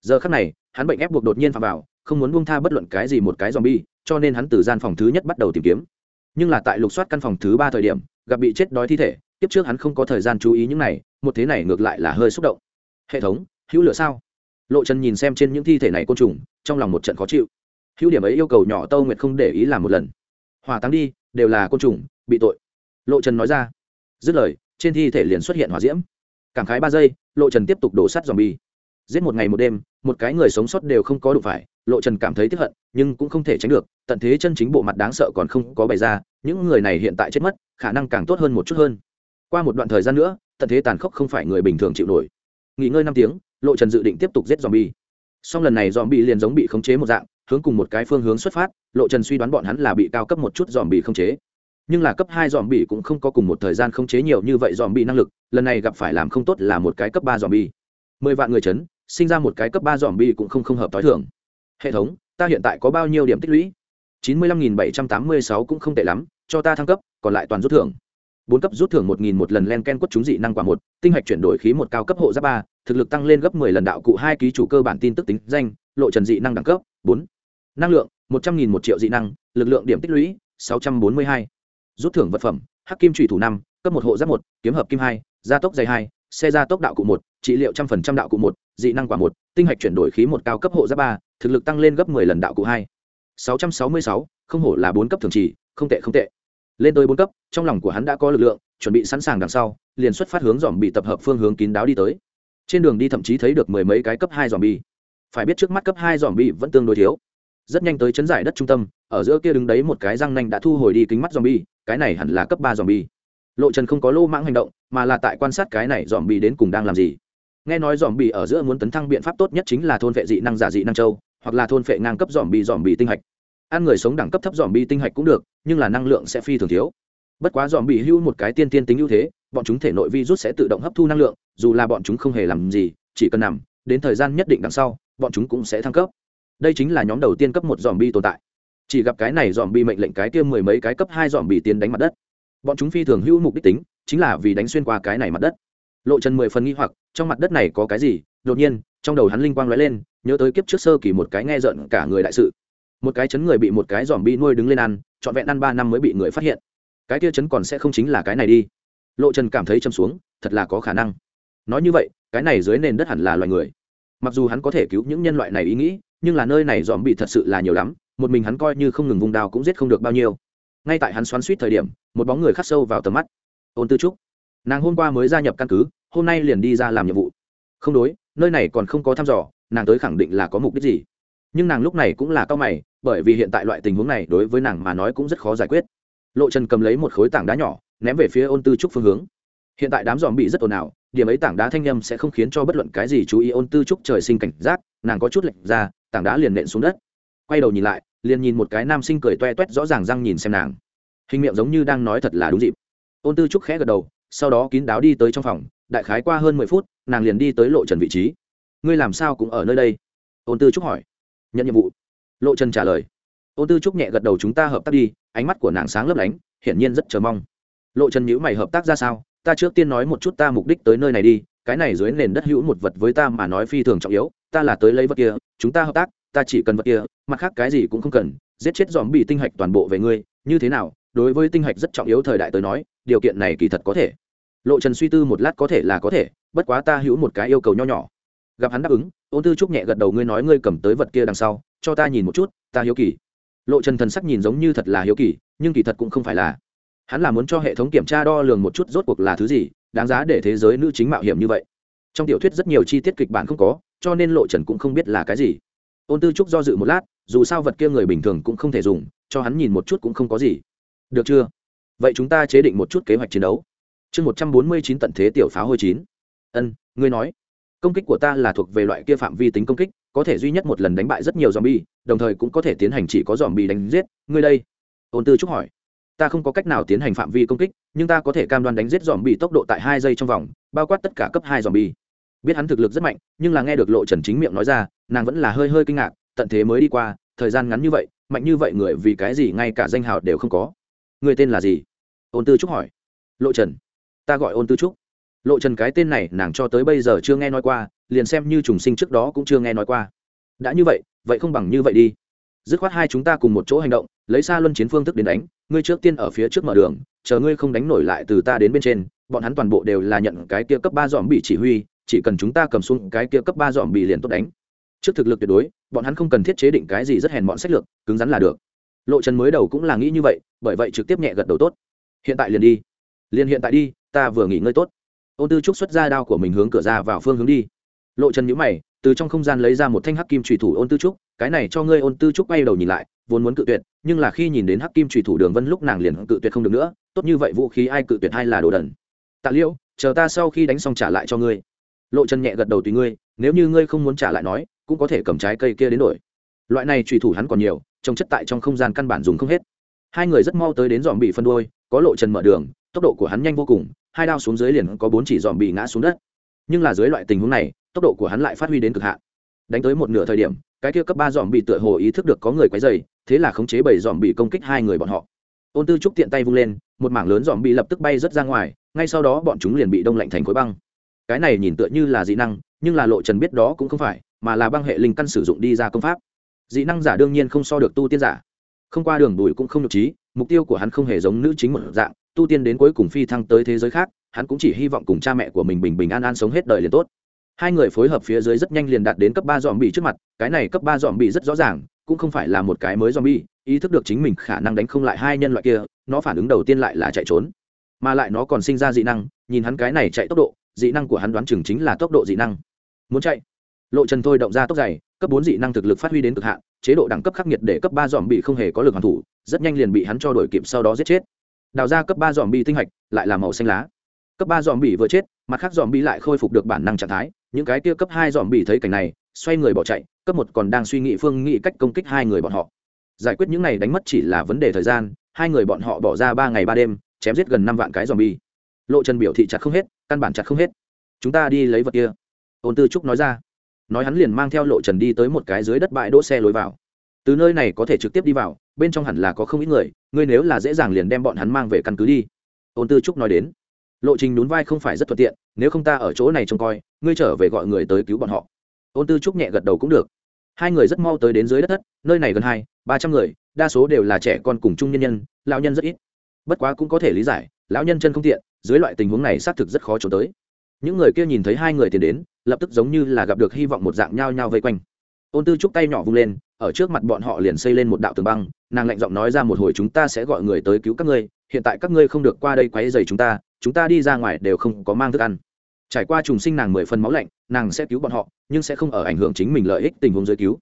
Giờ khắc này, hắn bệnh ép buộc đột nhiên phạm vào, không muốn buông tha bất luận cái gì một cái dòm bi cho nên hắn từ gian phòng thứ nhất bắt đầu tìm kiếm. Nhưng là tại lục soát căn phòng thứ ba thời điểm, gặp bị chết đói thi thể tiếp trước hắn không có thời gian chú ý những này, một thế này ngược lại là hơi xúc động hệ thống, hữu lửa sao? Lộ trần nhìn xem trên những thi thể này côn trùng, trong lòng một trận khó chịu. Hữu điểm ấy yêu cầu nhỏ tâu nguyệt không để ý làm một lần. Hòa tăng đi, đều là côn trùng, bị tội. Lộ trần nói ra. Dứt lời, trên thi thể liền xuất hiện hỏa diễm. Cảm khái ba giây, lộ trần tiếp tục đổ sắt dòm bi giết một ngày một đêm, một cái người sống sót đều không có đụng phải, lộ trần cảm thấy tiếp hận, nhưng cũng không thể tránh được, tận thế chân chính bộ mặt đáng sợ còn không có bày ra, những người này hiện tại chết mất, khả năng càng tốt hơn một chút hơn. Qua một đoạn thời gian nữa, tận thế tàn khốc không phải người bình thường chịu nổi nghỉ ngơi năm tiếng, lộ trần dự định tiếp tục giết dòm bi song lần này dòm bi liền giống bị khống chế một dạng, hướng cùng một cái phương hướng xuất phát, lộ trần suy đoán bọn hắn là bị cao cấp một chút dòm bị khống chế. Nhưng là cấp hai dòm bị cũng không có cùng một thời gian khống chế nhiều như vậy dòm bị năng lực, lần này gặp phải làm không tốt là một cái cấp ba dòm bi mười vạn người chấn, sinh ra một cái cấp ba dòm bi cũng không không hợp t h i thường. Hệ thống, ta hiện tại có bao nhiêu điểm tích lũy? Chín mươi lăm nghìn bảy trăm tám mươi sáu cũng không tệ lắm, cho ta thăng cấp, còn lại toàn rút thưởng bốn cấp rút thưởng một nghìn một lần len ken quất chúng dị năng quả một, tinh hạch chuyển đổi khí một cao cấp hộ giáp ba, thực lực tăng lên gấp mười lần đạo cụ hai ký chủ cơ bản tin tức tính danh, lộ trần dị năng đẳng cấp, bốn. Năng lượng, một trăm nghìn một triệu dị năng, lực lượng điểm tích lũy, sáu trăm bốn mươi hai. Rút thưởng vật phẩm, hắc kim trùy thủ năm, cấp một hộ giáp một, kiếm hợp kim hai, gia tốc dày hai, xe gia tốc đạo cụ một, trị liệu trăm phần trăm đạo cụ một, dị năng quả một, tinh hạch chuyển đổi khí một cao cấp hộ giáp ba, thực lực tăng lên gấp mười lần đạo cụ hai. Sáu trăm sáu mươi sáu, không hổ là bốn cấp thường trì, không tệ không tệ lên tới bốn cấp, trong lòng của hắn đã có lực lượng, chuẩn bị sẵn sàng đằng sau, liền xuất phát hướng dòm bị tập hợp phương hướng kín đáo đi tới. Trên đường đi thậm chí thấy được mười mấy cái cấp hai dòm bi phải biết trước mắt cấp hai dòm bi vẫn tương đối thiếu. Rất nhanh tới chấn giải đất trung tâm, ở giữa kia đứng đấy một cái răng nanh đã thu hồi đi kính mắt dòm bi cái này hẳn là cấp ba dòm bi lộ trần không có lô mãng hành động, mà là tại quan sát cái này dòm bi đến cùng đang làm gì. Nghe nói dòm bi ở giữa muốn tấn thăng biện pháp tốt nhất chính là thôn vệ dị năng giả dị năng châu, hoặc là thôn vệ ngang cấp dòm bi dòm bi tinh hạch ăn người sống đẳng cấp thấp dòm bi tinh hạch cũng được, nhưng là năng lượng sẽ phi thường thiếu. Bất quá dòm bị hưu một cái tiên tiên tính ưu thế, bọn chúng thể nội virus sẽ tự động hấp thu năng lượng, dù là bọn chúng không hề làm gì, chỉ cần nằm, đến thời gian nhất định đằng sau, bọn chúng cũng sẽ thăng cấp. Đây chính là nhóm đầu tiên cấp một dòm bi tồn tại. Chỉ gặp cái này dòm bi mệnh lệnh cái kia mười mấy cái cấp hai dòm bi tiến đánh mặt đất. Bọn chúng phi thường hữu mục đích tính, chính là vì đánh xuyên qua cái này mặt đất. Lộ trần mười phần nghi hoặc, trong mặt đất này có cái gì? Đột nhiên, trong đầu hắn linh quang lóe lên, nhớ tới kiếp trước sơ kỳ một cái nghe giận cả người đại sự một cái chấn người bị một cái dòm bi nuôi đứng lên ăn, trọn vẹn ăn ba năm mới bị người phát hiện. Cái kia chấn còn sẽ không chính là cái này đi. Lộ trần cảm thấy châm xuống, thật là có khả năng. Nói như vậy, cái này dưới nền đất hẳn là loài người. Mặc dù hắn có thể cứu những nhân loại này ý nghĩ, nhưng là nơi này dòm bị thật sự là nhiều lắm, một mình hắn coi như không ngừng vùng đào cũng giết không được bao nhiêu. Ngay tại hắn xoắn suýt thời điểm, một bóng người khắc sâu vào tầm mắt. Ôn tư trúc, nàng hôm qua mới gia nhập căn cứ, hôm nay liền đi ra làm nhiệm vụ. Không đối, nơi này còn không có thăm dò, nàng tới khẳng định là có mục đích gì nhưng nàng lúc này cũng là cao mày, bởi vì hiện tại loại tình huống này đối với nàng mà nói cũng rất khó giải quyết. Lộ trần cầm lấy một khối tảng đá nhỏ, ném về phía ôn tư trúc phương hướng. Hiện tại đám dòm bị rất ồn ào, điểm ấy tảng đá thanh â m sẽ không khiến cho bất luận cái gì chú ý ôn tư trúc trời sinh cảnh giác, nàng có chút lệch ra, tảng đá liền nện xuống đất. Quay đầu nhìn lại, liền nhìn một cái nam sinh cười toe toét rõ ràng răng nhìn xem nàng. Hình miệng giống như đang nói thật là đúng dịp. Ôn tư trúc khẽ gật đầu, sau đó kín đáo đi tới trong phòng, đại khái qua hơn mười phút, nàng liền đi tới lộ trần vị trí. Ngươi làm sao cũng ở nơi đây? Ôn tư trúc hỏi nhận nhiệm vụ. Lộ trần trả lời. Ôn tư trúc nhẹ gật đầu, chúng ta hợp tác đi, ánh mắt của nàng sáng lấp lánh, hiển nhiên rất chờ mong. Lộ trần nhữ mày, hợp tác ra sao? Ta trước tiên nói một chút ta mục đích tới nơi này đi, cái này dưới nền đất hữu một vật với ta mà nói phi thường trọng yếu, ta là tới lấy vật kia, chúng ta hợp tác, ta chỉ cần vật kia, mặt khác cái gì cũng không cần, giết chết dòm bị tinh hạch toàn bộ về ngươi, như thế nào? Đối với tinh hạch rất trọng yếu thời đại tới nói, điều kiện này kỳ thật có thể. Lộ trần suy tư một lát, có thể là có thể, bất quá ta hữu một cái yêu cầu nho nhỏ gặp hắn đáp ứng, ôn tư trúc nhẹ gật đầu, ngươi nói ngươi cầm tới vật kia đằng sau, cho ta nhìn một chút, ta hiếu kỳ. Lộ trần thần sắc nhìn giống như thật là hiếu kỳ, nhưng kỳ thật cũng không phải là. Hắn là muốn cho hệ thống kiểm tra đo lường một chút rốt cuộc là thứ gì, đáng giá để thế giới nữ chính mạo hiểm như vậy. Trong tiểu thuyết rất nhiều chi tiết kịch bản không có, cho nên lộ trần cũng không biết là cái gì. Ôn tư trúc do dự một lát, dù sao vật kia người bình thường cũng không thể dùng, cho hắn nhìn một chút cũng không có gì. Được chưa? Vậy chúng ta chế định một chút kế hoạch chiến đấu. Chương một trăm bốn mươi chín tận thế tiểu pháo hôi chín. Ân, ngươi nói công kích của ta là thuộc về loại kia phạm vi tính công kích có thể duy nhất một lần đánh bại rất nhiều zombie, đồng thời cũng có thể tiến hành chỉ có zombie đánh giết, ngươi đây? Ôn Tư Trúc hỏi. Ta không có cách nào tiến hành phạm vi công kích, nhưng ta có thể cam đoan đánh giết zombie tốc độ tại hai giây trong vòng, bao quát tất cả cấp hai zombie. Biết hắn thực lực rất mạnh, nhưng là nghe được Lộ Trần chính miệng nói ra, nàng vẫn là hơi hơi kinh ngạc, tận thế mới đi qua, thời gian ngắn như vậy, mạnh như vậy người vì cái gì ngay cả danh hào đều không có. Người tên là gì? Ôn Tư Trúc hỏi. Lộ Trần. Ta gọi Ôn Tư Trúc. Lộ Trần cái tên này nàng cho tới bây giờ chưa nghe nói qua, liền xem như trùng sinh trước đó cũng chưa nghe nói qua. Đã như vậy vậy không bằng như vậy đi. Dứt khoát hai chúng ta cùng một chỗ hành động lấy xa luân chiến phương thức đến đánh ngươi trước tiên ở phía trước mở đường chờ ngươi không đánh nổi lại từ ta đến bên trên bọn hắn toàn bộ đều là nhận cái kia cấp ba dòm bị chỉ huy chỉ cần chúng ta cầm xuống cái kia cấp ba dòm bị liền tốt đánh. Trước thực lực tuyệt đối bọn hắn không cần thiết chế định cái gì rất hèn bọn sách lược cứng rắn là được. Lộ trần mới đầu cũng là nghĩ như vậy bởi vậy trực tiếp nhẹ gật đầu tốt. Hiện tại liền đi. Liền hiện tại đi ta vừa nghỉ ngơi tốt ôn tư trúc xuất ra đao của mình hướng cửa ra vào phương hướng đi. Lộ trần nhữ mày, từ trong không gian lấy ra một thanh hắc kim trùy thủ ôn tư trúc, cái này cho ngươi ôn tư trúc bay đầu nhìn lại, vốn muốn cự tuyệt, nhưng là khi nhìn đến hắc kim trùy thủ đường vân lúc nàng liền cự tuyệt không được nữa, tốt như vậy vũ khí ai cự tuyệt hay là đồ đần. Tạ liễu, chờ ta sau khi đánh xong trả lại cho ngươi. Lộ trần nhẹ gật đầu tùy ngươi, nếu như ngươi không muốn trả lại nói, cũng có thể cầm trái cây kia đến đổi. Loại này trùy thủ hắn còn nhiều, trồng chất tại trong không gian căn bản dùng không hết. Hai người rất mau tới đến dòm bị phân đôi, có lộ trần mở đường, tốc độ của hắn nhanh vô cùng hai đao xuống dưới liền có bốn chỉ dòm bị ngã xuống đất. Nhưng là dưới loại tình huống này, tốc độ của hắn lại phát huy đến cực hạn. Đánh tới một nửa thời điểm, cái kia cấp ba dòm bị tựa hồ ý thức được có người quấy dày thế là khống chế bảy dòm bị công kích hai người bọn họ. Ôn tư trúc tiện tay vung lên, một mảng lớn dòm bị lập tức bay rớt ra ngoài, ngay sau đó bọn chúng liền bị đông lạnh thành khối băng. Cái này nhìn tựa như là dị năng, nhưng là lộ trần biết đó cũng không phải, mà là băng hệ linh căn sử dụng đi ra công pháp. Dị năng giả đương nhiên không so được tu tiên giả. Không qua đường đùi cũng không nhục trí, mục tiêu của hắn không hề giống nữ chính một dạng tu tiên đến cuối cùng phi thăng tới thế giới khác, hắn cũng chỉ hy vọng cùng cha mẹ của mình bình bình an an sống hết đời liền tốt. Hai người phối hợp phía dưới rất nhanh liền đạt đến cấp ba dòm bị trước mặt, cái này cấp ba dòm bị rất rõ ràng, cũng không phải là một cái mới dòm bị ý thức được chính mình khả năng đánh không lại hai nhân loại kia, nó phản ứng đầu tiên lại là chạy trốn. Mà lại nó còn sinh ra dị năng, nhìn hắn cái này chạy tốc độ, dị năng của hắn đoán chừng chính là tốc độ dị năng. Muốn chạy? Lộ trần thôi động ra tốc dày cấp bốn dị năng thực lực phát huy đến cực hạn, chế độ đẳng cấp khắc nghiệt để cấp ba dòm bị không hề có lực hoàn thủ, rất nhanh liền bị hắn cho đổi kịp sau đó giết chết đào ra cấp ba dòm bi tinh hạch, lại là màu xanh lá. Cấp ba dòm bi vừa chết, mặt khác dòm bi lại khôi phục được bản năng trạng thái. Những cái kia cấp hai dòm bi thấy cảnh này, xoay người bỏ chạy, cấp một còn đang suy nghĩ phương nghĩ cách công kích hai người bọn họ. Giải quyết những này đánh mất chỉ là vấn đề thời gian, hai người bọn họ bỏ ra ba ngày ba đêm, chém giết gần năm vạn cái dòm bi lộ trần biểu thị chặt không hết, căn bản chặt không hết. Chúng ta đi lấy vật kia. Ôn tư trúc nói ra. Nói hắn liền mang theo lộ trần đi tới một cái dưới đất bãi đỗ xe lối vào. Từ nơi này có thể trực tiếp đi vào, bên trong hẳn là có không ít người ngươi nếu là dễ dàng liền đem bọn hắn mang về căn cứ đi. Ôn tư trúc nói đến. Lộ trình nhún vai không phải rất thuận tiện, nếu không ta ở chỗ này trông coi, ngươi trở về gọi người tới cứu bọn họ. Ôn tư trúc nhẹ gật đầu cũng được. Hai người rất mau tới đến dưới đất thất, nơi này gần hai, ba trăm người, đa số đều là trẻ con cùng chung nhân nhân, lão nhân rất ít. Bất quá cũng có thể lý giải, lão nhân chân không tiện, dưới loại tình huống này xác thực rất khó trốn tới. Những người kia nhìn thấy hai người tiến đến, lập tức giống như là gặp được hy vọng một dạng nhao nhao vây quanh. Ôn tư trúc tay nhỏ vung lên ở trước mặt bọn họ liền xây lên một đạo tường băng, nàng lạnh giọng nói ra một hồi chúng ta sẽ gọi người tới cứu các ngươi, hiện tại các ngươi không được qua đây quấy dày chúng ta chúng ta đi ra ngoài đều không có mang thức ăn. Trải qua trùng sinh nàng mười phần máu lạnh, nàng sẽ cứu bọn họ, nhưng sẽ không ở ảnh hưởng chính mình lợi ích tình huống giới cứu.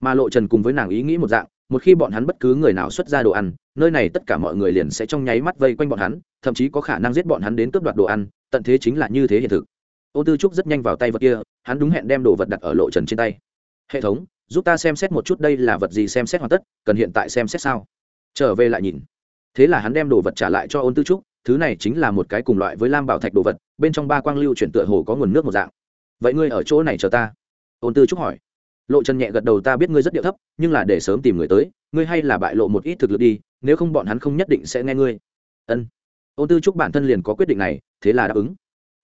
Mà lộ trần cùng với nàng ý nghĩ một dạng, một khi bọn hắn bất cứ người nào xuất ra đồ ăn, nơi này tất cả mọi người liền sẽ trong nháy mắt vây quanh bọn hắn, thậm chí có khả năng giết bọn hắn đến cướp đoạt đồ ăn, tận thế chính là như thế hiện thực. Ô tư trúc rất nhanh vào tay vật kia, hắn đúng hẹn đem đồ vật đặt ở lộ trần trên tay. Hệ thống giúp ta xem xét một chút đây là vật gì xem xét hoàn tất, cần hiện tại xem xét sao? Trở về lại nhìn. Thế là hắn đem đồ vật trả lại cho ôn tư trúc, thứ này chính là một cái cùng loại với lam bảo thạch đồ vật, bên trong ba quang lưu chuyển tựa hồ có nguồn nước một dạng. Vậy ngươi ở chỗ này chờ ta? Ôn tư trúc hỏi. Lộ trần nhẹ gật đầu ta biết ngươi rất điệu thấp, nhưng là để sớm tìm người tới, ngươi hay là bại lộ một ít thực lực đi, nếu không bọn hắn không nhất định sẽ nghe ngươi. Ân. Ôn tư trúc bản thân liền có quyết định này, thế là đáp ứng.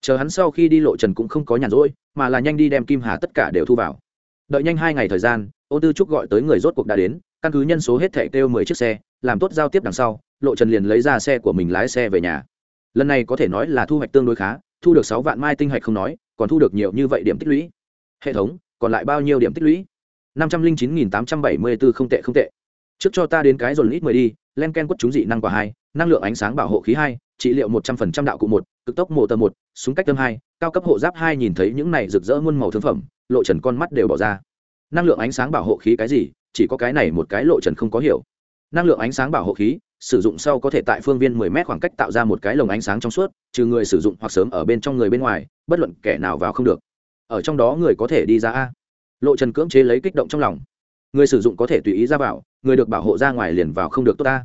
Chờ hắn sau khi đi, lộ trần cũng không có nhàn rỗi, mà là nhanh đi đem kim hà tất cả đều thu vào đợi nhanh hai ngày thời gian, ô tư trúc gọi tới người rốt cuộc đã đến, căn cứ nhân số hết thẻ kêu mười chiếc xe, làm tốt giao tiếp đằng sau, lộ trần liền lấy ra xe của mình lái xe về nhà. Lần này có thể nói là thu hoạch tương đối khá, thu được sáu vạn mai tinh hạch không nói, còn thu được nhiều như vậy điểm tích lũy. Hệ thống, còn lại bao nhiêu điểm tích lũy? năm trăm linh chín nghìn tám trăm bảy mươi bốn không tệ không tệ. Trước cho ta đến cái dồn ít mười đi, len ken quất chúng dị năng quả hai, năng lượng ánh sáng bảo hộ khí hai, trị liệu một trăm phần trăm đạo cụ một, cực tốc mộ tờ một, súng cách tâm hai, cao cấp hộ giáp hai nhìn thấy những này rực rỡ muôn màu thương phẩm lộ trần con mắt đều bỏ ra. Năng lượng ánh sáng bảo hộ khí cái gì? Chỉ có cái này một cái lộ trần không có hiểu. Năng lượng ánh sáng bảo hộ khí, sử dụng sau có thể tại phương viên 10 mét khoảng cách tạo ra một cái lồng ánh sáng trong suốt, trừ người sử dụng hoặc sớm ở bên trong người bên ngoài, bất luận kẻ nào vào không được. Ở trong đó người có thể đi ra a. Lộ trần cưỡng chế lấy kích động trong lòng. Người sử dụng có thể tùy ý ra vào, người được bảo hộ ra ngoài liền vào không được tốt ta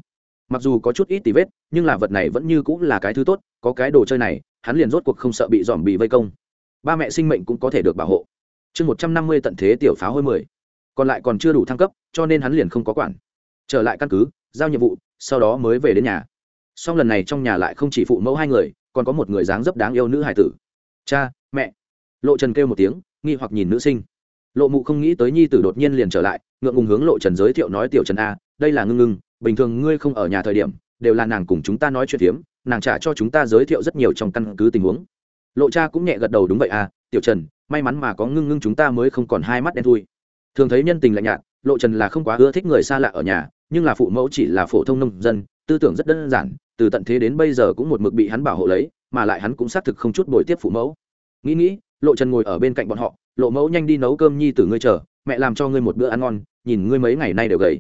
mặc dù có chút ít tì vết, nhưng là vật này vẫn như cũng là cái thứ tốt, có cái đồ chơi này, hắn liền rốt cuộc không sợ bị dòm bị vây công. Ba mẹ sinh mệnh cũng có thể được bảo hộ chương một trăm năm mươi tận thế tiểu pháo hơi mười. Còn lại còn chưa đủ thăng cấp, cho nên hắn liền không có quản. Trở lại căn cứ, giao nhiệm vụ, sau đó mới về đến nhà. Song lần này trong nhà lại không chỉ phụ mẫu hai người, còn có một người dáng dấp đáng yêu nữ hải tử. Cha, mẹ. Lộ trần kêu một tiếng, nghi hoặc nhìn nữ sinh. Lộ mụ không nghĩ tới nhi tử đột nhiên liền trở lại, ngượng ngùng hướng lộ trần giới thiệu nói, tiểu trần a, đây là ngưng ngưng, bình thường ngươi không ở nhà thời điểm, đều là nàng cùng chúng ta nói chuyện phiếm, nàng trả cho chúng ta giới thiệu rất nhiều trong căn cứ tình huống. Lộ cha cũng nhẹ gật đầu, đúng vậy à tiểu trần may mắn mà có ngưng ngưng chúng ta mới không còn hai mắt đen thui. Thường thấy nhân tình lạnh nhạt, lộ trần là không quá ưa thích người xa lạ ở nhà, nhưng là phụ mẫu chỉ là phổ thông nông dân, tư tưởng rất đơn giản, từ tận thế đến bây giờ cũng một mực bị hắn bảo hộ lấy, mà lại hắn cũng xác thực không chút bồi tiếp phụ mẫu. Nghĩ nghĩ, lộ trần ngồi ở bên cạnh bọn họ, lộ mẫu nhanh đi nấu cơm nhi từ ngươi chờ, mẹ làm cho ngươi một bữa ăn ngon, nhìn ngươi mấy ngày nay đều gầy.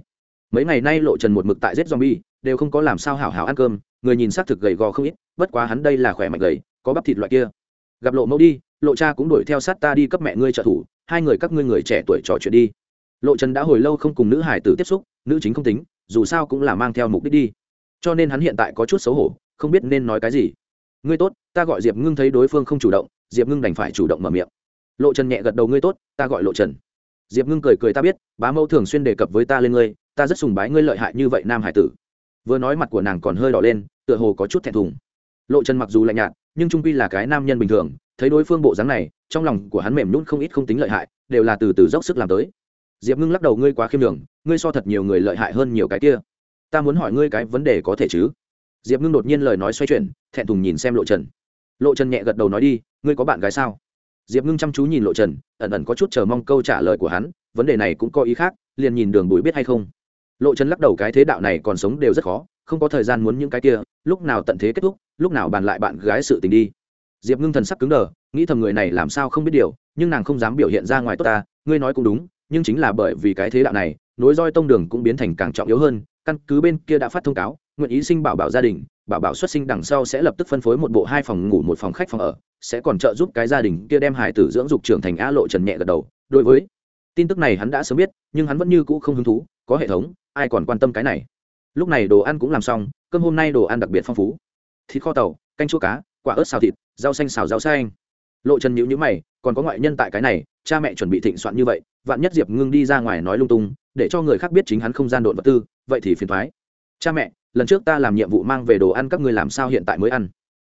Mấy ngày nay lộ trần một mực tại rết zombie, đều không có làm sao hảo hảo ăn cơm, người nhìn xác thực gầy gò không ít, bất quá hắn đây là khỏe mạnh gầy, có bắp thịt loại kia. Gặp lộ mẫu đi lộ cha cũng đuổi theo sát ta đi cấp mẹ ngươi trợ thủ, hai người các ngươi người trẻ tuổi trò chuyện đi. Lộ trần đã hồi lâu không cùng nữ hải tử tiếp xúc, nữ chính không tính, dù sao cũng là mang theo mục đích đi. Cho nên hắn hiện tại có chút xấu hổ, không biết nên nói cái gì. Ngươi tốt, ta gọi diệp ngưng thấy đối phương không chủ động, diệp ngưng đành phải chủ động mở miệng. Lộ trần nhẹ gật đầu, ngươi tốt, ta gọi lộ trần. Diệp ngưng cười cười, ta biết, bá mẫu thường xuyên đề cập với ta lên ngươi, ta rất sùng bái ngươi lợi hại như vậy nam hải tử. Vừa nói mặt của nàng còn hơi đỏ lên, tựa hồ có chút thẹn thùng lộ trần mặc dù lạnh nhạt, nhưng trung quy là cái nam nhân bình thường, thấy đối phương bộ dáng này, trong lòng của hắn mềm nhún không ít không tính lợi hại, đều là từ từ dốc sức làm tới. Diệp ngưng lắc đầu, ngươi quá khiêm đường ngươi so thật nhiều người lợi hại hơn nhiều cái kia. Ta muốn hỏi ngươi cái vấn đề có thể chứ? Diệp ngưng đột nhiên lời nói xoay chuyển, thẹn thùng nhìn xem lộ trần. Lộ trần nhẹ gật đầu nói đi, ngươi có bạn gái sao? Diệp ngưng chăm chú nhìn lộ trần, ẩn ẩn có chút chờ mong câu trả lời của hắn, vấn đề này cũng có ý khác, liền nhìn đường bùi biết hay không. Lộ trần lắc đầu, cái thế đạo này còn sống đều rất khó, không có thời gian muốn những cái kia, lúc nào tận thế kết thúc lúc nào bàn lại bạn gái sự tình đi. Diệp ngưng thần sắc cứng đờ, nghĩ thầm người này làm sao không biết điều, nhưng nàng không dám biểu hiện ra ngoài tốt ta, ngươi nói cũng đúng, nhưng chính là bởi vì cái thế đạo này, nối roi tông đường cũng biến thành càng trọng yếu hơn, căn cứ bên kia đã phát thông cáo, nguyện ý sinh bảo bảo gia đình, bảo bảo xuất sinh đằng sau sẽ lập tức phân phối một bộ hai phòng ngủ một phòng khách phòng ở, sẽ còn trợ giúp cái gia đình kia đem hải tử dưỡng dục trưởng thành a lộ trần nhẹ gật đầu. Đối với tin tức này hắn đã sớm biết, nhưng hắn vẫn như cũ không hứng thú, có hệ thống, ai còn quan tâm cái này? Lúc này đồ ăn cũng làm xong, cơm hôm nay đồ ăn đặc biệt phong phú thịt kho tàu, canh chua cá, quả ớt xào thịt, rau xanh xào rau xanh. Lộ trần nhữ nhữ mày, còn có ngoại nhân tại cái này, cha mẹ chuẩn bị thịnh soạn như vậy, vạn nhất diệp ngưng đi ra ngoài nói lung tung, để cho người khác biết chính hắn không gian độn vật tư, vậy thì phiền thoái cha mẹ, lần trước ta làm nhiệm vụ mang về đồ ăn các ngươi làm sao hiện tại mới ăn?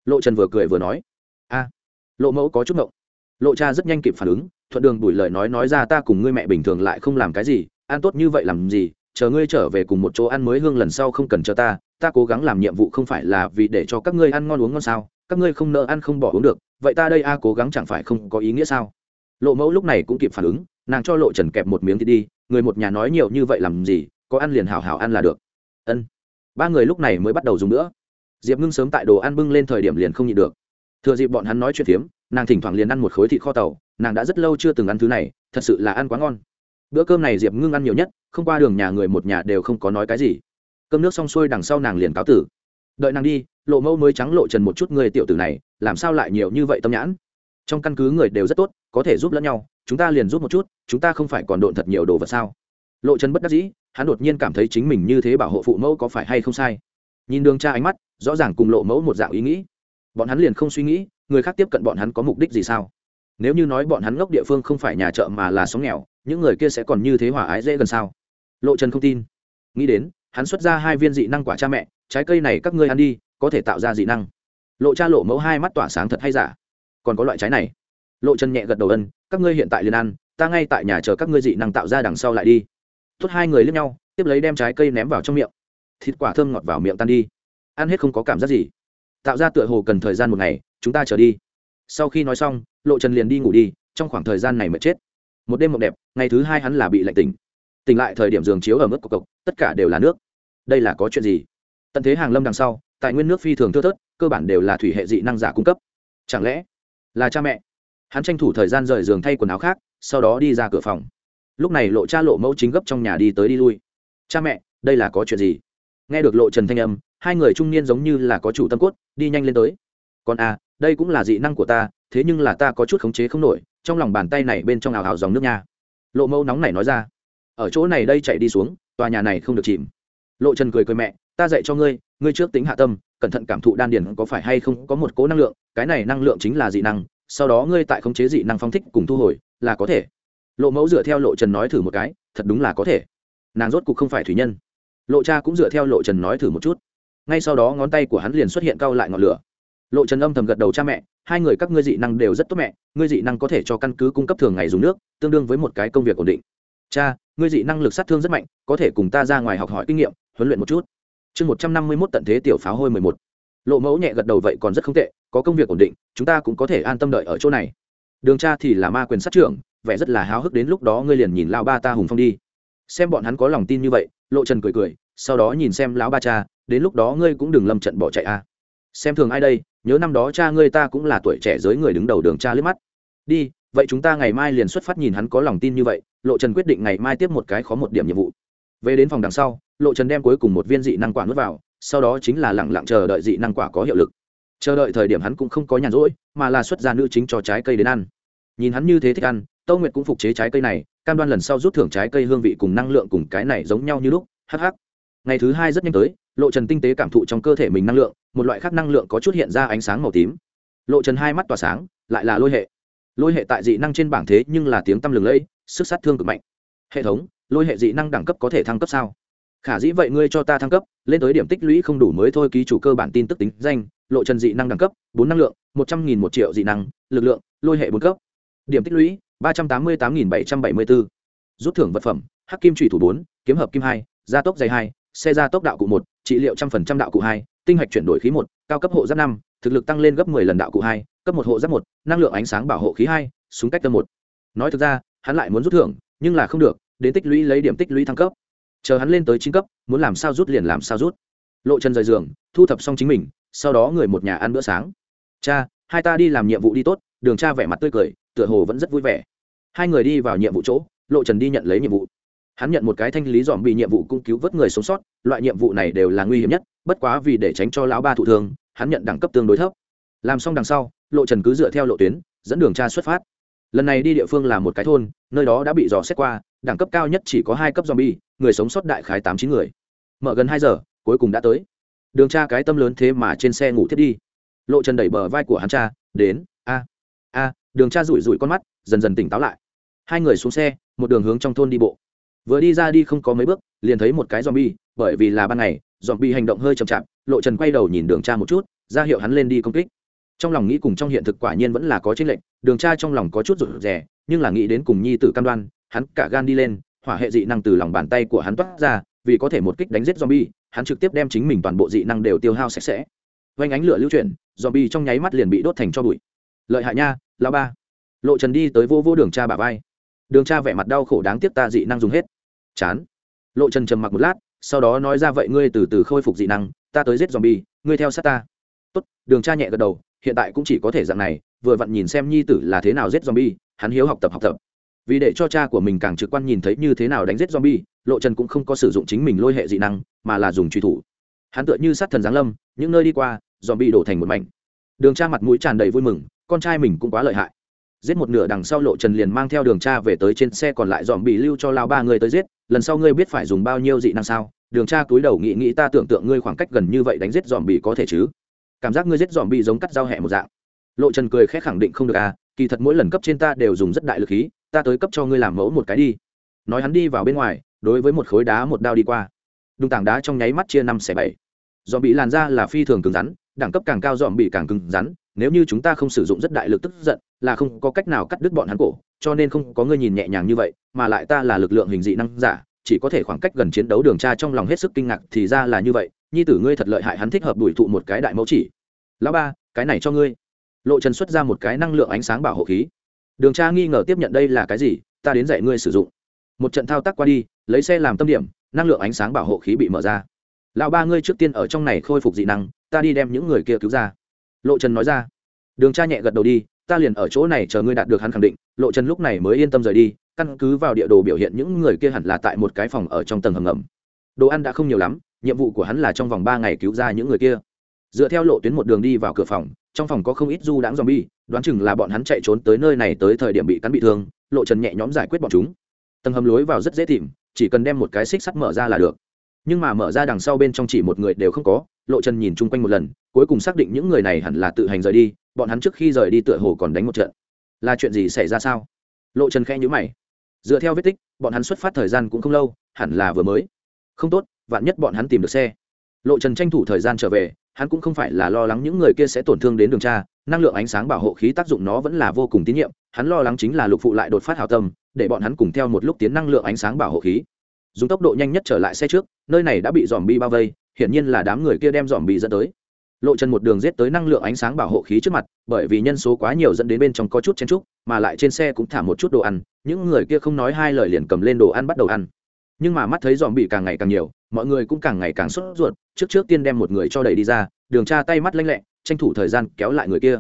Lộ trần vừa cười vừa nói. A, lộ mẫu có chút ngộng. Lộ cha rất nhanh kịp phản ứng, thuận đường đuổi lời nói nói ra ta cùng ngươi mẹ bình thường lại không làm cái gì, ăn tốt như vậy làm gì chờ ngươi trở về cùng một chỗ ăn mới hương lần sau không cần chờ ta ta cố gắng làm nhiệm vụ không phải là vì để cho các ngươi ăn ngon uống ngon sao, các ngươi không nợ ăn không bỏ uống được, vậy ta đây a cố gắng chẳng phải không có ý nghĩa sao? Lộ mẫu lúc này cũng kịp phản ứng, nàng cho lộ trần kẹp một miếng thì đi, người một nhà nói nhiều như vậy làm gì, có ăn liền hào hào ăn là được. Ân. Ba người lúc này mới bắt đầu dùng nữa. Diệp ngưng sớm tại đồ ăn bưng lên thời điểm liền không nhịn được. Thừa dịp bọn hắn nói chuyện phiếm, nàng thỉnh thoảng liền ăn một khối thịt kho tàu, nàng đã rất lâu chưa từng ăn thứ này, thật sự là ăn quá ngon bữa cơm này diệp ngưng ăn nhiều nhất, không qua đường nhà người một nhà đều không có nói cái gì. Cơm nước xong xuôi đằng sau nàng liền cáo tử. Đợi nàng đi, lộ mẫu mới trắng lộ trần một chút người tiểu tử này, làm sao lại nhiều như vậy tâm nhãn? Trong căn cứ người đều rất tốt, có thể giúp lẫn nhau, chúng ta liền giúp một chút, chúng ta không phải còn độn thật nhiều đồ vật sao? Lộ trần bất đắc dĩ, hắn đột nhiên cảm thấy chính mình như thế bảo hộ phụ mẫu có phải hay không sai? Nhìn đường cha ánh mắt, rõ ràng cùng lộ mẫu một dạng ý nghĩ. Bọn hắn liền không suy nghĩ, người khác tiếp cận bọn hắn có mục đích gì sao? Nếu như nói bọn hắn ngốc địa phương không phải nhà chợ mà là sống nghèo những người kia sẽ còn như thế hòa ái dễ gần sao? Lộ trần không tin. Nghĩ đến, hắn xuất ra hai viên dị năng quả cha mẹ, trái cây này các ngươi ăn đi, có thể tạo ra dị năng. Lộ cha lộ mẫu hai mắt tỏa sáng thật hay giả? Còn có loại trái này. Lộ trần nhẹ gật đầu ân, các ngươi hiện tại liền ăn, ta ngay tại nhà chờ các ngươi dị năng tạo ra đằng sau lại đi. Tốt, hai người lướt nhau, tiếp lấy đem trái cây ném vào trong miệng. Thịt quả thơm ngọt vào miệng tan đi. Ăn hết không có cảm giác gì. Tạo ra tựa hồ cần thời gian một ngày, chúng ta trở đi. Sau khi nói xong, lộ trần liền đi ngủ đi, trong khoảng thời gian này mệt chết một đêm mộng đẹp, ngày thứ hai hắn là bị lạnh tỉnh. Tỉnh lại thời điểm giường chiếu ở mức cộc cộc, tất cả đều là nước. Đây là có chuyện gì? Tận thế hàng lâm đằng sau tại nguyên nước phi thường thưa thớt, cơ bản đều là thủy hệ dị năng giả cung cấp. Chẳng lẽ là cha mẹ? Hắn tranh thủ thời gian rời giường thay quần áo khác, sau đó đi ra cửa phòng. Lúc này lộ cha lộ mẫu chính gấp trong nhà đi tới đi lui. Cha mẹ, đây là có chuyện gì? Nghe được lộ trần thanh âm, hai người trung niên giống như là có chủ tâm cốt, đi nhanh lên tới. Còn à đây cũng là dị năng của ta, thế nhưng là ta có chút khống chế không nổi trong lòng bàn tay này bên trong ảo ảo dòng nước nha. Lộ mẫu nóng này nói ra, ở chỗ này đây chạy đi xuống, tòa nhà này không được chìm. Lộ trần cười cười mẹ, ta dạy cho ngươi ngươi trước tính hạ tâm, cẩn thận cảm thụ đan điền có phải hay không có một cố năng lượng, cái này năng lượng chính là dị năng, sau đó ngươi tại khống chế dị năng phong thích cùng thu hồi, là có thể. Lộ mẫu dựa theo lộ trần nói thử một cái, thật đúng là có thể. Nàng rốt cục không phải thủy nhân. Lộ cha cũng dựa theo lộ trần nói thử một chút. Ngay sau đó ngón tay của hắn liền xuất hiện cau lại ngọn lửa lộ trần âm thầm gật đầu cha mẹ, hai người các ngươi dị năng đều rất tốt mẹ, ngươi dị năng có thể cho căn cứ cung cấp thường ngày dùng nước, tương đương với một cái công việc ổn định. Cha, ngươi dị năng lực sát thương rất mạnh, có thể cùng ta ra ngoài học hỏi kinh nghiệm, huấn luyện một chút. Chương một trăm năm mươi mốt tận thế tiểu pháo hôi mười một. Lộ mẫu nhẹ gật đầu vậy còn rất không tệ, có công việc ổn định, chúng ta cũng có thể an tâm đợi ở chỗ này. Đường cha thì là ma quyền sát trưởng, vẻ rất là háo hức đến lúc đó ngươi liền nhìn lao ba ta hùng phong đi. Xem bọn hắn có lòng tin như vậy, lộ trần cười cười, sau đó nhìn xem lão ba cha, đến lúc đó ngươi cũng đừng lâm trận bỏ chạy a xem thường ai đây, nhớ năm đó cha ngươi ta cũng là tuổi trẻ giới người đứng đầu đường cha liếc mắt. Đi, vậy chúng ta ngày mai liền xuất phát nhìn hắn có lòng tin như vậy, lộ trần quyết định ngày mai tiếp một cái khó một điểm nhiệm vụ. Về đến phòng đằng sau, lộ trần đem cuối cùng một viên dị năng quả nuốt vào, sau đó chính là lẳng lặng chờ đợi dị năng quả có hiệu lực. Chờ đợi thời điểm hắn cũng không có nhàn rỗi, mà là xuất gia nữ chính cho trái cây đến ăn. Nhìn hắn như thế thích ăn, tâu nguyệt cũng phục chế trái cây này, cam đoan lần sau rút thưởng trái cây hương vị cùng năng lượng cùng cái này giống nhau như lúc. Hh ngày thứ hai rất nhanh tới lộ trần tinh tế cảm thụ trong cơ thể mình năng lượng, một loại khác năng lượng có chút hiện ra ánh sáng màu tím. Lộ trần hai mắt tỏa sáng, lại là lôi hệ. Lôi hệ tại dị năng trên bảng thế nhưng là tiếng tăm lừng lẫy, sức sát thương cực mạnh. Hệ thống, lôi hệ dị năng đẳng cấp có thể thăng cấp sao? Khả dĩ vậy ngươi cho ta thăng cấp, lên tới điểm tích lũy không đủ mới thôi ký chủ cơ bản tin tức tính danh, lộ trần dị năng đẳng cấp, bốn năng lượng, một trăm nghìn một triệu dị năng, lực lượng, lôi hệ bốn cấp. Điểm tích lũy, ba trăm tám mươi tám nghìn bảy trăm bảy mươi bốn. Rút thưởng vật phẩm, hắc kim trùy thủ bốn, kiếm hợp kim hai, gia tốc dày hai xe ra tốc đạo cụ một, trị liệu trăm phần trăm đạo cụ hai, tinh hạch chuyển đổi khí một, cao cấp hộ giáp năm, thực lực tăng lên gấp mười lần đạo cụ hai, cấp một hộ giáp một, năng lượng ánh sáng bảo hộ khí hai, súng cách tâm một. Nói thực ra, hắn lại muốn rút thưởng, nhưng là không được, đến tích lũy lấy điểm tích lũy thăng cấp. Chờ hắn lên tới chín cấp, muốn làm sao rút liền làm sao rút. Lộ chân rời giường, thu thập xong chính mình, sau đó người một nhà ăn bữa sáng. Cha, hai ta đi làm nhiệm vụ đi tốt, đường cha vẻ mặt tươi cười, tựa hồ vẫn rất vui vẻ. Hai người đi vào nhiệm vụ chỗ, lộ trần đi nhận lấy nhiệm vụ hắn nhận một cái thanh lý dòm bị nhiệm vụ cung cứu vớt người sống sót, loại nhiệm vụ này đều là nguy hiểm nhất, bất quá vì để tránh cho lão ba thụ thương, hắn nhận đẳng cấp tương đối thấp. Làm xong đằng sau, lộ trần cứ dựa theo lộ tuyến, dẫn đường cha xuất phát. Lần này đi địa phương là một cái thôn, nơi đó đã bị dò xét qua, đẳng cấp cao nhất chỉ có hai cấp zombie, người sống sót đại khái tám chín người. Mở gần hai giờ, cuối cùng đã tới. Đường cha cái tâm lớn thế mà trên xe ngủ thiết đi. Lộ trần đẩy bờ vai của hắn cha, đến, a a, đường cha rủi rủi con mắt, dần dần tỉnh táo lại. Hai người xuống xe, một đường hướng trong thôn đi bộ vừa đi ra đi không có mấy bước, liền thấy một cái zombie, bởi vì là ban ngày, zombie hành động hơi chậm chạp, lộ trần quay đầu nhìn đường cha một chút, ra hiệu hắn lên đi công kích. Trong lòng nghĩ cùng trong hiện thực quả nhiên vẫn là có chênh lệnh đường cha trong lòng có chút rụt rè, nhưng là nghĩ đến cùng nhi tử cam đoan, hắn cả gan đi lên, hỏa hệ dị năng từ lòng bàn tay của hắn toát ra, vì có thể một kích đánh giết zombie, hắn trực tiếp đem chính mình toàn bộ dị năng đều tiêu hao sạch sẽ. Vanh ánh lửa lưu chuyển, zombie trong nháy mắt liền bị đốt thành cho bụi. Lợi hại nha lao ba. Lộ trần đi tới vô vô đường cha bà vai. Đường cha vẻ mặt đau khổ đáng tiếc ta dị năng dùng hết chán. Lộ trần trầm mặc một lát, sau đó nói ra, vậy ngươi từ từ khôi phục dị năng, ta tới giết zombie, ngươi theo sát ta. Tốt. Đường cha nhẹ gật đầu, hiện tại cũng chỉ có thể dạng này, vừa vặn nhìn xem nhi tử là thế nào giết zombie, hắn hiếu học tập học tập. Vì để cho cha của mình càng trực quan nhìn thấy như thế nào đánh giết zombie, lộ trần cũng không có sử dụng chính mình lôi hệ dị năng, mà là dùng truy thủ. Hắn tựa như sát thần giáng lâm, những nơi đi qua, zombie đổ thành một mảnh. Đường cha mặt mũi tràn đầy vui mừng, con trai mình cũng quá lợi hại. Giết một nửa đằng sau, lộ trần liền mang theo đường cha về tới trên xe, còn lại dòm bị lưu cho lao ba người tới giết lần sau ngươi biết phải dùng bao nhiêu dị năng sao? Đường Tra túi đầu nghĩ nghĩ, ta tưởng tượng ngươi khoảng cách gần như vậy đánh giết dòm bị có thể chứ? Cảm giác ngươi giết dòm bị giống cắt dao hẹ một dạng. Lộ trần cười khẽ khẳng định không được à kỳ thật mỗi lần cấp trên ta đều dùng rất đại lực khí, ta tới cấp cho ngươi làm mẫu một cái đi. Nói hắn đi vào bên ngoài, đối với một khối đá một đao đi qua. Đùng tảng đá trong nháy mắt chia năm xẻ bảy. Dòm bị làn ra là phi thường cứng rắn, đẳng cấp càng cao dòm bị càng cứng rắn nếu như chúng ta không sử dụng rất đại lực tức giận, là không có cách nào cắt đứt bọn hắn cổ, cho nên không có ngươi nhìn nhẹ nhàng như vậy, mà lại ta là lực lượng hình dị năng giả, chỉ có thể khoảng cách gần chiến đấu đường cha trong lòng hết sức kinh ngạc thì ra là như vậy, nhi tử ngươi thật lợi hại hắn thích hợp đuổi thụ một cái đại mẫu chỉ. Lão ba, cái này cho ngươi. Lộ trần xuất ra một cái năng lượng ánh sáng bảo hộ khí. Đường cha nghi ngờ tiếp nhận đây là cái gì, ta đến dạy ngươi sử dụng. Một trận thao tác qua đi, lấy xe làm tâm điểm, năng lượng ánh sáng bảo hộ khí bị mở ra. Lão ba ngươi trước tiên ở trong này khôi phục dị năng, ta đi đem những người kia cứu ra lộ trần nói ra. Đường cha nhẹ gật đầu đi, ta liền ở chỗ này chờ ngươi đạt được hắn khẳng định. Lộ trần lúc này mới yên tâm rời đi, căn cứ vào địa đồ biểu hiện những người kia hẳn là tại một cái phòng ở trong tầng hầm ngầm. Đồ ăn đã không nhiều lắm, nhiệm vụ của hắn là trong vòng ba ngày cứu ra những người kia. Dựa theo lộ tuyến một đường đi vào cửa phòng, trong phòng có không ít du đãng zombie, đoán chừng là bọn hắn chạy trốn tới nơi này tới thời điểm bị cắn bị thương. Lộ trần nhẹ nhõm giải quyết bọn chúng. Tầng hầm lối vào rất dễ tìm, chỉ cần đem một cái xích sắt mở ra là được nhưng mà mở ra đằng sau bên trong chỉ một người đều không có, lộ trần nhìn chung quanh một lần, cuối cùng xác định những người này hẳn là tự hành rời đi, bọn hắn trước khi rời đi tựa hồ còn đánh một trận. Là chuyện gì xảy ra sao? Lộ trần khe nhữ mày. Dựa theo vết tích, bọn hắn xuất phát thời gian cũng không lâu, hẳn là vừa mới. Không tốt, vạn nhất bọn hắn tìm được xe. Lộ trần tranh thủ thời gian trở về, hắn cũng không phải là lo lắng những người kia sẽ tổn thương đến đường tra, năng lượng ánh sáng bảo hộ khí tác dụng nó vẫn là vô cùng tín nhiệm, hắn lo lắng chính là lục phụ lại đột phát hào tâm, để bọn hắn cùng theo một lúc tiến năng lượng ánh sáng bảo hộ khí dùng tốc độ nhanh nhất trở lại xe trước, nơi này đã bị dòm bi bao vây, hiển nhiên là đám người kia đem dòm bi dẫn tới. Lộ chân một đường rết tới năng lượng ánh sáng bảo hộ khí trước mặt, bởi vì nhân số quá nhiều dẫn đến bên trong có chút chen trúc mà lại trên xe cũng thả một chút đồ ăn, những người kia không nói hai lời liền cầm lên đồ ăn bắt đầu ăn. Nhưng mà mắt thấy dòm bị càng ngày càng nhiều, mọi người cũng càng ngày càng sốt ruột, trước trước tiên đem một người cho đẩy đi ra, đường tra tay mắt lanh lẹ, tranh thủ thời gian kéo lại người kia.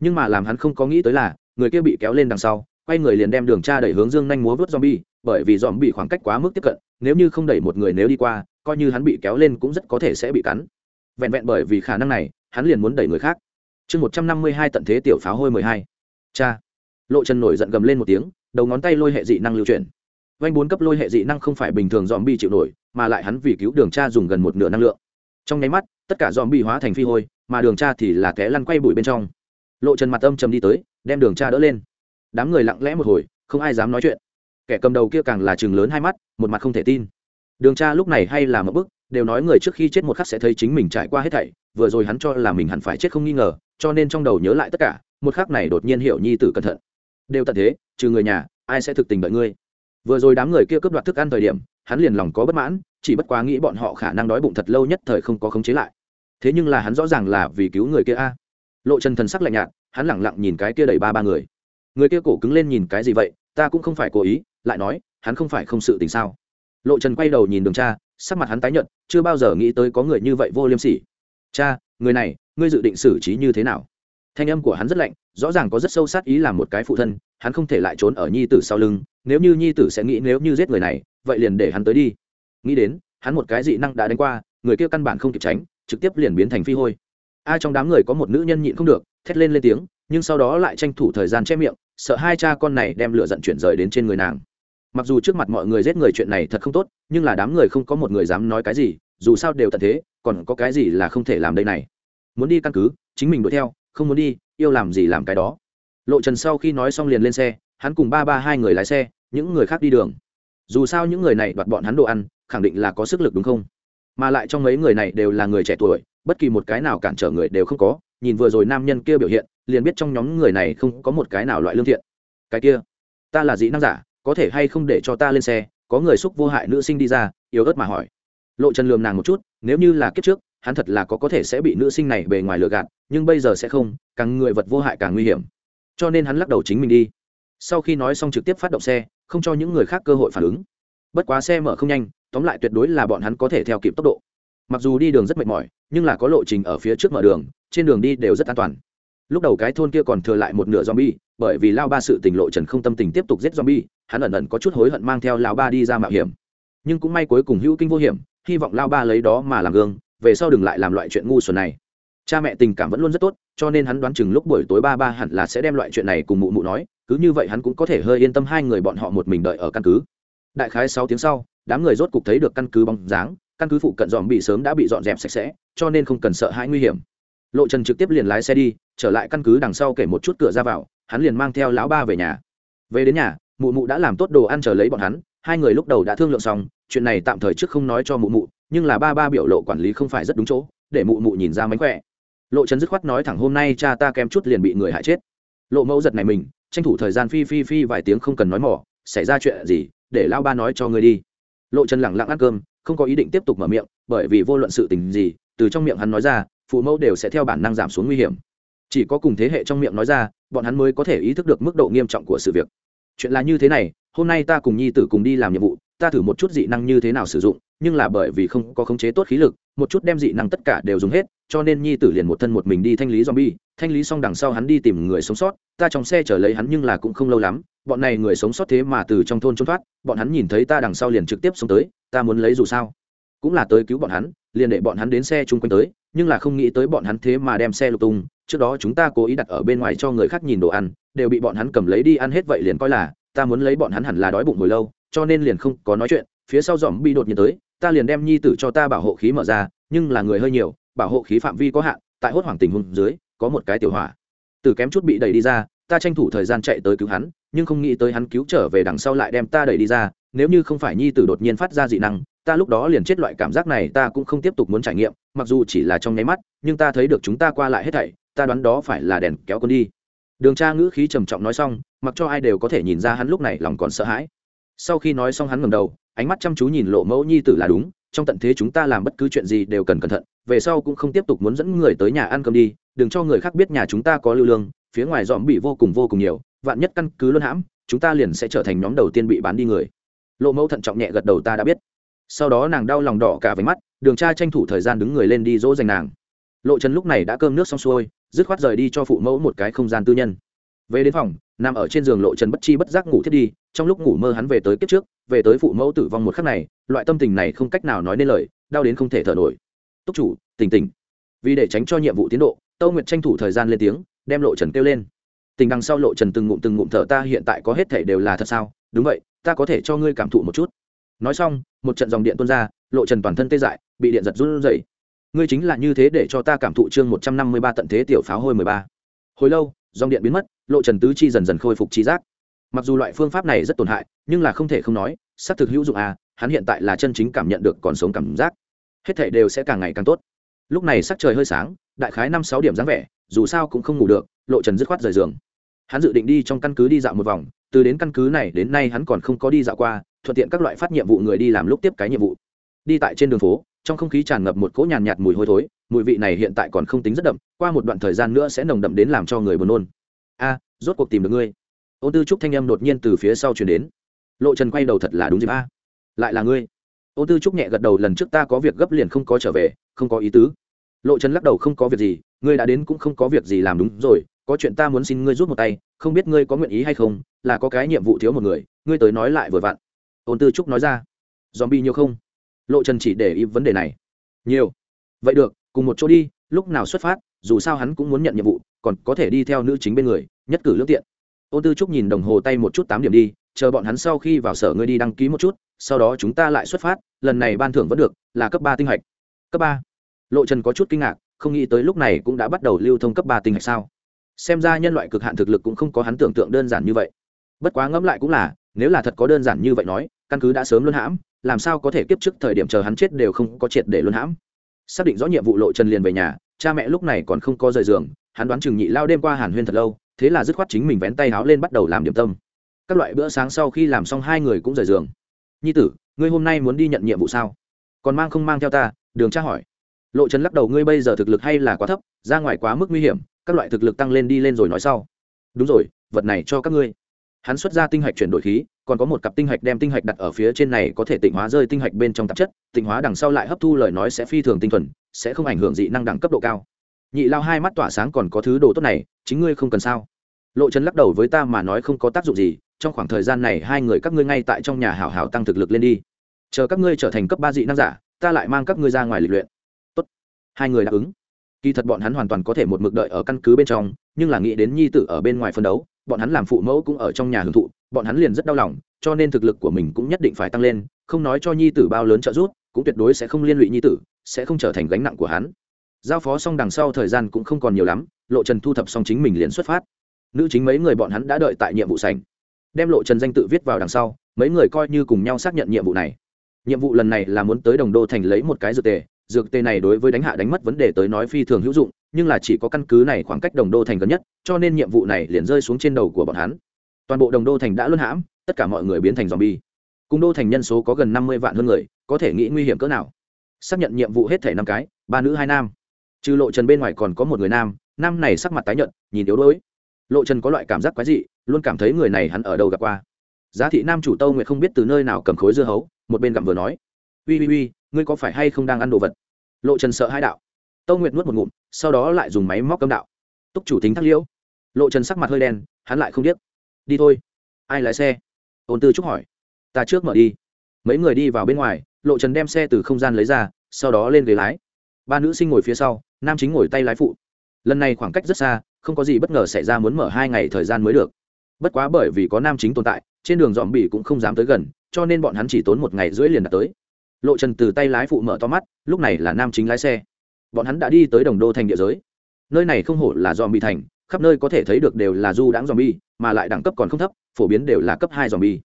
Nhưng mà làm hắn không có nghĩ tới là, người kia bị kéo lên đằng sau, quay người liền đem đường tra đẩy hướng dương nhanh múa vớt zombie, bởi vì dòm bị khoảng cách quá mức tiếp cận nếu như không đẩy một người nếu đi qua, coi như hắn bị kéo lên cũng rất có thể sẽ bị cắn. Vẹn vẹn bởi vì khả năng này, hắn liền muốn đẩy người khác. Chương một trăm năm mươi hai tận thế tiểu pháo hôi mười hai. Cha. Lộ trần nổi giận gầm lên một tiếng, đầu ngón tay lôi hệ dị năng lưu chuyển. Vanh bốn cấp lôi hệ dị năng không phải bình thường dòm bi chịu nổi, mà lại hắn vì cứu đường cha dùng gần một nửa năng lượng. Trong nháy mắt, tất cả dòm bi hóa thành phi hôi, mà đường cha thì là té lăn quay bụi bên trong. Lộ trần mặt âm trầm đi tới, đem đường cha đỡ lên. Đám người lặng lẽ một hồi, không ai dám nói chuyện kẻ cầm đầu kia càng là chừng lớn hai mắt, một mặt không thể tin. Đường cha lúc này hay là một bức, đều nói người trước khi chết một khắc sẽ thấy chính mình trải qua hết thảy, vừa rồi hắn cho là mình hẳn phải chết không nghi ngờ, cho nên trong đầu nhớ lại tất cả, một khắc này đột nhiên hiểu nhi tử cẩn thận. Đều tận thế, trừ người nhà, ai sẽ thực tình đợi ngươi? Vừa rồi đám người kia cướp đoạt thức ăn thời điểm, hắn liền lòng có bất mãn, chỉ bất quá nghĩ bọn họ khả năng đói bụng thật lâu nhất thời không có khống chế lại. Thế nhưng là hắn rõ ràng là vì cứu người kia a. Lộ trần thần sắc lạnh nhạt, hắn lẳng lặng nhìn cái kia đầy ba ba người. Người kia cổ cứng lên nhìn cái gì vậy, ta cũng không phải cố ý lại nói, hắn không phải không sự tình sao? Lộ trần quay đầu nhìn đường cha, sắc mặt hắn tái nhợt, chưa bao giờ nghĩ tới có người như vậy vô liêm sỉ. Cha, người này, ngươi dự định xử trí như thế nào? Thanh âm của hắn rất lạnh, rõ ràng có rất sâu sát ý làm một cái phụ thân, hắn không thể lại trốn ở nhi tử sau lưng, nếu như nhi tử sẽ nghĩ nếu như giết người này, vậy liền để hắn tới đi. Nghĩ đến, hắn một cái dị năng đã đánh qua, người kia căn bản không kịp tránh, trực tiếp liền biến thành phi hôi. Ai trong đám người có một nữ nhân nhịn không được, thét lên lên tiếng nhưng sau đó lại tranh thủ thời gian che miệng, sợ hai cha con này đem lửa giận chuyển rời đến trên người nàng. Mặc dù trước mặt mọi người giết người chuyện này thật không tốt, nhưng là đám người không có một người dám nói cái gì, dù sao đều tận thế, còn có cái gì là không thể làm đây này? Muốn đi căn cứ, chính mình đuổi theo, không muốn đi, yêu làm gì làm cái đó. Lộ trần sau khi nói xong liền lên xe, hắn cùng ba ba hai người lái xe, những người khác đi đường. Dù sao những người này đoạt bọn hắn đồ ăn, khẳng định là có sức lực đúng không? Mà lại trong mấy người này đều là người trẻ tuổi, bất kỳ một cái nào cản trở người đều không có, nhìn vừa rồi nam nhân kia biểu hiện liền biết trong nhóm người này không có một cái nào loại lương thiện. Cái kia, ta là dị năng giả, có thể hay không để cho ta lên xe, có người xúc vô hại nữ sinh đi ra, yếu ớt mà hỏi. Lộ trần lườm nàng một chút, nếu như là kiếp trước, hắn thật là có có thể sẽ bị nữ sinh này bề ngoài lừa gạt, nhưng bây giờ sẽ không, càng người vật vô hại càng nguy hiểm. Cho nên hắn lắc đầu chính mình đi. Sau khi nói xong trực tiếp phát động xe, không cho những người khác cơ hội phản ứng. Bất quá xe mở không nhanh, tóm lại tuyệt đối là bọn hắn có thể theo kịp tốc độ. Mặc dù đi đường rất mệt mỏi, nhưng là có lộ trình ở phía trước mở đường, trên đường đi đều rất an toàn lúc đầu cái thôn kia còn thừa lại một nửa zombie, bởi vì lao ba sự tình lộ trần không tâm tình tiếp tục giết zombie, hắn ẩn ẩn có chút hối hận mang theo lao ba đi ra mạo hiểm. Nhưng cũng may cuối cùng hữu kinh vô hiểm, hy vọng lao ba lấy đó mà làm gương, về sau đừng lại làm loại chuyện ngu xuẩn này. Cha mẹ tình cảm vẫn luôn rất tốt, cho nên hắn đoán chừng lúc buổi tối ba ba hẳn là sẽ đem loại chuyện này cùng mụ mụ nói, cứ như vậy hắn cũng có thể hơi yên tâm hai người bọn họ một mình đợi ở căn cứ. Đại khái sáu tiếng sau, đám người rốt cục thấy được căn cứ bóng dáng, căn cứ phụ cận dòm bị sớm đã bị dọn dẹp sạch sẽ, cho nên không cần sợ hãi nguy hiểm lộ trần trực tiếp liền lái xe đi, trở lại căn cứ đằng sau kể một chút cửa ra vào, hắn liền mang theo lão ba về nhà. Về đến nhà, mụ mụ đã làm tốt đồ ăn chờ lấy bọn hắn, hai người lúc đầu đã thương lượng xong, chuyện này tạm thời trước không nói cho mụ mụ, nhưng là ba ba biểu lộ quản lý không phải rất đúng chỗ, để mụ mụ nhìn ra mánh khỏe. Lộ trần dứt khoát nói thẳng, hôm nay cha ta kém chút liền bị người hại chết. Lộ mẫu giật này mình, tranh thủ thời gian phi phi phi vài tiếng không cần nói mỏ, xảy ra chuyện gì? Để lao ba nói cho người đi. Lộ trần lẳng lặng ăn cơm, không có ý định tiếp tục mở miệng, bởi vì vô luận sự tình gì, từ trong miệng hắn nói ra phụ mẫu đều sẽ theo bản năng giảm xuống nguy hiểm. Chỉ có cùng thế hệ trong miệng nói ra, bọn hắn mới có thể ý thức được mức độ nghiêm trọng của sự việc. Chuyện là như thế này, hôm nay ta cùng nhi tử cùng đi làm nhiệm vụ, ta thử một chút dị năng như thế nào sử dụng, nhưng là bởi vì không có khống chế tốt khí lực, một chút đem dị năng tất cả đều dùng hết, cho nên nhi tử liền một thân một mình đi thanh lý zombie. Thanh lý xong đằng sau hắn đi tìm người sống sót, ta trong xe chở lấy hắn nhưng là cũng không lâu lắm, bọn này người sống sót thế mà từ trong thôn trốn thoát, bọn hắn nhìn thấy ta đằng sau liền trực tiếp xuống tới, ta muốn lấy dù sao? Cũng là tới cứu bọn hắn, liền để bọn hắn đến xe chung quanh tới, nhưng là không nghĩ tới bọn hắn thế mà đem xe lục tung. Trước đó chúng ta cố ý đặt ở bên ngoài cho người khác nhìn đồ ăn, đều bị bọn hắn cầm lấy đi ăn hết vậy liền coi là, ta muốn lấy bọn hắn hẳn là đói bụng hồi lâu, cho nên liền không có nói chuyện. Phía sau dòm bi đột nhiên tới, ta liền đem nhi tử cho ta bảo hộ khí mở ra, nhưng là người hơi nhiều, bảo hộ khí phạm vi có hạn, tại hốt hoảng tình huống dưới, có một cái tiểu hỏa. Từ kém chút bị đẩy đi ra, ta tranh thủ thời gian chạy tới cứu hắn, nhưng không nghĩ tới hắn cứu trở về đằng sau lại đem ta đẩy đi ra, nếu như không phải nhi tử đột nhiên phát ra dị năng ta lúc đó liền chết loại cảm giác này ta cũng không tiếp tục muốn trải nghiệm, mặc dù chỉ là trong nháy mắt, nhưng ta thấy được chúng ta qua lại hết thảy, ta đoán đó phải là đèn kéo con đi. Đường cha ngữ khí trầm trọng nói xong, mặc cho ai đều có thể nhìn ra hắn lúc này lòng còn sợ hãi. Sau khi nói xong hắn ngầm đầu, ánh mắt chăm chú nhìn lộ mẫu nhi tử là đúng, trong tận thế chúng ta làm bất cứ chuyện gì đều cần cẩn thận, về sau cũng không tiếp tục muốn dẫn người tới nhà ăn cơm đi, đừng cho người khác biết nhà chúng ta có lưu lương, phía ngoài dòm bị vô cùng vô cùng nhiều, vạn nhất căn cứ luân hãm, chúng ta liền sẽ trở thành nhóm đầu tiên bị bán đi người. Lộ mẫu thận trọng nhẹ gật đầu, ta đã biết sau đó nàng đau lòng đỏ cả váy mắt, đường cha tranh thủ thời gian đứng người lên đi dỗ dành nàng. Lộ trần lúc này đã cơm nước xong xuôi, dứt khoát rời đi cho phụ mẫu một cái không gian tư nhân. Về đến phòng, nằm ở trên giường lộ trần bất chi bất giác ngủ thiết đi, trong lúc ngủ mơ hắn về tới kiếp trước, về tới phụ mẫu tử vong một khắc này, loại tâm tình này không cách nào nói nên lời, đau đến không thể thở nổi. Túc chủ, tỉnh tỉnh. Vì để tránh cho nhiệm vụ tiến độ, tâu nguyệt tranh thủ thời gian lên tiếng, đem lộ trần kêu lên. Tình đằng sau lộ trần từng ngụm từng ngụm thở ta hiện tại có hết thể đều là thật sao? Đúng vậy, ta có thể cho ngươi cảm thụ một chút nói xong, một trận dòng điện tuôn ra, lộ trần toàn thân tê dại, bị điện giật run rẩy. Ngươi chính là như thế để cho ta cảm thụ chương một trăm năm mươi ba tận thế tiểu pháo hôi mười ba. Hồi lâu, dòng điện biến mất, lộ trần tứ chi dần dần khôi phục trí giác. Mặc dù loại phương pháp này rất tổn hại, nhưng là không thể không nói, xác thực hữu dụng à hắn hiện tại là chân chính cảm nhận được còn sống cảm giác. Hết thể đều sẽ càng ngày càng tốt. Lúc này sắc trời hơi sáng, đại khái năm sáu điểm dáng vẻ, dù sao cũng không ngủ được, lộ trần dứt khoát rời giường. Hắn dự định đi trong căn cứ đi dạo một vòng, từ đến căn cứ này đến nay hắn còn không có đi dạo qua thuận tiện các loại phát nhiệm vụ người đi làm lúc tiếp cái nhiệm vụ. Đi tại trên đường phố trong không khí tràn ngập một cỗ nhàn nhạt, nhạt mùi hôi thối mùi vị này hiện tại còn không tính rất đậm qua một đoạn thời gian nữa sẽ nồng đậm đến làm cho người buồn nôn. A rốt cuộc tìm được ngươi. Ôn tư trúc thanh âm đột nhiên từ phía sau chuyển đến. Lộ trần quay đầu thật là đúng dịp a. Lại là ngươi. Ôn tư trúc nhẹ gật đầu lần trước ta có việc gấp liền không có trở về không có ý tứ. Lộ trần lắc đầu không có việc gì ngươi đã đến cũng không có việc gì làm đúng rồi có chuyện ta muốn xin ngươi rút một tay không biết ngươi có nguyện ý hay không là có cái nhiệm vụ thiếu một người ngươi tới nói lại vừa vặn ôn tư trúc nói ra. Dòm bi nhiều không? Lộ trần chỉ để ý vấn đề này. Nhiều. Vậy được, cùng một chỗ đi, lúc nào xuất phát, dù sao hắn cũng muốn nhận nhiệm vụ, còn có thể đi theo nữ chính bên người, nhất cử lương tiện. Ôn tư trúc nhìn đồng hồ tay một chút tám điểm đi, chờ bọn hắn sau khi vào sở ngươi đi đăng ký một chút, sau đó chúng ta lại xuất phát, lần này ban thưởng vẫn được, là cấp ba tinh hạch. Cấp ba? Lộ trần có chút kinh ngạc, không nghĩ tới lúc này cũng đã bắt đầu lưu thông cấp ba tinh hạch sao? Xem ra nhân loại cực hạn thực lực cũng không có hắn tưởng tượng đơn giản như vậy. Bất quá ngẫm lại cũng là nếu là thật có đơn giản như vậy nói, căn cứ đã sớm luân hãm, làm sao có thể kiếp trước thời điểm chờ hắn chết đều không có triệt để luân hãm. Xác định rõ nhiệm vụ lộ trần liền về nhà, cha mẹ lúc này còn không có rời giường, hắn đoán chừng nhị lao đêm qua hàn huyên thật lâu, thế là dứt khoát chính mình vén tay háo lên bắt đầu làm điểm tâm. Các loại bữa sáng sau khi làm xong hai người cũng rời giường. Nhi tử, ngươi hôm nay muốn đi nhận nhiệm vụ sao? Còn mang không mang theo ta? Đường tra hỏi. Lộ trần lắc đầu, ngươi bây giờ thực lực hay là quá thấp, ra ngoài quá mức nguy hiểm, các loại thực lực tăng lên đi lên rồi nói sau. Đúng rồi, vật này cho các ngươi hắn xuất ra tinh hạch chuyển đổi khí, còn có một cặp tinh hạch đem tinh hạch đặt ở phía trên này có thể tịnh hóa rơi tinh hạch bên trong tạp chất, tịnh hóa đằng sau lại hấp thu lời nói sẽ phi thường tinh thuần, sẽ không ảnh hưởng dị năng đẳng cấp độ cao. Nhị lao hai mắt tỏa sáng còn có thứ đồ tốt này, chính ngươi không cần sao? Lộ trần lắc đầu với ta mà nói không có tác dụng gì, trong khoảng thời gian này hai người các ngươi ngay tại trong nhà hảo hảo tăng thực lực lên đi. Chờ các ngươi trở thành cấp ba dị năng giả, ta lại mang các ngươi ra ngoài lịch luyện. Tốt. Hai người đáp ứng. Kỳ thật bọn hắn hoàn toàn có thể một mực đợi ở căn cứ bên trong, nhưng là nghĩ đến nhi tử ở bên ngoài phân đấu bọn hắn làm phụ mẫu cũng ở trong nhà hưởng thụ, bọn hắn liền rất đau lòng, cho nên thực lực của mình cũng nhất định phải tăng lên, không nói cho nhi tử bao lớn trợ giúp, cũng tuyệt đối sẽ không liên lụy nhi tử, sẽ không trở thành gánh nặng của hắn. Giao phó xong đằng sau thời gian cũng không còn nhiều lắm, lộ trần thu thập xong chính mình liền xuất phát. Nữ chính mấy người bọn hắn đã đợi tại nhiệm vụ sành đem lộ trần danh tự viết vào đằng sau, mấy người coi như cùng nhau xác nhận nhiệm vụ này. Nhiệm vụ lần này là muốn tới đồng đô thành lấy một cái dược tề dược tề này đối với đánh hạ đánh mất vấn đề tới nói phi thường hữu dụng nhưng là chỉ có căn cứ này khoảng cách đồng đô thành gần nhất, cho nên nhiệm vụ này liền rơi xuống trên đầu của bọn hắn. Toàn bộ đồng đô thành đã luân hãm, tất cả mọi người biến thành dòm bi cung đô thành nhân số có gần năm mươi vạn hơn người, có thể nghĩ nguy hiểm cỡ nào? Xác nhận nhiệm vụ hết thể năm cái, ba nữ, hai nam. Trừ lộ trần bên ngoài còn có một người nam nam này sắc mặt tái nhợt, nhìn yếu đuối. Lộ trần có loại cảm giác quái dị, luôn cảm thấy người này hắn ở đâu gặp qua. Giá thị nam chủ tâu nguyệt không biết từ nơi nào cầm khối dưa hấu, một bên gặm vừa nói. Ui ui ui ngươi có phải hay không đang ăn đồ vật? Lộ trần sợ hai đạo tâu nguyệt nuốt một ngụm, sau đó lại dùng máy móc cấm đạo. Túc chủ tính thắc liễu. Lộ trần sắc mặt hơi đen, hắn lại không biết. Đi thôi. Ai lái xe? Ôn tư trúc hỏi. Ta trước mở đi. Mấy người đi vào bên ngoài, lộ trần đem xe từ không gian lấy ra, sau đó lên ghế lái. Ba nữ sinh ngồi phía sau, nam chính ngồi tay lái phụ. Lần này khoảng cách rất xa, không có gì bất ngờ xảy ra muốn mở hai ngày thời gian mới được. Bất quá bởi vì có nam chính tồn tại, trên đường dòm bỉ cũng không dám tới gần, cho nên bọn hắn chỉ tốn một ngày rưỡi liền đạt tới. Lộ trần từ tay lái phụ mở to mắt, lúc này là nam chính lái xe bọn hắn đã đi tới đồng đô thành địa giới. Nơi này không hổ là dòm bị thành, khắp nơi có thể thấy được đều là du đãng dòm bi mà lại đẳng cấp còn không thấp, phổ biến đều là cấp hai dòm bi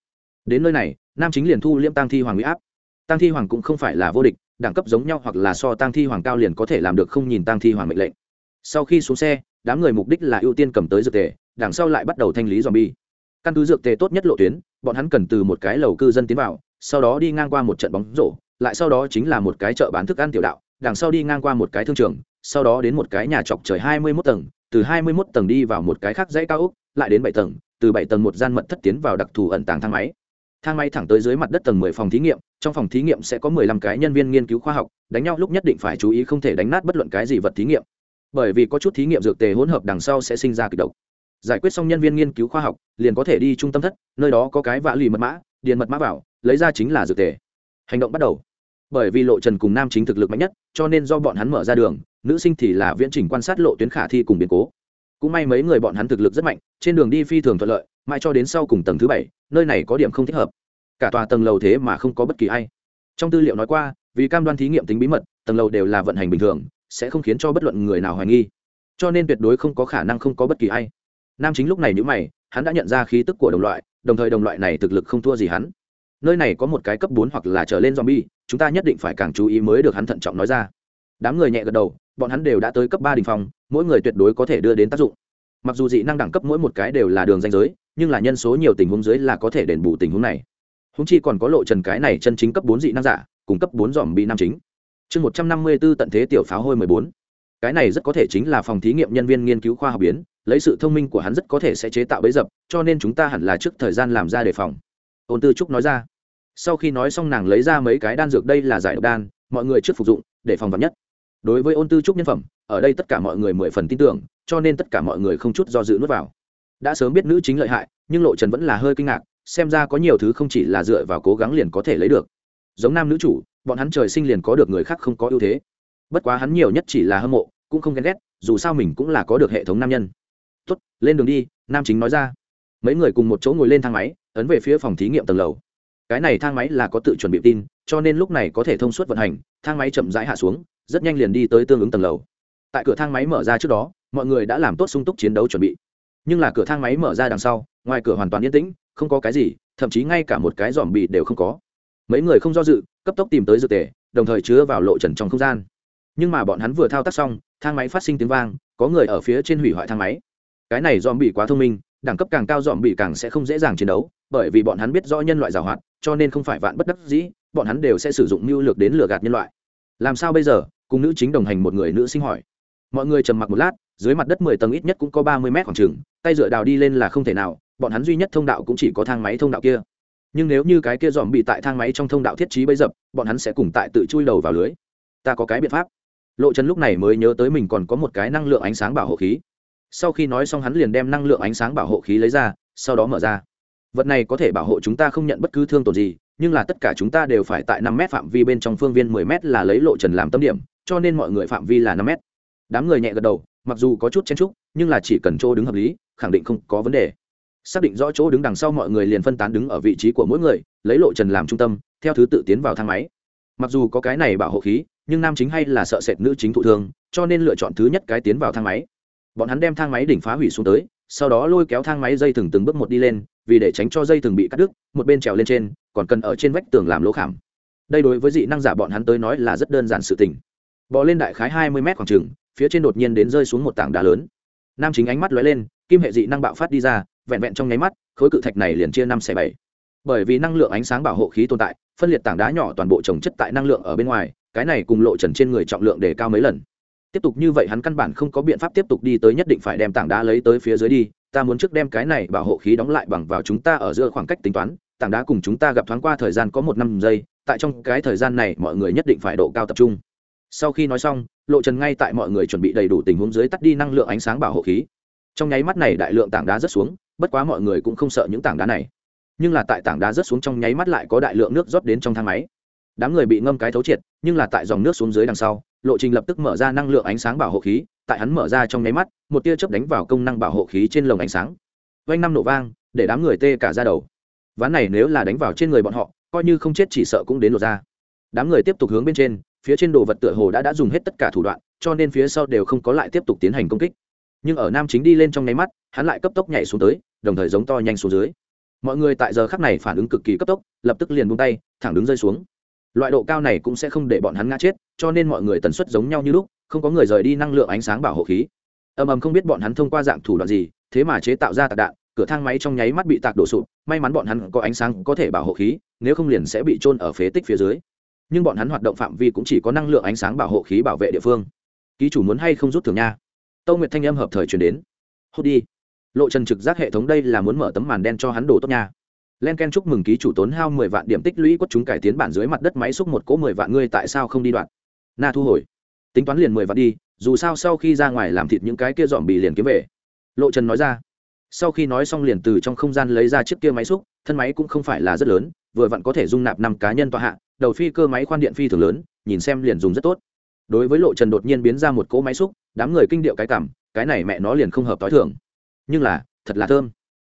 đến nơi này, nam chính liền thu liêm tăng thi hoàng huy áp. Tăng thi hoàng cũng không phải là vô địch, đẳng cấp giống nhau hoặc là so tăng thi hoàng cao liền có thể làm được không nhìn tăng thi hoàng mệnh lệnh. Sau khi xuống xe, đám người mục đích là ưu tiên cầm tới dược tề, đằng sau lại bắt đầu thanh lý dòm bi căn cứ dược tề tốt nhất lộ tuyến, bọn hắn cần từ một cái lầu cư dân tiến vào, sau đó đi ngang qua một trận bóng rổ, lại sau đó chính là một cái chợ bán thức ăn tiểu đạo đằng sau đi ngang qua một cái thương trường, sau đó đến một cái nhà chọc trời hai mươi 21 tầng, từ hai mươi 21 tầng đi vào một cái khác dãy cao ốc, lại đến bảy tầng, từ bảy tầng một gian mật thất tiến vào đặc thù ẩn tàng thang máy. Thang máy thẳng tới dưới mặt đất tầng mười phòng thí nghiệm, trong phòng thí nghiệm sẽ có mười lăm cái nhân viên nghiên cứu khoa học, đánh nhau lúc nhất định phải chú ý không thể đánh nát bất luận cái gì vật thí nghiệm. Bởi vì có chút thí nghiệm dược tề hỗn hợp đằng sau sẽ sinh ra kịch độc. Giải quyết xong nhân viên nghiên cứu khoa học, liền có thể đi trung tâm thất, nơi đó có cái vạ lì mật mã, điền mật mã vào, lấy ra chính là dược tề. Hành động bắt đầu bởi vì lộ trần cùng nam chính thực lực mạnh nhất, cho nên do bọn hắn mở ra đường, nữ sinh thì là viễn trình quan sát lộ tuyến khả thi cùng biến cố. Cũng may mấy người bọn hắn thực lực rất mạnh, trên đường đi phi thường thuận lợi, mãi cho đến sau cùng tầng thứ bảy, nơi này có điểm không thích hợp. Cả tòa tầng lầu thế mà không có bất kỳ ai. Trong tư liệu nói qua, vì cam đoan thí nghiệm tính bí mật, tầng lầu đều là vận hành bình thường, sẽ không khiến cho bất luận người nào hoài nghi. Cho nên tuyệt đối không có khả năng không có bất kỳ ai. Nam chính lúc này nhữ mày, hắn đã nhận ra khí tức của đồng loại, đồng thời đồng loại này thực lực không thua gì hắn nơi này có một cái cấp bốn hoặc là trở lên zombie, chúng ta nhất định phải càng chú ý mới được hắn thận trọng nói ra. Đám người nhẹ gật đầu, bọn hắn đều đã tới cấp ba đỉnh phòng mỗi người tuyệt đối có thể đưa đến tác dụng. Mặc dù dị năng đẳng cấp mỗi một cái đều là đường danh giới, nhưng là nhân số nhiều tình huống dưới là có thể đền bù tình huống này. Húng chi còn có lộ trần cái này chân chính cấp bốn dị năng giả, cùng cấp bốn zombie bị nam chính. Chương một trăm năm mươi b ố tận thế tiểu pháo hôi mười bốn. Cái này rất có thể chính là phòng thí nghiệm nhân viên nghiên cứu khoa học biến, lấy sự thông minh của hắn rất có thể sẽ chế tạo bẫy dập, cho nên chúng ta hẳn là trước thời gian làm ra đề phòng. Ôn tư trúc nói ra sau khi nói xong nàng lấy ra mấy cái đan dược, đây là giải độc đan, mọi người trước phục dụng, để phòng vật nhất. Đối với ôn tư trúc nhân phẩm, ở đây tất cả mọi người mười phần tin tưởng, cho nên tất cả mọi người không chút do dự nuốt vào. Đã sớm biết nữ chính lợi hại, nhưng lộ trần vẫn là hơi kinh ngạc, xem ra có nhiều thứ không chỉ là dựa vào cố gắng liền có thể lấy được. Giống nam nữ chủ, bọn hắn trời sinh liền có được người khác không có ưu thế. Bất quá hắn nhiều nhất chỉ là hâm mộ, cũng không ghen ghét, dù sao mình cũng là có được hệ thống nam nhân. Tuất lên đường đi, nam chính nói ra. Mấy người cùng một chỗ ngồi lên thang máy, ấn về phía phòng thí nghiệm tầng lầu cái này thang máy là có tự chuẩn bị tin, cho nên lúc này có thể thông suốt vận hành, thang máy chậm rãi hạ xuống, rất nhanh liền đi tới tương ứng tầng lầu. Tại cửa thang máy mở ra trước đó, mọi người đã làm tốt sung túc chiến đấu chuẩn bị. Nhưng là cửa thang máy mở ra đằng sau, ngoài cửa hoàn toàn yên tĩnh, không có cái gì, thậm chí ngay cả một cái dòm bị đều không có. Mấy người không do dự, cấp tốc tìm tới dược tề, đồng thời chứa vào lộ trần trong không gian. Nhưng mà bọn hắn vừa thao tác xong, thang máy phát sinh tiếng vang, có người ở phía trên hủy hoại thang máy. Cái này dòm bị quá thông minh, đẳng cấp càng cao dòm bị càng sẽ không dễ dàng chiến đấu, bởi vì bọn hắn biết rõ nhân loại giàu hoạt cho nên không phải vạn bất đắc dĩ, bọn hắn đều sẽ sử dụng mưu lược đến lừa gạt nhân loại. Làm sao bây giờ? Cùng nữ chính đồng hành một người nữ sinh hỏi. Mọi người trầm mặc một lát, dưới mặt đất mười tầng ít nhất cũng có ba mươi mét khoảng trừng tay dựa đào đi lên là không thể nào, bọn hắn duy nhất thông đạo cũng chỉ có thang máy thông đạo kia. Nhưng nếu như cái kia dòm bị tại thang máy trong thông đạo thiết trí bấy dập, bọn hắn sẽ cùng tại tự chui đầu vào lưới. Ta có cái biện pháp. Lộ trần lúc này mới nhớ tới mình còn có một cái năng lượng ánh sáng bảo hộ khí. Sau khi nói xong hắn liền đem năng lượng ánh sáng bảo hộ khí lấy ra, sau đó mở ra vật này có thể bảo hộ chúng ta không nhận bất cứ thương tổn gì, nhưng là tất cả chúng ta đều phải tại năm mét phạm vi bên trong phương viên mười mét là lấy lộ trần làm tâm điểm, cho nên mọi người phạm vi là năm mét. Đám người nhẹ gật đầu, mặc dù có chút chen trúc nhưng là chỉ cần chỗ đứng hợp lý, khẳng định không có vấn đề. Xác định rõ chỗ đứng đằng sau mọi người liền phân tán đứng ở vị trí của mỗi người, lấy lộ trần làm trung tâm, theo thứ tự tiến vào thang máy. Mặc dù có cái này bảo hộ khí, nhưng nam chính hay là sợ sệt nữ chính thụ thương, cho nên lựa chọn thứ nhất cái tiến vào thang máy. Bọn hắn đem thang máy đỉnh phá hủy xuống tới, sau đó lôi kéo thang máy dây thừng từng bước một đi lên vì để tránh cho dây thường bị cắt đứt, một bên trèo lên trên, còn cần ở trên vách tường làm lỗ khảm. Đây đối với dị năng giả bọn hắn tới nói là rất đơn giản sự tình. Bò lên đại khái hai mươi mét khoảng trừng phía trên đột nhiên đến rơi xuống một tảng đá lớn. Nam chính ánh mắt lóe lên, kim hệ dị năng bạo phát đi ra, vẹn vẹn trong nháy mắt, khối cự thạch này liền chia năm xẻ bảy. Bởi vì năng lượng ánh sáng bảo hộ khí tồn tại, phân liệt tảng đá nhỏ toàn bộ trồng chất tại năng lượng ở bên ngoài, cái này cùng lộ trần trên người trọng lượng để cao mấy lần. Tiếp tục như vậy hắn căn bản không có biện pháp tiếp tục đi tới nhất định phải đem tảng đá lấy tới phía dưới đi ta muốn trước đem cái này bảo hộ khí đóng lại bằng vào chúng ta ở giữa khoảng cách tính toán, tảng đá cùng chúng ta gặp thoáng qua thời gian có một năm giây, tại trong cái thời gian này mọi người nhất định phải độ cao tập trung. Sau khi nói xong, lộ trần ngay tại mọi người chuẩn bị đầy đủ tình huống dưới tắt đi năng lượng ánh sáng bảo hộ khí. Trong nháy mắt này đại lượng tảng đá rớt xuống, bất quá mọi người cũng không sợ những tảng đá này. Nhưng là tại tảng đá rớt xuống trong nháy mắt lại có đại lượng nước rót đến trong thang máy. Đám người bị ngâm cái thấu triệt, nhưng là tại dòng nước xuống dưới đằng sau, lộ trình lập tức mở ra năng lượng ánh sáng bảo hộ khí tại hắn mở ra trong nháy mắt, một tia chớp đánh vào công năng bảo hộ khí trên lồng ánh sáng. Vanh năm nổ vang, để đám người tê cả ra đầu. Ván này nếu là đánh vào trên người bọn họ, coi như không chết chỉ sợ cũng đến lột ra đám người tiếp tục hướng bên trên, phía trên đồ vật tựa hồ đã đã dùng hết tất cả thủ đoạn, cho nên phía sau đều không có lại tiếp tục tiến hành công kích. Nhưng ở nam chính đi lên trong nháy mắt, hắn lại cấp tốc nhảy xuống tới, đồng thời giống to nhanh xuống dưới. Mọi người tại giờ khắc này phản ứng cực kỳ cấp tốc, lập tức liền buông tay, thẳng đứng rơi xuống loại độ cao này cũng sẽ không để bọn hắn ngã chết, cho nên mọi người tần suất giống nhau như lúc, không có người rời đi năng lượng ánh sáng bảo hộ khí. Ầm ầm không biết bọn hắn thông qua dạng thủ đoạn gì, thế mà chế tạo ra tạc đạn, cửa thang máy trong nháy mắt bị tạc đổ sụp, may mắn bọn hắn có ánh sáng có thể bảo hộ khí, nếu không liền sẽ bị trôn ở phế tích phía dưới. Nhưng bọn hắn hoạt động phạm vi cũng chỉ có năng lượng ánh sáng bảo hộ khí bảo vệ địa phương. Ký chủ muốn hay không rút thường nha? Tâu nguyệt thanh âm hợp thời chuyển đến. Hốt đi. Lộ trần trực giác hệ thống đây là muốn mở tấm màn đen cho hắn đổ tốt nha len ken chúc mừng ký chủ tốn hao mười vạn điểm tích lũy quất chúng cải tiến bản dưới mặt đất máy xúc một cỗ mười vạn ngươi tại sao không đi đoạn? Na thu hồi. Tính toán liền mười vạn đi, dù sao sau khi ra ngoài làm thịt những cái kia dòm bì liền kiếm về. Lộ trần nói ra. Sau khi nói xong liền từ trong không gian lấy ra chiếc kia máy xúc, thân máy cũng không phải là rất lớn, vừa vặn có thể dung nạp năm cá nhân tọa hạ, đầu phi cơ máy khoan điện phi thường lớn, nhìn xem liền dùng rất tốt. Đối với lộ trần đột nhiên biến ra một cỗ máy xúc, đám người kinh điệu cái cảm, cái này mẹ nó liền không hợp t h i thường. Nhưng là, thật là thơm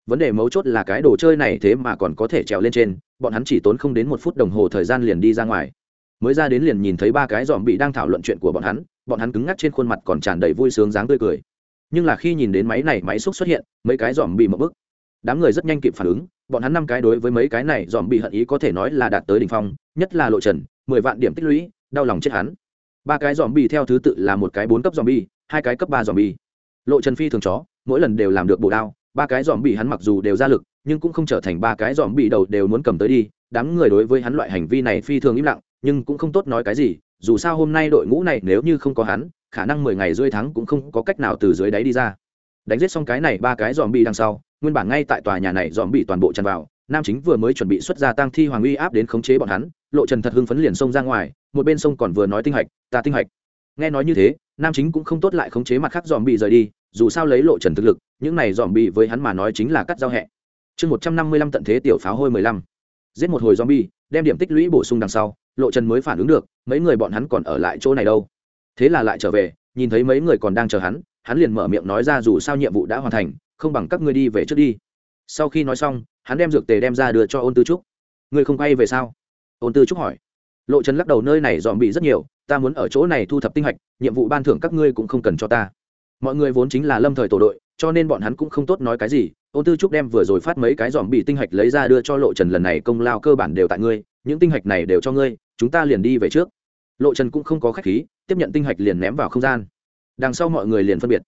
vấn đề mấu chốt là cái đồ chơi này thế mà còn có thể trèo lên trên, bọn hắn chỉ tốn không đến một phút đồng hồ thời gian liền đi ra ngoài. Mới ra đến liền nhìn thấy ba cái dòm bị đang thảo luận chuyện của bọn hắn bọn hắn cứng ngắc trên khuôn mặt còn tràn đầy vui sướng dáng tươi cười. Nhưng là khi nhìn đến máy này máy xúc xuất hiện, mấy cái dòm bị mập bức đám người rất nhanh kịp phản ứng, bọn hắn năm cái đối với mấy cái này dòm bị hận ý có thể nói là đạt tới đ ỉ n h phong, nhất là lộ trần, mười vạn điểm tích lũy, đau lòng chết hắn. Ba cái dòm bị theo thứ tự là một cái bốn cấp dòm bi, hai cái cấp ba dòm bi. Lộ trần phi thường chó, mỗi lần đều làm được bổ đao ba cái dòm bị hắn mặc dù đều ra lực, nhưng cũng không trở thành ba cái dòm bị đầu đều muốn cầm tới đi. Đám người đối với hắn loại hành vi này phi thường im lặng, nhưng cũng không tốt nói cái gì, dù sao hôm nay đội ngũ này nếu như không có hắn, khả năng mười ngày rơi thắng cũng không có cách nào từ dưới đáy đi ra. Đánh giết xong cái này ba cái dòm bị đằng sau, nguyên bản ngay tại tòa nhà này dòm bị toàn bộ tràn vào, nam chính vừa mới chuẩn bị xuất ra tăng thi hoàng uy áp đến khống chế bọn hắn, lộ trần thật hưng phấn liền xông ra ngoài, một bên sông còn vừa nói tinh hạch, ta tinh hạch. Nghe nói như thế, nam chính cũng không tốt lại khống chế mặt khác dòm bị rời đi dù sao lấy lộ trần thực lực, những này dòm bị với hắn mà nói chính là cắt giao hẹ. Chương một trăm năm mươi lăm tận thế tiểu pháo hôi mười lăm. Giết một hồi dòm bi đem điểm tích lũy bổ sung đằng sau, lộ trần mới phản ứng được, mấy người bọn hắn còn ở lại chỗ này đâu. Thế là lại trở về, nhìn thấy mấy người còn đang chờ hắn hắn liền mở miệng nói ra dù sao nhiệm vụ đã hoàn thành, không bằng các ngươi đi về trước đi. Sau khi nói xong, hắn đem dược tề đem ra đưa cho ôn tư trúc. Ngươi không quay về sao? Ôn tư trúc hỏi. Lộ trần lắc đầu, nơi này dòm bị rất nhiều, ta muốn ở chỗ này thu thập tinh hạch, nhiệm vụ ban thưởng các ngươi cũng không cần cho ta mọi người vốn chính là lâm thời tổ đội, cho nên bọn hắn cũng không tốt nói cái gì. Ôn tư trúc đem vừa rồi phát mấy cái dòm bị tinh hạch lấy ra đưa cho lộ trần lần này công lao cơ bản đều tại ngươi, những tinh hạch này đều cho ngươi, chúng ta liền đi về trước. Lộ trần cũng không có khách khí, tiếp nhận tinh hạch liền ném vào không gian. Đằng sau mọi người liền phân biệt.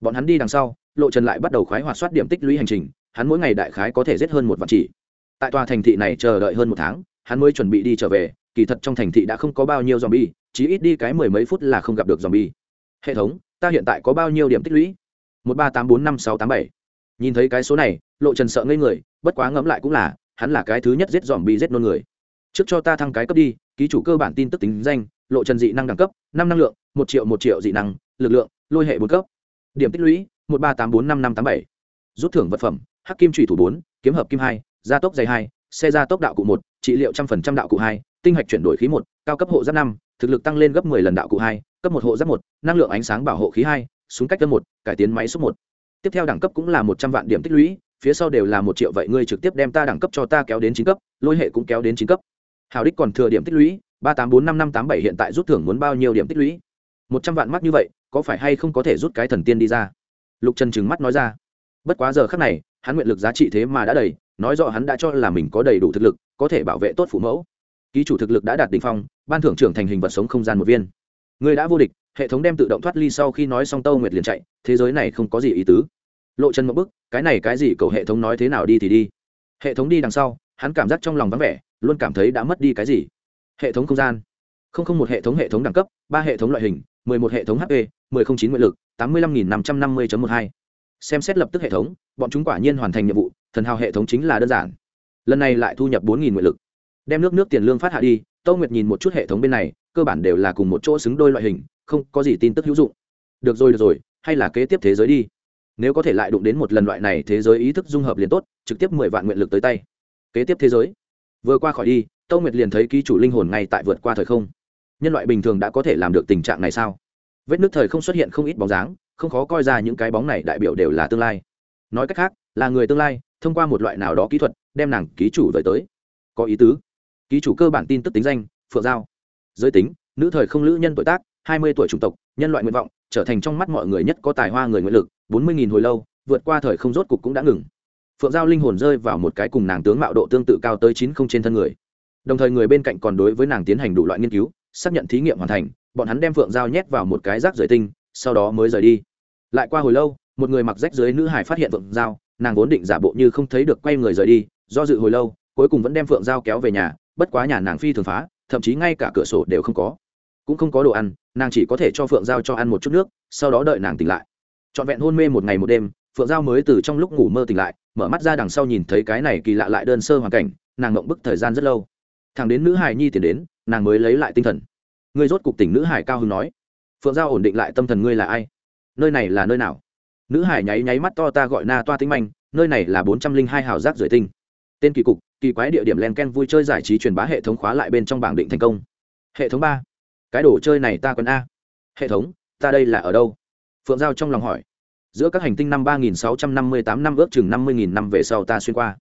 Bọn hắn đi đằng sau, lộ trần lại bắt đầu khoái hoạt soát điểm tích lũy hành trình, hắn mỗi ngày đại khái có thể giết hơn một vạn chỉ. Tại tòa thành thị này chờ đợi hơn một tháng, hắn mới chuẩn bị đi trở về, kỳ thật trong thành thị đã không có bao nhiêu dòm bi chỉ ít đi cái mười mấy phút là không gặp được dòm bi hệ thống ta hiện tại có bao nhiêu điểm tích lũy? Một ba tám bốn năm sáu tám bảy. Nhìn thấy cái số này, lộ trần sợ ngây người, bất quá ngẫm lại cũng là, hắn là cái thứ nhất giết dòm bị giết nôn người. Trước cho ta thăng cái cấp đi, ký chủ cơ bản tin tức tính danh, lộ trần dị năng đẳng cấp, năm năng lượng, một triệu một triệu dị năng, lực lượng, lôi hệ bốn cấp. Điểm tích lũy, một ba tám bốn năm năm tám bảy. Rút thưởng vật phẩm, hắc kim trùy thủ bốn, kiếm hợp kim hai, gia tốc dày hai, xe gia tốc đạo cụ một, trị liệu trăm phần trăm đạo cụ hai, tinh hạch chuyển đổi khí một, cao cấp hộ giáp năm, thực lực tăng lên gấp mười lần đạo cụ hai cấp một hộ giáp một, năng lượng ánh sáng bảo hộ khí hai, súng cách cấp một, cải tiến máy số một. Tiếp theo đẳng cấp cũng là một trăm vạn điểm tích lũy, phía sau đều là một triệu, vậy ngươi trực tiếp đem ta đẳng cấp cho ta kéo đến chín cấp, lôi hệ cũng kéo đến chín cấp. Hào đích còn thừa điểm tích lũy, ba tám bốn năm năm tám bảy hiện tại rút thưởng muốn bao nhiêu điểm tích lũy? Một trăm vạn mắc như vậy, có phải hay không có thể rút cái thần tiên đi ra? Lục trần trừng mắt nói ra. Bất quá giờ khác này, hắn nguyện lực giá trị thế mà đã đầy, nói rõ hắn đã cho là mình có đầy đủ thực lực, có thể bảo vệ tốt phụ mẫu. Ký chủ thực lực đã đạt đ ỉ n h phong, ban thưởng trưởng thành hình vật sống không gian một viên người đã vô địch, hệ thống đem tự động thoát ly sau khi nói xong tâu nguyệt liền chạy, thế giới này không có gì ý tứ. Lộ chân một bức cái này cái gì cầu hệ thống nói thế nào đi thì đi. Hệ thống đi đằng sau, hắn cảm giác trong lòng vắng vẻ, luôn cảm thấy đã mất đi cái gì. Hệ thống không gian. Không không một hệ thống hệ thống đẳng cấp, ba hệ thống loại hình, mười một hệ thống hp mười không chín nguyện lực, tám mươi lăm nghìn năm trăm năm mươi một hai. Xem xét lập tức hệ thống, bọn chúng quả nhiên hoàn thành nhiệm vụ, thần hào hệ thống chính là đơn giản. Lần này lại thu nhập bốn nghìn nguyện lực. Đem nước nước tiền lương phát hạ đi, tâu nguyệt nhìn một chút hệ thống bên này cơ bản đều là cùng một chỗ xứng đôi loại hình, không có gì tin tức hữu dụng. Được rồi được rồi, hay là kế tiếp thế giới đi. Nếu có thể lại đụng đến một lần loại này thế giới ý thức dung hợp liền tốt, trực tiếp mười vạn nguyện lực tới tay. Kế tiếp thế giới. Vừa qua khỏi đi, tâu nguyệt liền thấy ký chủ linh hồn ngay tại vượt qua thời không. Nhân loại bình thường đã có thể làm được tình trạng này sao? Vết nước thời không xuất hiện không ít bóng dáng, không khó coi ra những cái bóng này đại biểu đều là tương lai. Nói cách khác, là người tương lai, thông qua một loại nào đó kỹ thuật, đem nàng ký chủ về tới. Có ý tứ. Ký chủ cơ bản tin tức tính danh, phượng giao giới tính, nữ thời không lữ nhân tuổi tác, hai mươi tuổi chủng tộc, nhân loại nguyện vọng, trở thành trong mắt mọi người nhất có tài hoa người nguyện lực, bốn mươi nghìn hồi lâu, vượt qua thời không rốt cục cũng đã ngừng. Phượng giao linh hồn rơi vào một cái cùng nàng tướng mạo độ tương tự cao tới chín không trên thân người. Đồng thời người bên cạnh còn đối với nàng tiến hành đủ loại nghiên cứu, xác nhận thí nghiệm hoàn thành, bọn hắn đem phượng giao nhét vào một cái rác rời tinh, sau đó mới rời đi. Lại qua hồi lâu, một người mặc rách dưới nữ hải phát hiện phượng giao, nàng vốn định giả bộ như không thấy được quay người rời đi, do dự hồi lâu, cuối cùng vẫn đem phượng giao kéo về nhà, bất quá nhà nàng phi thường phá thậm chí ngay cả cửa sổ đều không có. Cũng không có đồ ăn, nàng chỉ có thể cho phượng giao cho ăn một chút nước, sau đó đợi nàng tỉnh lại. Trọn vẹn hôn mê một ngày một đêm, phượng giao mới từ trong lúc ngủ mơ tỉnh lại, mở mắt ra đằng sau nhìn thấy cái này kỳ lạ lại đơn sơ hoàn cảnh, nàng ngộng bức thời gian rất lâu. Thằng đến nữ hải nhi tiền đến, nàng mới lấy lại tinh thần. Ngươi rốt cục tỉnh nữ hải cao hưng nói. Phượng giao ổn định lại tâm thần ngươi là ai? Nơi này là nơi nào? Nữ hải nháy nháy mắt to ta gọi na toa tính manh, nơi này là bốn trăm linh hai hào giác rời tinh. Tên kỳ cục kỳ quái địa điểm len ken vui chơi giải trí truyền bá hệ thống khóa lại bên trong bảng định thành công. Hệ thống ba. Cái đồ chơi này ta còn a. Hệ thống, ta đây là ở đâu? Phượng giao trong lòng hỏi. Giữa các hành tinh năm ba nghìn sáu trăm năm mươi tám năm ước chừng năm mươi nghìn năm về sau ta xuyên qua.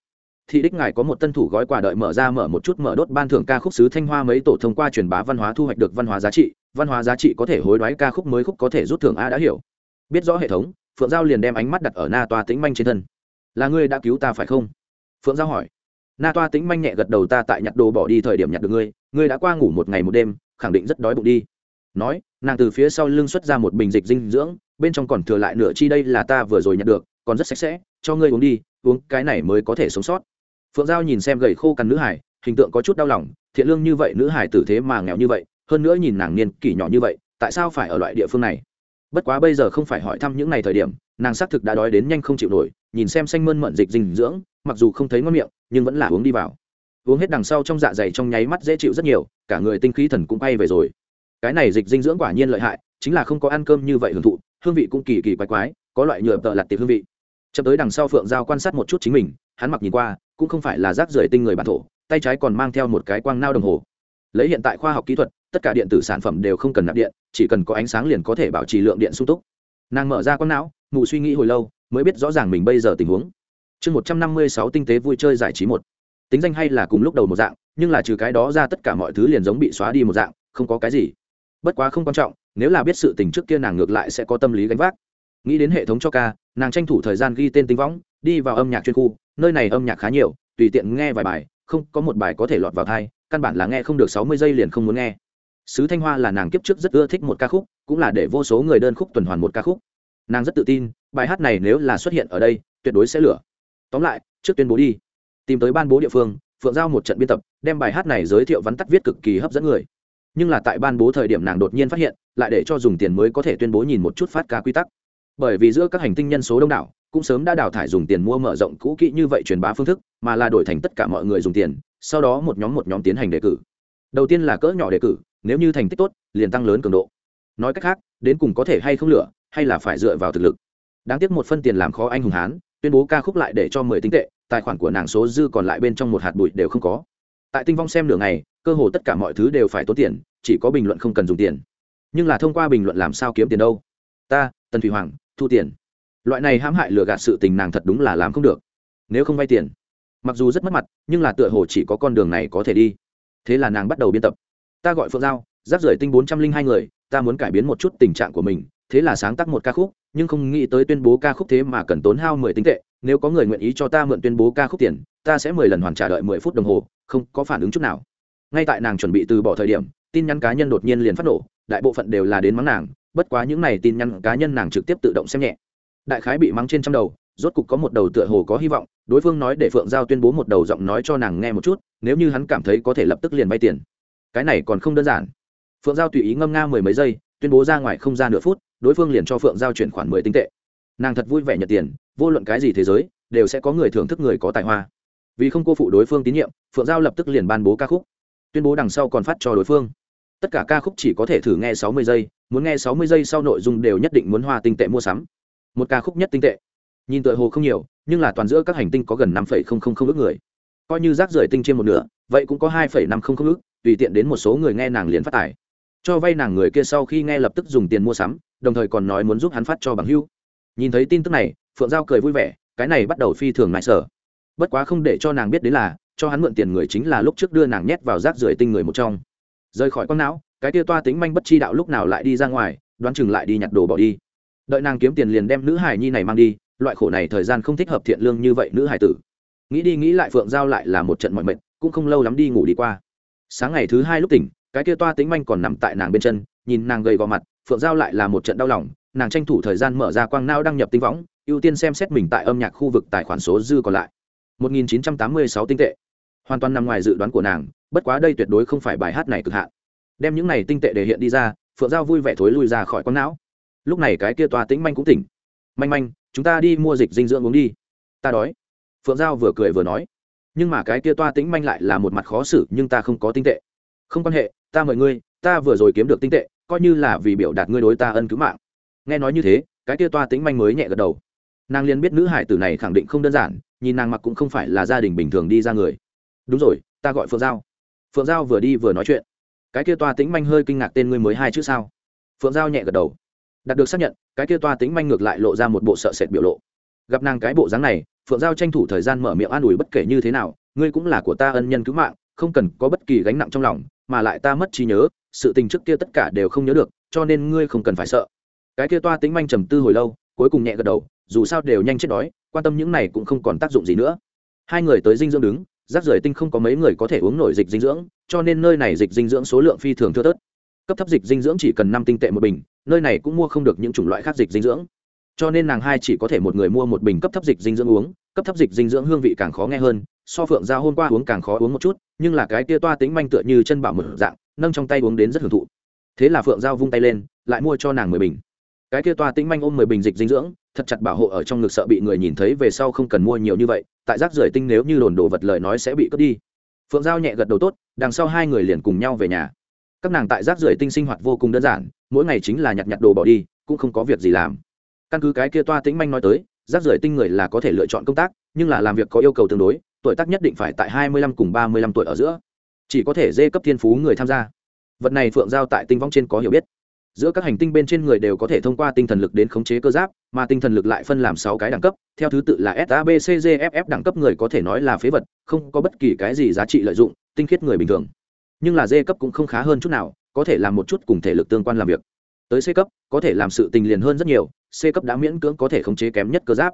Thị đích ngài có một tân thủ gói quà đợi mở ra mở một chút mở đốt ban thưởng ca khúc sứ thanh hoa mấy tổ thông qua truyền bá văn hóa thu hoạch được văn hóa giá trị, văn hóa giá trị có thể hối đoái ca khúc mới khúc có thể rút thưởng a đã hiểu. Biết rõ hệ thống, phượng giao liền đem ánh mắt đặt ở na toa tĩnh manh trên thân. Là ngươi đã cứu ta phải không? Phượng giao hỏi na toa tĩnh manh nhẹ gật đầu, ta tại nhặt đồ bỏ đi thời điểm nhặt được ngươi ngươi đã qua ngủ một ngày một đêm, khẳng định rất đói bụng đi. Nói, nàng từ phía sau lưng xuất ra một bình dịch dinh dưỡng, bên trong còn thừa lại nửa chi đây là ta vừa rồi nhặt được, còn rất sạch sẽ, cho ngươi uống đi, uống, cái này mới có thể sống sót. Phượng giao nhìn xem gầy khô cằn nữ hải, hình tượng có chút đau lòng, thiện lương như vậy, nữ hải tử thế mà nghèo như vậy, hơn nữa nhìn nàng niên kỷ nhỏ như vậy, tại sao phải ở loại địa phương này? Bất quá bây giờ không phải hỏi thăm những ngày thời điểm, nàng xác thực đã đói đến nhanh không chịu nổi, nhìn xem xanh mơn mận dịch dinh dưỡng mặc dù không thấy ngon miệng, nhưng vẫn là uống đi vào. Uống hết đằng sau trong dạ dày trong nháy mắt dễ chịu rất nhiều, cả người tinh khí thần cũng bay về rồi. Cái này dịch dinh dưỡng quả nhiên lợi hại, chính là không có ăn cơm như vậy hưởng thụ, hương vị cũng kỳ kỳ quái quái, có loại nhựa tợ lặt tiệp hương vị. Chậm tới đằng sau phượng giao quan sát một chút chính mình, hắn mặc nhìn qua, cũng không phải là rác rưởi tinh người bản thổ, tay trái còn mang theo một cái quang nao đồng hồ. Lấy hiện tại khoa học kỹ thuật, tất cả điện tử sản phẩm đều không cần nạp điện, chỉ cần có ánh sáng liền có thể bảo trì lượng điện sung túc. Nàng mở ra con não ngủ suy nghĩ hồi lâu, mới biết rõ ràng mình bây giờ tình huống chương một trăm năm mươi sáu tinh tế vui chơi giải trí một. Tính danh hay là cùng lúc đầu một dạng, nhưng là trừ cái đó ra tất cả mọi thứ liền giống bị xóa đi một dạng, không có cái gì. Bất quá không quan trọng, nếu là biết sự tình trước kia nàng ngược lại sẽ có tâm lý gánh vác. Nghĩ đến hệ thống cho ca, nàng tranh thủ thời gian ghi tên tính võng, đi vào âm nhạc chuyên khu, nơi này âm nhạc khá nhiều, tùy tiện nghe vài bài, không có một bài có thể lọt vào thai, căn bản là nghe không được sáu mươi giây liền không muốn nghe. Sứ thanh hoa là nàng kiếp trước rất ưa thích một ca khúc, cũng là để vô số người đơn khúc tuần hoàn một ca khúc. Nàng rất tự tin, bài hát này nếu là xuất hiện ở đây, tuyệt đối sẽ lửa tóm lại, trước tuyên bố đi. Tìm tới ban bố địa phương, phượng giao một trận biên tập, đem bài hát này giới thiệu vắn tắt viết cực kỳ hấp dẫn người. Nhưng là tại ban bố thời điểm nàng đột nhiên phát hiện, lại để cho dùng tiền mới có thể tuyên bố nhìn một chút phát ca quy tắc. Bởi vì giữa các hành tinh nhân số đông đảo, cũng sớm đã đào thải dùng tiền mua mở rộng cũ kỹ như vậy truyền bá phương thức, mà là đổi thành tất cả mọi người dùng tiền, sau đó một nhóm một nhóm tiến hành đề cử. Đầu tiên là cỡ nhỏ đề cử, nếu như thành tích tốt, liền tăng lớn cường độ. Nói cách khác, đến cùng có thể hay không lửa hay là phải dựa vào thực lực. Đáng tiếc một phân tiền làm khó anh hùng hán tuyên bố ca khúc lại để cho mười tinh tệ, tài khoản của nàng số dư còn lại bên trong một hạt bụi đều không có. Tại tinh vong xem nửa ngày, cơ hồ tất cả mọi thứ đều phải tốn tiền, chỉ có bình luận không cần dùng tiền. Nhưng là thông qua bình luận làm sao kiếm tiền đâu? Ta, tần thủy hoàng, thu tiền. Loại này hãm hại lừa gạt sự tình nàng thật đúng là làm không được. Nếu không vay tiền, mặc dù rất mất mặt, nhưng là tựa hồ chỉ có con đường này có thể đi. Thế là nàng bắt đầu biên tập. Ta gọi phượng giao rác rưởi tinh bốn trăm linh hai người, ta muốn cải biến một chút tình trạng của mình, thế là sáng tác một ca khúc nhưng không nghĩ tới tuyên bố ca khúc thế mà cần tốn hao mười tinh tệ, nếu có người nguyện ý cho ta mượn tuyên bố ca khúc tiền, ta sẽ mười lần hoàn trả đợi mười phút đồng hồ, không có phản ứng chút nào. Ngay tại nàng chuẩn bị từ bỏ thời điểm, tin nhắn cá nhân đột nhiên liền phát nổ, đại bộ phận đều là đến mắng nàng, bất quá những này tin nhắn cá nhân nàng trực tiếp tự động xem nhẹ. Đại khái bị mắng trên trăm đầu, rốt cục có một đầu tựa hồ có hy vọng, đối phương nói để phượng giao tuyên bố một đầu giọng nói cho nàng nghe một chút, nếu như hắn cảm thấy có thể lập tức liền vay tiền. Cái này còn không đơn giản. Phượng giao tùy ý ngâm nga mười mấy giây tuyên bố ra ngoài không ra nửa phút, đối phương liền cho phượng giao chuyển khoản mười tinh tệ. Nàng thật vui vẻ nhận tiền, vô luận cái gì thế giới, đều sẽ có người thưởng thức người có tài hoa. Vì không cô phụ đối phương tín nhiệm, phượng giao lập tức liền ban bố ca khúc. Tuyên bố đằng sau còn phát cho đối phương. Tất cả ca khúc chỉ có thể thử nghe sáu mươi giây, muốn nghe sáu mươi giây sau nội dung đều nhất định muốn hoa tinh tệ mua sắm. Một ca khúc nhất tinh tệ. Nhìn tựa hồ không nhiều, nhưng là toàn giữa các hành tinh có gần năm ước người. Coi như rác rưởi tinh trên một nửa, vậy cũng có hai năm không không ước, tùy tiện đến một số người nghe nàng liền phát tài cho vay nàng người kia sau khi nghe lập tức dùng tiền mua sắm, đồng thời còn nói muốn giúp hắn phát cho bằng hưu. Nhìn thấy tin tức này, phượng giao cười vui vẻ, cái này bắt đầu phi thường ngại sở. Bất quá không để cho nàng biết đến là, cho hắn mượn tiền người chính là lúc trước đưa nàng nhét vào rác rưởi tinh người một trong. Rời khỏi con não, cái kia toa tính manh bất chi đạo lúc nào lại đi ra ngoài, đoán chừng lại đi nhặt đồ bỏ đi. Đợi nàng kiếm tiền liền đem nữ hải nhi này mang đi, loại khổ này thời gian không thích hợp thiện lương như vậy nữ hải tử. Nghĩ đi nghĩ lại phượng giao lại là một trận mọi mệt, cũng không lâu lắm đi ngủ đi qua. Sáng ngày thứ hai lúc tỉnh cái kia toa tính manh còn nằm tại nàng bên chân, nhìn nàng gầy gò mặt, phượng giao lại là một trận đau lòng, nàng tranh thủ thời gian mở ra quang nao đăng nhập tinh võng, ưu tiên xem xét mình tại âm nhạc khu vực tài khoản số dư còn lại. 1986 tinh tệ. Hoàn toàn nằm ngoài dự đoán của nàng, bất quá đây tuyệt đối không phải bài hát này cực hạn. Đem những này tinh tệ để hiện đi ra, phượng giao vui vẻ thối lui ra khỏi quang não. Lúc này cái kia toa tĩnh manh cũng tỉnh. Manh manh, chúng ta đi mua dịch dinh dưỡng uống đi. Ta đói. Phượng giao vừa cười vừa nói. Nhưng mà cái kia toa tĩnh manh lại là một mặt khó xử, nhưng ta không có tinh tệ. Không quan hệ ta mời ngươi, ta vừa rồi kiếm được tinh tệ, coi như là vì biểu đạt ngươi đối ta ân cứu mạng. Nghe nói như thế, cái kia toa tĩnh manh mới nhẹ gật đầu. Nàng liền biết nữ hải tử này khẳng định không đơn giản, nhìn nàng mặc cũng không phải là gia đình bình thường đi ra người. Đúng rồi, ta gọi phượng giao. Phượng giao vừa đi vừa nói chuyện. Cái kia toa tĩnh manh hơi kinh ngạc tên ngươi mới hai chữ sao? Phượng giao nhẹ gật đầu. Đạt được xác nhận, cái kia toa tĩnh manh ngược lại lộ ra một bộ sợ sệt biểu lộ. Gặp nàng cái bộ dáng này, phượng giao tranh thủ thời gian mở miệng an ủi bất kể như thế nào, ngươi cũng là của ta ân nhân cứu mạng, không cần có bất kỳ gánh nặng trong lòng mà lại ta mất trí nhớ, sự tình trước kia tất cả đều không nhớ được, cho nên ngươi không cần phải sợ. Cái kia toa tính manh trầm tư hồi lâu, cuối cùng nhẹ gật đầu, dù sao đều nhanh chết đói, quan tâm những này cũng không còn tác dụng gì nữa. Hai người tới dinh dưỡng đứng rác rưởi tinh không có mấy người có thể uống nổi dịch dinh dưỡng, cho nên nơi này dịch dinh dưỡng số lượng phi thường thưa thớt. Cấp thấp dịch dinh dưỡng chỉ cần năm tinh tệ một bình, nơi này cũng mua không được những chủng loại khác dịch dinh dưỡng. Cho nên nàng hai chỉ có thể một người mua một bình cấp thấp dịch dinh dưỡng uống, cấp thấp dịch dinh dưỡng hương vị càng khó nghe hơn so phượng giao hôm qua uống càng khó uống một chút, nhưng là cái tia toa tính manh tựa như chân bảo một dạng, nâng trong tay uống đến rất hưởng thụ. Thế là phượng giao vung tay lên, lại mua cho nàng mười bình. Cái tia toa tính manh ôm mười bình dịch dinh dưỡng, thật chặt bảo hộ ở trong ngực sợ bị người nhìn thấy về sau không cần mua nhiều như vậy, tại rác rưởi tinh nếu như đồn đồ vật lời nói sẽ bị cướp đi. Phượng giao nhẹ gật đầu tốt, đằng sau hai người liền cùng nhau về nhà. Các nàng tại rác rưởi tinh sinh hoạt vô cùng đơn giản, mỗi ngày chính là nhặt nhặt đồ bỏ đi, cũng không có việc gì làm. Căn cứ cái kia toa tĩnh manh nói tới, rác rưởi tinh người là có thể lựa chọn công tác, nhưng là làm việc có yêu cầu tương đối tuổi tác nhất định phải tại hai mươi lăm cùng ba mươi lăm tuổi ở giữa. Chỉ có thể dê cấp thiên phú người tham gia. Vật này phượng giao tại tinh vong trên có hiểu biết. Giữa các hành tinh bên trên người đều có thể thông qua tinh thần lực đến khống chế cơ giáp, mà tinh thần lực lại phân làm sáu cái đẳng cấp, theo thứ tự là s a b c g f f đẳng cấp người có thể nói là phế vật, không có bất kỳ cái gì giá trị lợi dụng, tinh khiết người bình thường. Nhưng là d cấp cũng không khá hơn chút nào, có thể làm một chút cùng thể lực tương quan làm việc. Tới c cấp, có thể làm sự tình liền hơn rất nhiều, c cấp đã miễn cưỡng có thể khống chế kém nhất cơ giáp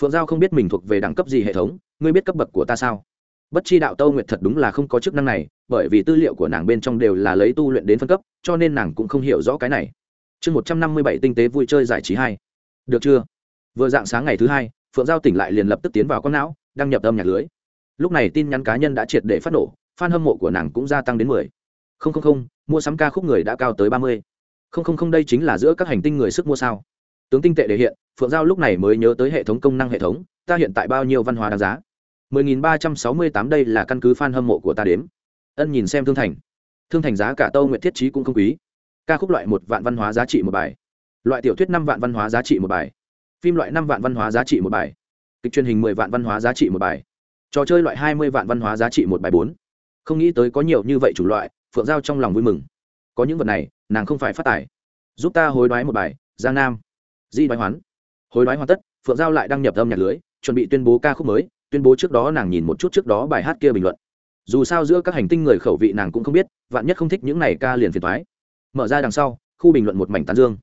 phượng giao không biết mình thuộc về đẳng cấp gì hệ thống, ngươi biết cấp bậc của ta sao? Bất chi đạo tâu nguyệt thật đúng là không có chức năng này, bởi vì tư liệu của nàng bên trong đều là lấy tu luyện đến phân cấp, cho nên nàng cũng không hiểu rõ cái này. Chương một trăm năm mươi bảy tinh tế vui chơi giải trí hai. Được chưa? Vừa dạng sáng ngày thứ hai, phượng giao tỉnh lại liền lập tức tiến vào con não, đăng nhập âm nhạc lưới. Lúc này tin nhắn cá nhân đã triệt để phát nổ f a n hâm mộ của nàng cũng gia tăng đến mười. Không không không, mua sắm ca khúc người đã cao tới ba mươi. Không không không, đây chính là giữa các hành tinh người sức mua sao tướng tinh tệ để hiện, phượng giao lúc này mới nhớ tới hệ thống công năng hệ thống, ta hiện tại bao nhiêu văn hóa đáng giá? 10.368 đây là căn cứ fan hâm mộ của ta đếm. Ân nhìn xem thương thành. Thương thành giá cả tâu nguyện thiết trí cũng không quý. Ca khúc loại một vạn văn hóa giá trị một bài. Loại tiểu thuyết năm vạn văn hóa giá trị một bài. Phim loại năm vạn văn hóa giá trị một bài. Kịch truyền hình mười vạn văn hóa giá trị một bài. Trò chơi loại hai mươi vạn văn hóa giá trị một bài bốn. Không nghĩ tới có nhiều như vậy chủ loại, phượng giao trong lòng vui mừng. Có những vật này, nàng không phải phát tài. Giúp ta hối đoái một bài, giang nam di đoái hoán. Hối đoái hoàn tất, phượng giao lại đăng nhập âm nhạc lưới, chuẩn bị tuyên bố ca khúc mới, tuyên bố trước đó nàng nhìn một chút trước đó bài hát kia bình luận. Dù sao giữa các hành tinh người khẩu vị nàng cũng không biết, vạn nhất không thích những này ca liền phiền thoái mở ra đằng sau, khu bình luận một mảnh tán dương.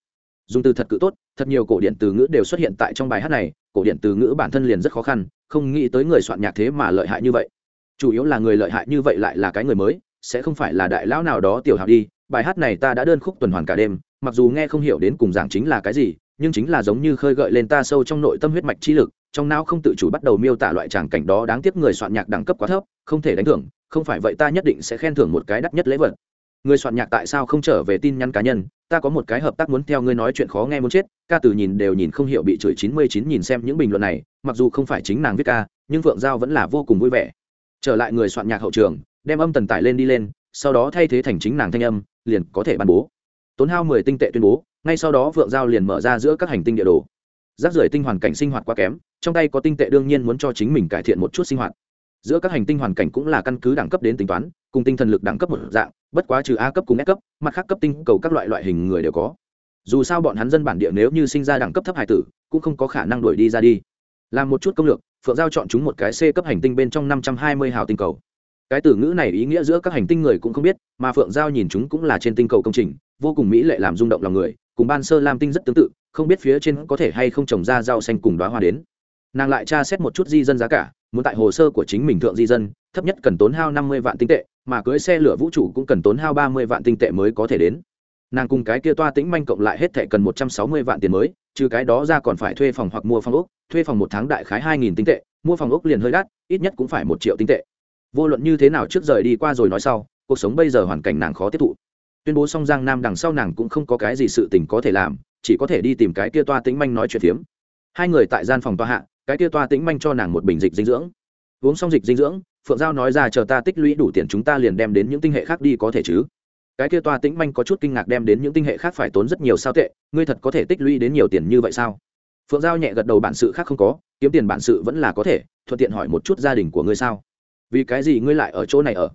Dùng từ thật cự tốt, thật nhiều cổ điện từ ngữ đều xuất hiện tại trong bài hát này, cổ điện từ ngữ bản thân liền rất khó khăn, không nghĩ tới người soạn nhạc thế mà lợi hại như vậy. Chủ yếu là người lợi hại như vậy lại là cái người mới, sẽ không phải là đại lão nào đó tiểu hào đi, bài hát này ta đã đơn khúc tuần hoàn cả đêm, mặc dù nghe không hiểu đến cùng giảng chính là cái gì nhưng chính là giống như khơi gợi lên ta sâu trong nội tâm huyết mạch chi lực, trong não không tự chủ bắt đầu miêu tả loại tràng cảnh đó đáng tiếc người soạn nhạc đẳng cấp quá thấp, không thể đánh thưởng, không phải vậy ta nhất định sẽ khen thưởng một cái đắt nhất lễ vật. Người soạn nhạc tại sao không trở về tin nhắn cá nhân, ta có một cái hợp tác muốn theo ngươi nói chuyện khó nghe muốn chết, ca từ nhìn đều nhìn không hiểu bị chửi chín mươi chín nhìn xem những bình luận này, mặc dù không phải chính nàng viết ca, nhưng phượng giao vẫn là vô cùng vui vẻ. Trở lại người soạn nhạc hậu trường, đem âm tần tải lên đi lên, sau đó thay thế thành chính nàng thanh âm, liền có thể ban bố. Tốn hao mười tinh tệ tuyên bố ngay sau đó phượng giao liền mở ra giữa các hành tinh địa đồ. Rác rưởi tinh hoàn cảnh sinh hoạt quá kém, trong tay có tinh tệ đương nhiên muốn cho chính mình cải thiện một chút sinh hoạt. Giữa các hành tinh hoàn cảnh cũng là căn cứ đẳng cấp đến tính toán, cùng tinh thần lực đẳng cấp một dạng, bất quá trừ a cấp cùng s cấp, mặt khác cấp tinh cầu các loại loại hình người đều có. Dù sao bọn hắn dân bản địa nếu như sinh ra đẳng cấp thấp hải tử, cũng không có khả năng đuổi đi ra đi. Làm một chút công lược, phượng giao chọn chúng một cái c cấp hành tinh bên trong năm trăm hai mươi hào tinh cầu. Cái từ ngữ này ý nghĩa giữa các hành tinh người cũng không biết, mà phượng giao nhìn chúng cũng là trên tinh cầu công trình, vô cùng mỹ lệ làm rung động lòng người cùng ban sơ lam tinh rất tương tự, không biết phía trên có thể hay không trồng ra rau xanh cùng đoá hoa đến. Nàng lại tra xét một chút di dân giá cả, muốn tại hồ sơ của chính mình thượng di dân, thấp nhất cần tốn hao năm mươi vạn tinh tệ, mà cưới xe lửa vũ trụ cũng cần tốn hao ba mươi vạn tinh tệ mới có thể đến. Nàng cùng cái kia toa tĩnh manh cộng lại hết thệ cần một trăm sáu mươi vạn tiền mới, trừ cái đó ra còn phải thuê phòng hoặc mua phòng ốc, thuê phòng một tháng đại khái hai nghìn tinh tệ, mua phòng ốc liền hơi đắt, ít nhất cũng phải một triệu tinh tệ. Vô luận như thế nào trước rời đi qua rồi nói sau, cuộc sống bây giờ hoàn cảnh nàng khó tiếp thụ tuyên bố xong giang nam đằng sau nàng cũng không có cái gì sự tình có thể làm, chỉ có thể đi tìm cái kia toa tĩnh manh nói chuyện phiếm. Hai người tại gian phòng toa hạ, cái kia toa tĩnh manh cho nàng một bình dịch dinh dưỡng. Uống xong dịch dinh dưỡng, phượng giao nói ra chờ ta tích lũy đủ tiền chúng ta liền đem đến những tinh hệ khác đi có thể chứ? Cái kia toa tĩnh manh có chút kinh ngạc đem đến những tinh hệ khác phải tốn rất nhiều sao tệ, ngươi thật có thể tích lũy đến nhiều tiền như vậy sao? Phượng giao nhẹ gật đầu bản sự khác không có, kiếm tiền bản sự vẫn là có thể, thuận tiện hỏi một chút gia đình của ngươi sao? Vì cái gì ngươi lại ở chỗ này ở?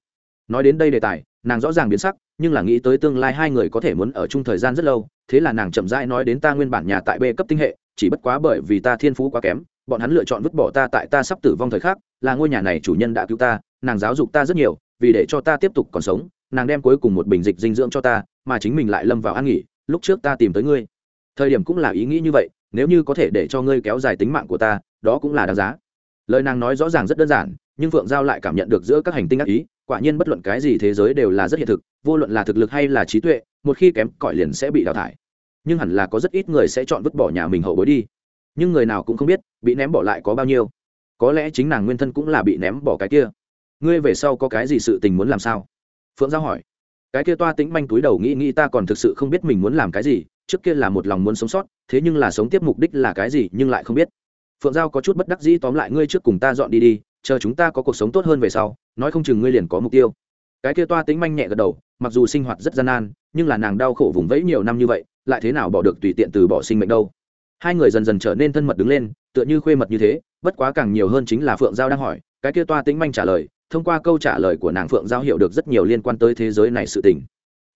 Nói đến đây đề tài nàng rõ ràng biến sắc, nhưng là nghĩ tới tương lai hai người có thể muốn ở chung thời gian rất lâu, thế là nàng chậm rãi nói đến ta nguyên bản nhà tại b cấp tinh hệ, chỉ bất quá bởi vì ta thiên phú quá kém, bọn hắn lựa chọn vứt bỏ ta tại ta sắp tử vong thời khắc, là ngôi nhà này chủ nhân đã cứu ta, nàng giáo dục ta rất nhiều, vì để cho ta tiếp tục còn sống, nàng đem cuối cùng một bình dịch dinh dưỡng cho ta, mà chính mình lại lâm vào ăn nghỉ, lúc trước ta tìm tới ngươi. Thời điểm cũng là ý nghĩ như vậy, nếu như có thể để cho ngươi kéo dài tính mạng của ta, đó cũng là đáng giá. Lời nàng nói rõ ràng rất đơn giản, nhưng phượng giao lại cảm nhận được giữa các hành tinh ác ý quả nhiên bất luận cái gì thế giới đều là rất hiện thực, vô luận là thực lực hay là trí tuệ, một khi kém cỏi liền sẽ bị đào thải. Nhưng hẳn là có rất ít người sẽ chọn vứt bỏ nhà mình hậu bối đi. Nhưng người nào cũng không biết, bị ném bỏ lại có bao nhiêu. Có lẽ chính nàng nguyên thân cũng là bị ném bỏ cái kia. Ngươi về sau có cái gì sự tình muốn làm sao? Phượng giao hỏi. Cái kia toa tĩnh manh túi đầu nghĩ nghĩ ta còn thực sự không biết mình muốn làm cái gì, trước kia là một lòng muốn sống sót, thế nhưng là sống tiếp mục đích là cái gì nhưng lại không biết. Phượng giao có chút bất đắc dĩ tóm lại ngươi trước cùng ta dọn đi đi, chờ chúng ta có cuộc sống tốt hơn về sau nói không chừng ngươi liền có mục tiêu. Cái kia toa tính manh nhẹ gật đầu, mặc dù sinh hoạt rất gian nan, nhưng là nàng đau khổ vùng vẫy nhiều năm như vậy, lại thế nào bỏ được tùy tiện từ bỏ sinh mệnh đâu? Hai người dần dần trở nên thân mật đứng lên, tựa như khuê mật như thế, bất quá càng nhiều hơn chính là phượng giao đang hỏi, cái kia toa tính manh trả lời, thông qua câu trả lời của nàng phượng giao hiểu được rất nhiều liên quan tới thế giới này sự tình.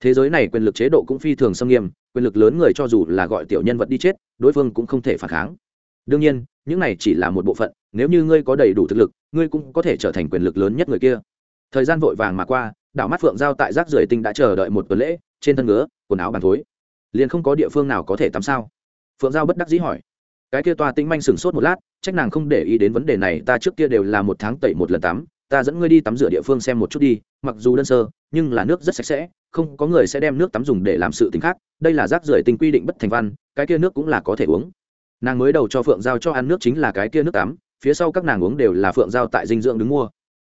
Thế giới này quyền lực chế độ cũng phi thường xâm nghiêm, quyền lực lớn người cho dù là gọi tiểu nhân vật đi chết, đối phương cũng không thể phản kháng. Đương nhiên, những này chỉ là một bộ phận, nếu như ngươi có đầy đủ thực lực ngươi cũng có thể trở thành quyền lực lớn nhất người kia. Thời gian vội vàng mà qua, đảo mắt phượng giao tại rác rưởi tinh đã chờ đợi một tuần lễ, trên thân ngứa, quần áo bàn thối. Liền không có địa phương nào có thể tắm sao? Phượng giao bất đắc dĩ hỏi. Cái kia toa tinh manh sửng sốt một lát, trách nàng không để ý đến vấn đề này, ta trước kia đều là một tháng tẩy một lần tắm, ta dẫn ngươi đi tắm rửa địa phương xem một chút đi, mặc dù đơn sơ, nhưng là nước rất sạch sẽ, không có người sẽ đem nước tắm dùng để làm sự t khác, đây là rác rưởi tinh quy định bất thành văn, cái kia nước cũng là có thể uống. Nàng mới đầu cho phượng giao cho ăn nước chính là cái kia nước tắm phía sau các nàng uống đều là phượng giao tại dinh dưỡng đứng mua.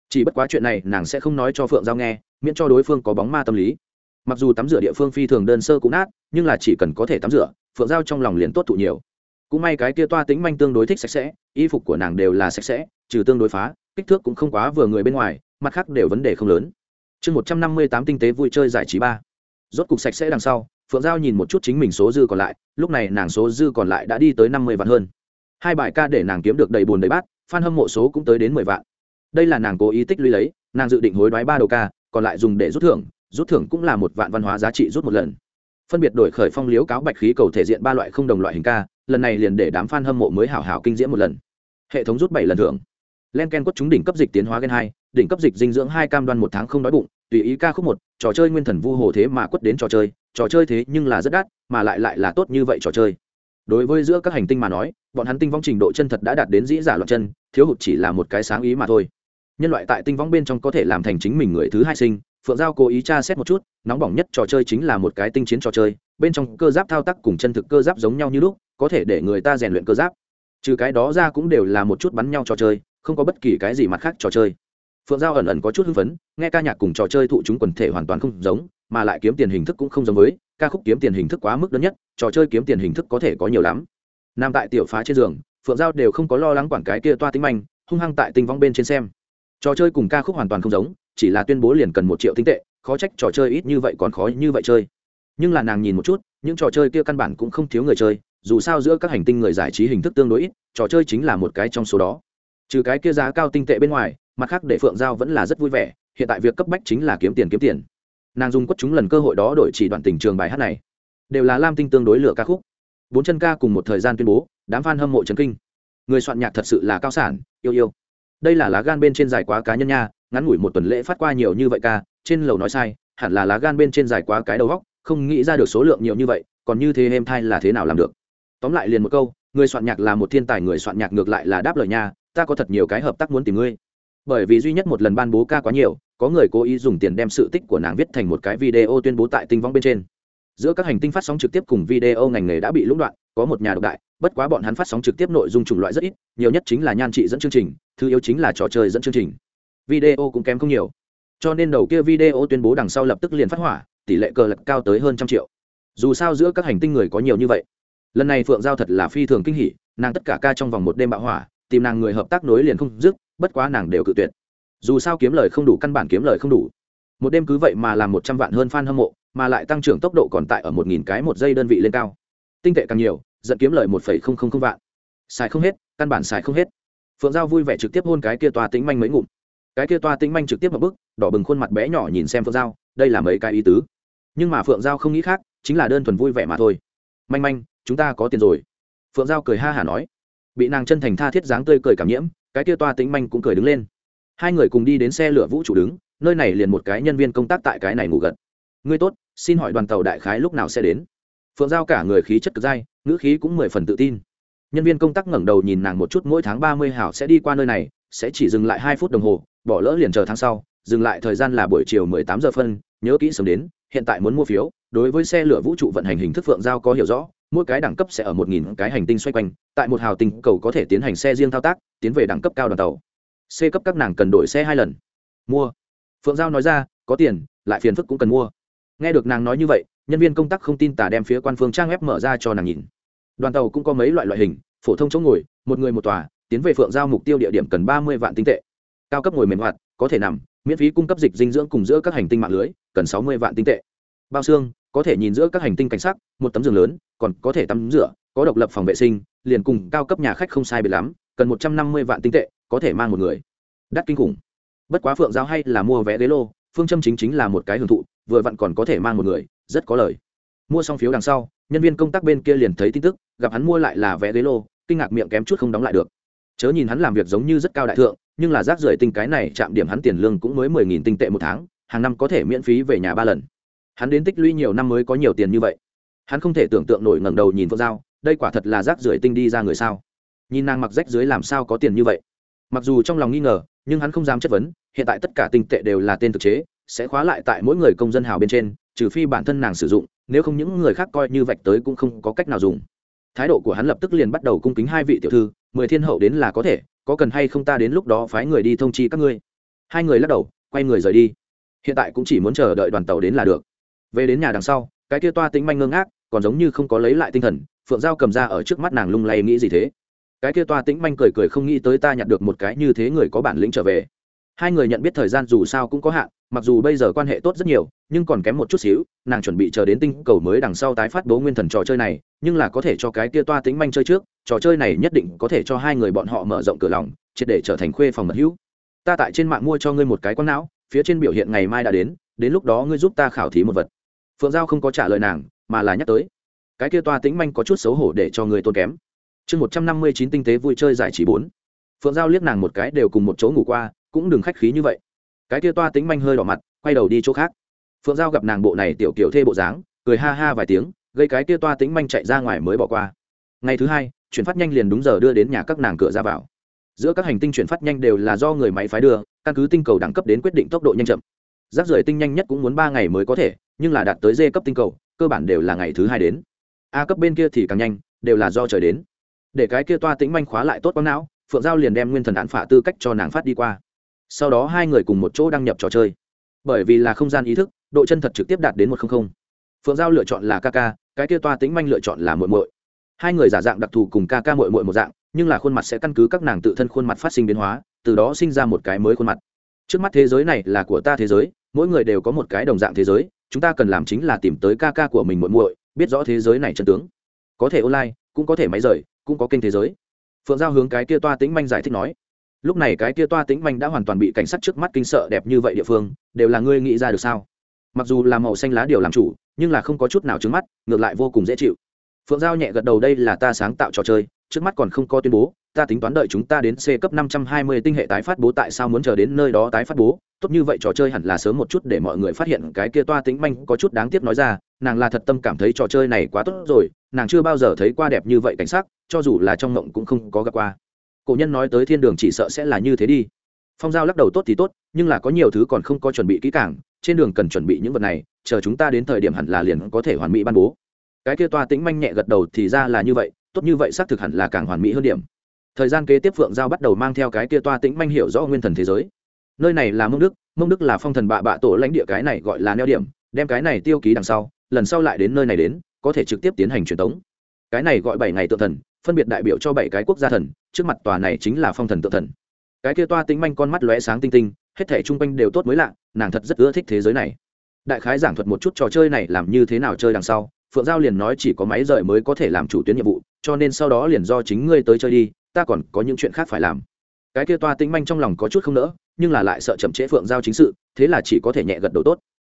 Chỉ bất quá chuyện này nàng sẽ không nói cho phượng giao nghe, miễn cho đối phương có bóng ma tâm lý. Mặc dù tắm rửa địa phương phi thường đơn sơ cũng nát, nhưng là chỉ cần có thể tắm rửa, phượng giao trong lòng liền tốt thụ nhiều. Cũng may cái kia toa tính manh tương đối thích sạch sẽ, y phục của nàng đều là sạch sẽ, trừ tương đối phá, kích thước cũng không quá vừa người bên ngoài, mặt khác đều vấn đề không lớn. Chương một trăm năm mươi tám tinh tế vui chơi giải trí ba. Rốt cục sạch sẽ đằng sau, phượng giao nhìn một chút chính mình số dư còn lại, lúc này nàng số dư còn lại đã đi tới năm mươi vạn hơn hai bài ca để nàng kiếm được đầy bùn đầy bát f a n hâm mộ số cũng tới đến mười vạn. Đây là nàng cố ý tích lũy lấy, nàng dự định hối đoái ba đầu ca, còn lại dùng để rút thưởng rút thưởng cũng là một vạn văn hóa giá trị rút một lần. Phân biệt đổi khởi phong liếu cáo bạch khí cầu thể diện ba loại không đồng loại hình ca, lần này liền để đám f a n hâm mộ mới hảo hảo kinh diễm một lần. Hệ thống rút bảy lần thưởng. Len ken quất chúng đỉnh cấp dịch tiến hóa gen hai, đỉnh cấp dịch dinh dưỡng hai cam đoan một tháng không đói bụng, tùy ý ca khúc một, trò chơi nguyên thần vu hồ thế mà quất đến trò chơi trò chơi thế nhưng là rất đắt, mà lại lại là tốt như vậy trò chơi đối với giữa các hành tinh mà nói, bọn hắn tinh vong trình độ chân thật đã đạt đến dĩ giả loạn chân, thiếu hụt chỉ là một cái sáng ý mà thôi. Nhân loại tại tinh vong bên trong có thể làm thành chính mình người thứ hai sinh, phượng giao cố ý tra xét một chút, nóng bỏng nhất trò chơi chính là một cái tinh chiến trò chơi, bên trong cơ giáp thao tác cùng chân thực cơ giáp giống nhau như lúc, có thể để người ta rèn luyện cơ giáp. Trừ cái đó ra cũng đều là một chút bắn nhau trò chơi, không có bất kỳ cái gì mặt khác trò chơi. Phượng giao ẩn ẩn có chút hưng phấn, nghe ca nhạc cùng trò chơi thụ chúng quần thể hoàn toàn không giống, mà lại kiếm tiền hình thức cũng không giống với ca khúc kiếm tiền hình thức quá mức lớn nhất, trò chơi kiếm tiền hình thức có thể có nhiều lắm. Nằm tại tiểu phá trên giường, phượng giao đều không có lo lắng quản cái kia toa tính manh, hung hăng tại tinh vong bên trên xem. Trò chơi cùng ca khúc hoàn toàn không giống, chỉ là tuyên bố liền cần một triệu tinh tệ, khó trách trò chơi ít như vậy còn khó như vậy chơi. Nhưng là nàng nhìn một chút, những trò chơi kia căn bản cũng không thiếu người chơi, dù sao giữa các hành tinh người giải trí hình thức tương đối ít, trò chơi chính là một cái trong số đó. Trừ cái kia giá cao tinh tệ bên ngoài, mặt khác để phượng giao vẫn là rất vui vẻ, hiện tại việc cấp bách chính là kiếm tiền kiếm tiền nàng dùng quất chúng lần cơ hội đó đổi chỉ đoạn tình trường bài hát này. Đều là lam tinh tương đối lựa ca khúc. Bốn chân ca cùng một thời gian tuyên bố, đám f a n hâm mộ trần kinh. Người soạn nhạc thật sự là cao sản, yêu yêu. Đây là lá gan bên trên dài quá cá nhân nha, ngắn ngủi một tuần lễ phát qua nhiều như vậy ca, trên lầu nói sai, hẳn là lá gan bên trên dài quá cái đầu góc, không nghĩ ra được số lượng nhiều như vậy, còn như thế em thai là thế nào làm được. Tóm lại liền một câu, người soạn nhạc là một thiên tài, người soạn nhạc ngược lại là đáp lời nha, ta có thật nhiều cái hợp tác muốn tìm ngươi. Bởi vì duy nhất một lần ban bố ca quá nhiều có người cố ý dùng tiền đem sự tích của nàng viết thành một cái video tuyên bố tại tinh vong bên trên. Giữa các hành tinh phát sóng trực tiếp cùng video ngành nghề đã bị lũng đoạn, có một nhà độc đại, bất quá bọn hắn phát sóng trực tiếp nội dung chủng loại rất ít, nhiều nhất chính là nhan trị dẫn chương trình, thứ yếu chính là trò chơi dẫn chương trình. Video cũng kém không nhiều. Cho nên đầu kia video tuyên bố đằng sau lập tức liền phát hỏa, tỷ lệ cờ lật cao tới hơn trăm triệu. Dù sao giữa các hành tinh người có nhiều như vậy. Lần này phượng giao thật là phi thường kinh hỉ, nàng tất cả ca trong vòng một đêm bạo hỏa, tìm nàng người hợp tác nối liền không dứt, bất quá nàng đều cự tuyệt dù sao kiếm lời không đủ, căn bản kiếm lời không đủ. Một đêm cứ vậy mà làm một trăm vạn hơn f a n hâm mộ, mà lại tăng trưởng tốc độ còn tại ở một nghìn cái một giây đơn vị lên cao. Tinh tệ càng nhiều dẫn kiếm lời một phẩy không không không vạn. Xài không hết, căn bản xài không hết. Phượng giao vui vẻ trực tiếp hôn cái kia toa tính manh mấy ngụm. Cái kia toa tính manh trực tiếp một bức đỏ bừng khuôn mặt bé nhỏ nhìn xem phượng giao, đây là mấy cái ý tứ. Nhưng mà phượng giao không nghĩ khác, chính là đơn thuần vui vẻ mà thôi. Manh manh, chúng ta có tiền rồi. Phượng giao cười ha hả nói. Bị nàng chân thành tha thiết dáng tươi cười cảm nhiễm, cái kia toa tính manh cũng cười đứng lên hai người cùng đi đến xe lửa vũ trụ đứng, nơi này liền một cái nhân viên công tác tại cái này ngủ gật. Ngươi tốt, xin hỏi đoàn tàu đại khái lúc nào sẽ đến? Phượng giao cả người khí chất cực dai, ngữ khí cũng mười phần tự tin. Nhân viên công tác ngẩng đầu nhìn nàng một chút, mỗi tháng ba mươi hảo sẽ đi qua nơi này, sẽ chỉ dừng lại hai phút đồng hồ, bỏ lỡ liền chờ tháng sau, dừng lại thời gian là buổi chiều mười tám giờ phân, nhớ kỹ sớm đến, hiện tại muốn mua phiếu, đối với xe lửa vũ trụ vận hành hình thức phượng giao có hiểu rõ, mỗi cái đẳng cấp sẽ ở một nghìn cái hành tinh xoay quanh, tại một hào tinh cầu có thể tiến hành xe riêng thao tác, tiến về đẳng cấp cao đoàn tàu c cấp các nàng cần đổi xe hai lần. Mua. Phượng giao nói ra, có tiền, lại phiền phức cũng cần mua. Nghe được nàng nói như vậy, nhân viên công tác không tin tả đem phía quan phương trang web mở ra cho nàng nhìn. Đoàn tàu cũng có mấy loại loại hình, phổ thông chỗ ngồi, một người một tòa, tiến về phượng giao mục tiêu địa điểm cần ba mươi vạn tinh tệ. Cao cấp ngồi mềm hoạt, có thể nằm, miễn phí cung cấp dịch dinh dưỡng cùng giữa các hành tinh mạng lưới, cần sáu mươi vạn tinh tệ. Bao xương, có thể nhìn giữa các hành tinh cảnh sắc, một tấm giường lớn, còn có thể tắm rửa, có độc lập phòng vệ sinh, liền cùng cao cấp nhà khách không sai biệt lắm, cần một trăm năm mươi vạn tinh tệ có thể mang một người. Đắt kinh khủng. Bất quá phượng giao hay là mua vé ghế lô, phương châm chính chính là một cái hưởng thụ, vừa vặn còn có thể mang một người, rất có lời. Mua xong phiếu đằng sau, nhân viên công tác bên kia liền thấy tin tức, gặp hắn mua lại là vé ghế lô, kinh ngạc miệng kém chút không đóng lại được. Chớ nhìn hắn làm việc giống như rất cao đại thượng, nhưng là rác rưởi tinh cái này chạm điểm hắn tiền lương cũng mới mười nghìn tinh tệ một tháng, hàng năm có thể miễn phí về nhà ba lần. Hắn đến tích lũy nhiều năm mới có nhiều tiền như vậy. Hắn không thể tưởng tượng nổi ngẩng đầu nhìn phượng giao đây quả thật là rác rưởi tinh đi ra người sao? Nhìn nàng mặc rách dưới làm sao có tiền như vậy? Mặc dù trong lòng nghi ngờ, nhưng hắn không dám chất vấn, hiện tại tất cả tinh tệ đều là tên thực chế, sẽ khóa lại tại mỗi người công dân hào bên trên, trừ phi bản thân nàng sử dụng, nếu không những người khác coi như vạch tới cũng không có cách nào dùng. Thái độ của hắn lập tức liền bắt đầu cung kính hai vị tiểu thư, mười thiên hậu đến là có thể, có cần hay không ta đến lúc đó phái người đi thông chi các ngươi. Hai người lắc đầu, quay người rời đi. Hiện tại cũng chỉ muốn chờ đợi đoàn tàu đến là được. Về đến nhà đằng sau, cái kia toa tính manh ngơ ngác, còn giống như không có lấy lại tinh thần, phượng giao cầm ra ở trước mắt nàng lung lay nghĩ gì thế cái kia toa tĩnh manh cười cười không nghĩ tới ta nhặt được một cái như thế người có bản lĩnh trở về. Hai người nhận biết thời gian dù sao cũng có hạn, mặc dù bây giờ quan hệ tốt rất nhiều, nhưng còn kém một chút xíu, nàng chuẩn bị chờ đến tinh cầu mới đằng sau tái phát bố nguyên thần trò chơi này, nhưng là có thể cho cái kia toa tính manh chơi trước, trò chơi này nhất định có thể cho hai người bọn họ mở rộng cửa lòng, triệt để trở thành khuê phòng mật hữu. Ta tại trên mạng mua cho ngươi một cái con não, phía trên biểu hiện ngày mai đã đến đến lúc đó ngươi giúp ta khảo thí một vật. Phượng giao không có trả lời nàng, mà là nhắc tới. Cái kia toa tính manh có chút xấu hổ để cho người tôn kém chương một trăm năm mươi chín tinh tế vui chơi giải trí bốn. Phượng giao liếc nàng một cái đều cùng một chỗ ngủ qua, cũng đừng khách khí như vậy. Cái kia toa tính manh hơi đỏ mặt, quay đầu đi chỗ khác. Phượng giao gặp nàng bộ này tiểu kiểu thê bộ dáng, cười ha ha vài tiếng, gây cái kia toa tính manh chạy ra ngoài mới bỏ qua. Ngày thứ hai, chuyển phát nhanh liền đúng giờ đưa đến nhà các nàng cửa ra vào. Giữa các hành tinh chuyển phát nhanh đều là do người máy phái đưa, căn cứ tinh cầu đẳng cấp đến quyết định tốc độ nhanh chậm. Rác rưởi tinh nhanh nhất cũng muốn ba ngày mới có thể, nhưng là đạt tới d cấp tinh cầu, cơ bản đều là ngày thứ hai đến. A cấp bên kia thì càng nhanh, đều là do trời đến để cái kia toa tĩnh manh khóa lại tốt quang não, phượng giao liền đem nguyên thần án phả tư cách cho nàng phát đi qua. Sau đó hai người cùng một chỗ đăng nhập trò chơi. Bởi vì là không gian ý thức, độ chân thật trực tiếp đạt đến một không không. phượng giao lựa chọn là ca ca, cái kia toa tĩnh manh lựa chọn là muội muội. Hai người giả dạng đặc thù cùng ca ca muội muội một dạng, nhưng là khuôn mặt sẽ căn cứ các nàng tự thân khuôn mặt phát sinh biến hóa, từ đó sinh ra một cái mới khuôn mặt. Trước mắt thế giới này là của ta thế giới, mỗi người đều có một cái đồng dạng thế giới, chúng ta cần làm chính là tìm tới ca ca của mình muội muội, biết rõ thế giới này chân tướng. Có thể online, cũng có thể máy rời cũng có kênh thế giới. Phượng giao hướng cái kia toa tính manh giải thích nói, lúc này cái kia toa tính manh đã hoàn toàn bị cảnh sát trước mắt kinh sợ đẹp như vậy địa phương, đều là ngươi nghĩ ra được sao? Mặc dù là màu xanh lá điều làm chủ, nhưng là không có chút nào trứng mắt, ngược lại vô cùng dễ chịu. Phượng giao nhẹ gật đầu, đây là ta sáng tạo trò chơi, trước mắt còn không có tuyên bố, ta tính toán đợi chúng ta đến c cấp năm trăm hai mươi tinh hệ tái phát bố, tại sao muốn chờ đến nơi đó tái phát bố? Tốt như vậy trò chơi hẳn là sớm một chút để mọi người phát hiện cái kia toa tính manh có chút đáng tiếc nói ra nàng là thật tâm cảm thấy trò chơi này quá tốt rồi, nàng chưa bao giờ thấy qua đẹp như vậy cảnh sắc, cho dù là trong mộng cũng không có gặp qua. Cổ nhân nói tới thiên đường chỉ sợ sẽ là như thế đi. Phong giao lắc đầu tốt thì tốt, nhưng là có nhiều thứ còn không có chuẩn bị kỹ càng, trên đường cần chuẩn bị những vật này, chờ chúng ta đến thời điểm hẳn là liền có thể hoàn mỹ ban bố. Cái kia toa tính manh nhẹ gật đầu thì ra là như vậy, tốt như vậy xác thực hẳn là càng hoàn mỹ hơn điểm. Thời gian kế tiếp phượng giao bắt đầu mang theo cái kia toa tính manh hiểu rõ nguyên thần thế giới. Nơi này là mông đức mông đức là phong thần bạ bạ tổ lãnh địa cái này gọi là neo điểm, đem cái này tiêu ký đằng sau lần sau lại đến nơi này đến, có thể trực tiếp tiến hành truyền tống. Cái này gọi bảy ngày tự thần, phân biệt đại biểu cho bảy cái quốc gia thần, trước mặt tòa này chính là phong thần tự thần. Cái kia toa tính manh con mắt lóe sáng tinh tinh, hết thể chung quanh đều tốt mới lạ, nàng thật rất ưa thích thế giới này. Đại khái giảng thuật một chút trò chơi này làm như thế nào chơi đằng sau, phượng giao liền nói chỉ có máy rời mới có thể làm chủ tuyến nhiệm vụ, cho nên sau đó liền do chính ngươi tới chơi đi, ta còn có những chuyện khác phải làm. Cái kia toa tính manh trong lòng có chút không nỡ, nhưng là lại sợ chậm trễ phượng giao chính sự, thế là chỉ có thể nhẹ gật đầu tốt.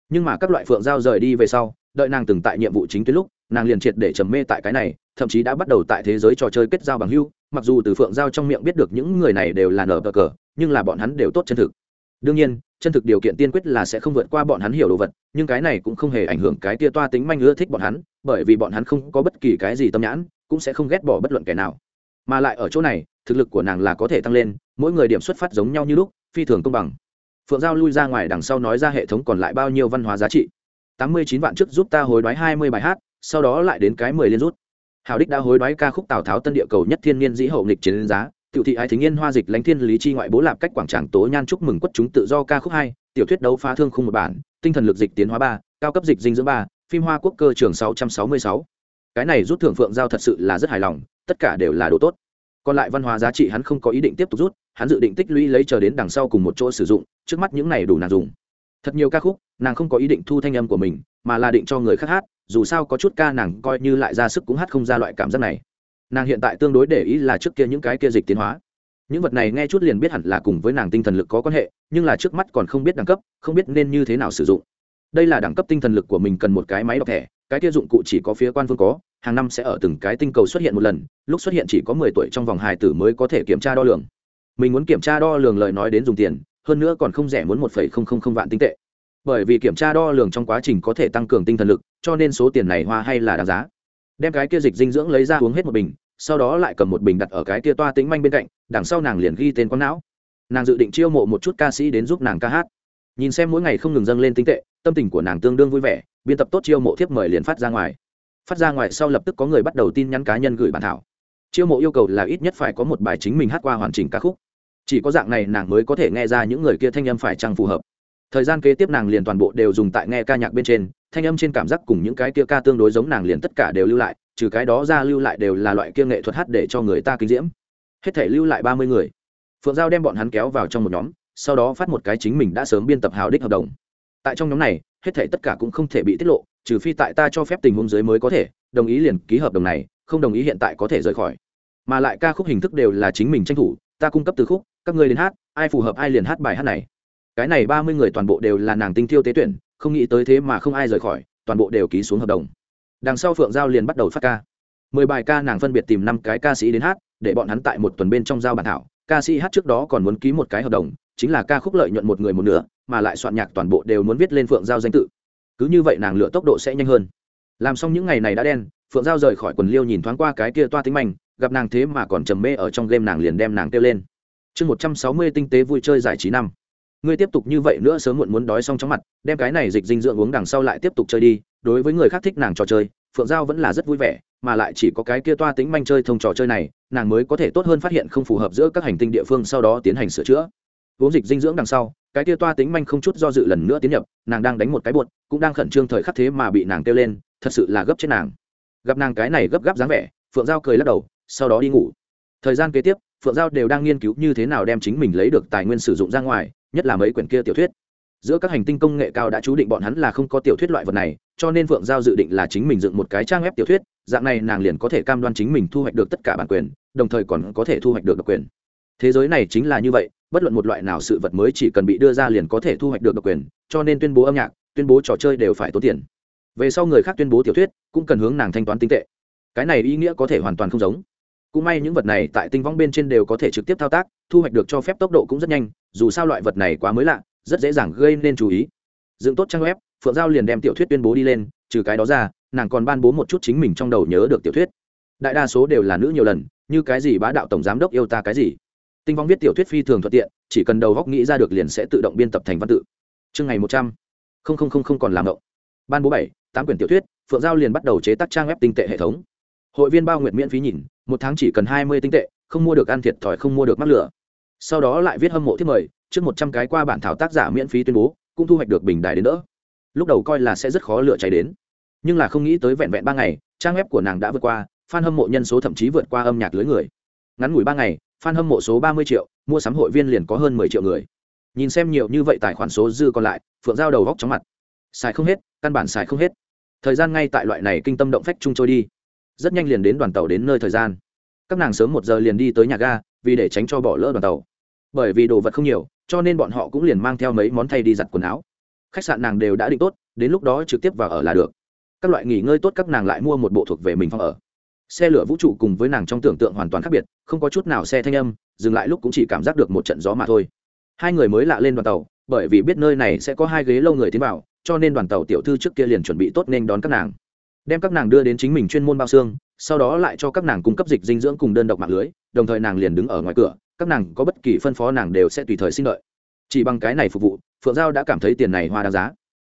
Nhưng mà các loại phượng giao rời đi về sau đợi nàng từng tại nhiệm vụ chính tuyến lúc, nàng liền triệt để trầm mê tại cái này, thậm chí đã bắt đầu tại thế giới trò chơi kết giao bằng hưu mặc dù từ phượng giao trong miệng biết được những người này đều là nở cờ cờ, nhưng là bọn hắn đều tốt chân thực. Đương nhiên, chân thực điều kiện tiên quyết là sẽ không vượt qua bọn hắn hiểu đồ vật, nhưng cái này cũng không hề ảnh hưởng cái tia toa tính manh ưa thích bọn hắn, bởi vì bọn hắn không có bất kỳ cái gì tâm nhãn, cũng sẽ không ghét bỏ bất luận kẻ nào. Mà lại ở chỗ này, thực lực của nàng là có thể tăng lên, mỗi người điểm xuất phát giống nhau như lúc, phi thường công bằng. Phượng giao lui ra ngoài đằng sau nói ra hệ thống còn lại bao nhiêu văn hóa giá trị tám mươi chín vạn trước giúp ta hối đoái hai mươi bài hát, sau đó lại đến cái mười liên rút. Hào đích đã hối đoái ca khúc tào tháo tân địa cầu nhất thiên niên dĩ hậu nghịch chiến giá, tiểu thị ái thính yên hoa dịch lãnh thiên lý chi ngoại bố lạp cách quảng tràng tố nhan chúc mừng quất chúng tự do ca khúc hai, tiểu thuyết đấu phá thương khung một bản, tinh thần lực dịch tiến hóa ba, cao cấp dịch dinh dưỡng ba, phim hoa quốc cơ trường sáu trăm sáu mươi sáu. Cái này rút thưởng phượng giao thật sự là rất hài lòng, tất cả đều là đồ tốt. Còn lại văn hóa giá trị hắn không có ý định tiếp tục rút, hắn dự định tích lũy lấy chờ đến đằng sau cùng một chỗ sử dụng, trước mắt những này đủ nàng dùng thật nhiều ca khúc, nàng không có ý định thu thanh âm của mình, mà là định cho người khác hát, dù sao có chút ca nàng coi như lại ra sức cũng hát không ra loại cảm giác này. Nàng hiện tại tương đối để ý là trước kia những cái kia dịch tiến hóa. Những vật này nghe chút liền biết hẳn là cùng với nàng tinh thần lực có quan hệ, nhưng là trước mắt còn không biết đẳng cấp, không biết nên như thế nào sử dụng. Đây là đẳng cấp tinh thần lực của mình cần một cái máy đọc thẻ, cái kia dụng cụ chỉ có phía quan phương có, hàng năm sẽ ở từng cái tinh cầu xuất hiện một lần, lúc xuất hiện chỉ có mười tuổi trong vòng hài tử mới có thể kiểm tra đo lường. Mình muốn kiểm tra đo lường lời nói đến dùng tiền hơn nữa còn không rẻ muốn một phẩy không không không vạn tinh tệ. Bởi vì kiểm tra đo lường trong quá trình có thể tăng cường tinh thần lực, cho nên số tiền này hoa hay là đáng giá. Đem cái kia dịch dinh dưỡng lấy ra uống hết một bình, sau đó lại cầm một bình đặt ở cái kia toa tính manh bên cạnh, đằng sau nàng liền ghi tên con não. Nàng dự định chiêu mộ một chút ca sĩ đến giúp nàng ca hát. Nhìn xem mỗi ngày không ngừng dâng lên tinh tệ, tâm tình của nàng tương đương vui vẻ, biên tập tốt chiêu mộ thiếp mời liền phát ra ngoài. Phát ra ngoài sau lập tức có người bắt đầu tin nhắn cá nhân gửi bản thảo. Chiêu mộ yêu cầu là ít nhất phải có một bài chính mình hát qua hoàn chỉnh ca khúc chỉ có dạng này nàng mới có thể nghe ra những người kia thanh âm phải chăng phù hợp. Thời gian kế tiếp nàng liền toàn bộ đều dùng tại nghe ca nhạc bên trên, thanh âm trên cảm giác cùng những cái kia ca tương đối giống nàng liền tất cả đều lưu lại, trừ cái đó ra lưu lại đều là loại kia nghệ thuật hát để cho người ta kinh diễm. Hết thể lưu lại ba mươi người. Phượng giao đem bọn hắn kéo vào trong một nhóm, sau đó phát một cái chính mình đã sớm biên tập hào đích hợp đồng. Tại trong nhóm này, hết thể tất cả cũng không thể bị tiết lộ, trừ phi tại ta cho phép tình huống dưới mới có thể, đồng ý liền ký hợp đồng này, không đồng ý hiện tại có thể rời khỏi. Mà lại ca khúc hình thức đều là chính mình tranh thủ, ta cung cấp từ khúc các ngươi đến hát, ai phù hợp ai liền hát bài hát này. Cái này ba mươi người toàn bộ đều là nàng tinh thiêu tế tuyển, không nghĩ tới thế mà không ai rời khỏi, toàn bộ đều ký xuống hợp đồng. Đằng sau phượng giao liền bắt đầu phát ca. Mười bài ca nàng phân biệt tìm năm cái ca sĩ đến hát, để bọn hắn tại một tuần bên trong giao bản thảo. Ca sĩ hát trước đó còn muốn ký một cái hợp đồng, chính là ca khúc lợi nhuận một người một nửa, mà lại soạn nhạc toàn bộ đều muốn viết lên phượng giao danh tự. Cứ như vậy nàng lựa tốc độ sẽ nhanh hơn. Làm xong những ngày này đã đen, phượng giao rời khỏi quần liêu nhìn thoáng qua cái kia toa tính manh gặp nàng thế mà còn trầm mê ở trong game nàng liền đem nàng kêu lên chương một trăm sáu mươi tinh tế vui chơi giải trí năm. Ngươi tiếp tục như vậy nữa sớm muộn muốn đói xong chóng mặt, đem cái này dịch dinh dưỡng uống đằng sau lại tiếp tục chơi đi, đối với người khác thích nàng trò chơi, phượng giao vẫn là rất vui vẻ, mà lại chỉ có cái kia toa tính manh chơi thông trò chơi này, nàng mới có thể tốt hơn phát hiện không phù hợp giữa các hành tinh địa phương sau đó tiến hành sửa chữa. Uống dịch dinh dưỡng đằng sau, cái kia toa tính manh không chút do dự lần nữa tiến nhập, nàng đang đánh một cái buột cũng đang khẩn trương thời khắc thế mà bị nàng kêu lên, thật sự là gấp chết nàng. Gặp nàng cái này gấp gáp dáng vẻ, phượng giao cười lắc đầu, sau đó đi ngủ. Thời gian kế tiếp phượng giao đều đang nghiên cứu như thế nào đem chính mình lấy được tài nguyên sử dụng ra ngoài, nhất là mấy quyển kia tiểu thuyết. Giữa các hành tinh công nghệ cao đã chú định bọn hắn là không có tiểu thuyết loại vật này, cho nên phượng giao dự định là chính mình dựng một cái trang web tiểu thuyết, dạng này nàng liền có thể cam đoan chính mình thu hoạch được tất cả bản quyền, đồng thời còn có thể thu hoạch được độc quyền. Thế giới này chính là như vậy, bất luận một loại nào sự vật mới chỉ cần bị đưa ra liền có thể thu hoạch được độc quyền, cho nên tuyên bố âm nhạc, tuyên bố trò chơi đều phải tốn tiền. Về sau người khác tuyên bố tiểu thuyết, cũng cần hướng nàng thanh toán tinh tệ. Cái này ý nghĩa có thể hoàn toàn không giống cũng may những vật này tại tinh vong bên trên đều có thể trực tiếp thao tác, thu hoạch được cho phép tốc độ cũng rất nhanh, dù sao loại vật này quá mới lạ, rất dễ dàng gây nên chú ý. Dựng tốt trang web, phượng giao liền đem tiểu thuyết tuyên bố đi lên, trừ cái đó ra, nàng còn ban bố một chút chính mình trong đầu nhớ được tiểu thuyết. Đại đa số đều là nữ nhiều lần, như cái gì bá đạo tổng giám đốc yêu ta cái gì. Tinh vong viết tiểu thuyết phi thường thuận tiện, chỉ cần đầu góc nghĩ ra được liền sẽ tự động biên tập thành văn tự. Chương ngày một trăm, không không không không còn làm động. Ban bố bảy, tám quyển tiểu thuyết, phượng giao liền bắt đầu chế tác trang web tinh tệ hệ thống hội viên bao nguyện miễn phí nhìn, một tháng chỉ cần hai mươi tinh tệ, không mua được ăn thiệt thòi, không mua được mắc lửa. Sau đó lại viết hâm mộ thiết mời, trước một trăm cái qua bản thảo tác giả miễn phí tuyên bố, cũng thu hoạch được bình đài đến đỡ. Lúc đầu coi là sẽ rất khó lựa cháy đến, nhưng là không nghĩ tới vẹn vẹn ba ngày, trang web của nàng đã vượt qua f a n hâm mộ nhân số thậm chí vượt qua âm nhạc lưới người. Ngắn ngủi ba ngày f a n hâm mộ số ba mươi triệu, mua sắm hội viên liền có hơn mười triệu người. Nhìn xem nhiều như vậy tài khoản số dư còn lại, phượng giao đầu góc chóng mặt. Xài không hết, căn bản xài không hết. Thời gian ngay tại loại này kinh tâm động phách chung trôi đi rất nhanh liền đến đoàn tàu đến nơi thời gian. Các nàng sớm một giờ liền đi tới nhà ga, vì để tránh cho bỏ lỡ đoàn tàu. Bởi vì đồ vật không nhiều, cho nên bọn họ cũng liền mang theo mấy món thay đi giặt quần áo. Khách sạn nàng đều đã định tốt, đến lúc đó trực tiếp vào ở là được. Các loại nghỉ ngơi tốt các nàng lại mua một bộ thuộc về mình phòng ở. Xe lửa vũ trụ cùng với nàng trong tưởng tượng hoàn toàn khác biệt, không có chút nào xe thanh âm, dừng lại lúc cũng chỉ cảm giác được một trận gió mà thôi. Hai người mới lạ lên đoàn tàu, bởi vì biết nơi này sẽ có hai ghế lâu người tiến vào, cho nên đoàn tàu tiểu thư trước kia liền chuẩn bị tốt nên đón các nàng đem các nàng đưa đến chính mình chuyên môn bao xương, sau đó lại cho các nàng cung cấp dịch dinh dưỡng cùng đơn độc mạng lưới, đồng thời nàng liền đứng ở ngoài cửa, các nàng có bất kỳ phân phó nàng đều sẽ tùy thời xin lợi chỉ bằng cái này phục vụ, phượng giao đã cảm thấy tiền này hoa đáng giá.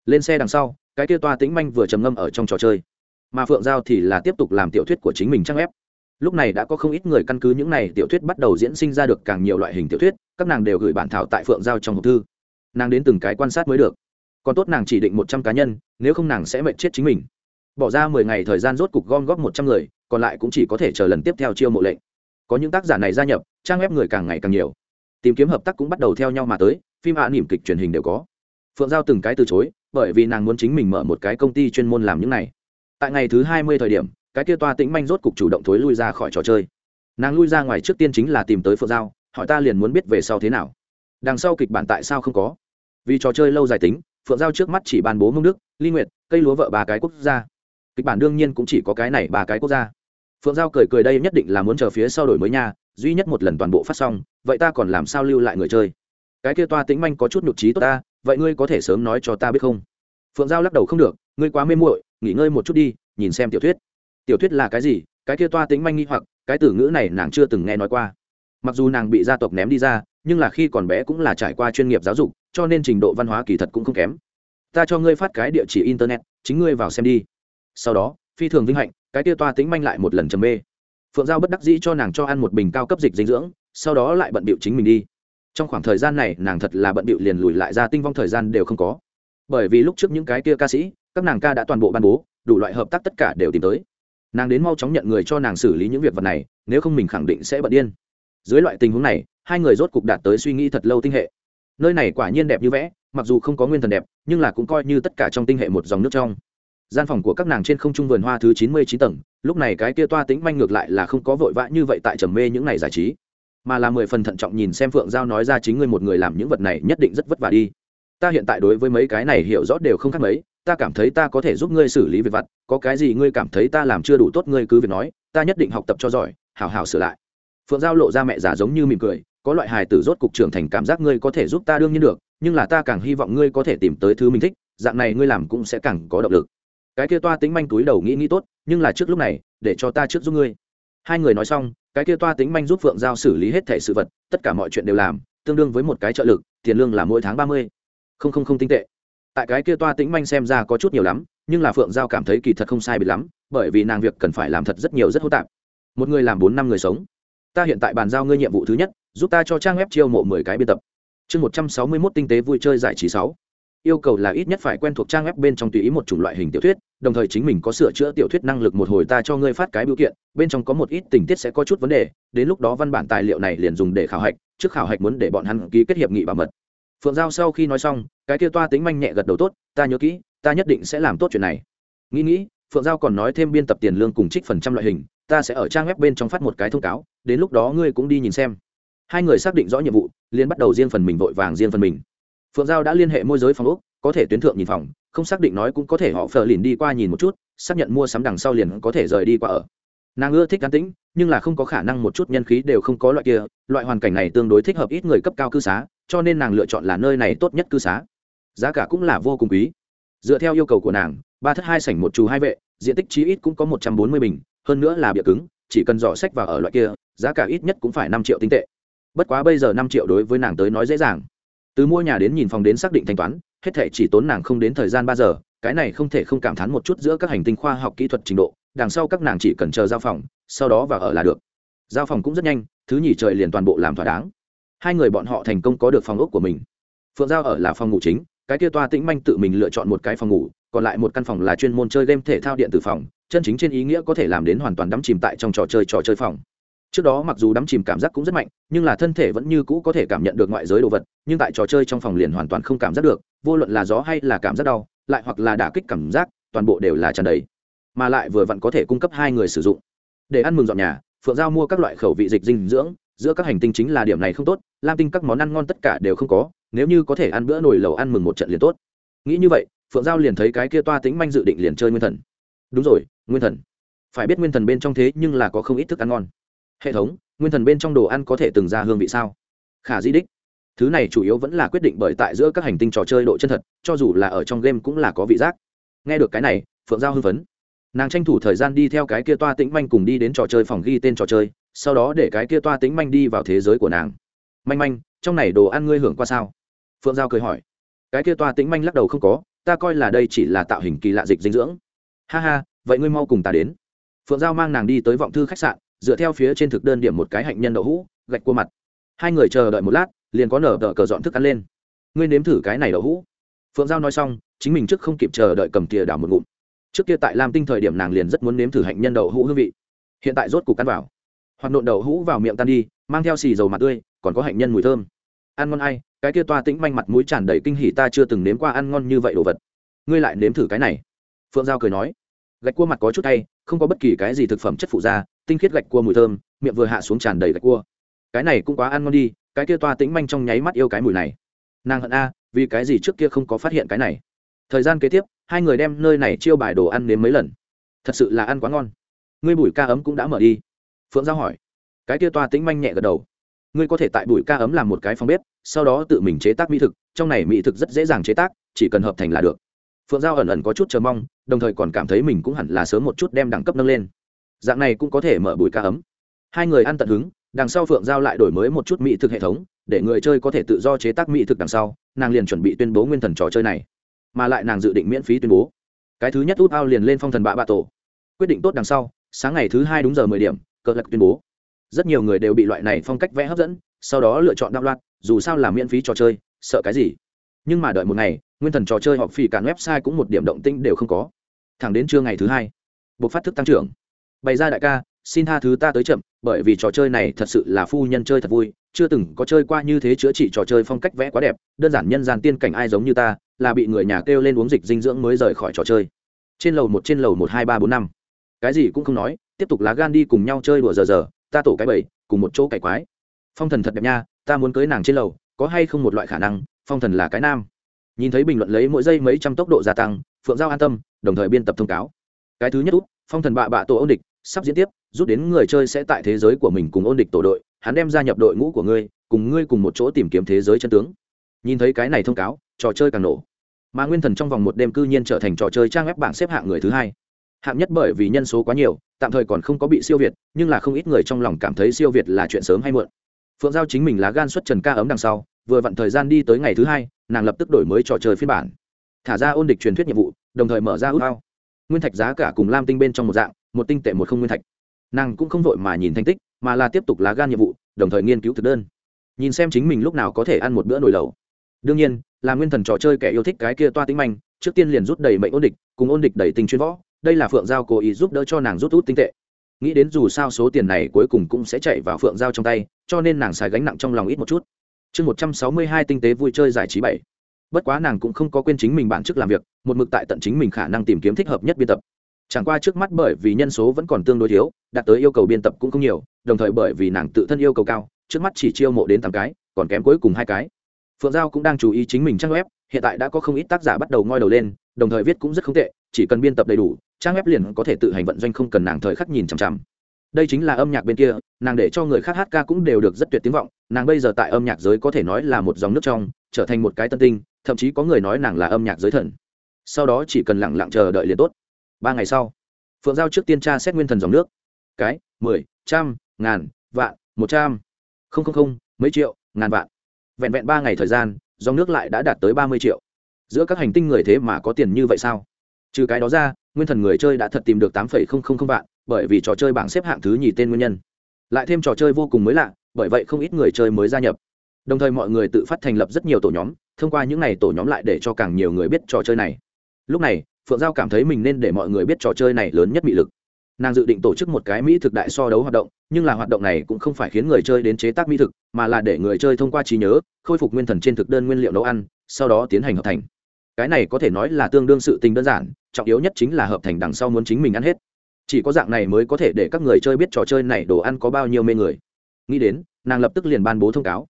Lên xe đằng sau, cái kia toa tĩnh manh vừa trầm ngâm ở trong trò chơi. Mà phượng giao thì là tiếp tục làm tiểu thuyết của chính mình trang ép lúc này đã có không ít người căn cứ những này tiểu thuyết bắt đầu diễn sinh ra được càng nhiều loại hình tiểu thuyết, các nàng đều gửi bản thảo tại phượng giao trong hộp thư. Nàng đến từng cái quan sát mới được. Còn tốt nàng chỉ định một trăm cá nhân, nếu không nàng sẽ mệnh chết chính mình bỏ ra mười ngày thời gian rốt cục gom góp một trăm người, còn lại cũng chỉ có thể chờ lần tiếp theo chiêu mộ lệnh. Có những tác giả này gia nhập, trang web người càng ngày càng nhiều. Tìm kiếm hợp tác cũng bắt đầu theo nhau mà tới, phim hạ niềm kịch truyền hình đều có. Phượng giao từng cái từ chối, bởi vì nàng muốn chính mình mở một cái công ty chuyên môn làm những này. Tại ngày thứ hai mươi thời điểm, cái kia toa tĩnh manh rốt cục chủ động thối lui ra khỏi trò chơi. Nàng lui ra ngoài trước tiên chính là tìm tới phượng giao, hỏi ta liền muốn biết về sau thế nào. Đằng sau kịch bản tại sao không có? Vì trò chơi lâu dài tính, phượng giao trước mắt chỉ ban bố mông đức, ly nguyệt, cây lúa vợ ba cái quốc gia kịch bản đương nhiên cũng chỉ có cái này ba cái quốc gia. Phượng giao cười cười đây nhất định là muốn chờ phía sau đổi mới nha, duy nhất một lần toàn bộ phát xong, vậy ta còn làm sao lưu lại người chơi? Cái kia toa tĩnh manh có chút nhục trí tốt ta, vậy ngươi có thể sớm nói cho ta biết không? Phượng giao lắc đầu không được, ngươi quá mê muội, nghỉ ngơi một chút đi, nhìn xem tiểu thuyết. Tiểu thuyết là cái gì? Cái kia toa tĩnh manh nghi hoặc, cái từ ngữ này nàng chưa từng nghe nói qua. Mặc dù nàng bị gia tộc ném đi ra, nhưng là khi còn bé cũng là trải qua chuyên nghiệp giáo dục, cho nên trình độ văn hóa kỳ thật cũng không kém. Ta cho ngươi phát cái địa chỉ internet, chính ngươi vào xem đi sau đó, phi thường vinh hạnh, cái tia toa tính manh lại một lần trầm mê. Phượng giao bất đắc dĩ cho nàng cho ăn một bình cao cấp dịch dinh dưỡng, sau đó lại bận bịu chính mình đi. Trong khoảng thời gian này, nàng thật là bận bịu liền lùi lại ra tinh vong thời gian đều không có. Bởi vì lúc trước những cái kia ca sĩ, các nàng ca đã toàn bộ ban bố, đủ loại hợp tác tất cả đều tìm tới. Nàng đến mau chóng nhận người cho nàng xử lý những việc vật này, nếu không mình khẳng định sẽ bận điên. Dưới loại tình huống này, hai người rốt cục đạt tới suy nghĩ thật lâu tinh hệ. Nơi này quả nhiên đẹp như vẽ, mặc dù không có nguyên thần đẹp, nhưng là cũng coi như tất cả trong tinh hệ một dòng nước trong gian phòng của các nàng trên không trung vườn hoa thứ chín mươi chín tầng, lúc này cái kia toa tính manh ngược lại là không có vội vã như vậy tại trầm mê những ngày giải trí, mà là mười phần thận trọng nhìn xem phượng giao nói ra chính ngươi một người làm những vật này nhất định rất vất vả đi. Ta hiện tại đối với mấy cái này hiểu rõ đều không khác mấy, ta cảm thấy ta có thể giúp ngươi xử lý việc vặt, có cái gì ngươi cảm thấy ta làm chưa đủ tốt ngươi cứ việc nói, ta nhất định học tập cho giỏi hào hào sửa lại. Phượng giao lộ ra mẹ già giống như mỉm cười, có loại hài tử rốt cục trưởng thành cảm giác ngươi có thể giúp ta đương nhiên được, nhưng là ta càng hy vọng ngươi có thể tìm tới thứ mình thích, dạng này ngươi làm cũng sẽ càng có động lực cái kia toa tính manh túi đầu nghĩ nghĩ tốt, nhưng là trước lúc này, để cho ta trước giúp ngươi. Hai người nói xong, cái kia toa tính manh giúp phượng giao xử lý hết thẻ sự vật, tất cả mọi chuyện đều làm, tương đương với một cái trợ lực, tiền lương là mỗi tháng ba mươi. Không không không tinh tệ. Tại cái kia toa tính manh xem ra có chút nhiều lắm, nhưng là phượng giao cảm thấy kỳ thật không sai bị lắm, bởi vì nàng việc cần phải làm thật rất nhiều rất hô tạp. Một người làm bốn năm người sống. Ta hiện tại bàn giao ngươi nhiệm vụ thứ nhất, giúp ta cho trang web chiêu mộ mười cái biên tập. Chương một trăm sáu mươi mốt tinh tế vui chơi giải trí sáu yêu cầu là ít nhất phải quen thuộc trang web bên trong tùy ý một chủng loại hình tiểu thuyết, đồng thời chính mình có sửa chữa tiểu thuyết năng lực một hồi ta cho ngươi phát cái biểu kiện, bên trong có một ít tình tiết sẽ có chút vấn đề, đến lúc đó văn bản tài liệu này liền dùng để khảo hạch, trước khảo hạch muốn để bọn hắn ký kết hiệp nghị bảo mật. Phượng giao sau khi nói xong, cái kia toa tính manh nhẹ gật đầu tốt, ta nhớ kỹ, ta nhất định sẽ làm tốt chuyện này. Nghĩ nghĩ, phượng giao còn nói thêm biên tập tiền lương cùng trích phần trăm loại hình, ta sẽ ở trang web bên trong phát một cái thông cáo, đến lúc đó ngươi cũng đi nhìn xem. Hai người xác định rõ nhiệm vụ liên bắt đầu riêng phần mình vội vàng riêng phần mình phượng giao đã liên hệ môi giới phòng úc có thể tuyến thượng nhìn phòng, không xác định nói cũng có thể họ phờ lìn đi qua nhìn một chút, xác nhận mua sắm đằng sau liền có thể rời đi qua ở. Nàng ưa thích an tĩnh, nhưng là không có khả năng một chút nhân khí đều không có loại kia, loại hoàn cảnh này tương đối thích hợp ít người cấp cao cư xá, cho nên nàng lựa chọn là nơi này tốt nhất cư xá. Giá cả cũng là vô cùng quý. Dựa theo yêu cầu của nàng, ba thất hai sảnh một trù hai vệ, diện tích chí ít cũng có một trăm bốn mươi bình, hơn nữa là bịa cứng, chỉ cần dò sách vào ở loại kia, giá cả ít nhất cũng phải năm triệu tinh tệ. Bất quá bây giờ năm triệu đối với nàng tới nói dễ dàng từ mua nhà đến nhìn phòng đến xác định thanh toán, hết thể chỉ tốn nàng không đến thời gian ba giờ, cái này không thể không cảm thán một chút giữa các hành tinh khoa học kỹ thuật trình độ, đằng sau các nàng chỉ cần chờ giao phòng, sau đó vào ở là được. Giao phòng cũng rất nhanh, thứ nhì trời liền toàn bộ làm thỏa đáng. Hai người bọn họ thành công có được phòng ốc của mình. Phượng giao ở là phòng ngủ chính, cái kia toa tĩnh manh tự mình lựa chọn một cái phòng ngủ, còn lại một căn phòng là chuyên môn chơi game thể thao điện tử phòng, chân chính trên ý nghĩa có thể làm đến hoàn toàn đắm chìm tại trong trò chơi trò chơi phòng trước đó mặc dù đắm chìm cảm giác cũng rất mạnh, nhưng là thân thể vẫn như cũ có thể cảm nhận được ngoại giới đồ vật, nhưng tại trò chơi trong phòng liền hoàn toàn không cảm giác được, vô luận là gió hay là cảm giác đau, lại hoặc là đả kích cảm giác, toàn bộ đều là tràn đầy. Mà lại vừa vặn có thể cung cấp hai người sử dụng. Để ăn mừng dọn nhà, phượng giao mua các loại khẩu vị dịch dinh dưỡng, giữa các hành tinh chính là điểm này không tốt, lam tinh các món ăn ngon tất cả đều không có, nếu như có thể ăn bữa nồi lầu ăn mừng một trận liền tốt. Nghĩ như vậy, phượng giao liền thấy cái kia toa tính manh dự định liền chơi nguyên thần. Đúng rồi, nguyên thần. Phải biết nguyên thần bên trong thế nhưng là có không ít thức ăn ngon hệ thống, nguyên thần bên trong đồ ăn có thể từng ra hương vị sao? Khả di đích. Thứ này chủ yếu vẫn là quyết định bởi tại giữa các hành tinh trò chơi độ chân thật, cho dù là ở trong game cũng là có vị giác. Nghe được cái này, phượng giao hưng phấn. Nàng tranh thủ thời gian đi theo cái kia toa tĩnh manh cùng đi đến trò chơi phòng ghi tên trò chơi, sau đó để cái kia toa tĩnh manh đi vào thế giới của nàng. Manh manh, trong này đồ ăn ngươi hưởng qua sao? Phượng giao cười hỏi. Cái kia toa tĩnh manh lắc đầu không có, ta coi là đây chỉ là tạo hình kỳ lạ dịch dinh dưỡng. Ha ha, vậy ngươi mau cùng ta đến. Phượng giao mang nàng đi tới vọng thư khách sạn dựa theo phía trên thực đơn điểm một cái hạnh nhân đậu hũ, gạch cua mặt. Hai người chờ đợi một lát, liền có nở đợi cờ dọn thức ăn lên. Ngươi nếm thử cái này đậu hũ. Phượng giao nói xong, chính mình trước không kịp chờ đợi cầm tìa đảo một ngụm. Trước kia tại lam tinh thời điểm nàng liền rất muốn nếm thử hạnh nhân đậu hũ hương vị. Hiện tại rốt cục ăn vào. Hoặc nộn đậu hũ vào miệng tan đi, mang theo xì dầu mặt tươi, còn có hạnh nhân mùi thơm. Ăn ngon ai, cái kia toa tĩnh manh mặt mũi tràn đầy kinh hỉ ta chưa từng nếm qua ăn ngon như vậy đồ vật. Ngươi lại nếm thử cái này. Phượng giao cười nói. Gạch cua mặt có chút tay không có bất kỳ cái gì thực phẩm chất phụ da tinh khiết gạch cua mùi thơm, miệng vừa hạ xuống tràn đầy gạch cua. Cái này cũng quá ăn ngon đi, cái kia toa tĩnh manh trong nháy mắt yêu cái mùi này. Nàng hận a, vì cái gì trước kia không có phát hiện cái này. Thời gian kế tiếp, hai người đem nơi này chiêu bài đồ ăn nếm mấy lần. Thật sự là ăn quá ngon. Ngươi bùi ca ấm cũng đã mở đi. Phượng giao hỏi. Cái kia toa tĩnh manh nhẹ gật đầu. Ngươi có thể tại bùi ca ấm làm một cái phòng bếp, sau đó tự mình chế tác mỹ thực, trong này mỹ thực rất dễ dàng chế tác, chỉ cần hợp thành là được. Phượng giao ẩn ẩn có chút chờ mong, đồng thời còn cảm thấy mình cũng hẳn là sớm một chút đem đẳng cấp nâng lên dạng này cũng có thể mở bùi ca ấm. Hai người ăn tận hứng, đằng sau phượng giao lại đổi mới một chút mỹ thực hệ thống, để người chơi có thể tự do chế tác mỹ thực đằng sau, nàng liền chuẩn bị tuyên bố nguyên thần trò chơi này. Mà lại nàng dự định miễn phí tuyên bố. Cái thứ nhất út ao liền lên phong thần bạ bạ tổ. Quyết định tốt đằng sau, sáng ngày thứ hai đúng giờ mười điểm, cờ lạc tuyên bố. Rất nhiều người đều bị loại này phong cách vẽ hấp dẫn, sau đó lựa chọn đạo loạt dù sao là miễn phí trò chơi, sợ cái gì? Nhưng mà đợi một ngày, nguyên thần trò chơi họ phỉ cản website cũng một điểm động tĩnh đều không có. Thẳng đến trưa ngày thứ hai buộc phát thức tăng trưởng bày ra đại ca, xin tha thứ ta tới chậm, bởi vì trò chơi này thật sự là phu nhân chơi thật vui, chưa từng có chơi qua như thế chữa trị trò chơi phong cách vẽ quá đẹp, đơn giản nhân gian tiên cảnh ai giống như ta, là bị người nhà kêu lên uống dịch dinh dưỡng mới rời khỏi trò chơi. Trên lầu một, trên lầu một, hai, ba, bốn, năm. Cái gì cũng không nói, tiếp tục lá gan đi cùng nhau chơi đùa giờ giờ, ta tổ cái bầy, cùng một chỗ cải quái. Phong thần thật đẹp nha, ta muốn cưới nàng trên lầu, có hay không một loại khả năng, phong thần là cái nam. Nhìn thấy bình luận lấy mỗi giây mấy trăm tốc độ gia tăng, phượng giao an tâm, đồng thời biên tập thông cáo. Cái thứ nhất út phong thần bạ bạ tổ ôn địch, sắp diễn tiếp, rút đến người chơi sẽ tại thế giới của mình cùng ôn địch tổ đội, hắn đem gia nhập đội ngũ của ngươi, cùng ngươi cùng một chỗ tìm kiếm thế giới chân tướng. Nhìn thấy cái này thông cáo, trò chơi càng nổ. Mà nguyên thần trong vòng một đêm cư nhiên trở thành trò chơi trang web bảng xếp hạng người thứ hai. Hạng nhất bởi vì nhân số quá nhiều, tạm thời còn không có bị siêu việt, nhưng là không ít người trong lòng cảm thấy siêu việt là chuyện sớm hay muộn. Phượng giao chính mình lá gan xuất trần ca ấm đằng sau, vừa vặn thời gian đi tới ngày thứ hai, nàng lập tức đổi mới trò chơi phiên bản. Thả ra ôn địch truyền thuyết nhiệm vụ, đồng thời mở ra ước ao nguyên thạch giá cả cùng lam tinh bên trong một dạng, một tinh tệ một không nguyên thạch. Nàng cũng không vội mà nhìn thành tích, mà là tiếp tục lá gan nhiệm vụ, đồng thời nghiên cứu thực đơn. Nhìn xem chính mình lúc nào có thể ăn một bữa nồi lẩu. Đương nhiên, là nguyên thần trò chơi kẻ yêu thích cái kia toa tính manh, trước tiên liền rút đầy mệnh ôn địch, cùng ôn địch đầy tình chuyên võ, đây là phượng giao cố ý giúp đỡ cho nàng rút út tinh tệ. Nghĩ đến dù sao số tiền này cuối cùng cũng sẽ chạy vào phượng giao trong tay, cho nên nàng xài gánh nặng trong lòng ít một chút. Chương một trăm sáu mươi hai tinh tế vui chơi giải trí bảy bất quá nàng cũng không có quên chính mình bản chức làm việc, một mực tại tận chính mình khả năng tìm kiếm thích hợp nhất biên tập. Chẳng qua trước mắt bởi vì nhân số vẫn còn tương đối thiếu, đạt tới yêu cầu biên tập cũng không nhiều, đồng thời bởi vì nàng tự thân yêu cầu cao, trước mắt chỉ chiêu mộ đến tám cái, còn kém cuối cùng hai cái. Phượng giao cũng đang chú ý chính mình trang web, hiện tại đã có không ít tác giả bắt đầu ngoi đầu lên, đồng thời viết cũng rất không tệ, chỉ cần biên tập đầy đủ, trang web liền có thể tự hành vận doanh không cần nàng thời khắc nhìn chằm chằm. Đây chính là âm nhạc bên kia, nàng để cho người khác hát ca cũng đều được rất tuyệt tiếng vọng, nàng bây giờ tại âm nhạc giới có thể nói là một dòng nước trong, trở thành một cái tân tinh thậm chí có người nói nàng là âm nhạc giới thần. Sau đó chỉ cần lặng lặng chờ đợi liền tốt. Ba ngày sau, phượng giao trước tiên tra xét nguyên thần dòng nước. Cái, mười, trăm, ngàn, vạn, một trăm, không không không, mấy triệu, ngàn vạn. Vẹn vẹn ba ngày thời gian, dòng nước lại đã đạt tới ba mươi triệu. Giữa các hành tinh người thế mà có tiền như vậy sao? Trừ cái đó ra, nguyên thần người chơi đã thật tìm được tám phẩy không không không vạn, bởi vì trò chơi bảng xếp hạng thứ nhì tên nguyên nhân. Lại thêm trò chơi vô cùng mới lạ, bởi vậy không ít người chơi mới gia nhập đồng thời mọi người tự phát thành lập rất nhiều tổ nhóm, thông qua những n à y tổ nhóm lại để cho càng nhiều người biết trò chơi này. Lúc này, phượng giao cảm thấy mình nên để mọi người biết trò chơi này lớn nhất bị lực. Nàng dự định tổ chức một cái mỹ thực đại so đấu hoạt động, nhưng là hoạt động này cũng không phải khiến người chơi đến chế tác mỹ thực, mà là để người chơi thông qua trí nhớ, khôi phục nguyên thần trên thực đơn nguyên liệu nấu ăn, sau đó tiến hành hợp thành. Cái này có thể nói là tương đương sự tình đơn giản, trọng yếu nhất chính là hợp thành đằng sau muốn chính mình ăn hết. Chỉ có dạng này mới có thể để các người chơi biết trò chơi này đồ ăn có bao nhiêu mê người. Nghĩ đến, nàng lập tức liền ban bố thông cáo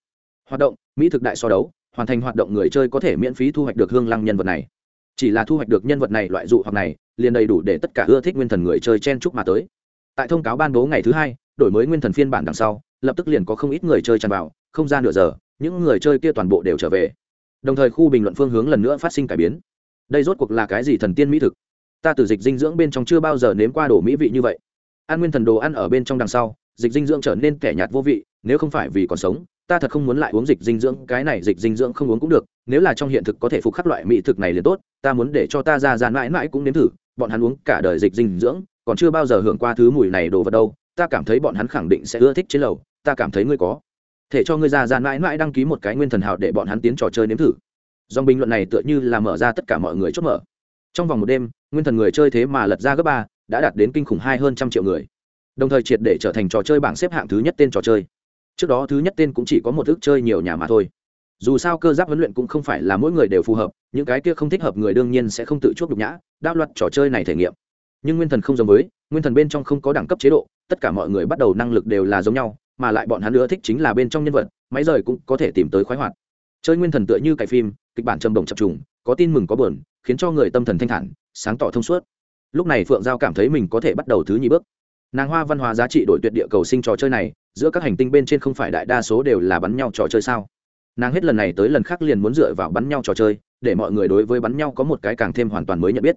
hoạt động, mỹ thực đại so đấu, hoàn thành hoạt động người chơi có thể miễn phí thu hoạch được hương lăng nhân vật này. Chỉ là thu hoạch được nhân vật này loại dụ hoặc này, liền đầy đủ để tất cả ưa thích nguyên thần người chơi chen chúc mà tới. Tại thông cáo ban bố ngày thứ hai, đổi mới nguyên thần phiên bản đằng sau, lập tức liền có không ít người chơi tràn vào, không gian nửa giờ, những người chơi kia toàn bộ đều trở về. Đồng thời khu bình luận phương hướng lần nữa phát sinh cải biến. Đây rốt cuộc là cái gì thần tiên mỹ thực? Ta từ dịch dinh dưỡng bên trong chưa bao giờ nếm qua đồ mỹ vị như vậy. Ăn nguyên thần đồ ăn ở bên trong đằng sau, dịch dinh dưỡng trở nên kẻ nhạt vô vị, nếu không phải vì còn sống ta thật không muốn lại uống dịch dinh dưỡng, cái này dịch dinh dưỡng không uống cũng được, nếu là trong hiện thực có thể phục khắc loại mỹ thực này liền tốt, ta muốn để cho ta ra ra mãi mãi cũng nếm thử, bọn hắn uống cả đời dịch dinh dưỡng, còn chưa bao giờ hưởng qua thứ mùi này đồ vật đâu, ta cảm thấy bọn hắn khẳng định sẽ ưa thích trên lầu, ta cảm thấy ngươi có thể cho ngươi ra ra mãi mãi đăng ký một cái nguyên thần hào để bọn hắn tiến trò chơi nếm thử. Dòng bình luận này tựa như là mở ra tất cả mọi người chốt mở. Trong vòng một đêm, nguyên thần người chơi thế mà lật ra gấp ba, đã đạt đến kinh khủng hai hơn trăm triệu người. Đồng thời triệt để trở thành trò chơi bảng xếp hạng thứ nhất tên trò chơi trước đó thứ nhất tên cũng chỉ có một ước chơi nhiều nhà mà thôi. Dù sao cơ giáp huấn luyện cũng không phải là mỗi người đều phù hợp, những cái kia không thích hợp người đương nhiên sẽ không tự chuốc nhục nhã đáp loạt trò chơi này thể nghiệm. Nhưng nguyên thần không giống với, nguyên thần bên trong không có đẳng cấp chế độ, tất cả mọi người bắt đầu năng lực đều là giống nhau, mà lại bọn hắn nữa thích chính là bên trong nhân vật, máy rời cũng có thể tìm tới khoái hoạt. Chơi nguyên thần tựa như cải phim, kịch bản trầm đồng chập trùng, có tin mừng có buồn, khiến cho người tâm thần thanh thản, sáng tỏ thông suốt. Lúc này phượng giao cảm thấy mình có thể bắt đầu thứ nhì bước nàng hoa văn hóa giá trị đổi tuyệt địa cầu sinh trò chơi này, giữa các hành tinh bên trên không phải đại đa số đều là bắn nhau trò chơi sao? Nàng hết lần này tới lần khác liền muốn dựa vào bắn nhau trò chơi, để mọi người đối với bắn nhau có một cái càng thêm hoàn toàn mới nhận biết.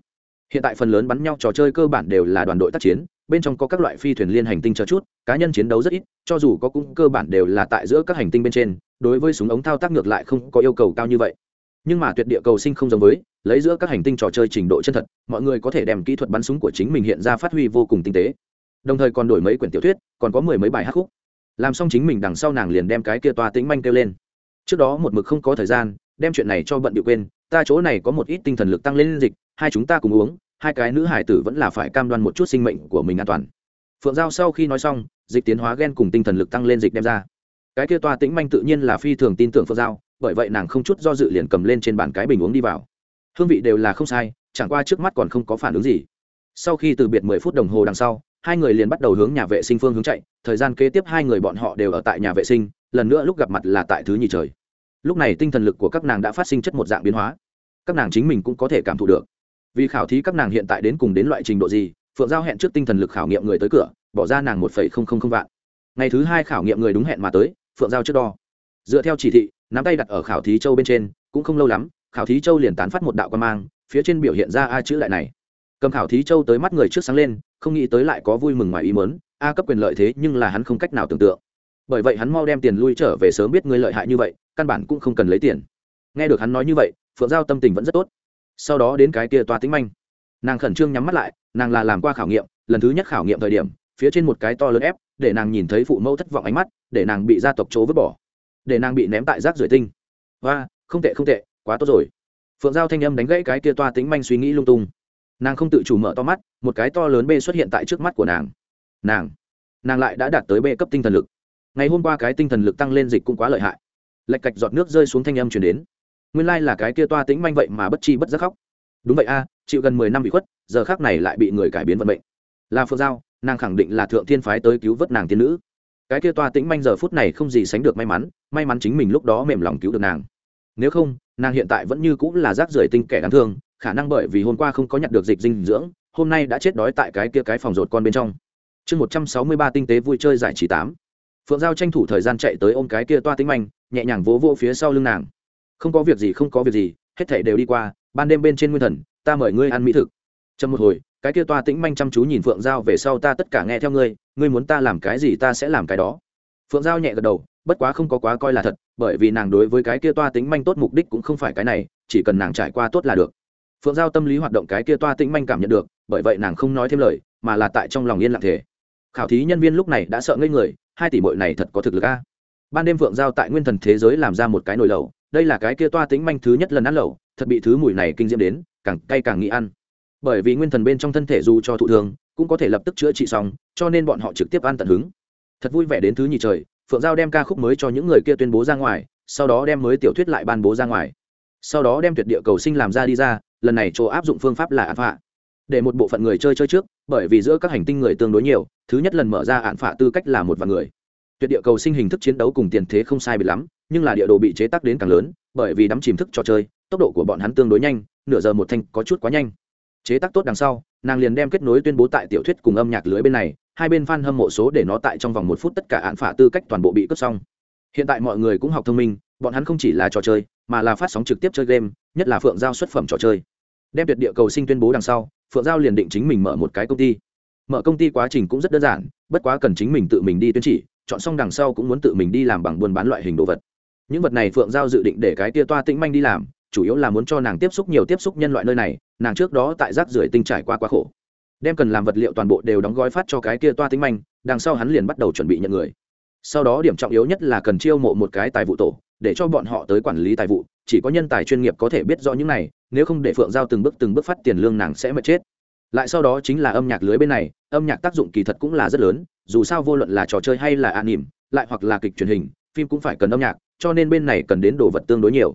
Hiện tại phần lớn bắn nhau trò chơi cơ bản đều là đoàn đội tác chiến, bên trong có các loại phi thuyền liên hành tinh chờ chút, cá nhân chiến đấu rất ít, cho dù có cũng cơ bản đều là tại giữa các hành tinh bên trên, đối với súng ống thao tác ngược lại không có yêu cầu cao như vậy. Nhưng mà tuyệt địa cầu sinh không giống với, lấy giữa các hành tinh trò chơi trình độ chân thật, mọi người có thể đem kỹ thuật bắn súng của chính mình hiện ra phát huy vô cùng tinh tế đồng thời còn đổi mấy quyển tiểu thuyết, còn có mười mấy bài hát khúc. Làm xong chính mình đằng sau nàng liền đem cái kia toa tĩnh manh kêu lên. Trước đó một mực không có thời gian, đem chuyện này cho bận điệu quên, ta chỗ này có một ít tinh thần lực tăng lên dịch, hai chúng ta cùng uống, hai cái nữ hải tử vẫn là phải cam đoan một chút sinh mệnh của mình an toàn. Phượng giao sau khi nói xong, dịch tiến hóa g e n cùng tinh thần lực tăng lên dịch đem ra. Cái kia toa tĩnh manh tự nhiên là phi thường tin tưởng phượng giao, bởi vậy nàng không chút do dự liền cầm lên trên bàn cái bình uống đi vào. Hương vị đều là không sai, chẳng qua trước mắt còn không có phản ứng gì. Sau khi từ biệt mười phút đồng hồ đằng sau hai người liền bắt đầu hướng nhà vệ sinh phương hướng chạy, thời gian kế tiếp hai người bọn họ đều ở tại nhà vệ sinh, lần nữa lúc gặp mặt là tại thứ nhì trời. Lúc này tinh thần lực của các nàng đã phát sinh chất một dạng biến hóa. Các nàng chính mình cũng có thể cảm thụ được. Vì khảo thí các nàng hiện tại đến cùng đến loại trình độ gì, phượng giao hẹn trước tinh thần lực khảo nghiệm người tới cửa, bỏ ra nàng một vạn. Ngày thứ hai khảo nghiệm người đúng hẹn mà tới, phượng giao trước đo. Dựa theo chỉ thị, nắm tay đặt ở khảo thí châu bên trên, cũng không lâu lắm, khảo thí châu liền tán phát một đạo quan mang, phía trên biểu hiện ra a chữ lại này. Cầm khảo thí châu tới mắt người trước sáng lên không nghĩ tới lại có vui mừng ngoài ý mớn a cấp quyền lợi thế nhưng là hắn không cách nào tưởng tượng. Bởi vậy hắn mau đem tiền lui trở về sớm biết ngươi lợi hại như vậy, căn bản cũng không cần lấy tiền. Nghe được hắn nói như vậy, phượng giao tâm tình vẫn rất tốt. Sau đó đến cái kia toa tính manh. Nàng khẩn trương nhắm mắt lại, nàng là làm qua khảo nghiệm, lần thứ nhất khảo nghiệm thời điểm, phía trên một cái to lớn ép, để nàng nhìn thấy phụ mẫu thất vọng ánh mắt, để nàng bị gia tộc chỗ vứt bỏ, để nàng bị ném tại rác rưởi tinh. Và không tệ không tệ, quá tốt rồi. Phượng giao thanh âm đánh gãy cái kia toa tính manh suy nghĩ lung tung nàng không tự chủ mở to mắt, một cái to lớn b xuất hiện tại trước mắt của nàng. Nàng nàng lại đã đạt tới b cấp tinh thần lực. Ngày hôm qua cái tinh thần lực tăng lên dịch cũng quá lợi hại. Lạch cạch giọt nước rơi xuống thanh âm chuyển đến. Nguyên lai、like、là cái kia toa tính manh vậy mà bất chi bất giác khóc. Đúng vậy a, chịu gần mười năm bị khuất, giờ khác này lại bị người cải biến vận mệnh. Là phượng giao, nàng khẳng định là thượng thiên phái tới cứu vớt nàng tiên nữ. Cái kia toa tĩnh manh giờ phút này không gì sánh được may mắn may mắn chính mình lúc đó mềm lòng cứu được nàng. Nếu không, nàng hiện tại vẫn như cũng là rác rưởi tinh kẻ đáng thương khả năng bởi vì hôm qua không có nhặt được dịch dinh dưỡng, hôm nay đã chết đói tại cái kia cái phòng rột con bên trong. Chương một trăm sáu mươi ba tinh tế vui chơi giải trí tám. Phượng giao tranh thủ thời gian chạy tới ôm cái kia toa tĩnh manh, nhẹ nhàng vỗ vỗ phía sau lưng nàng. Không có việc gì, không có việc gì, hết thể đều đi qua, ban đêm bên trên nguyên thần, ta mời ngươi ăn mỹ thực. Trong một hồi, cái kia toa tĩnh manh chăm chú nhìn phượng giao về sau ta tất cả nghe theo ngươi ngươi muốn ta làm cái gì ta sẽ làm cái đó. Phượng giao nhẹ gật đầu, bất quá không có quá coi là thật, bởi vì nàng đối với cái kia toa tĩnh manh tốt mục đích cũng không phải cái này, chỉ cần nàng trải qua tốt là được phượng giao tâm lý hoạt động cái kia toa tĩnh manh cảm nhận được, bởi vậy nàng không nói thêm lời, mà là tại trong lòng yên lặng thể khảo thí nhân viên lúc này đã sợ ngây người, hai tỷ mội này thật có thực lực a. Ban đêm phượng giao tại nguyên thần thế giới làm ra một cái nồi lẩu, đây là cái kia toa tĩnh manh thứ nhất lần ăn lẩu, thật bị thứ mùi này kinh diễm đến, càng cay càng nghĩ ăn. Bởi vì nguyên thần bên trong thân thể dù cho thụ thường, cũng có thể lập tức chữa trị xong, cho nên bọn họ trực tiếp ăn tận hứng. Thật vui vẻ đến thứ nhì trời, phượng giao đem ca khúc mới cho những người kia tuyên bố ra ngoài, sau đó đem mới tiểu thuyết lại ban bố ra ngoài. Sau đó đem tuyệt địa cầu sinh làm ra đi ra lần này chỗ áp dụng phương pháp là án phạ để một bộ phận người chơi chơi trước, bởi vì giữa các hành tinh người tương đối nhiều, thứ nhất lần mở ra án phạ tư cách là một vài người. Tuyệt địa cầu sinh hình thức chiến đấu cùng tiền thế không sai bị lắm, nhưng là địa đồ bị chế tác đến càng lớn, bởi vì đắm chìm thức trò chơi, tốc độ của bọn hắn tương đối nhanh, nửa giờ một thanh có chút quá nhanh. Chế tác tốt đằng sau, nàng liền đem kết nối tuyên bố tại tiểu thuyết cùng âm nhạc lưới bên này, hai bên f a n hâm mộ số để nó tại trong vòng một phút tất cả án phả tư cách toàn bộ bị cướp xong. Hiện tại mọi người cũng học thông minh, bọn hắn không chỉ là trò chơi, mà là phát sóng trực tiếp chơi game, nhất là phượng giao xuất phẩm trò chơi đem tuyệt địa cầu sinh tuyên bố đằng sau, phượng giao liền định chính mình mở một cái công ty. Mở công ty quá trình cũng rất đơn giản, bất quá cần chính mình tự mình đi tuyên chỉ, chọn xong đằng sau cũng muốn tự mình đi làm bằng buôn bán loại hình đồ vật. Những vật này phượng giao dự định để cái tia toa tĩnh manh đi làm, chủ yếu là muốn cho nàng tiếp xúc nhiều tiếp xúc nhân loại nơi này, nàng trước đó tại rác rưởi tinh trải qua quá khổ. Đem cần làm vật liệu toàn bộ đều đóng gói phát cho cái kia toa tính manh, đằng sau hắn liền bắt đầu chuẩn bị nhận người. Sau đó điểm trọng yếu nhất là cần chiêu mộ một cái tài vụ tổ để cho bọn họ tới quản lý tài vụ, chỉ có nhân tài chuyên nghiệp có thể biết rõ những này, nếu không để phượng giao từng bước từng bước phát tiền lương nàng sẽ mệt chết. Lại sau đó chính là âm nhạc lưới bên này, âm nhạc tác dụng kỳ thật cũng là rất lớn, dù sao vô luận là trò chơi hay là an nỉm, lại hoặc là kịch truyền hình, phim cũng phải cần âm nhạc, cho nên bên này cần đến đồ vật tương đối nhiều.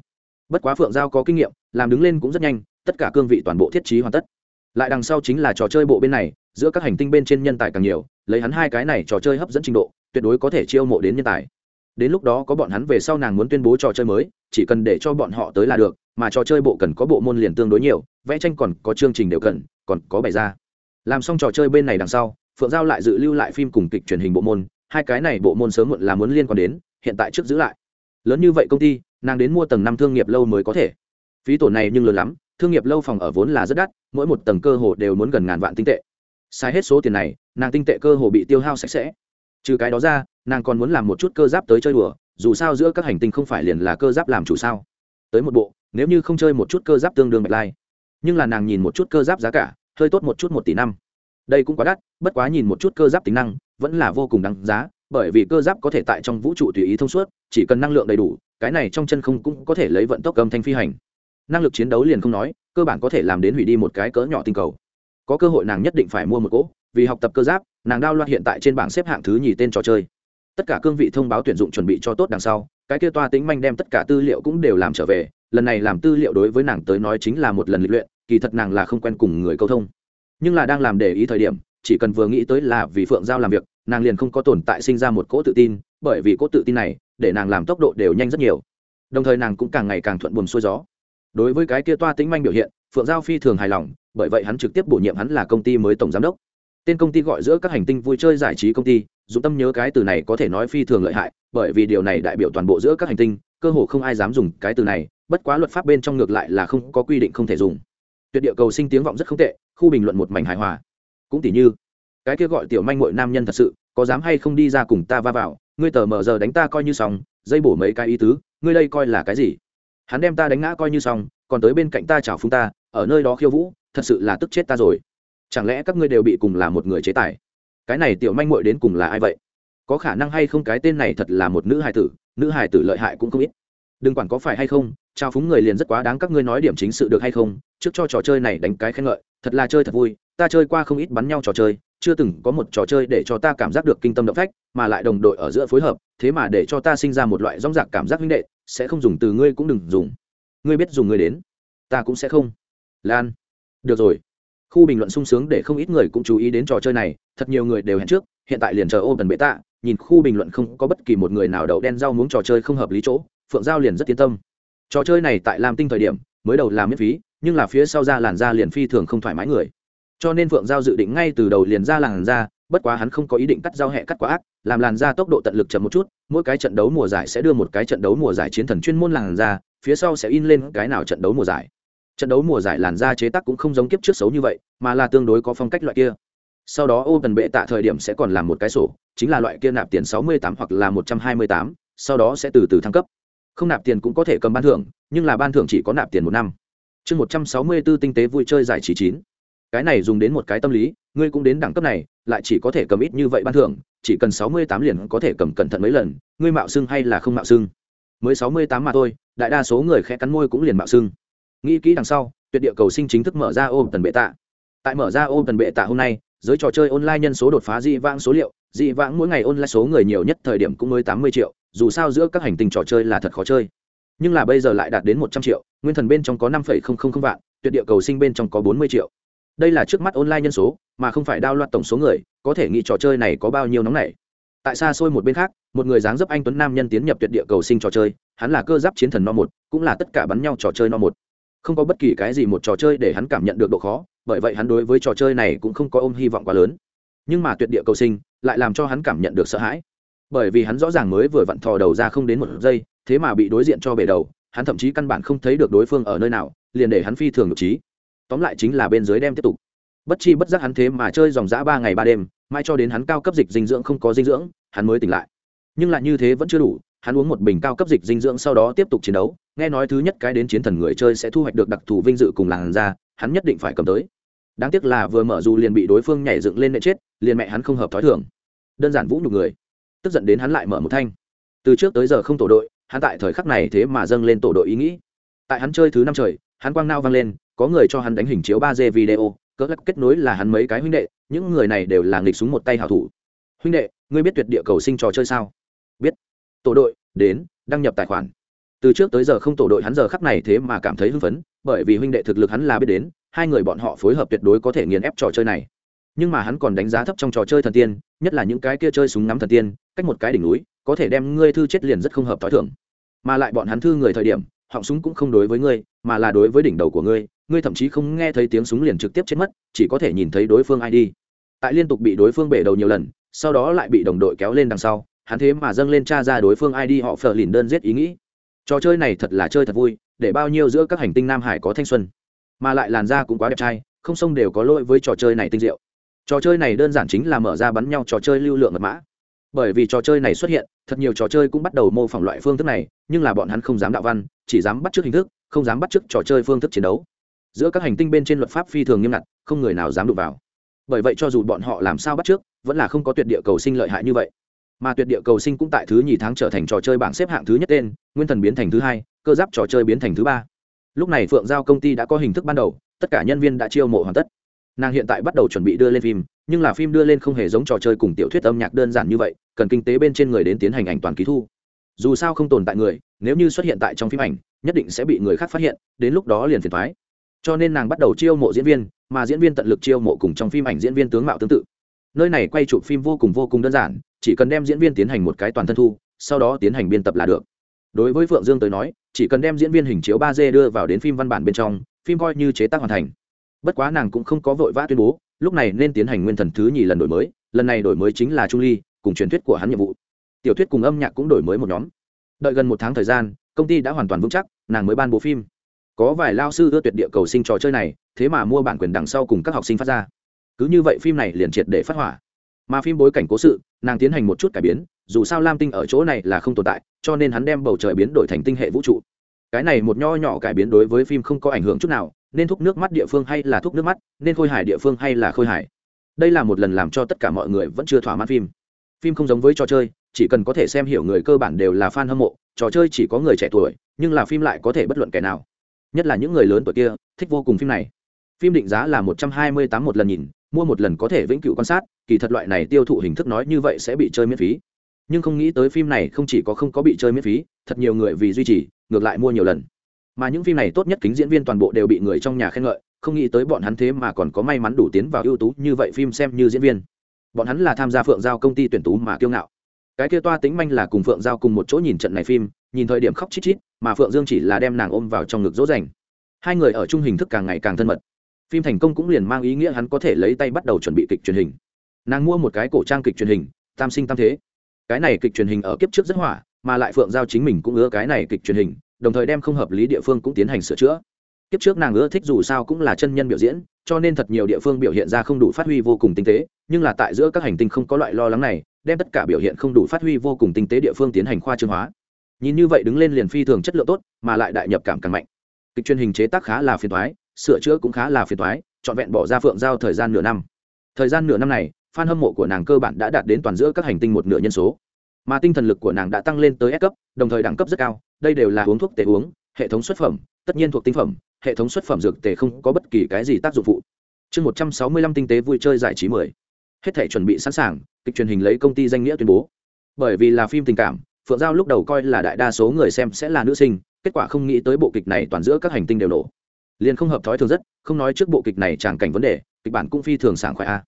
Bất quá phượng giao có kinh nghiệm, làm đứng lên cũng rất nhanh, tất cả cương vị toàn bộ thiết trí hoàn tất. Lại đằng sau chính là trò chơi bộ bên này, giữa các hành tinh bên trên nhân tài càng nhiều, lấy hắn hai cái này trò chơi hấp dẫn trình độ, tuyệt đối có thể chiêu mộ đến nhân tài đến lúc đó có bọn hắn về sau nàng muốn tuyên bố trò chơi mới, chỉ cần để cho bọn họ tới là được, mà trò chơi bộ cần có bộ môn liền tương đối nhiều, vẽ tranh còn có chương trình đều cần, còn có bày ra. Làm xong trò chơi bên này đằng sau, phượng giao lại dự lưu lại phim cùng kịch truyền hình bộ môn, hai cái này bộ môn sớm muộn là muốn liên quan đến, hiện tại trước giữ lại. Lớn như vậy công ty, nàng đến mua tầng năm thương nghiệp lâu mới có thể. Phí tổn này nhưng lớn lắm, thương nghiệp lâu phòng ở vốn là rất đắt, mỗi một tầng cơ hồ đều muốn gần ngàn vạn tinh tệ. Sai hết số tiền này, nàng tinh tệ cơ hồ bị tiêu hao sạch sẽ trừ cái đó ra, nàng còn muốn làm một chút cơ giáp tới chơi đùa, dù sao giữa các hành tinh không phải liền là cơ giáp làm chủ sao. Tới một bộ, nếu như không chơi một chút cơ giáp tương đương bạch lai. Nhưng là nàng nhìn một chút cơ giáp giá cả, hơi tốt một chút một tỷ năm. Đây cũng quá đắt, bất quá nhìn một chút cơ giáp tính năng, vẫn là vô cùng đáng giá, bởi vì cơ giáp có thể tại trong vũ trụ tùy ý thông suốt, chỉ cần năng lượng đầy đủ, cái này trong chân không cũng có thể lấy vận tốc âm thanh phi hành. Năng lực chiến đấu liền không nói, cơ bản có thể làm đến hủy đi một cái cỡ nhỏ tinh cầu. Có cơ hội nàng nhất định phải mua một cỗ vì học tập cơ giáp, nàng đao loạt hiện tại trên bảng xếp hạng thứ nhì tên trò chơi. Tất cả cương vị thông báo tuyển dụng chuẩn bị cho tốt đằng sau, cái kia toa tính manh đem tất cả tư liệu cũng đều làm trở về, lần này làm tư liệu đối với nàng tới nói chính là một lần lịch luyện, kỳ thật nàng là không quen cùng người câu thông. Nhưng là đang làm để ý thời điểm, chỉ cần vừa nghĩ tới là vì phượng giao làm việc, nàng liền không có tồn tại sinh ra một cỗ tự tin, bởi vì cỗ tự tin này, để nàng làm tốc độ đều nhanh rất nhiều. Đồng thời nàng cũng càng ngày càng thuận buồm xuôi gió. Đối với cái kia toa tính manh biểu hiện, phượng giao phi thường hài lòng, bởi vậy hắn trực tiếp bổ nhiệm hắn là công ty mới tổng giám đốc tên công ty gọi giữa các hành tinh vui chơi giải trí công ty dùng tâm nhớ cái từ này có thể nói phi thường lợi hại, bởi vì điều này đại biểu toàn bộ giữa các hành tinh, cơ hồ không ai dám dùng cái từ này, bất quá luật pháp bên trong ngược lại là không có quy định không thể dùng. Tuyệt địa cầu sinh tiếng vọng rất không tệ, khu bình luận một mảnh hài hòa. Cũng tỉ như, cái kia gọi tiểu manh mội nam nhân thật sự, có dám hay không đi ra cùng ta va vào, ngươi tờ mờ giờ đánh ta coi như xong, dây bổ mấy cái ý tứ, ngươi đây coi là cái gì? Hắn đem ta đánh ngã coi như xong, còn tới bên cạnh ta chào phúng ta, ở nơi đó khiêu vũ, thật sự là tức chết ta rồi chẳng lẽ các ngươi đều bị cùng là một người chế tài? Cái này tiểu manh mội đến cùng là ai vậy? Có khả năng hay không cái tên này thật là một nữ hài tử, nữ hài tử lợi hại cũng không ít. Đừng quản có phải hay không, trao phúng người liền rất quá đáng các ngươi nói điểm chính sự được hay không, trước cho trò chơi này đánh cái khen ngợi, thật là chơi thật vui, ta chơi qua không ít bắn nhau trò chơi, chưa từng có một trò chơi để cho ta cảm giác được kinh tâm động phách, mà lại đồng đội ở giữa phối hợp, thế mà để cho ta sinh ra một loại rong rạc cảm giác huynh đệ, sẽ không dùng từ ngươi cũng đừng dùng. Ngươi biết dùng ngươi đến, ta cũng sẽ không. Lan, được rồi khu bình luận sung sướng để không ít người cũng chú ý đến trò chơi này, thật nhiều người đều hẹn trước, hiện tại liền chờ ô tần bệ tạ nhìn khu bình luận không có bất kỳ một người nào đậu đen rau muống trò chơi không hợp lý chỗ, phượng giao liền rất tiến tâm. Trò chơi này tại lam tinh thời điểm, mới đầu làm miễn phí, nhưng là phía sau ra làn da liền phi thường không thoải mái người. Cho nên phượng giao dự định ngay từ đầu liền ra làn da, bất quá hắn không có ý định cắt giao hẹ cắt quá ác, làm làn da tốc độ tận lực chậm một chút, mỗi cái trận đấu mùa giải sẽ đưa một cái trận đấu mùa giải chiến thần chuyên môn làn da, phía sau sẽ in lên cái nào trận đấu mùa giải trận đấu mùa giải làn da chế tác cũng không giống kiếp trước xấu như vậy, mà là tương đối có phong cách loại kia. Sau đó ô tần bệ tạ thời điểm sẽ còn làm một cái sổ, chính là loại kia nạp tiền sáu mươi tám hoặc là một trăm hai mươi tám, sau đó sẽ từ từ thăng cấp. Không nạp tiền cũng có thể cầm ban thưởng, nhưng là ban thưởng chỉ có nạp tiền một năm. Chương một trăm sáu mươi b ố tinh tế vui chơi giải trí chín. Cái này dùng đến một cái tâm lý, ngươi cũng đến đẳng cấp này, lại chỉ có thể cầm ít như vậy ban thưởng, chỉ cần sáu mươi tám liền có thể cầm cẩn thận mấy lần, ngươi mạo xưng hay là không mạo xưng? Mới sáu mươi tám mà thôi, đại đa số người khẽ cắn môi cũng liền mạo xưng nghĩ kỹ đằng sau, tuyệt địa cầu sinh chính thức mở ra ôm tần bệ tạ tại mở ra ôm tần bệ tạ hôm nay, giới trò chơi online nhân số đột phá dị vãng số liệu, dị vãng mỗi ngày online số người nhiều nhất thời điểm cũng mới tám mươi triệu, dù sao giữa các hành tinh trò chơi là thật khó chơi. Nhưng là bây giờ lại đạt đến một trăm triệu, nguyên thần bên trong có năm phẩy không không không vạn, tuyệt địa cầu sinh bên trong có bốn mươi triệu. Đây là trước mắt online nhân số, mà không phải đao loạt tổng số người, có thể nghĩ trò chơi này có bao nhiêu nóng này tại xa xôi một bên khác, một người dáng dấp anh tuấn nam nhân tiến nhập tuyệt địa cầu sinh trò chơi, hắn là cơ giáp chiến thần no một, cũng là tất cả bắn nhau trò chơi no một không có bất kỳ cái gì một trò chơi để hắn cảm nhận được độ khó, bởi vậy hắn đối với trò chơi này cũng không có ôm hy vọng quá lớn. Nhưng mà tuyệt địa cầu sinh lại làm cho hắn cảm nhận được sợ hãi. Bởi vì hắn rõ ràng mới vừa vặn thò đầu ra không đến một giây, thế mà bị đối diện cho bể đầu, hắn thậm chí căn bản không thấy được đối phương ở nơi nào, liền để hắn phi thường nhục trí. Tóm lại chính là bên dưới đem tiếp tục. Bất chi bất giác hắn thế mà chơi dòng dã ba ngày ba đêm mai cho đến hắn cao cấp dịch dinh dưỡng không có dinh dưỡng, hắn mới tỉnh lại. Nhưng lại như thế vẫn chưa đủ hắn uống một bình cao cấp dịch dinh dưỡng sau đó tiếp tục chiến đấu, nghe nói thứ nhất cái đến chiến thần người chơi sẽ thu hoạch được đặc thù vinh dự cùng làn ra hắn nhất định phải cầm tới. Đáng tiếc là vừa mở dù liền bị đối phương nhảy dựng lên nệ chết, liền mẹ hắn không hợp thói thường. Đơn giản vũ nhục người. Tức giận đến hắn lại mở một thanh. Từ trước tới giờ không tổ đội, hắn tại thời khắc này thế mà dâng lên tổ đội ý nghĩ. Tại hắn chơi thứ năm trời, hắn quang nao vang lên, có người cho hắn đánh hình chiếu ba d video, cỡ lắc kết nối là hắn mấy cái huynh đệ, những người này đều là nghịch súng một tay hảo thủ. Huynh đệ, ngươi biết tuyệt địa cầu sinh trò chơi sao? Biết tổ đội, đến, đăng nhập tài khoản. Từ trước tới giờ không tổ đội hắn giờ khắc này thế mà cảm thấy hưng phấn, bởi vì huynh đệ thực lực hắn là biết đến, hai người bọn họ phối hợp tuyệt đối có thể nghiền ép trò chơi này. Nhưng mà hắn còn đánh giá thấp trong trò chơi thần tiên, nhất là những cái kia chơi súng ngắm thần tiên, cách một cái đỉnh núi, có thể đem ngươi thư chết liền rất không hợp t h ó i thưởng mà lại bọn hắn thư người thời điểm, họng súng cũng không đối với ngươi, mà là đối với đỉnh đầu của ngươi ngươi thậm chí không nghe thấy tiếng súng liền trực tiếp chết mất, chỉ có thể nhìn thấy đối phương ai đi. Tại liên tục bị đối phương bể đầu nhiều lần, sau đó lại bị đồng đội kéo lên đằng sau hắn thế mà dâng lên cha ra đối phương ai đi, họ phờ lìn đơn giết ý nghĩ. Trò chơi này thật là chơi thật vui, để bao nhiêu giữa các hành tinh nam hải có thanh xuân, mà lại làn da cũng quá đẹp trai, không sông đều có lỗi với trò chơi này tinh diệu. Trò chơi này đơn giản chính là mở ra bắn nhau trò chơi lưu lượng mật mã. Bởi vì trò chơi này xuất hiện, thật nhiều trò chơi cũng bắt đầu mô phỏng loại phương thức này, nhưng là bọn hắn không dám đạo văn, chỉ dám bắt trước hình thức, không dám bắt trước trò chơi phương thức chiến đấu. Giữa các hành tinh bên trên luật pháp phi thường nghiêm ngặt, không người nào dám đụng vào. Bởi vậy cho dù bọn họ làm sao bắt trước vẫn là không có tuyệt địa cầu sinh lợi hại như vậy mà tuyệt địa cầu sinh cũng tại thứ nhì tháng trở thành trò chơi bảng xếp hạng thứ nhất tên, nguyên thần biến thành thứ hai, cơ giáp trò chơi biến thành thứ ba. Lúc này phượng giao công ty đã có hình thức ban đầu, tất cả nhân viên đã chiêu mộ hoàn tất. Nàng hiện tại bắt đầu chuẩn bị đưa lên phim, nhưng là phim đưa lên không hề giống trò chơi cùng tiểu thuyết âm nhạc đơn giản như vậy, cần kinh tế bên trên người đến tiến hành ảnh toàn ký thu. Dù sao không tồn tại người, nếu như xuất hiện tại trong phim ảnh, nhất định sẽ bị người khác phát hiện, đến lúc đó liền phiền thoái cho nên nàng bắt đầu chiêu mộ diễn viên, mà diễn viên tận lực chiêu mộ cùng trong phim ảnh diễn viên tướng mạo tương tự nơi này quay chụp phim vô cùng vô cùng đơn giản, chỉ cần đem diễn viên tiến hành một cái toàn thân thu, sau đó tiến hành biên tập là được. Đối với phượng dương tới nói, chỉ cần đem diễn viên hình chiếu ba d đưa vào đến phim văn bản bên trong, phim coi như chế tác hoàn thành. Bất quá nàng cũng không có vội vã tuyên bố, lúc này nên tiến hành nguyên thần thứ nhì lần đổi mới, lần này đổi mới chính là trung ly, cùng truyền thuyết của hắn nhiệm vụ. Tiểu thuyết cùng âm nhạc cũng đổi mới một nhóm. Đợi gần một tháng thời gian, công ty đã hoàn toàn vững chắc, nàng mới ban bố phim. Có vài lao sư ưa tuyệt địa cầu sinh trò chơi này, thế mà mua bản quyền đằng sau cùng các học sinh phát ra cứ như vậy phim này liền triệt để phát hỏa. Mà phim bối cảnh cố sự, nàng tiến hành một chút cải biến, dù sao lam tinh ở chỗ này là không tồn tại, cho nên hắn đem bầu trời biến đổi thành tinh hệ vũ trụ. Cái này một nho nhỏ cải biến đối với phim không có ảnh hưởng chút nào, nên thúc nước mắt địa phương hay là thúc nước mắt, nên khôi hài địa phương hay là khôi hài. Đây là một lần làm cho tất cả mọi người vẫn chưa thỏa mãn phim. Phim không giống với trò chơi, chỉ cần có thể xem hiểu người cơ bản đều là fan hâm mộ, trò chơi chỉ có người trẻ tuổi, nhưng là phim lại có thể bất luận kẻ nào. Nhất là những người lớn tuổi kia, thích vô cùng phim này. Phim định giá là một trăm hai mươi tám một lần nhìn mua một lần có thể vĩnh cửu quan sát, kỳ thật loại này tiêu thụ hình thức nói như vậy sẽ bị chơi miễn phí. Nhưng không nghĩ tới phim này không chỉ có không có bị chơi miễn phí, thật nhiều người vì duy trì, ngược lại mua nhiều lần. Mà những phim này tốt nhất kính diễn viên toàn bộ đều bị người trong nhà khen ngợi, không nghĩ tới bọn hắn thế mà còn có may mắn đủ tiến vào ưu tú như vậy phim xem như diễn viên. Bọn hắn là tham gia phượng giao công ty tuyển tú mà kiêu ngạo. Cái kia toa tính manh là cùng phượng giao cùng một chỗ nhìn trận này phim, nhìn thời điểm khóc chít chít, mà phượng dương chỉ là đem nàng ôm vào trong ngực dỗ dành. Hai người ở chung hình thức càng ngày càng thân mật phim thành công cũng liền mang ý nghĩa hắn có thể lấy tay bắt đầu chuẩn bị kịch truyền hình. Nàng mua một cái cổ trang kịch truyền hình, tam sinh tam thế. Cái này kịch truyền hình ở kiếp trước rất hỏa, mà lại phượng giao chính mình cũng ưa cái này kịch truyền hình, đồng thời đem không hợp lý địa phương cũng tiến hành sửa chữa. Kiếp trước nàng ưa thích dù sao cũng là chân nhân biểu diễn, cho nên thật nhiều địa phương biểu hiện ra không đủ phát huy vô cùng tinh tế, nhưng là tại giữa các hành tinh không có loại lo lắng này, đem tất cả biểu hiện không đủ phát huy vô cùng tinh tế địa phương tiến hành khoa trương hóa. Nhìn như vậy đứng lên liền phi thường chất lượng tốt, mà lại đại nhập cảm càng mạnh. Kịch truyền hình chế tác khá là phiền thoái sửa chữa cũng khá là phiền toái, trọn vẹn bỏ ra phượng giao thời gian nửa năm. Thời gian nửa năm này fan hâm mộ của nàng cơ bản đã đạt đến toàn giữa các hành tinh một nửa nhân số. Mà tinh thần lực của nàng đã tăng lên tới S cấp đồng thời đẳng cấp rất cao đây đều là uống thuốc tề uống hệ thống xuất phẩm tất nhiên thuộc tinh phẩm hệ thống xuất phẩm dược tề không có bất kỳ cái gì tác dụng phụ. Chương một trăm sáu mươi lăm tinh tế vui chơi giải trí mười. Hết thể chuẩn bị sẵn sàng kịch truyền hình lấy công ty danh nghĩa tuyên bố. Bởi vì là phim tình cảm phượng giao lúc đầu coi là đại đa số người xem sẽ là nữ sinh kết quả không nghĩ tới bộ kịch này toàn giữa các hành tinh đều nổ liền không hợp thói thường rất, không nói trước bộ kịch này tràng cảnh vấn đề, kịch bản cũng phi thường sảng khoái a.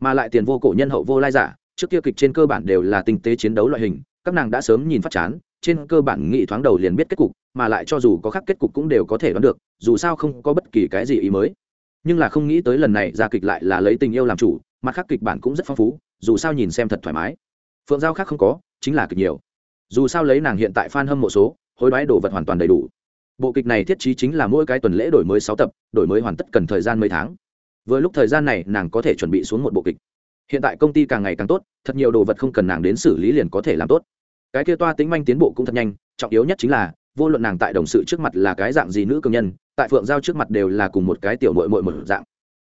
Mà lại tiền vô cổ nhân hậu vô lai giả, trước kia kịch trên cơ bản đều là tinh tế chiến đấu loại hình, các nàng đã sớm nhìn phát chán, trên cơ bản nghị thoáng đầu liền biết kết cục, mà lại cho dù có khác kết cục cũng đều có thể đoán được, dù sao không có bất kỳ cái gì ý mới. Nhưng là không nghĩ tới lần này ra kịch lại là lấy tình yêu làm chủ mặt khác kịch bản cũng rất phong phú, dù sao nhìn xem thật thoải mái. Phượng giao khác không có, chính là kịch nhiều. Dù sao lấy nàng hiện tại f a n hâm mộ số, hối đoái đồ vật hoàn toàn đầy đủ bộ kịch này thiết trí chính là mỗi cái tuần lễ đổi mới sáu tập, đổi mới hoàn tất cần thời gian mấy tháng. Vừa lúc thời gian này, nàng có thể chuẩn bị xuống một bộ kịch. Hiện tại công ty càng ngày càng tốt, thật nhiều đồ vật không cần nàng đến xử lý liền có thể làm tốt. Cái kia toa tính manh tiến bộ cũng thật nhanh, trọng yếu nhất chính là, vô luận nàng tại đồng sự trước mặt là cái dạng gì nữ công nhân, tại phượng giao trước mặt đều là cùng một cái tiểu mội mội một dạng.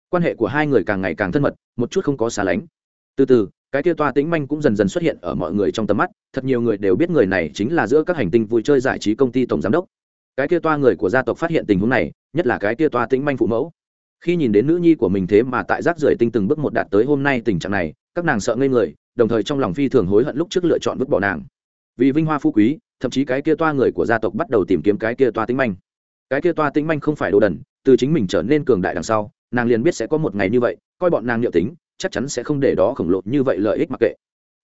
Quan hệ của hai người càng ngày càng thân mật, một chút không có xa lánh. Từ từ, cái kia toa tính manh cũng dần dần xuất hiện ở mọi người trong tầm mắt, thật nhiều người đều biết người này chính là giữa các hành tinh vui chơi giải trí công ty tổng giám đốc cái kia toa người của gia tộc phát hiện tình huống này, nhất là cái kia toa tĩnh manh phụ mẫu. Khi nhìn đến nữ nhi của mình thế mà tại rác rưởi tinh từng bước một đạt tới hôm nay tình trạng này, các nàng sợ ngây người, đồng thời trong lòng phi thường hối hận lúc trước lựa chọn vứt bỏ nàng. Vì vinh hoa phú quý, thậm chí cái kia toa người của gia tộc bắt đầu tìm kiếm cái kia toa tĩnh manh. Cái kia toa tĩnh manh không phải đồ đần, từ chính mình trở nên cường đại đằng sau, nàng liền biết sẽ có một ngày như vậy, coi bọn nàng liệu tính, chắc chắn sẽ không để đó khổng lồ như vậy lợi ích mặc kệ.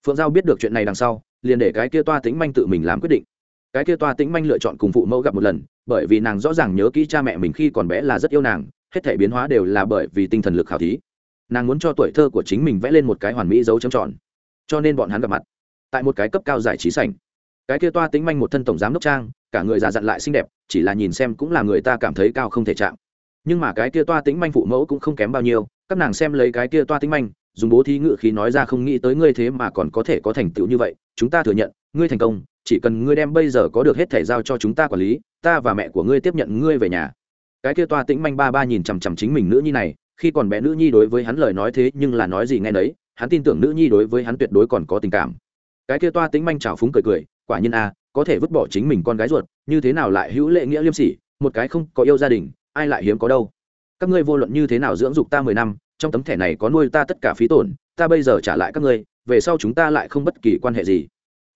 Phượng giao biết được chuyện này đằng sau, liền để cái kia toa tĩnh manh tự mình làm quyết định cái kia toa Tĩnh manh lựa chọn cùng phụ mẫu gặp một lần, bởi vì nàng rõ ràng nhớ kỹ cha mẹ mình khi còn bé là rất yêu nàng, hết thể biến hóa đều là bởi vì tinh thần lực khảo thí. Nàng muốn cho tuổi thơ của chính mình vẽ lên một cái hoàn mỹ dấu trầm tròn. Cho nên bọn hắn gặp mặt, tại một cái cấp cao giải trí sảnh. Cái kia toa Tĩnh manh một thân tổng giám đốc trang, cả người già dặn lại xinh đẹp, chỉ là nhìn xem cũng là người ta cảm thấy cao không thể chạm. Nhưng mà cái kia toa Tĩnh manh phụ mẫu cũng không kém bao nhiêu, các nàng xem lấy cái kia toa Tĩnh manh, dùng bố thí ngự khí nói ra không nghĩ tới ngươi thế mà còn có thể có thành tựu như vậy, chúng ta thừa nhận, ngươi thành công chỉ cần ngươi đem bây giờ có được hết thể giao cho chúng ta quản lý, ta và mẹ của ngươi tiếp nhận ngươi về nhà. Cái kia toa tĩnh manh ba ba nhìn chằm chằm chính mình nữ nhi này, khi còn bé nữ nhi đối với hắn lời nói thế nhưng là nói gì nghe nấy, hắn tin tưởng nữ nhi đối với hắn tuyệt đối còn có tình cảm. Cái kia toa tĩnh manh trào phúng cười cười, quả nhiên a có thể vứt bỏ chính mình con gái ruột, như thế nào lại hữu lệ nghĩa liêm sỉ, một cái không có yêu gia đình, ai lại hiếm có đâu. Các ngươi vô luận như thế nào dưỡng dục ta mười năm, trong tấm thẻ này có nuôi ta tất cả phí tổn, ta bây giờ trả lại các ngươi, về sau chúng ta lại không bất kỳ quan hệ gì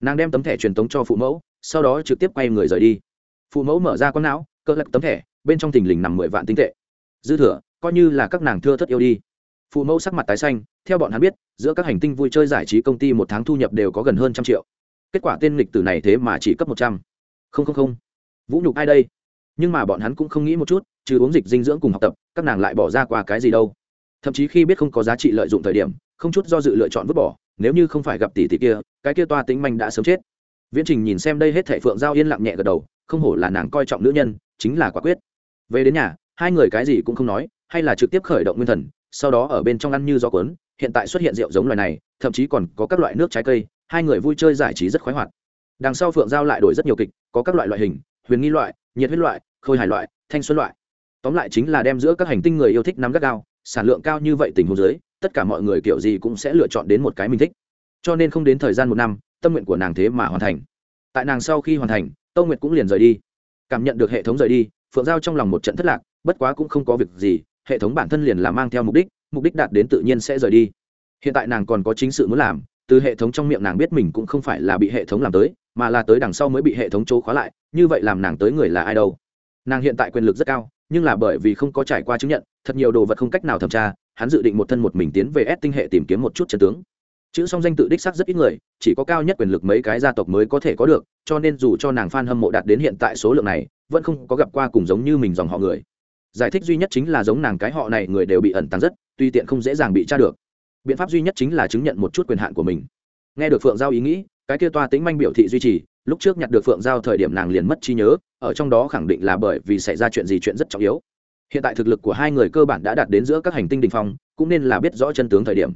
nàng đem tấm thẻ truyền tống cho phụ mẫu, sau đó trực tiếp quay người rời đi. Phụ mẫu mở ra con não cỡ lật tấm thẻ, bên trong thình lình nằm mười vạn tinh tệ. Dư thừa, coi như là các nàng thưa thất yêu đi. Phụ mẫu sắc mặt tái xanh, theo bọn hắn biết, giữa các hành tinh vui chơi giải trí công ty một tháng thu nhập đều có gần hơn trăm triệu. Kết quả tên lịch tử này thế mà chỉ cấp một trăm. Không không không. Vũ nhục ai đây? Nhưng mà bọn hắn cũng không nghĩ một chút, trừ uống dịch dinh dưỡng cùng học tập, các nàng lại bỏ ra qua cái gì đâu. Thậm chí khi biết không có giá trị lợi dụng thời điểm, không chút do dự lựa chọn vứt bỏ, nếu như không phải gặp tỷ tỷ kia cái kia toa tính manh đã sớm chết. Viễn trình nhìn xem đây hết thệ phượng giao yên lặng nhẹ gật đầu, không hổ là nàng coi trọng nữ nhân, chính là quả quyết. Về đến nhà, hai người cái gì cũng không nói, hay là trực tiếp khởi động nguyên thần, sau đó ở bên trong ăn như gió cuốn, hiện tại xuất hiện rượu giống loài này, thậm chí còn có các loại nước trái cây, hai người vui chơi giải trí rất khoái hoạt. Đằng sau phượng giao lại đổi rất nhiều kịch, có các loại loại hình, huyền nghi loại, nhiệt huyết loại, khôi hài loại, thanh xuân loại. Tóm lại chính là đem giữa các hành tinh người yêu thích nắm gắt gao, sản lượng cao như vậy tình huống dưới, tất cả mọi người kiểu gì cũng sẽ lựa chọn đến một cái mình thích cho nên không đến thời gian một năm, tâm nguyện của nàng thế mà hoàn thành. Tại nàng sau khi hoàn thành tâu nguyệt cũng liền rời đi. Cảm nhận được hệ thống rời đi, phượng giao trong lòng một trận thất lạc, bất quá cũng không có việc gì, hệ thống bản thân liền là mang theo mục đích mục đích đạt đến tự nhiên sẽ rời đi. Hiện tại nàng còn có chính sự muốn làm, từ hệ thống trong miệng nàng biết mình cũng không phải là bị hệ thống làm tới, mà là tới đằng sau mới bị hệ thống chỗ khóa lại, như vậy làm nàng tới người là ai đâu. Nàng hiện tại quyền lực rất cao, nhưng là bởi vì không có trải qua chứng nhận, thật nhiều đồ vật không cách nào thẩm tra, hắn dự định một thân một mình tiến về ép tinh hệ tìm kiếm một chút chân tướng chữ song danh tự đích xác rất ít người, chỉ có cao nhất quyền lực mấy cái gia tộc mới có thể có được, cho nên dù cho nàng f a n hâm mộ đạt đến hiện tại số lượng này, vẫn không có gặp qua cùng giống như mình dòng họ người. Giải thích duy nhất chính là giống nàng cái họ này người đều bị ẩn tàng rất, tuy tiện không dễ dàng bị tra được. Biện pháp duy nhất chính là chứng nhận một chút quyền hạn của mình. Nghe được phượng giao ý nghĩ, cái kia toa tính manh biểu thị duy trì, lúc trước nhặt được phượng giao thời điểm nàng liền mất trí nhớ, ở trong đó khẳng định là bởi vì xảy ra chuyện gì chuyện rất trọng yếu. Hiện tại thực lực của hai người cơ bản đã đạt đến giữa các hành tinh đình phong, cũng nên là biết rõ chân tướng thời điểm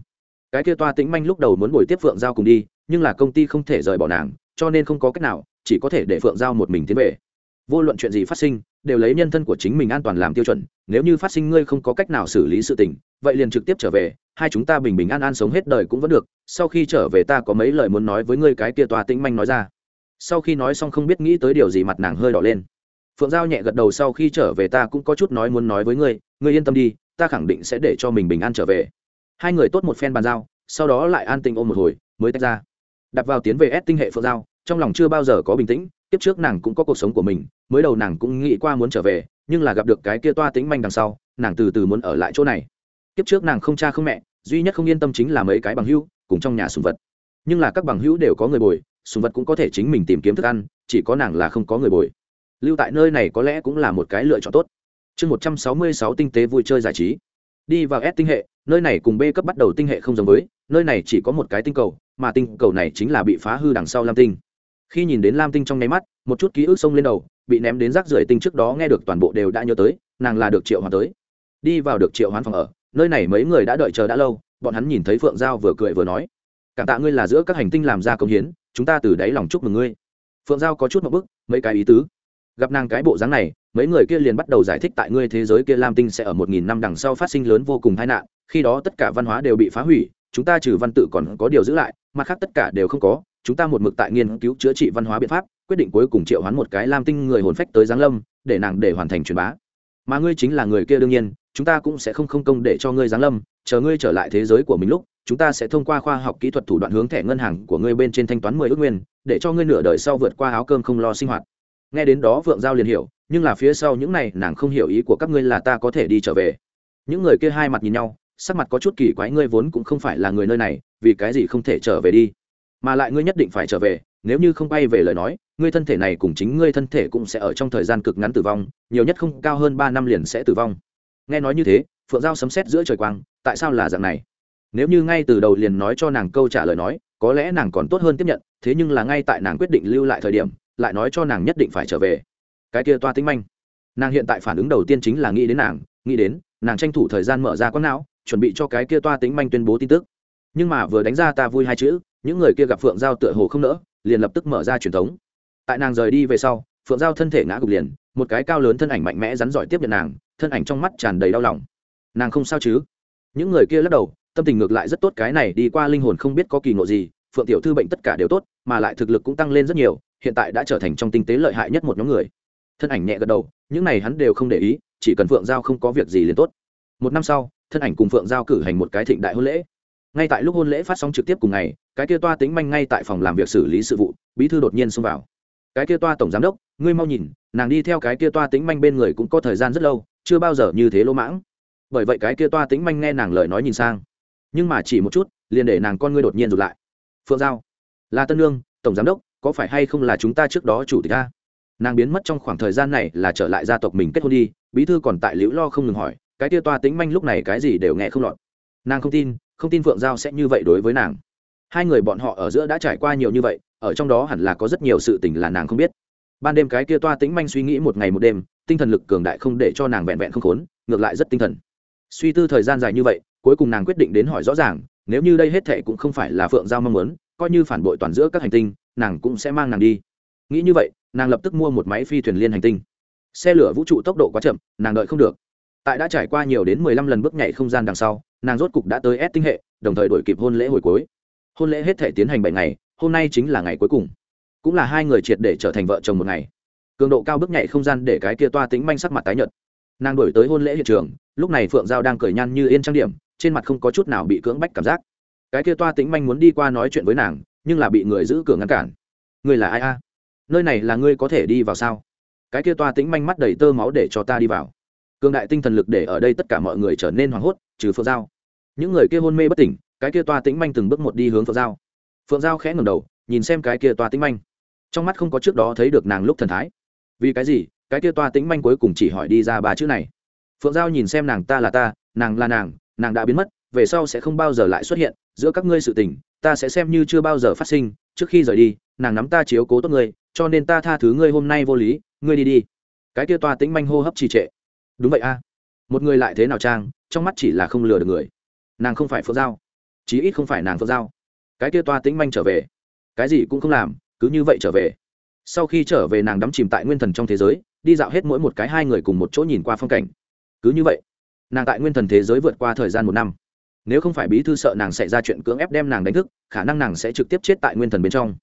cái kia toa tĩnh manh lúc đầu muốn bồi tiếp phượng giao cùng đi, nhưng là công ty không thể rời bỏ nàng, cho nên không có cách nào, chỉ có thể để phượng giao một mình tiến về. Vô luận chuyện gì phát sinh, đều lấy nhân thân của chính mình an toàn làm tiêu chuẩn, nếu như phát sinh ngươi không có cách nào xử lý sự tình, vậy liền trực tiếp trở về, hai chúng ta bình bình an an sống hết đời cũng vẫn được, sau khi trở về ta có mấy lời muốn nói với ngươi cái kia toa tĩnh manh nói ra. Sau khi nói xong không biết nghĩ tới điều gì mặt nàng hơi đỏ lên. Phượng giao nhẹ gật đầu sau khi trở về ta cũng có chút nói muốn nói với ngươi ngươi yên tâm đi, ta khẳng định sẽ để cho mình bình an trở về hai người tốt một phen bàn giao, sau đó lại an tình ôm một hồi, mới tách ra. Đặt vào tiến về ép tinh hệ phượng giao, trong lòng chưa bao giờ có bình tĩnh tiếp trước nàng cũng có cuộc sống của mình, mới đầu nàng cũng nghĩ qua muốn trở về, nhưng là gặp được cái kia toa tính manh đằng sau, nàng từ từ muốn ở lại chỗ này. Tiếp trước nàng không cha không mẹ, duy nhất không yên tâm chính là mấy cái bằng hữu, cùng trong nhà sùng vật. Nhưng là các bằng hữu đều có người bồi, sùng vật cũng có thể chính mình tìm kiếm thức ăn, chỉ có nàng là không có người bồi. Lưu tại nơi này có lẽ cũng là một cái lựa chọn tốt. Chương một trăm sáu mươi sáu tinh tế vui chơi giải trí. Đi vào S tinh hệ nơi này cùng b cấp bắt đầu tinh hệ không giống với, nơi này chỉ có một cái tinh cầu, mà tinh cầu này chính là bị phá hư đằng sau lam tinh. Khi nhìn đến lam tinh trong nháy mắt, một chút ký ức xông lên đầu, bị ném đến rác rưởi tinh trước đó nghe được toàn bộ đều đã nhớ tới, nàng là được triệu hoán tới. Đi vào được triệu hoán phòng ở, nơi này mấy người đã đợi chờ đã lâu, bọn hắn nhìn thấy phượng giao vừa cười vừa nói, cảm tạ ngươi là giữa các hành tinh làm ra công hiến, chúng ta từ đáy lòng chúc mừng ngươi. Phượng giao có chút một bức, mấy cái ý tứ. Gặp nàng cái bộ dáng này, mấy người kia liền bắt đầu giải thích tại ngươi thế giới kia lam tinh sẽ ở một nghìn năm đằng sau phát sinh lớn vô cùng tai nạn khi đó tất cả văn hóa đều bị phá hủy, chúng ta trừ văn tự còn có điều giữ lại, mặt khác tất cả đều không có, chúng ta một mực tại nghiên cứu chữa trị văn hóa biện pháp, quyết định cuối cùng triệu hoán một cái lam tinh người hồn phách tới giáng lâm, để nàng để hoàn thành truyền bá. Mà ngươi chính là người kia đương nhiên, chúng ta cũng sẽ không không công để cho ngươi giáng lâm, chờ ngươi trở lại thế giới của mình lúc, chúng ta sẽ thông qua khoa học kỹ thuật thủ đoạn hướng thẻ ngân hàng của ngươi bên trên thanh toán mười ước nguyên, để cho ngươi nửa đời sau vượt qua áo cơm không lo sinh hoạt. Nghe đến đó vượng giao liền hiểu, nhưng là phía sau những này nàng không hiểu ý của các ngươi là ta có thể đi trở về. Những người kia hai mặt nhìn nhau sắc mặt có chút kỳ quái, ngươi vốn cũng không phải là người nơi này, vì cái gì không thể trở về đi? Mà lại ngươi nhất định phải trở về, nếu như không bay về lời nói, ngươi thân thể này cùng chính ngươi thân thể cũng sẽ ở trong thời gian cực ngắn tử vong, nhiều nhất không cao hơn ba năm liền sẽ tử vong. Nghe nói như thế, phượng giao sấm xét giữa trời quang, tại sao là dạng này? Nếu như ngay từ đầu liền nói cho nàng câu trả lời nói, có lẽ nàng còn tốt hơn tiếp nhận, thế nhưng là ngay tại nàng quyết định lưu lại thời điểm, lại nói cho nàng nhất định phải trở về. Cái kia toa tính manh. Nàng hiện tại phản ứng đầu tiên chính là nghĩ đến nàng, nghĩ đến, nàng tranh thủ thời gian mở ra con não chuẩn bị cho cái kia toa tính manh tuyên bố tin tức. Nhưng mà vừa đánh ra ta vui hai chữ, những người kia gặp phượng giao tựa hồ không nỡ, liền lập tức mở ra truyền thống. Tại nàng rời đi về sau, phượng giao thân thể ngã gục liền, một cái cao lớn thân ảnh mạnh mẽ rắn giỏi tiếp nhận nàng, thân ảnh trong mắt tràn đầy đau lòng. Nàng không sao chứ? Những người kia lắc đầu, tâm tình ngược lại rất tốt, cái này đi qua linh hồn không biết có kỳ ngộ gì, phượng tiểu thư bệnh tất cả đều tốt, mà lại thực lực cũng tăng lên rất nhiều, hiện tại đã trở thành trong tinh tế lợi hại nhất một nhóm người. Thân ảnh nhẹ gật đầu, những này hắn đều không để ý, chỉ cần phượng giao không có việc gì liền tốt. Một năm sau thân ảnh cùng phượng giao cử hành một cái thịnh đại hôn lễ. Ngay tại lúc hôn lễ phát sóng trực tiếp cùng ngày, cái kia toa tính manh ngay tại phòng làm việc xử lý sự vụ, bí thư đột nhiên xông vào. Cái kia toa tổng giám đốc, ngươi mau nhìn, nàng đi theo cái kia toa tính manh bên người cũng có thời gian rất lâu, chưa bao giờ như thế lỗ mãng. Bởi vậy cái kia toa tính manh nghe nàng lời nói nhìn sang. Nhưng mà chỉ một chút, liền để nàng con ngươi đột nhiên rụt lại. Phượng giao, là tân lương tổng giám đốc, có phải hay không là chúng ta trước đó chủ tịch a? Nàng biến mất trong khoảng thời gian này là trở lại gia tộc mình kết hôn đi, bí thư còn tại liễu lo không ngừng hỏi cái tia toa tính manh lúc này cái gì đều nghe không lọt. Nàng không tin không tin phượng giao sẽ như vậy đối với nàng. Hai người bọn họ ở giữa đã trải qua nhiều như vậy, ở trong đó hẳn là có rất nhiều sự tình là nàng không biết. Ban đêm cái kia toa tính manh suy nghĩ một ngày một đêm, tinh thần lực cường đại không để cho nàng vẹn vẹn không khốn, ngược lại rất tinh thần. Suy tư thời gian dài như vậy, cuối cùng nàng quyết định đến hỏi rõ ràng, nếu như đây hết thệ cũng không phải là phượng giao mong muốn, coi như phản bội toàn giữa các hành tinh, nàng cũng sẽ mang nàng đi. Nghĩ như vậy, nàng lập tức mua một máy phi thuyền liên hành tinh. Xe lửa vũ trụ tốc độ quá chậm, nàng đợi không được tại đã trải qua nhiều đến mười lăm lần bước nhảy không gian đằng sau, nàng rốt cục đã tới S tinh hệ, đồng thời đổi kịp hôn lễ hồi cuối. Hôn lễ hết thể tiến hành bảy ngày, hôm nay chính là ngày cuối cùng. Cũng là hai người triệt để trở thành vợ chồng một ngày. Cường độ cao bước nhảy không gian để cái kia toa tính manh sắc mặt tái nhợt. Nàng đổi tới hôn lễ hiện trường, lúc này phượng giao đang cười nhăn như yên trang điểm, trên mặt không có chút nào bị cưỡng bách cảm giác. Cái kia toa tính manh muốn đi qua nói chuyện với nàng, nhưng là bị người giữ cửa ngăn cản. Ngươi là ai a? Nơi này là ngươi có thể đi vào sao? Cái kia toa tính manh mắt đầy tơ máu để cho ta đi vào cường đại tinh thần lực để ở đây tất cả mọi người trở nên hoảng hốt, trừ phượng giao. Những người kia hôn mê bất tỉnh, cái kia toa tĩnh manh từng bước một đi hướng phượng giao. Phượng giao khẽ ngầm đầu, nhìn xem cái kia toa tĩnh manh. Trong mắt không có trước đó thấy được nàng lúc thần thái. Vì cái gì? Cái kia toa tĩnh manh cuối cùng chỉ hỏi đi ra ba chữ này. Phượng giao nhìn xem nàng, ta là ta, nàng là nàng nàng đã biến mất, về sau sẽ không bao giờ lại xuất hiện, giữa các ngươi sự tình, ta sẽ xem như chưa bao giờ phát sinh, trước khi rời đi, nàng nắm ta chiếu cố tốt ngươi, cho nên ta tha thứ ngươi hôm nay vô lý, ngươi đi đi. Cái kia toa tĩnh manh hô hấp trì trệ đúng vậy a. Một người lại thế nào trang, trong mắt chỉ là không lừa được người. Nàng không phải phượng giao, chí ít không phải nàng phượng giao. Cái kia toa tĩnh manh trở về. Cái gì cũng không làm, cứ như vậy trở về. Sau khi trở về nàng đắm chìm tại nguyên thần trong thế giới, đi dạo hết mỗi một cái hai người cùng một chỗ nhìn qua phong cảnh. Cứ như vậy, nàng tại nguyên thần thế giới vượt qua thời gian một năm. Nếu không phải bí thư sợ nàng xảy ra chuyện cưỡng ép đem nàng đánh thức, khả năng nàng sẽ trực tiếp chết tại nguyên thần bên trong.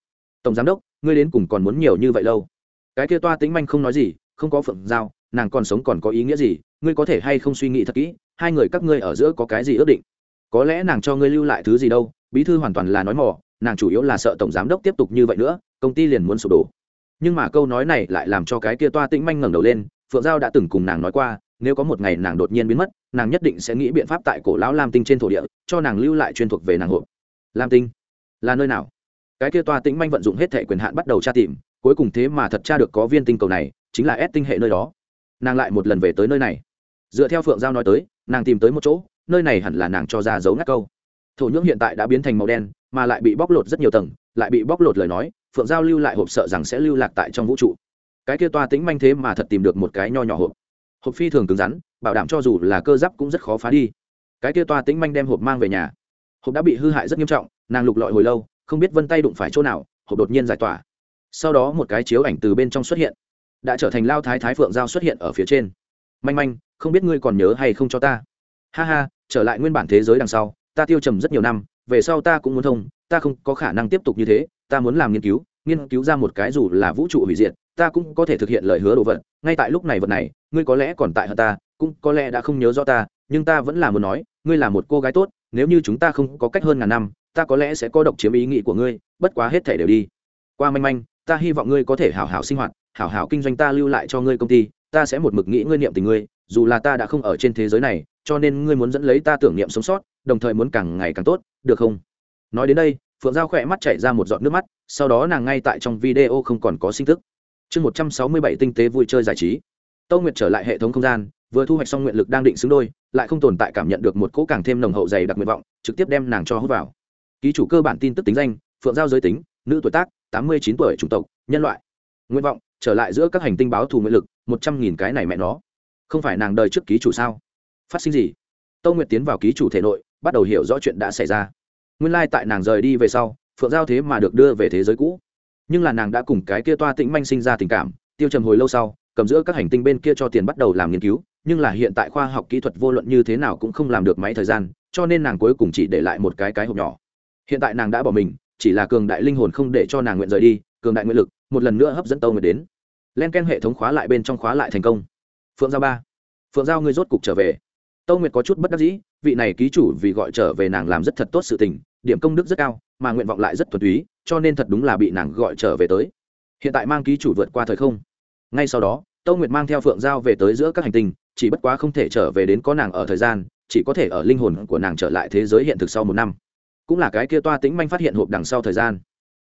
Tổng giám đốc, ngươi đến cùng còn muốn nhiều như vậy lâu? Cái kia toa tính manh không nói gì, không có phượng giao nàng còn sống còn có ý nghĩa gì, ngươi có thể hay không suy nghĩ thật kỹ, hai người các ngươi ở giữa có cái gì ước định? Có lẽ nàng cho ngươi lưu lại thứ gì đâu, bí thư hoàn toàn là nói mỏ nàng chủ yếu là sợ tổng giám đốc tiếp tục như vậy nữa, công ty liền muốn sụp đổ. Nhưng mà câu nói này lại làm cho cái kia toa tĩnh manh ngẩng đầu lên, phượng giao đã từng cùng nàng nói qua, nếu có một ngày nàng đột nhiên biến mất, nàng nhất định sẽ nghĩ biện pháp tại cổ lão lam tinh trên thổ địa, cho nàng lưu lại chuyên thuộc về nàng hộp lam tinh, là nơi nào? Cái kia toa tĩnh manh vận dụng hết thể quyền hạn bắt đầu tra tìm, cuối cùng thế mà thật tra được có viên tinh cầu này, chính là ép tinh hệ nơi đó nàng lại một lần về tới nơi này. Dựa theo phượng giao nói tới, nàng tìm tới một chỗ, nơi này hẳn là nàng cho ra dấu ngắt câu. Thổ nhưỡng hiện tại đã biến thành màu đen, mà lại bị bóc lột rất nhiều tầng, lại bị bóc lột lời nói, phượng giao lưu lại hộp sợ rằng sẽ lưu lạc tại trong vũ trụ. Cái kia toa tính manh thế mà thật tìm được một cái nho nhỏ hộp. Hộp phi thường cứng rắn, bảo đảm cho dù là cơ giáp cũng rất khó phá đi. Cái kia toa tính manh đem hộp mang về nhà. Hộp đã bị hư hại rất nghiêm trọng, nàng lục lọi hồi lâu, không biết vân tay đụng phải chỗ nào, hộp đột nhiên giải tỏa. Sau đó một cái chiếu ảnh từ bên trong xuất hiện đã trở thành lao thái thái phượng giao xuất hiện ở phía trên. Manh manh, không biết ngươi còn nhớ hay không cho ta. Ha ha, trở lại nguyên bản thế giới đằng sau, ta tiêu trầm rất nhiều năm, về sau ta cũng muốn thông, ta không có khả năng tiếp tục như thế, ta muốn làm nghiên cứu nghiên cứu ra một cái dù là vũ trụ hủy diệt, ta cũng có thể thực hiện lời hứa đồ vật. Ngay tại lúc này vật này, ngươi có lẽ còn tại hơn ta, cũng có lẽ đã không nhớ rõ ta, nhưng ta vẫn là muốn nói, ngươi là một cô gái tốt, nếu như chúng ta không có cách hơn ngàn năm, ta có lẽ sẽ có độc chiếm ý nghĩ của ngươi, bất quá hết thể đều đi. Qua manh manh, ta hy vọng ngươi có thể hảo hảo sinh hoạt hảo hảo kinh doanh ta lưu lại cho ngươi công ty, ta sẽ một mực nghĩ ngươi niệm tình ngươi, dù là ta đã không ở trên thế giới này, cho nên ngươi muốn dẫn lấy ta tưởng niệm sống sót, đồng thời muốn càng ngày càng tốt, được không? Nói đến đây, phượng giao khỏe mắt chảy ra một giọt nước mắt, sau đó nàng ngay tại trong video không còn có sinh thức chương một trăm sáu mươi bảy tinh tế vui chơi giải trí. Tâu nguyệt trở lại hệ thống không gian, vừa thu hoạch xong nguyện lực đang định xứng đôi, lại không tồn tại cảm nhận được một cỗ càng thêm nồng hậu dày đặc nguyện vọng, trực tiếp đem nàng cho hút vào. Ký chủ cơ bản tin tức tính danh, phượng giao giới tính, nữ tuổi tác, tám mươi chín tuổi chủng tộc, nhân loại. Nguyện vọng trở lại giữa các hành tinh báo thù nguyện lực, một trăm nghìn cái này mẹ nó. Không phải nàng đời trước ký chủ sao? Phát sinh gì? Tâu nguyệt tiến vào ký chủ thể nội, bắt đầu hiểu rõ chuyện đã xảy ra. Nguyên lai、like、tại nàng rời đi về sau, phượng giao thế mà được đưa về thế giới cũ. Nhưng là nàng đã cùng cái kia toa tĩnh manh sinh ra tình cảm, tiêu trầm hồi lâu sau, cầm giữa các hành tinh bên kia cho tiền bắt đầu làm nghiên cứu, nhưng là hiện tại khoa học kỹ thuật vô luận như thế nào cũng không làm được máy thời gian, cho nên nàng cuối cùng chỉ để lại một cái cái hộp nhỏ. Hiện tại nàng đã bỏ mình, chỉ là cường đại linh hồn không để cho nàng nguyện rời đi, cường đại nguyện lực, một lần nữa hấp dẫn tâu nguyệt đến len ken hệ thống khóa lại bên trong khóa lại thành công. Phượng giao ba. Phượng giao ngươi rốt cục trở về. Tâu nguyệt có chút bất đắc dĩ, vị này ký chủ vì gọi trở về nàng làm rất thật tốt sự tình, điểm công đức rất cao, mà nguyện vọng lại rất thuần túy, cho nên thật đúng là bị nàng gọi trở về tới. Hiện tại mang ký chủ vượt qua thời không. Ngay sau đó, tâu nguyệt mang theo phượng giao về tới giữa các hành tinh, chỉ bất quá không thể trở về đến có nàng ở thời gian, chỉ có thể ở linh hồn của nàng trở lại thế giới hiện thực sau một năm. Cũng là cái kia toa tính manh phát hiện hộp đằng sau thời gian.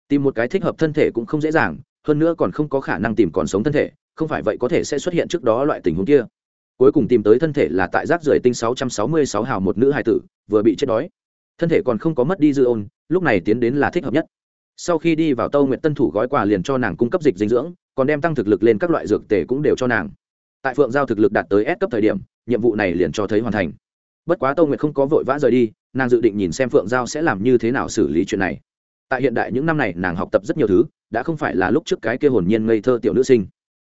Tìm một cái thích hợp thân thể cũng không dễ dàng hơn nữa còn không có khả năng tìm còn sống thân thể, không phải vậy có thể sẽ xuất hiện trước đó loại tình huống kia. Cuối cùng tìm tới thân thể là tại rác rưởi tinh 666 hào một nữ hài tử, vừa bị chết đói. Thân thể còn không có mất đi dư ôn, lúc này tiến đến là thích hợp nhất. Sau khi đi vào tâu nguyện tân thủ gói quà liền cho nàng cung cấp dịch dinh dưỡng, còn đem tăng thực lực lên các loại dược tể cũng đều cho nàng. Tại phượng giao thực lực đạt tới S cấp thời điểm, nhiệm vụ này liền cho thấy hoàn thành. Bất quá tâu nguyệt không có vội vã rời đi, nàng dự định nhìn xem phượng giao sẽ làm như thế nào xử lý chuyện này tại hiện đại những năm này nàng học tập rất nhiều thứ, đã không phải là lúc trước cái kia hồn nhiên ngây thơ tiểu nữ sinh.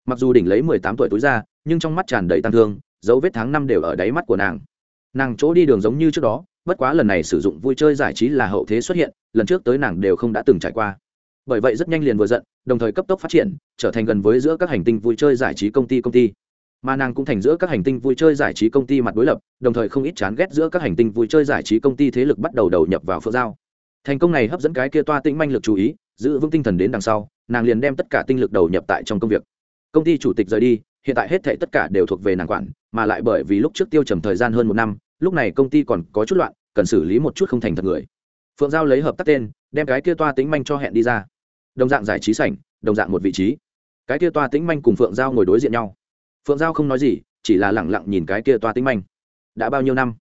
Mặc dù đỉnh lấy mười tám tuổi túi ra, nhưng trong mắt tràn đầy tăng thương, dấu vết tháng năm đều ở đáy mắt của nàng. Nàng chỗ đi đường giống như trước đó, bất quá lần này sử dụng vui chơi giải trí là hậu thế xuất hiện, lần trước tới nàng đều không đã từng trải qua. Bởi vậy rất nhanh liền vừa giận, đồng thời cấp tốc phát triển, trở thành gần với giữa các hành tinh vui chơi giải trí công ty công ty. Mà nàng cũng thành giữa các hành tinh vui chơi giải trí công ty mặt đối lập, đồng thời không ít chán ghét giữa các hành tinh vui chơi giải trí công ty thế lực bắt đầu đầu nhập vào phượng giao thành công này hấp dẫn cái kia toa tĩnh manh lực chú ý, giữ vững tinh thần đến đằng sau, nàng liền đem tất cả tinh lực đầu nhập tại trong công việc. Công ty chủ tịch rời đi, hiện tại hết thệ tất cả đều thuộc về nàng quản, mà lại bởi vì lúc trước tiêu trầm thời gian hơn một năm, lúc này công ty còn có chút loạn, cần xử lý một chút không thành thật người. Phượng giao lấy hợp tác tên, đem cái kia toa tính manh cho hẹn đi ra. Đồng dạng giải trí sảnh, đồng dạng một vị trí. Cái kia toa tính manh cùng phượng giao ngồi đối diện nhau. Phượng giao không nói gì, chỉ là lẳng lặng nhìn cái kia toa tính manh. Đã bao nhiêu năm?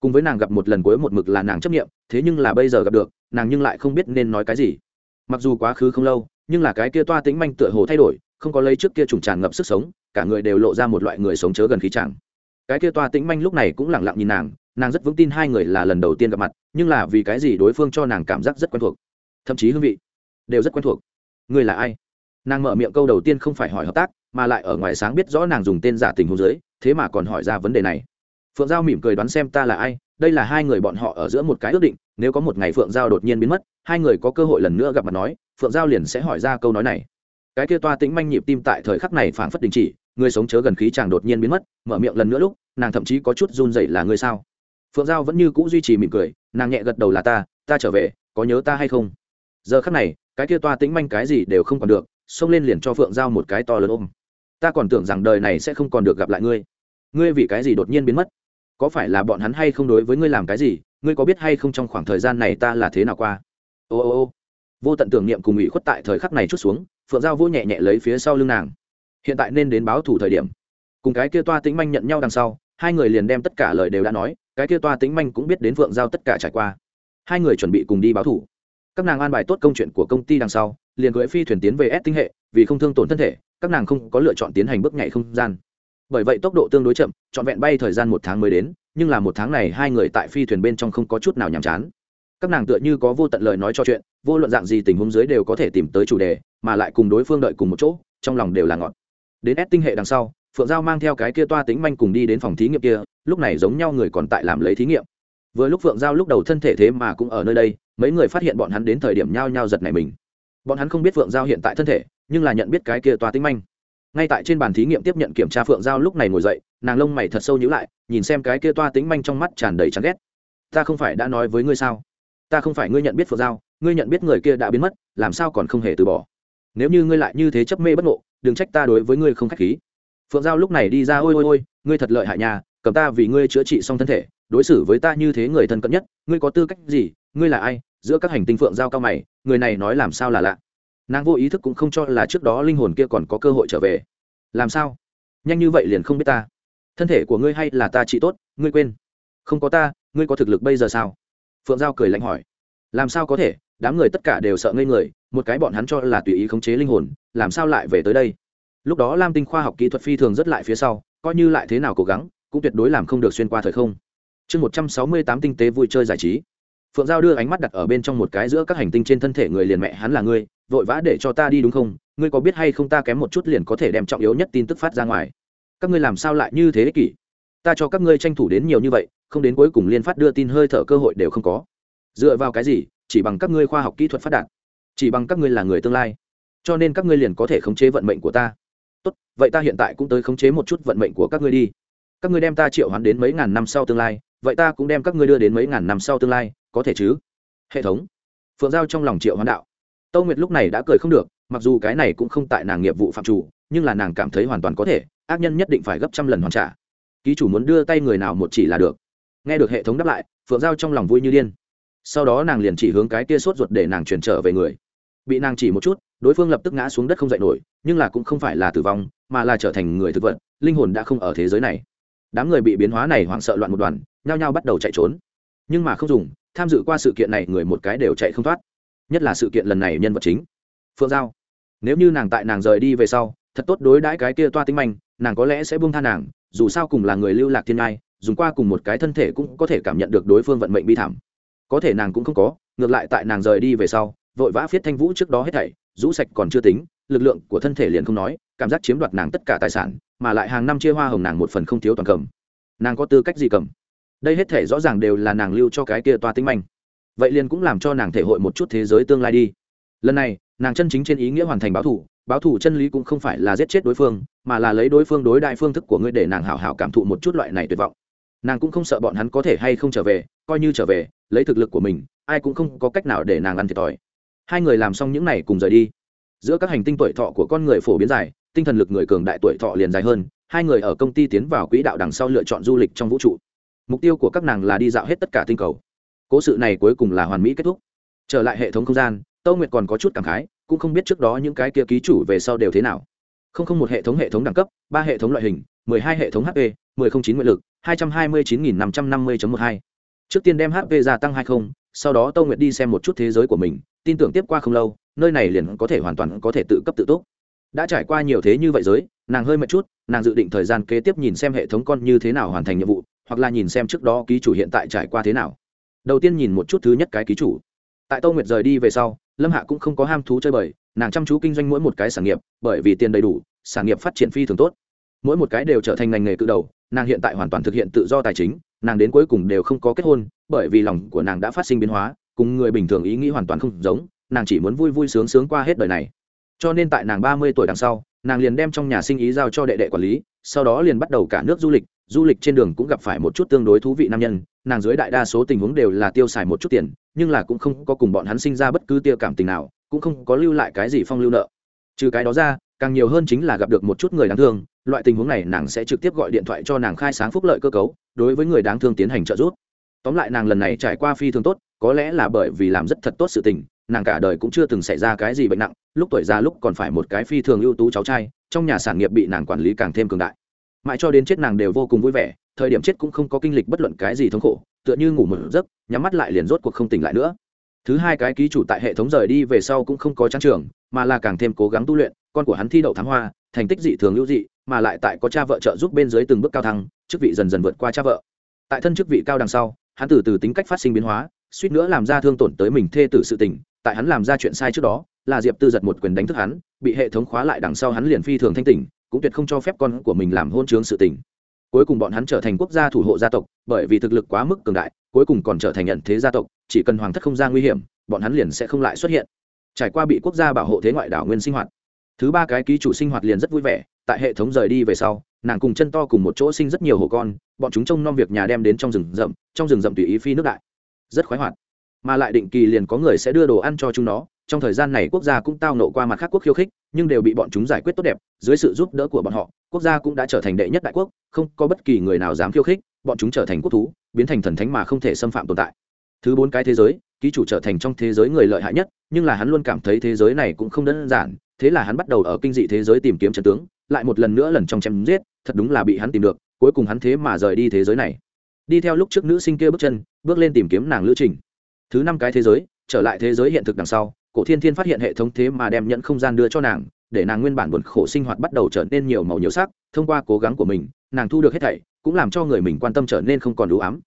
Cùng với nàng gặp một lần cuối một mực là nàng chấp nghiệm, thế nhưng là bây giờ gặp được, nàng nhưng lại không biết nên nói cái gì. Mặc dù quá khứ không lâu, nhưng là cái kia toa tính manh tựa hồ thay đổi, không có lấy trước kia trùng tràn ngập sức sống, cả người đều lộ ra một loại người sống chớ gần khí chẳng cái kia toa tĩnh manh lúc này cũng lẳng lặng nhìn nàng nàng rất vững tin hai người là lần đầu tiên gặp mặt, nhưng là vì cái gì đối phương cho nàng cảm giác rất quen thuộc. Thậm chí hương vị đều rất quen thuộc. Người là ai? Nàng mở miệng câu đầu tiên không phải hỏi hợp tác, mà lại ở ngoài sáng biết rõ nàng dùng tên giả tình hôn dưới, thế mà còn hỏi ra vấn đề này phượng giao mỉm cười đoán xem ta là ai, đây là hai người bọn họ ở giữa một cái ước định, nếu có một ngày phượng giao đột nhiên biến mất, hai người có cơ hội lần nữa gặp mặt nói, phượng giao liền sẽ hỏi ra câu nói này. Cái kia toa tĩnh manh nhịp tim tại thời khắc này phảng phất đình chỉ, người sống chớ gần khí chàng đột nhiên biến mất, mở miệng lần nữa lúc, nàng thậm chí có chút run dậy là ngươi sao? Phượng giao vẫn như cũ duy trì mỉm cười, nàng nhẹ gật đầu là ta ta trở về, có nhớ ta hay không? Giờ khắc này, cái kia toa tĩnh manh cái gì đều không còn được, xông lên liền cho phượng giao một cái to lớn ôm. Ta còn tưởng rằng đời này sẽ không còn được gặp lại ngươi. Ngươi vì cái gì đột nhiên biến mất? Có phải là bọn hắn hay không đối với ngươi làm cái gì, ngươi có biết hay không trong khoảng thời gian này ta là thế nào qua? Ô ô ô. Vô tận tưởng niệm cùng ủy khuất tại thời khắc này chút xuống, phượng giao vô nhẹ nhẹ lấy phía sau lưng nàng. Hiện tại nên đến báo thủ thời điểm. Cùng cái kia toa tính manh nhận nhau đằng sau, hai người liền đem tất cả lời đều đã nói, cái kia toa tính manh cũng biết đến phượng giao tất cả trải qua. Hai người chuẩn bị cùng đi báo thủ. Các nàng an bài tốt công chuyện của công ty đằng sau, liền cưỡi phi thuyền tiến về S tinh hệ, vì không thương tổn thân thể, các nàng không có lựa chọn tiến hành bước nhảy không gian bởi vậy tốc độ tương đối chậm, trọn vẹn bay thời gian một tháng mới đến, nhưng là một tháng này hai người tại phi thuyền bên trong không có chút nào nhàm chán. Các nàng tựa như có vô tận lời nói cho chuyện, vô luận dạng gì tình huống dưới đều có thể tìm tới chủ đề, mà lại cùng đối phương đợi cùng một chỗ, trong lòng đều là ngọt. Đến ép tinh hệ đằng sau, phượng giao mang theo cái kia toa tính manh cùng đi đến phòng thí nghiệm kia, lúc này giống nhau người còn tại làm lấy thí nghiệm. Vừa lúc phượng giao lúc đầu thân thể thế mà cũng ở nơi đây, mấy người phát hiện bọn hắn đến thời điểm nhao nhao giật này mình. Bọn hắn không biết phượng giao hiện tại thân thể, nhưng là nhận biết cái kia toa tính manh ngay tại trên bàn thí nghiệm tiếp nhận kiểm tra phượng giao lúc này ngồi dậy, nàng lông mày thật sâu nhữ lại, nhìn xem cái kia toa tính manh trong mắt tràn đầy chán ghét. Ta không phải đã nói với ngươi sao? Ta không phải ngươi nhận biết phượng giao, ngươi nhận biết người kia đã biến mất, làm sao còn không hề từ bỏ? Nếu như ngươi lại như thế chấp mê bất ngộ, đừng trách ta đối với ngươi không k h á c h khí. Phượng giao lúc này đi ra, ôi ôi ôi, ngươi thật lợi hại nhà cầm ta vì ngươi chữa trị xong thân thể, đối xử với ta như thế người thân cận nhất, ngươi có tư cách gì, ngươi là ai? Giữa các hành tinh phượng giao cao mày, người này nói làm sao là lạ? Nàng vô ý thức cũng không cho là trước đó linh hồn kia còn có cơ hội trở về. Làm sao? Nhanh như vậy liền không biết ta. Thân thể của ngươi hay là ta trị tốt, ngươi quên. Không có ta, ngươi có thực lực bây giờ sao? Phượng giao cười lạnh hỏi. Làm sao có thể? Đám người tất cả đều sợ ngây người, một cái bọn hắn cho là tùy ý khống chế linh hồn, làm sao lại về tới đây? Lúc đó lam tinh khoa học kỹ thuật phi thường rất lại phía sau, coi như lại thế nào cố gắng, cũng tuyệt đối làm không được xuyên qua thời không. Chương một trăm sáu mươi tám tinh tế vui chơi giải trí. Phượng giao đưa ánh mắt đặt ở bên trong một cái giữa các hành tinh trên thân thể người liền mẹ hắn là ngươi vội vã để cho ta đi đúng không? Ngươi có biết hay không ta kém một chút liền có thể đem trọng yếu nhất tin tức phát ra ngoài. Các ngươi làm sao lại như thế kỷ ta cho các ngươi tranh thủ đến nhiều như vậy, không đến cuối cùng liên phát đưa tin hơi thở cơ hội đều không có. Dựa vào cái gì? Chỉ bằng các ngươi khoa học kỹ thuật phát đạt. Chỉ bằng các ngươi là người tương lai. Cho nên các ngươi liền có thể khống chế vận mệnh của ta. Tốt, vậy ta hiện tại cũng tới khống chế một chút vận mệnh của các ngươi đi. Các ngươi đem ta triệu hoán đến mấy ngàn năm sau tương lai, vậy ta cũng đem các ngươi đưa đến mấy ngàn năm sau tương lai, có thể chứ? Hệ thống. Phượng giao trong lòng triệu hoán đạo tâu nguyệt lúc này đã cười không được, mặc dù cái này cũng không tại nàng nghiệp vụ phạm chủ, nhưng là nàng cảm thấy hoàn toàn có thể, ác nhân nhất định phải gấp trăm lần hoàn trả. Ký chủ muốn đưa tay người nào một chỉ là được. Nghe được hệ thống đáp lại, phượng giao trong lòng vui như điên. Sau đó nàng liền chỉ hướng cái kia sốt ruột để nàng chuyển trở về người. Bị nàng chỉ một chút, đối phương lập tức ngã xuống đất không dậy nổi, nhưng là cũng không phải là tử vong, mà là trở thành người thực vật, linh hồn đã không ở thế giới này. Đám người bị biến hóa này hoảng sợ loạn một đoàn, nhao nhao bắt đầu chạy trốn. Nhưng mà không dùng, tham dự qua sự kiện này người một cái đều chạy không thoát nhất là sự kiện lần này nhân vật chính. Phượng giao, nếu như nàng tại nàng rời đi về sau, thật tốt đối đãi cái kia toa tinh manh, nàng có lẽ sẽ buông tha nàng, dù sao cùng là người lưu lạc thiên ngai, dùng qua cùng một cái thân thể cũng có thể cảm nhận được đối phương vận mệnh bi thảm. Có thể nàng cũng không có, ngược lại tại nàng rời đi về sau, vội vã phiết thanh vũ trước đó hết thảy, rũ sạch còn chưa tính, lực lượng của thân thể liền không nói, cảm giác chiếm đoạt nàng tất cả tài sản, mà lại hàng năm chia hoa hồng nàng một phần không thiếu toàn cầm. Nàng có tư cách gì cầm? Đây hết thể rõ ràng đều là nàng lưu cho cái kia toa tinh manh vậy liền cũng làm cho nàng thể hội một chút thế giới tương lai đi. Lần này, nàng chân chính trên ý nghĩa hoàn thành báo thủ báo thủ chân lý cũng không phải là giết chết đối phương, mà là lấy đối phương đối đại phương thức của ngươi để nàng hảo hảo cảm thụ một chút loại này tuyệt vọng. Nàng cũng không sợ bọn hắn có thể hay không trở về, coi như trở về, lấy thực lực của mình, ai cũng không có cách nào để nàng ăn thiệt thòi. Hai người làm xong những này cùng rời đi. Giữa các hành tinh tuổi thọ của con người phổ biến dài, tinh thần lực người cường đại tuổi thọ liền dài hơn, hai người ở công ty tiến vào quỹ đạo đằng sau lựa chọn du lịch trong vũ trụ. Mục tiêu của các nàng là đi dạo hết tất cả tinh cầu cố sự này cuối cùng là hoàn mỹ kết thúc. Trở lại hệ thống không gian tâu nguyệt còn có chút cảm khái, cũng không biết trước đó những cái kia ký chủ về sau đều thế nào. Không không một hệ thống hệ thống đẳng cấp, ba hệ thống loại hình, mười hai hệ thống hp mười không chín nguyện lực, hai trăm hai mươi chín nghìn năm trăm năm mươi một hai. Trước tiên đem hp gia tăng hai không, sau đó tâu nguyệt đi xem một chút thế giới của mình, tin tưởng tiếp qua không lâu, nơi này liền có thể hoàn toàn có thể tự cấp tự túc. Đã trải qua nhiều thế như vậy giới, nàng hơi mệt chút, nàng dự định thời gian kế tiếp nhìn xem hệ thống con như thế nào hoàn thành nhiệm vụ, hoặc là nhìn xem trước đó ký chủ hiện tại trải qua thế nào đầu tiên nhìn một chút thứ nhất cái ký chủ. Tại tô nguyệt rời đi về sau, lâm hạ cũng không có ham thú chơi bời, nàng chăm chú kinh doanh mỗi một cái sản nghiệp, bởi vì tiền đầy đủ, sản nghiệp phát triển phi thường tốt. Mỗi một cái đều trở thành ngành nghề cự đầu, nàng hiện tại hoàn toàn thực hiện tự do tài chính, nàng đến cuối cùng đều không có kết hôn, bởi vì lòng của nàng đã phát sinh biến hóa, cùng người bình thường ý nghĩ hoàn toàn không giống, nàng chỉ muốn vui vui sướng sướng qua hết đời này. Cho nên tại nàng ba mươi tuổi đằng sau, nàng liền đem trong nhà sinh ý giao cho đệ đệ quản lý, sau đó liền bắt đầu cả nước du lịch du lịch trên đường cũng gặp phải một chút tương đối thú vị nam nhân, nàng dưới đại đa số tình huống đều là tiêu xài một chút tiền, nhưng là cũng không có cùng bọn hắn sinh ra bất cứ tia cảm tình nào, cũng không có lưu lại cái gì phong lưu nợ. Trừ cái đó ra, càng nhiều hơn chính là gặp được một chút người đáng thương, loại tình huống này nàng sẽ trực tiếp gọi điện thoại cho nàng khai sáng phúc lợi cơ cấu, đối với người đáng thương tiến hành trợ giúp. Tóm lại nàng lần này trải qua phi thường tốt, có lẽ là bởi vì làm rất thật tốt sự tình, nàng cả đời cũng chưa từng xảy ra cái gì bệnh nặng, lúc tuổi già lúc còn phải một cái phi thường ưu tú cháu trai, trong nhà sản nghiệp bị nàng quản lý càng thêm cường đại mãi cho đến chết nàng đều vô cùng vui vẻ, thời điểm chết cũng không có kinh lịch bất luận cái gì thống khổ, tựa như ngủ một giấc, nhắm mắt lại liền rốt cuộc không tỉnh lại nữa. Thứ hai cái ký chủ tại hệ thống rời đi về sau cũng không có trang trường, mà là càng thêm cố gắng tu luyện, con của hắn thi đậu thám hoa, thành tích dị thường hữu dị, mà lại tại có cha vợ trợ giúp bên dưới từng bước cao thăng, chức vị dần dần vượt qua cha vợ. Tại thân chức vị cao đằng sau, hắn từ từ tính cách phát sinh biến hóa, suýt nữa làm ra thương tổn tới mình thê tử sự tình, tại hắn làm ra chuyện sai trước đó, là diệp tư giật một quyền đánh thức hắn, bị hệ thống khóa lại đằng sau hắn liền phi thường thanh tỉnh cũng tuyệt không cho phép con của mình làm hôn trướng sự tình. Cuối cùng bọn hắn trở thành quốc gia thủ hộ gia tộc, bởi vì thực lực quá mức cường đại, cuối cùng còn trở thành nhận thế gia tộc, chỉ cần hoàng thất không ra nguy hiểm, bọn hắn liền sẽ không lại xuất hiện. Trải qua bị quốc gia bảo hộ thế ngoại đảo nguyên sinh hoạt, thứ ba cái ký chủ sinh hoạt liền rất vui vẻ, tại hệ thống rời đi về sau, nàng cùng chân to cùng một chỗ sinh rất nhiều hộ con, bọn chúng trông nom việc nhà đem đến trong rừng rậm, trong rừng rậm tùy ý phi nước đại. Rất khoái hoạt. Mà lại định kỳ liền có người sẽ đưa đồ ăn cho chúng nó, trong thời gian này quốc gia cũng tao nộ qua mặt khác quốc khiêu khích nhưng đều bị bọn chúng giải quyết tốt đẹp, dưới sự giúp đỡ của bọn họ, quốc gia cũng đã trở thành đệ nhất đại quốc, không có bất kỳ người nào dám khiêu khích, bọn chúng trở thành quốc thú, biến thành thần thánh mà không thể xâm phạm tồn tại. Thứ bốn cái thế giới, ký chủ trở thành trong thế giới người lợi hại nhất, nhưng là hắn luôn cảm thấy thế giới này cũng không đơn giản, thế là hắn bắt đầu ở kinh dị thế giới tìm kiếm trận tướng, lại một lần nữa lần trong chém giết, thật đúng là bị hắn tìm được, cuối cùng hắn thế mà rời đi thế giới này. Đi theo lúc trước nữ sinh kia bước chân, bước lên tìm kiếm nàng lữ trình. Thứ năm cái thế giới, trở lại thế giới hiện thực đằng sau cổ thiên thiên phát hiện hệ thống thế mà đem nhận không gian đưa cho nàng, để nàng nguyên bản buồn khổ sinh hoạt bắt đầu trở nên nhiều màu nhiều sắc, thông qua cố gắng của mình, nàng thu được hết thảy, cũng làm cho người mình quan tâm trở nên không còn đủ ám.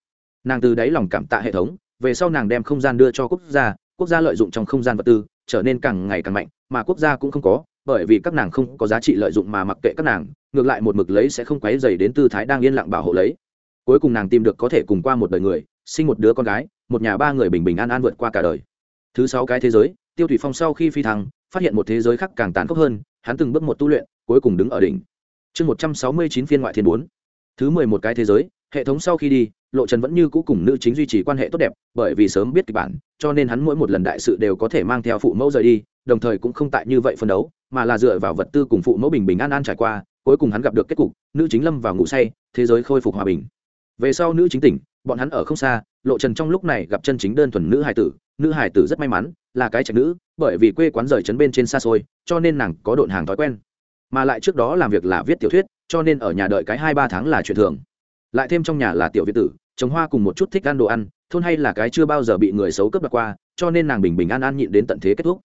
Nàng từ đáy lòng cảm tạ hệ thống, về sau nàng đem không gian đưa cho quốc gia quốc gia lợi dụng trong không gian vật tư, trở nên càng ngày càng mạnh, mà quốc gia cũng không có, bởi vì các nàng không có giá trị lợi dụng mà mặc kệ các nàng, ngược lại một mực lấy sẽ không quấy dày đến tư thái đang yên lặng bảo hộ lấy. Cuối cùng nàng tìm được có thể cùng qua một đời người, sinh một đứa con gái, một nhà ba người bình bình an an vượt qua cả đời. Thứ sáu cái thế giới tiêu thủy phong sau khi phi thăng, phát hiện một thế giới khác càng tàn khốc hơn, hắn từng bước một tu luyện, cuối cùng đứng ở đỉnh. Chương một trăm sáu mươi chín phiên ngoại thiên bốn. Thứ mười một cái thế giới, hệ thống sau khi đi, lộ trần vẫn như cũ cùng nữ chính duy trì quan hệ tốt đẹp, bởi vì sớm biết kịch bản, cho nên hắn mỗi một lần đại sự đều có thể mang theo phụ mẫu rời đi, đồng thời cũng không tại như vậy phân đấu, mà là dựa vào vật tư cùng phụ mẫu bình bình an an trải qua, cuối cùng hắn gặp được kết cục, nữ chính lâm vào ngủ say, thế giới khôi phục hòa bình. Về sau nữ chính tỉnh, bọn hắn ở không xa, lộ trần trong lúc này gặp chân chính đơn thuần nữ hải tử, nữ hải tử rất may mắn là cái trạch nữ, bởi vì quê quán rời trấn bên trên xa xôi, cho nên nàng có độn hàng thói quen. Mà lại trước đó làm việc là viết tiểu thuyết, cho nên ở nhà đợi cái hai ba tháng là chuyện thường. Lại thêm trong nhà là tiểu việt tử, trồng hoa cùng một chút thích ăn đồ ăn, thôn hay là cái chưa bao giờ bị người xấu cướp đoạt qua, cho nên nàng bình bình an an nhịn đến tận thế kết thúc.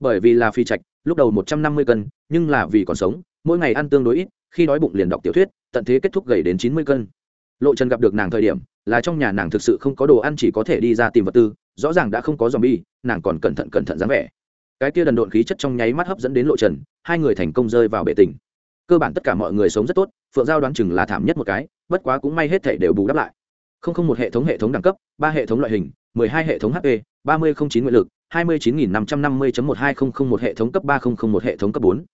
Bởi vì là phi trạch, lúc đầu một trăm năm mươi cân, nhưng là vì còn sống, mỗi ngày ăn tương đối ít, khi đói bụng liền đọc tiểu thuyết, tận thế kết thúc gầy đến chín mươi cân. Lộ trần gặp được nàng thời điểm, là trong nhà nàng thực sự không có đồ ăn chỉ có thể đi ra tìm vật tư, rõ ràng đã không có dòm bi nàng còn cẩn thận cẩn thận dáng vẻ. Cái kia đần độn khí chất trong nháy mắt hấp dẫn đến lộ trần, hai người thành công rơi vào bể tình. Cơ bản tất cả mọi người sống rất tốt, phượng giao đoán chừng là thảm nhất một cái, bất quá cũng may hết thể đều bù đắp lại. Không không một hệ thống hệ thống đẳng cấp, ba hệ thống loại hình, mười hai hệ thống hp ba mươi không chín nguyện lực, hai mươi chín nghìn năm trăm năm mươi một hai không không một hệ thống cấp ba không không một hệ thống cấp bốn.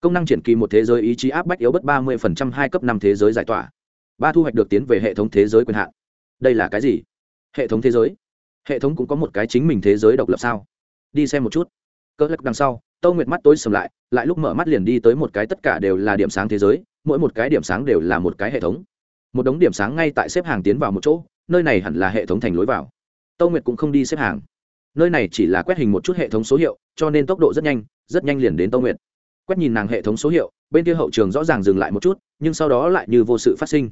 Công năng triển kỳ một thế giới ý chí áp bách yếu bất ba mươi phần trăm hai cấp năm thế giới giải tỏa. Ba thu hoạch được tiến về hệ thống thế giới quyền hạn. Đây là cái gì? Hệ thống thế giới? Hệ thống cũng có một cái chính mình thế giới độc lập sao? Đi xem một chút. Cỡ lắc đằng sau, tâu nguyệt mắt tối sầm lại lại lúc mở mắt liền đi tới một cái tất cả đều là điểm sáng thế giới, mỗi một cái điểm sáng đều là một cái hệ thống. Một đống điểm sáng ngay tại xếp hàng tiến vào một chỗ, nơi này hẳn là hệ thống thành lối vào. Tâu nguyệt cũng không đi xếp hàng. Nơi này chỉ là quét hình một chút hệ thống số hiệu, cho nên tốc độ rất nhanh rất nhanh liền đến tâu nguyệt. Quét nhìn nàng hệ thống số hiệu, bên kia hậu trường rõ ràng dừng lại một chút, nhưng sau đó lại như vô sự phát sinh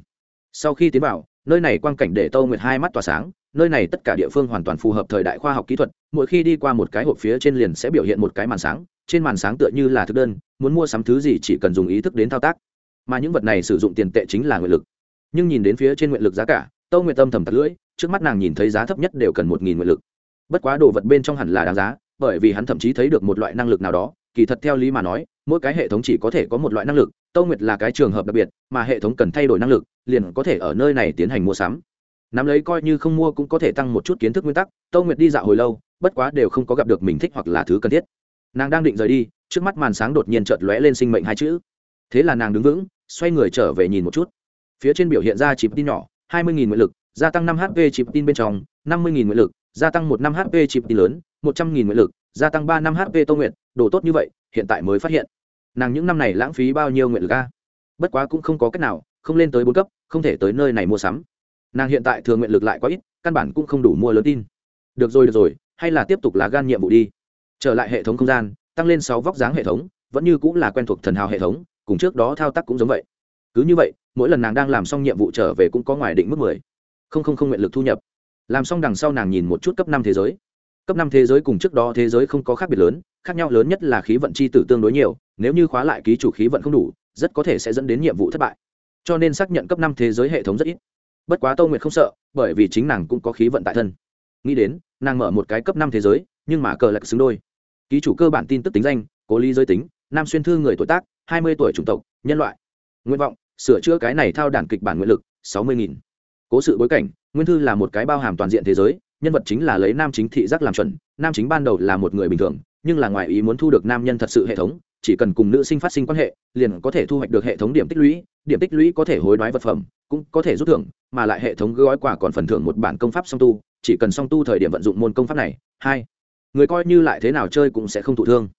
sau khi tiến vào, nơi này quang cảnh để tâu nguyệt hai mắt tỏa sáng, nơi này tất cả địa phương hoàn toàn phù hợp thời đại khoa học kỹ thuật, mỗi khi đi qua một cái hộp phía trên liền sẽ biểu hiện một cái màn sáng, trên màn sáng tựa như là thực đơn, muốn mua sắm thứ gì chỉ cần dùng ý thức đến thao tác. Mà những vật này sử dụng tiền tệ chính là nguyện lực. Nhưng nhìn đến phía trên nguyện lực giá cả tâu nguyện tâm thầm thật lưỡi, trước mắt nàng nhìn thấy giá thấp nhất đều cần một nghìn nguyện lực. Bất quá đồ vật bên trong hẳn là đáng giá, bởi vì hắn thậm chí thấy được một loại năng lực nào đó, kỳ thật theo lý mà nói mỗi cái hệ thống chỉ có thể có một loại năng lực, tâu nguyệt là cái trường hợp đặc biệt, mà hệ thống cần thay đổi năng lực, liền có thể ở nơi này tiến hành mua sắm. Nắm lấy coi như không mua cũng có thể tăng một chút kiến thức nguyên tắc, tâu nguyệt đi dạo hồi lâu, bất quá đều không có gặp được mình thích hoặc là thứ cần thiết. Nàng đang định rời đi, trước mắt màn sáng đột nhiên chợt lóe lên sinh mệnh hai chữ. Thế là nàng đứng vững, xoay người trở về nhìn một chút. Phía trên biểu hiện ra chip tin nhỏ, hai mươi nguyện lực, gia tăng năm hp chip tin bên trong, năm mươi nguyện lực, gia tăng một năm hp chip tin lớn, một trăm nghìn nguyện lực, gia tăng ba năm hp tô nguyện đồ tốt như vậy, hiện tại mới phát hiện nàng những năm này lãng phí bao nhiêu nguyện lực a? Bất quá cũng không có cách nào, không lên tới bốn cấp, không thể tới nơi này mua sắm. Nàng hiện tại thường nguyện lực lại quá ít, căn bản cũng không đủ mua lớn tin. Được rồi được rồi, hay là tiếp tục là gan nhiệm vụ đi. Trở lại hệ thống không gian, tăng lên sáu vóc dáng hệ thống, vẫn như cũng là quen thuộc thần hào hệ thống, cùng trước đó thao tác cũng giống vậy. Cứ như vậy, mỗi lần nàng đang làm xong nhiệm vụ trở về cũng có ngoài định mức mười. Không không không nguyện lực thu nhập. Làm xong đằng sau nàng nhìn một chút cấp năm thế giới cấp năm thế giới cùng trước đó thế giới không có khác biệt lớn, khác nhau lớn nhất là khí vận c h i tử tương đối nhiều, nếu như khóa lại ký chủ khí vận không đủ, rất có thể sẽ dẫn đến nhiệm vụ thất bại. Cho nên xác nhận cấp năm thế giới hệ thống rất ít. Bất quá tâu nguyệt không sợ, bởi vì chính nàng cũng có khí vận tại thân. Nghĩ đến, nàng mở một cái cấp năm thế giới, nhưng mà cờ lạc xứng đôi. Ký chủ cơ bản tin tức tính danh, cố lý giới tính, nam xuyên thư người tuổi tác, hai mươi tuổi chủng tộc, nhân loại. Nguyện vọng, sửa chữa cái này thao đản kịch bản nguyện lực, sáu mươi nghìn. Cố sự bối cảnh, nguyên thư là một cái bao hàm toàn diện thế giới nhân vật chính là lấy nam chính thị giác làm chuẩn, nam chính ban đầu là một người bình thường, nhưng là ngoài ý muốn thu được nam nhân thật sự hệ thống, chỉ cần cùng nữ sinh phát sinh quan hệ, liền có thể thu hoạch được hệ thống điểm tích lũy, điểm tích lũy có thể hối đoái vật phẩm, cũng có thể rút thưởng, mà lại hệ thống gói quà còn phần thưởng một bản công pháp song tu, chỉ cần song tu thời điểm vận dụng môn công pháp này. Hai, người coi như lại thế nào chơi cũng sẽ không thụ thương.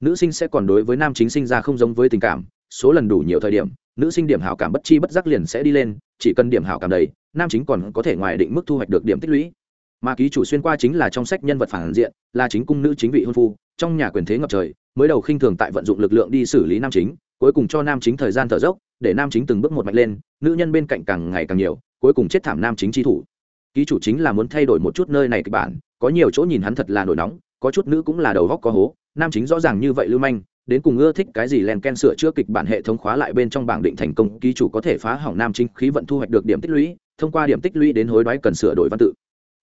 Nữ sinh sẽ còn đối với nam chính sinh ra không giống với tình cảm, số lần đủ nhiều thời điểm, nữ sinh điểm hảo cảm bất chi bất giác liền sẽ đi lên, chỉ cần điểm hảo cảm đầy, nam chính còn có thể ngoài định mức thu hoạch được điểm tích lũy mà ký chủ xuyên qua chính là trong sách nhân vật phản diện, là chính cung nữ chính vị hôn phu, trong nhà quyền thế ngập trời, mới đầu khinh thường tại vận dụng lực lượng đi xử lý nam chính, cuối cùng cho nam chính thời gian thở dốc, để nam chính từng bước một mạnh lên, nữ nhân bên cạnh càng ngày càng nhiều, cuối cùng chết thảm nam chính tri thủ. Ký chủ chính là muốn thay đổi một chút nơi này kịch bản, có nhiều chỗ nhìn hắn thật là nổi nóng, có chút nữ cũng là đầu góc có hố, nam chính rõ ràng như vậy lưu manh, đến cùng ưa thích cái gì len ken sửa chữa kịch bản hệ thống khóa lại bên trong bảng định thành công, ký chủ có thể phá hỏng nam chính khí vận thu hoạch được điểm tích lũy, thông qua điểm tích lũy đến hối đoái cần sửa đổi văn tự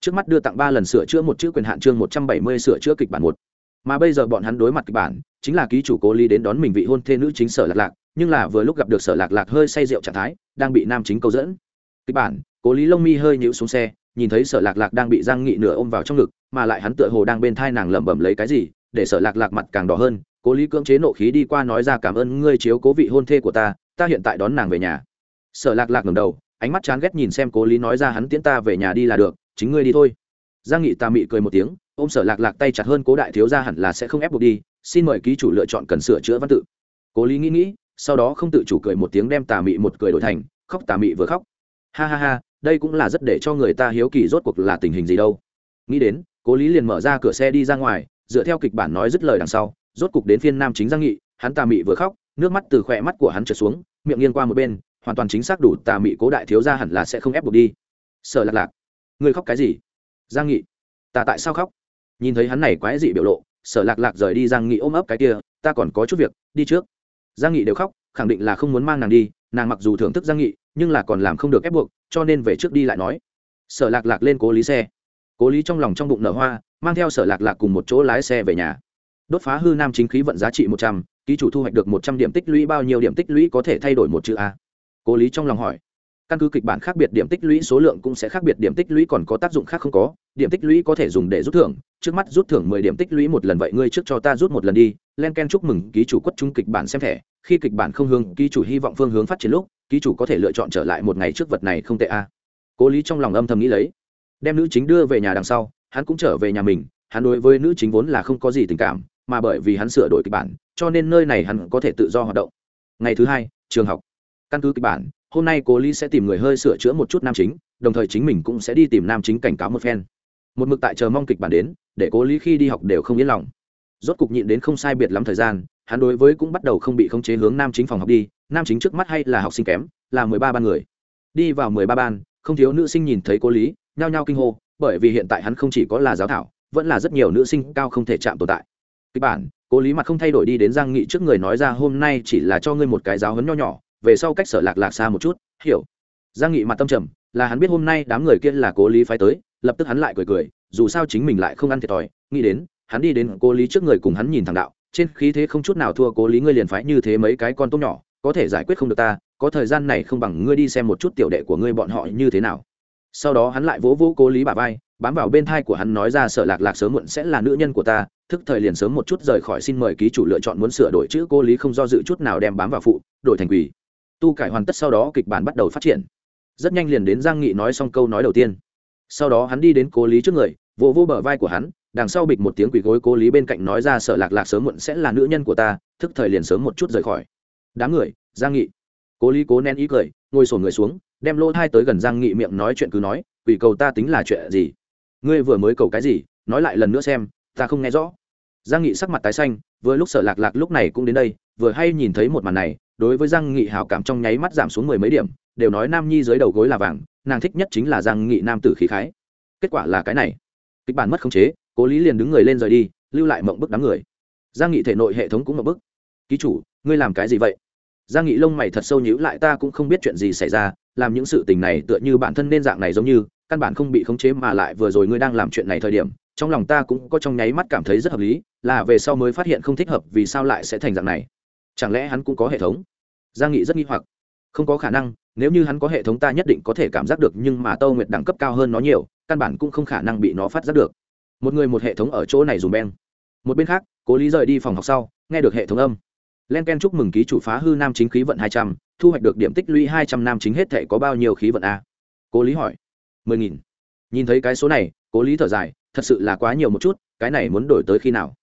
trước mắt đưa tặng ba lần sửa chữa một chữ quyền hạn chương một trăm bảy mươi sửa chữa kịch bản một. Mà bây giờ bọn hắn đối mặt kịch bản, chính là ký chủ cố lý đến đón mình vị hôn thê nữ chính sở lạc lạc, nhưng là vừa lúc gặp được sở lạc lạc hơi say rượu trạng thái, đang bị nam chính câu dẫn. Kịch bản, cố lý lông mi hơi nhíu xuống xe, nhìn thấy sở lạc lạc đang bị giang nghị nửa ôm vào trong ngực, mà lại hắn tựa hồ đang bên thai nàng lẩm bẩm lấy cái gì, để sở lạc lạc mặt càng đỏ hơn, cố lý cưỡng chế nộ khí đi qua nói ra cảm ơn ngươi chiếu cố vị hôn thê của ta ta hiện tại đón nàng về nhà. Sở lạc lạc ngầm đầu, ánh mắt chán ghét nhìn xem cố lý nói ra hắn tiễn ta về nhà đi là được chính ngươi đi thôi. Giang nghị tà mị cười một tiếng, ôm sở lạc lạc tay chặt hơn cố đại thiếu ra hẳn là sẽ không ép buộc đi, xin mời ký chủ lựa chọn cần sửa chữa văn tự. Cố lý nghĩ nghĩ, sau đó không tự chủ cười một tiếng đem tà mị một cười đổi thành, khóc tà mị vừa khóc. Ha ha ha, đây cũng là rất để cho người ta hiếu kỳ rốt cuộc là tình hình gì đâu. Nghĩ đến, cố lý liền mở ra cửa xe đi ra ngoài, dựa theo kịch bản nói dứt lời đằng sau, rốt cục đến phiên nam chính giang nghị, hắn tà mị vừa khóc, nước mắt từ khỏe mắt của hắn trượt xuống, miệng nghiêng qua một bên, hoàn toàn chính xác đủ tà mị cố đại thiếu ra hẳn là sẽ không ép buộc đi. Sợ lạc lạc người khóc cái gì? Giang nghị, ta tại sao khóc? Nhìn thấy hắn này quái dị biểu lộ, sở lạc lạc rời đi giang nghị ôm ấp cái kia, ta còn có chút việc, đi trước. Giang nghị đều khóc, khẳng định là không muốn mang nàng đi, nàng mặc dù thưởng thức giang nghị, nhưng là còn làm không được ép buộc, cho nên về trước đi lại nói. Sở lạc lạc lên cố lý xe. Cố lý trong lòng trong bụng nở hoa, mang theo sở lạc lạc cùng một chỗ lái xe về nhà. Đốt phá hư nam chính khí vận giá trị một trăm, ký chủ thu hoạch được một trăm điểm tích lũy, bao nhiêu điểm tích lũy có thể thay đổi một chữ a? Cố lý trong lòng hỏi căn cứ kịch bản khác biệt điểm tích lũy, số lượng cũng sẽ khác biệt, điểm tích lũy còn có tác dụng khác không có. Điểm tích lũy có thể dùng để rút thưởng. Trước mắt rút thưởng mười điểm tích lũy một lần, vậy ngươi trước cho ta rút một lần đi. Len ken chúc mừng ký chủ quất trung kịch bản xem thẻ. Khi kịch bản không hướng, ký chủ hy vọng phương hướng phát triển lúc, ký chủ có thể lựa chọn trở lại một ngày trước vật này không tệ a. Cố lý trong lòng âm thầm nghĩ lấy. Đem nữ chính đưa về nhà đằng sau, hắn cũng trở về nhà mình. Hắn đối với nữ chính vốn là không có gì tình cảm, mà bởi vì hắn sửa đổi kịch bản, cho nên nơi này hắn có thể tự do hoạt động. Ngày thứ hai, trường học. Căn cứ kịch bản hôm nay cố lý sẽ tìm người hơi sửa chữa một chút nam chính, đồng thời chính mình cũng sẽ đi tìm nam chính cảnh cáo một phen. Một mực tại chờ mong kịch bản đến, để cố lý khi đi học đều không yên lòng. Rốt cục nhịn đến không sai biệt lắm thời gian, hắn đối với cũng bắt đầu không bị khống chế hướng nam chính phòng học đi, nam chính trước mắt hay là học sinh kém, là mười ba ban người. Đi vào mười ba ban, không thiếu nữ sinh nhìn thấy cố lý, nhao nhao kinh hô, bởi vì hiện tại hắn không chỉ có là giáo thảo, vẫn là rất nhiều nữ sinh cao không thể chạm tồn tại. Kịch bản, cố lý mặt không thay đổi đi đến giang nghị trước người nói ra, hôm nay chỉ là cho ngươi một cái giáo hấn nho nhỏ về sau cách sở lạc lạc xa một chút, hiểu. Giang nghị mặt tâm trầm, là hắn biết hôm nay đám người kia là cố lý phái tới, lập tức hắn lại cười cười, dù sao chính mình lại không ăn thiệt thòi, nghĩ đến, hắn đi đến cố lý trước người cùng hắn nhìn thẳng đạo, trên khí thế không chút nào thua cố lý ngươi liền phái như thế mấy cái con tốt nhỏ, có thể giải quyết không được ta, có thời gian này không bằng ngươi đi xem một chút tiểu đệ của ngươi bọn họ như thế nào. Sau đó hắn lại vỗ vỗ cố lý bà vai, bám vào bên thai của hắn nói ra sợ lạc lạc sớm muộn sẽ là nữ nhân của ta, thức thời liền sớm một chút rời khỏi xin mời ký chủ lựa chọn muốn sửa đổi chữ cố lý không do dự chút nào đem bám vào phụ, đổi thành quỷ tu cải hoàn tất sau đó kịch bản bắt đầu phát triển. Rất nhanh liền đến giang nghị nói xong câu nói đầu tiên. Sau đó hắn đi đến cố lý trước người, vỗ vỗ bờ vai của hắn, đằng sau bịch một tiếng quỷ gối cố lý bên cạnh nói ra sợ lạc lạc sớm muộn sẽ là nữ nhân của ta, thức thời liền sớm một chút rời khỏi. Đám người, giang nghị. Cố lý cố nén ý cười, ngồi sổ người xuống, đem lỗ thai tới gần giang nghị miệng nói chuyện cứ nói, quỷ cầu ta tính là chuyện gì? Ngươi vừa mới cầu cái gì? Nói lại lần nữa xem, ta không nghe rõ. Giang nghị sắc mặt tái xanh, vừa lúc sở lạc lạc lúc này cũng đến đây, vừa hay nhìn thấy một màn này đối với giang nghị hào cảm trong nháy mắt giảm xuống mười mấy điểm, đều nói nam nhi dưới đầu gối là vàng, nàng thích nhất chính là giang nghị nam tử khí khái. Kết quả là cái này. Kịch bản mất khống chế, cố lý liền đứng người lên rời đi, lưu lại mộng bức đám người. Giang nghị thể nội hệ thống cũng mộng bức. Ký chủ, ngươi làm cái gì vậy? Giang nghị lông mày thật sâu nhíu lại, ta cũng không biết chuyện gì xảy ra, làm những sự tình này tựa như bản thân nên dạng này giống như, căn bản không bị khống chế mà lại vừa rồi ngươi đang làm chuyện này thời điểm, trong lòng ta cũng có trong nháy mắt cảm thấy rất hợp lý, là về sau mới phát hiện không thích hợp vì sao lại sẽ thành dạng này chẳng lẽ hắn cũng có hệ thống? Giang nghị rất nghi hoặc. Không có khả năng, nếu như hắn có hệ thống ta nhất định có thể cảm giác được, nhưng mà tâu nguyệt đẳng cấp cao hơn nó nhiều, căn bản cũng không khả năng bị nó phát giác được. Một người một hệ thống ở chỗ này dùng beng. Một bên khác, cố lý rời đi phòng học sau, nghe được hệ thống âm. Len ken chúc mừng ký chủ phá hư nam chính khí vận hai trăm, thu hoạch được điểm tích lũy hai trăm nam chính hết thể có bao nhiêu khí vận a? Cố lý hỏi. mười nghìn. Nhìn thấy cái số này, cố lý thở dài, thật sự là quá nhiều một chút, cái này muốn đổi tới khi nào?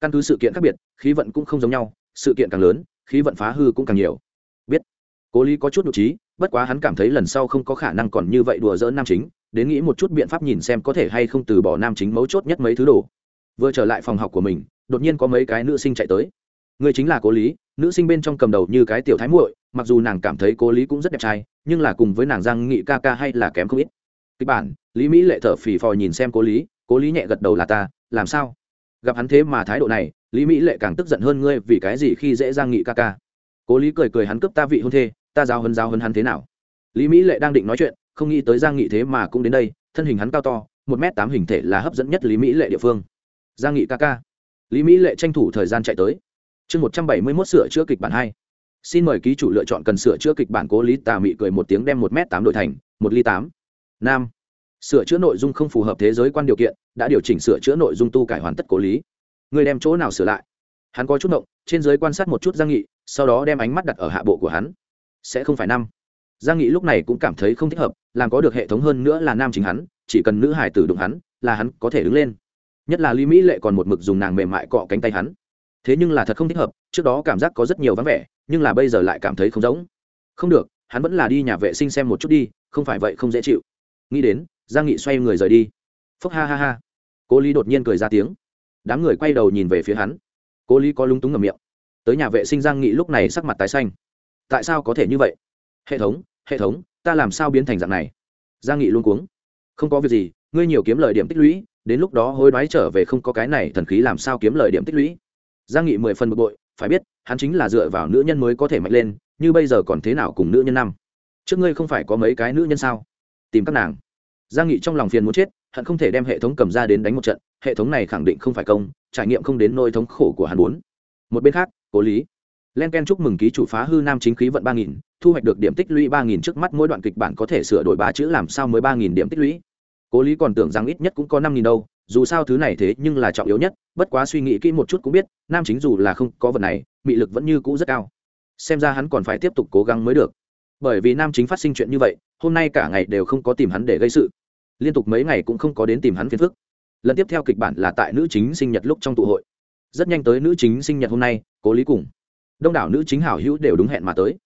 Căn cứ sự kiện khác biệt, khí vận cũng không giống nhau sự kiện càng lớn, khí vận phá hư cũng càng nhiều. Biết, cố lý có chút nhục trí bất quá hắn cảm thấy lần sau không có khả năng còn như vậy đùa dỡ nam chính, đến nghĩ một chút biện pháp nhìn xem có thể hay không từ bỏ nam chính mấu chốt nhất mấy thứ đồ. Vừa trở lại phòng học của mình, đột nhiên có mấy cái nữ sinh chạy tới. Người chính là cố lý, nữ sinh bên trong cầm đầu như cái tiểu thái muội, mặc dù nàng cảm thấy cố lý cũng rất đẹp trai, nhưng là cùng với nàng giang nghị ca ca hay là kém không ít. Kịch bản, lý mỹ lệ thở phì phò nhìn xem cố lý cố lý nhẹ gật đầu là ta, làm sao? Gặp hắn thế mà thái độ này lý mỹ lệ càng tức giận hơn ngươi vì cái gì khi dễ giang nghị ca ca. Cố lý cười cười hắn cướp ta vị hôn thê, ta giao hơn giao hơn hắn thế nào? Lý mỹ lệ đang định nói chuyện, không nghĩ tới giang nghị thế mà cũng đến đây, thân hình hắn cao to, một m tám hình thể là hấp dẫn nhất lý mỹ lệ địa phương. Giang nghị ca ca. Lý mỹ lệ tranh thủ thời gian chạy tới. Chương một trăm bảy mươi mốt sửa chữa kịch bản hai. Xin mời ký chủ lựa chọn cần sửa chữa kịch bản cố lý tà mị cười một tiếng đem một m tám đổi thành một ly tám. Nam. Sửa chữa nội dung không phù hợp thế giới quan điều kiện, đã điều chỉnh sửa chữa nội dung tu cải hoàn tất cố lý. Ngươi đem chỗ nào sửa lại? Hắn có chút động trên giới quan sát một chút giang nghị, sau đó đem ánh mắt đặt ở hạ bộ của hắn. Sẽ không phải năm giang nghị lúc này cũng cảm thấy không thích hợp, làm có được hệ thống hơn nữa là nam chính hắn, chỉ cần nữ hải tử đụng hắn, là hắn có thể đứng lên. Nhất là lý mỹ lệ còn một mực dùng nàng mềm mại cọ cánh tay hắn. Thế nhưng là thật không thích hợp, trước đó cảm giác có rất nhiều vắng vẻ, nhưng là bây giờ lại cảm thấy không giống. Không được, hắn vẫn là đi nhà vệ sinh xem một chút đi, không phải vậy không dễ chịu. Nghĩ đến, giang nghị xoay người rời đi. Phúc ha ha ha. Cố lý đột nhiên cười ra tiếng đám người quay đầu nhìn về phía hắn. Cố lý có lúng túng ngầm miệng. Tới nhà vệ sinh giang nghị lúc này sắc mặt tái xanh. Tại sao có thể như vậy? Hệ thống hệ thống, ta làm sao biến thành dạng này? Giang nghị luôn cuống. Không có việc gì, ngươi nhiều kiếm lời điểm tích lũy, đến lúc đó hối đoái trở về không có cái này thần khí làm sao kiếm lời điểm tích lũy? Giang nghị mười phần bực bội, phải biết, hắn chính là dựa vào nữ nhân mới có thể mạnh lên, như bây giờ còn thế nào cùng nữ nhân năm? Trước ngươi không phải có mấy cái nữ nhân sao? Tìm các nàng. Giang nghị trong lòng phiền muốn chết hận không thể đem hệ thống cầm ra đến đánh một trận, hệ thống này khẳng định không phải công, trải nghiệm không đến nỗi thống khổ của hắn muốn. Một bên khác, cố lý, len ken chúc mừng ký chủ phá hư nam chính khí vận ba nghìn, thu hoạch được điểm tích lũy ba nghìn trước mắt mỗi đoạn kịch bản có thể sửa đổi ba chữ làm sao mới ba nghìn điểm tích lũy. Cố lý còn tưởng rằng ít nhất cũng có năm nghìn đâu, dù sao thứ này thế nhưng là trọng yếu nhất, bất quá suy nghĩ kỹ một chút cũng biết, nam chính dù là không có vật này, mị lực vẫn như cũ rất cao. Xem ra hắn còn phải tiếp tục cố gắng mới được. Bởi vì nam chính phát sinh chuyện như vậy, hôm nay cả ngày đều không có tìm hắn để gây sự liên tục mấy ngày cũng không có đến tìm hắn phiền phức. Lần tiếp theo kịch bản là tại nữ chính sinh nhật lúc trong tụ hội. Rất nhanh tới nữ chính sinh nhật hôm nay, cố lý cùng đông đảo nữ chính hảo hữu đều đúng hẹn mà tới.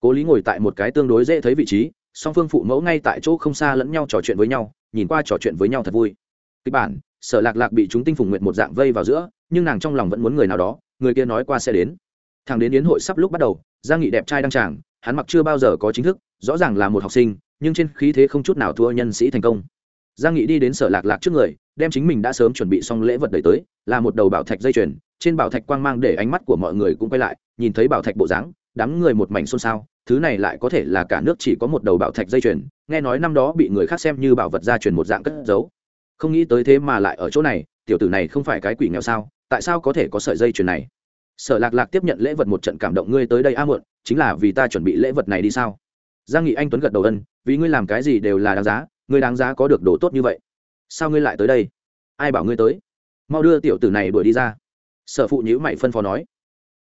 Cố lý ngồi tại một cái tương đối dễ thấy vị trí, song phương phụ mẫu ngay tại chỗ không xa lẫn nhau trò chuyện với nhau, nhìn qua trò chuyện với nhau thật vui. Kịch bản, sở lạc lạc bị chúng tinh phùng nguyện một dạng vây vào giữa, nhưng nàng trong lòng vẫn muốn người nào đó, người kia nói qua sẽ đến. Thằng đến yến hội sắp lúc bắt đầu, giang nghị đẹp trai đăng tràng, hắn mặc chưa bao giờ có chính thức, rõ ràng là một học sinh, nhưng trên khí thế không chút nào thua nhân sĩ thành công giang nghị đi đến sở lạc lạc trước người, đem chính mình đã sớm chuẩn bị xong lễ vật đẩy tới, là một đầu bảo thạch dây chuyền, trên bảo thạch quang mang để ánh mắt của mọi người cũng quay lại, nhìn thấy bảo thạch bộ dáng, đám người một mảnh xôn xao, thứ này lại có thể là cả nước chỉ có một đầu bảo thạch dây chuyền, nghe nói năm đó bị người khác xem như bảo vật gia truyền một dạng cất giấu. Không nghĩ tới thế mà lại ở chỗ này, tiểu tử này không phải cái quỷ nghèo sao, tại sao có thể có sợi dây chuyền này? Sở lạc lạc tiếp nhận lễ vật một trận cảm động, ngươi tới đây a muộn, chính là vì ta chuẩn bị lễ vật này đi sao? Giang nghị anh tuấn gật đầu ân, vì ngươi làm cái gì đều là đáng giá ngươi đáng giá có được đồ tốt như vậy. Sao ngươi lại tới đây? Ai bảo ngươi tới? Mau đưa tiểu tử này đuổi đi ra. Sở phụ nhữ mày phân phó nói.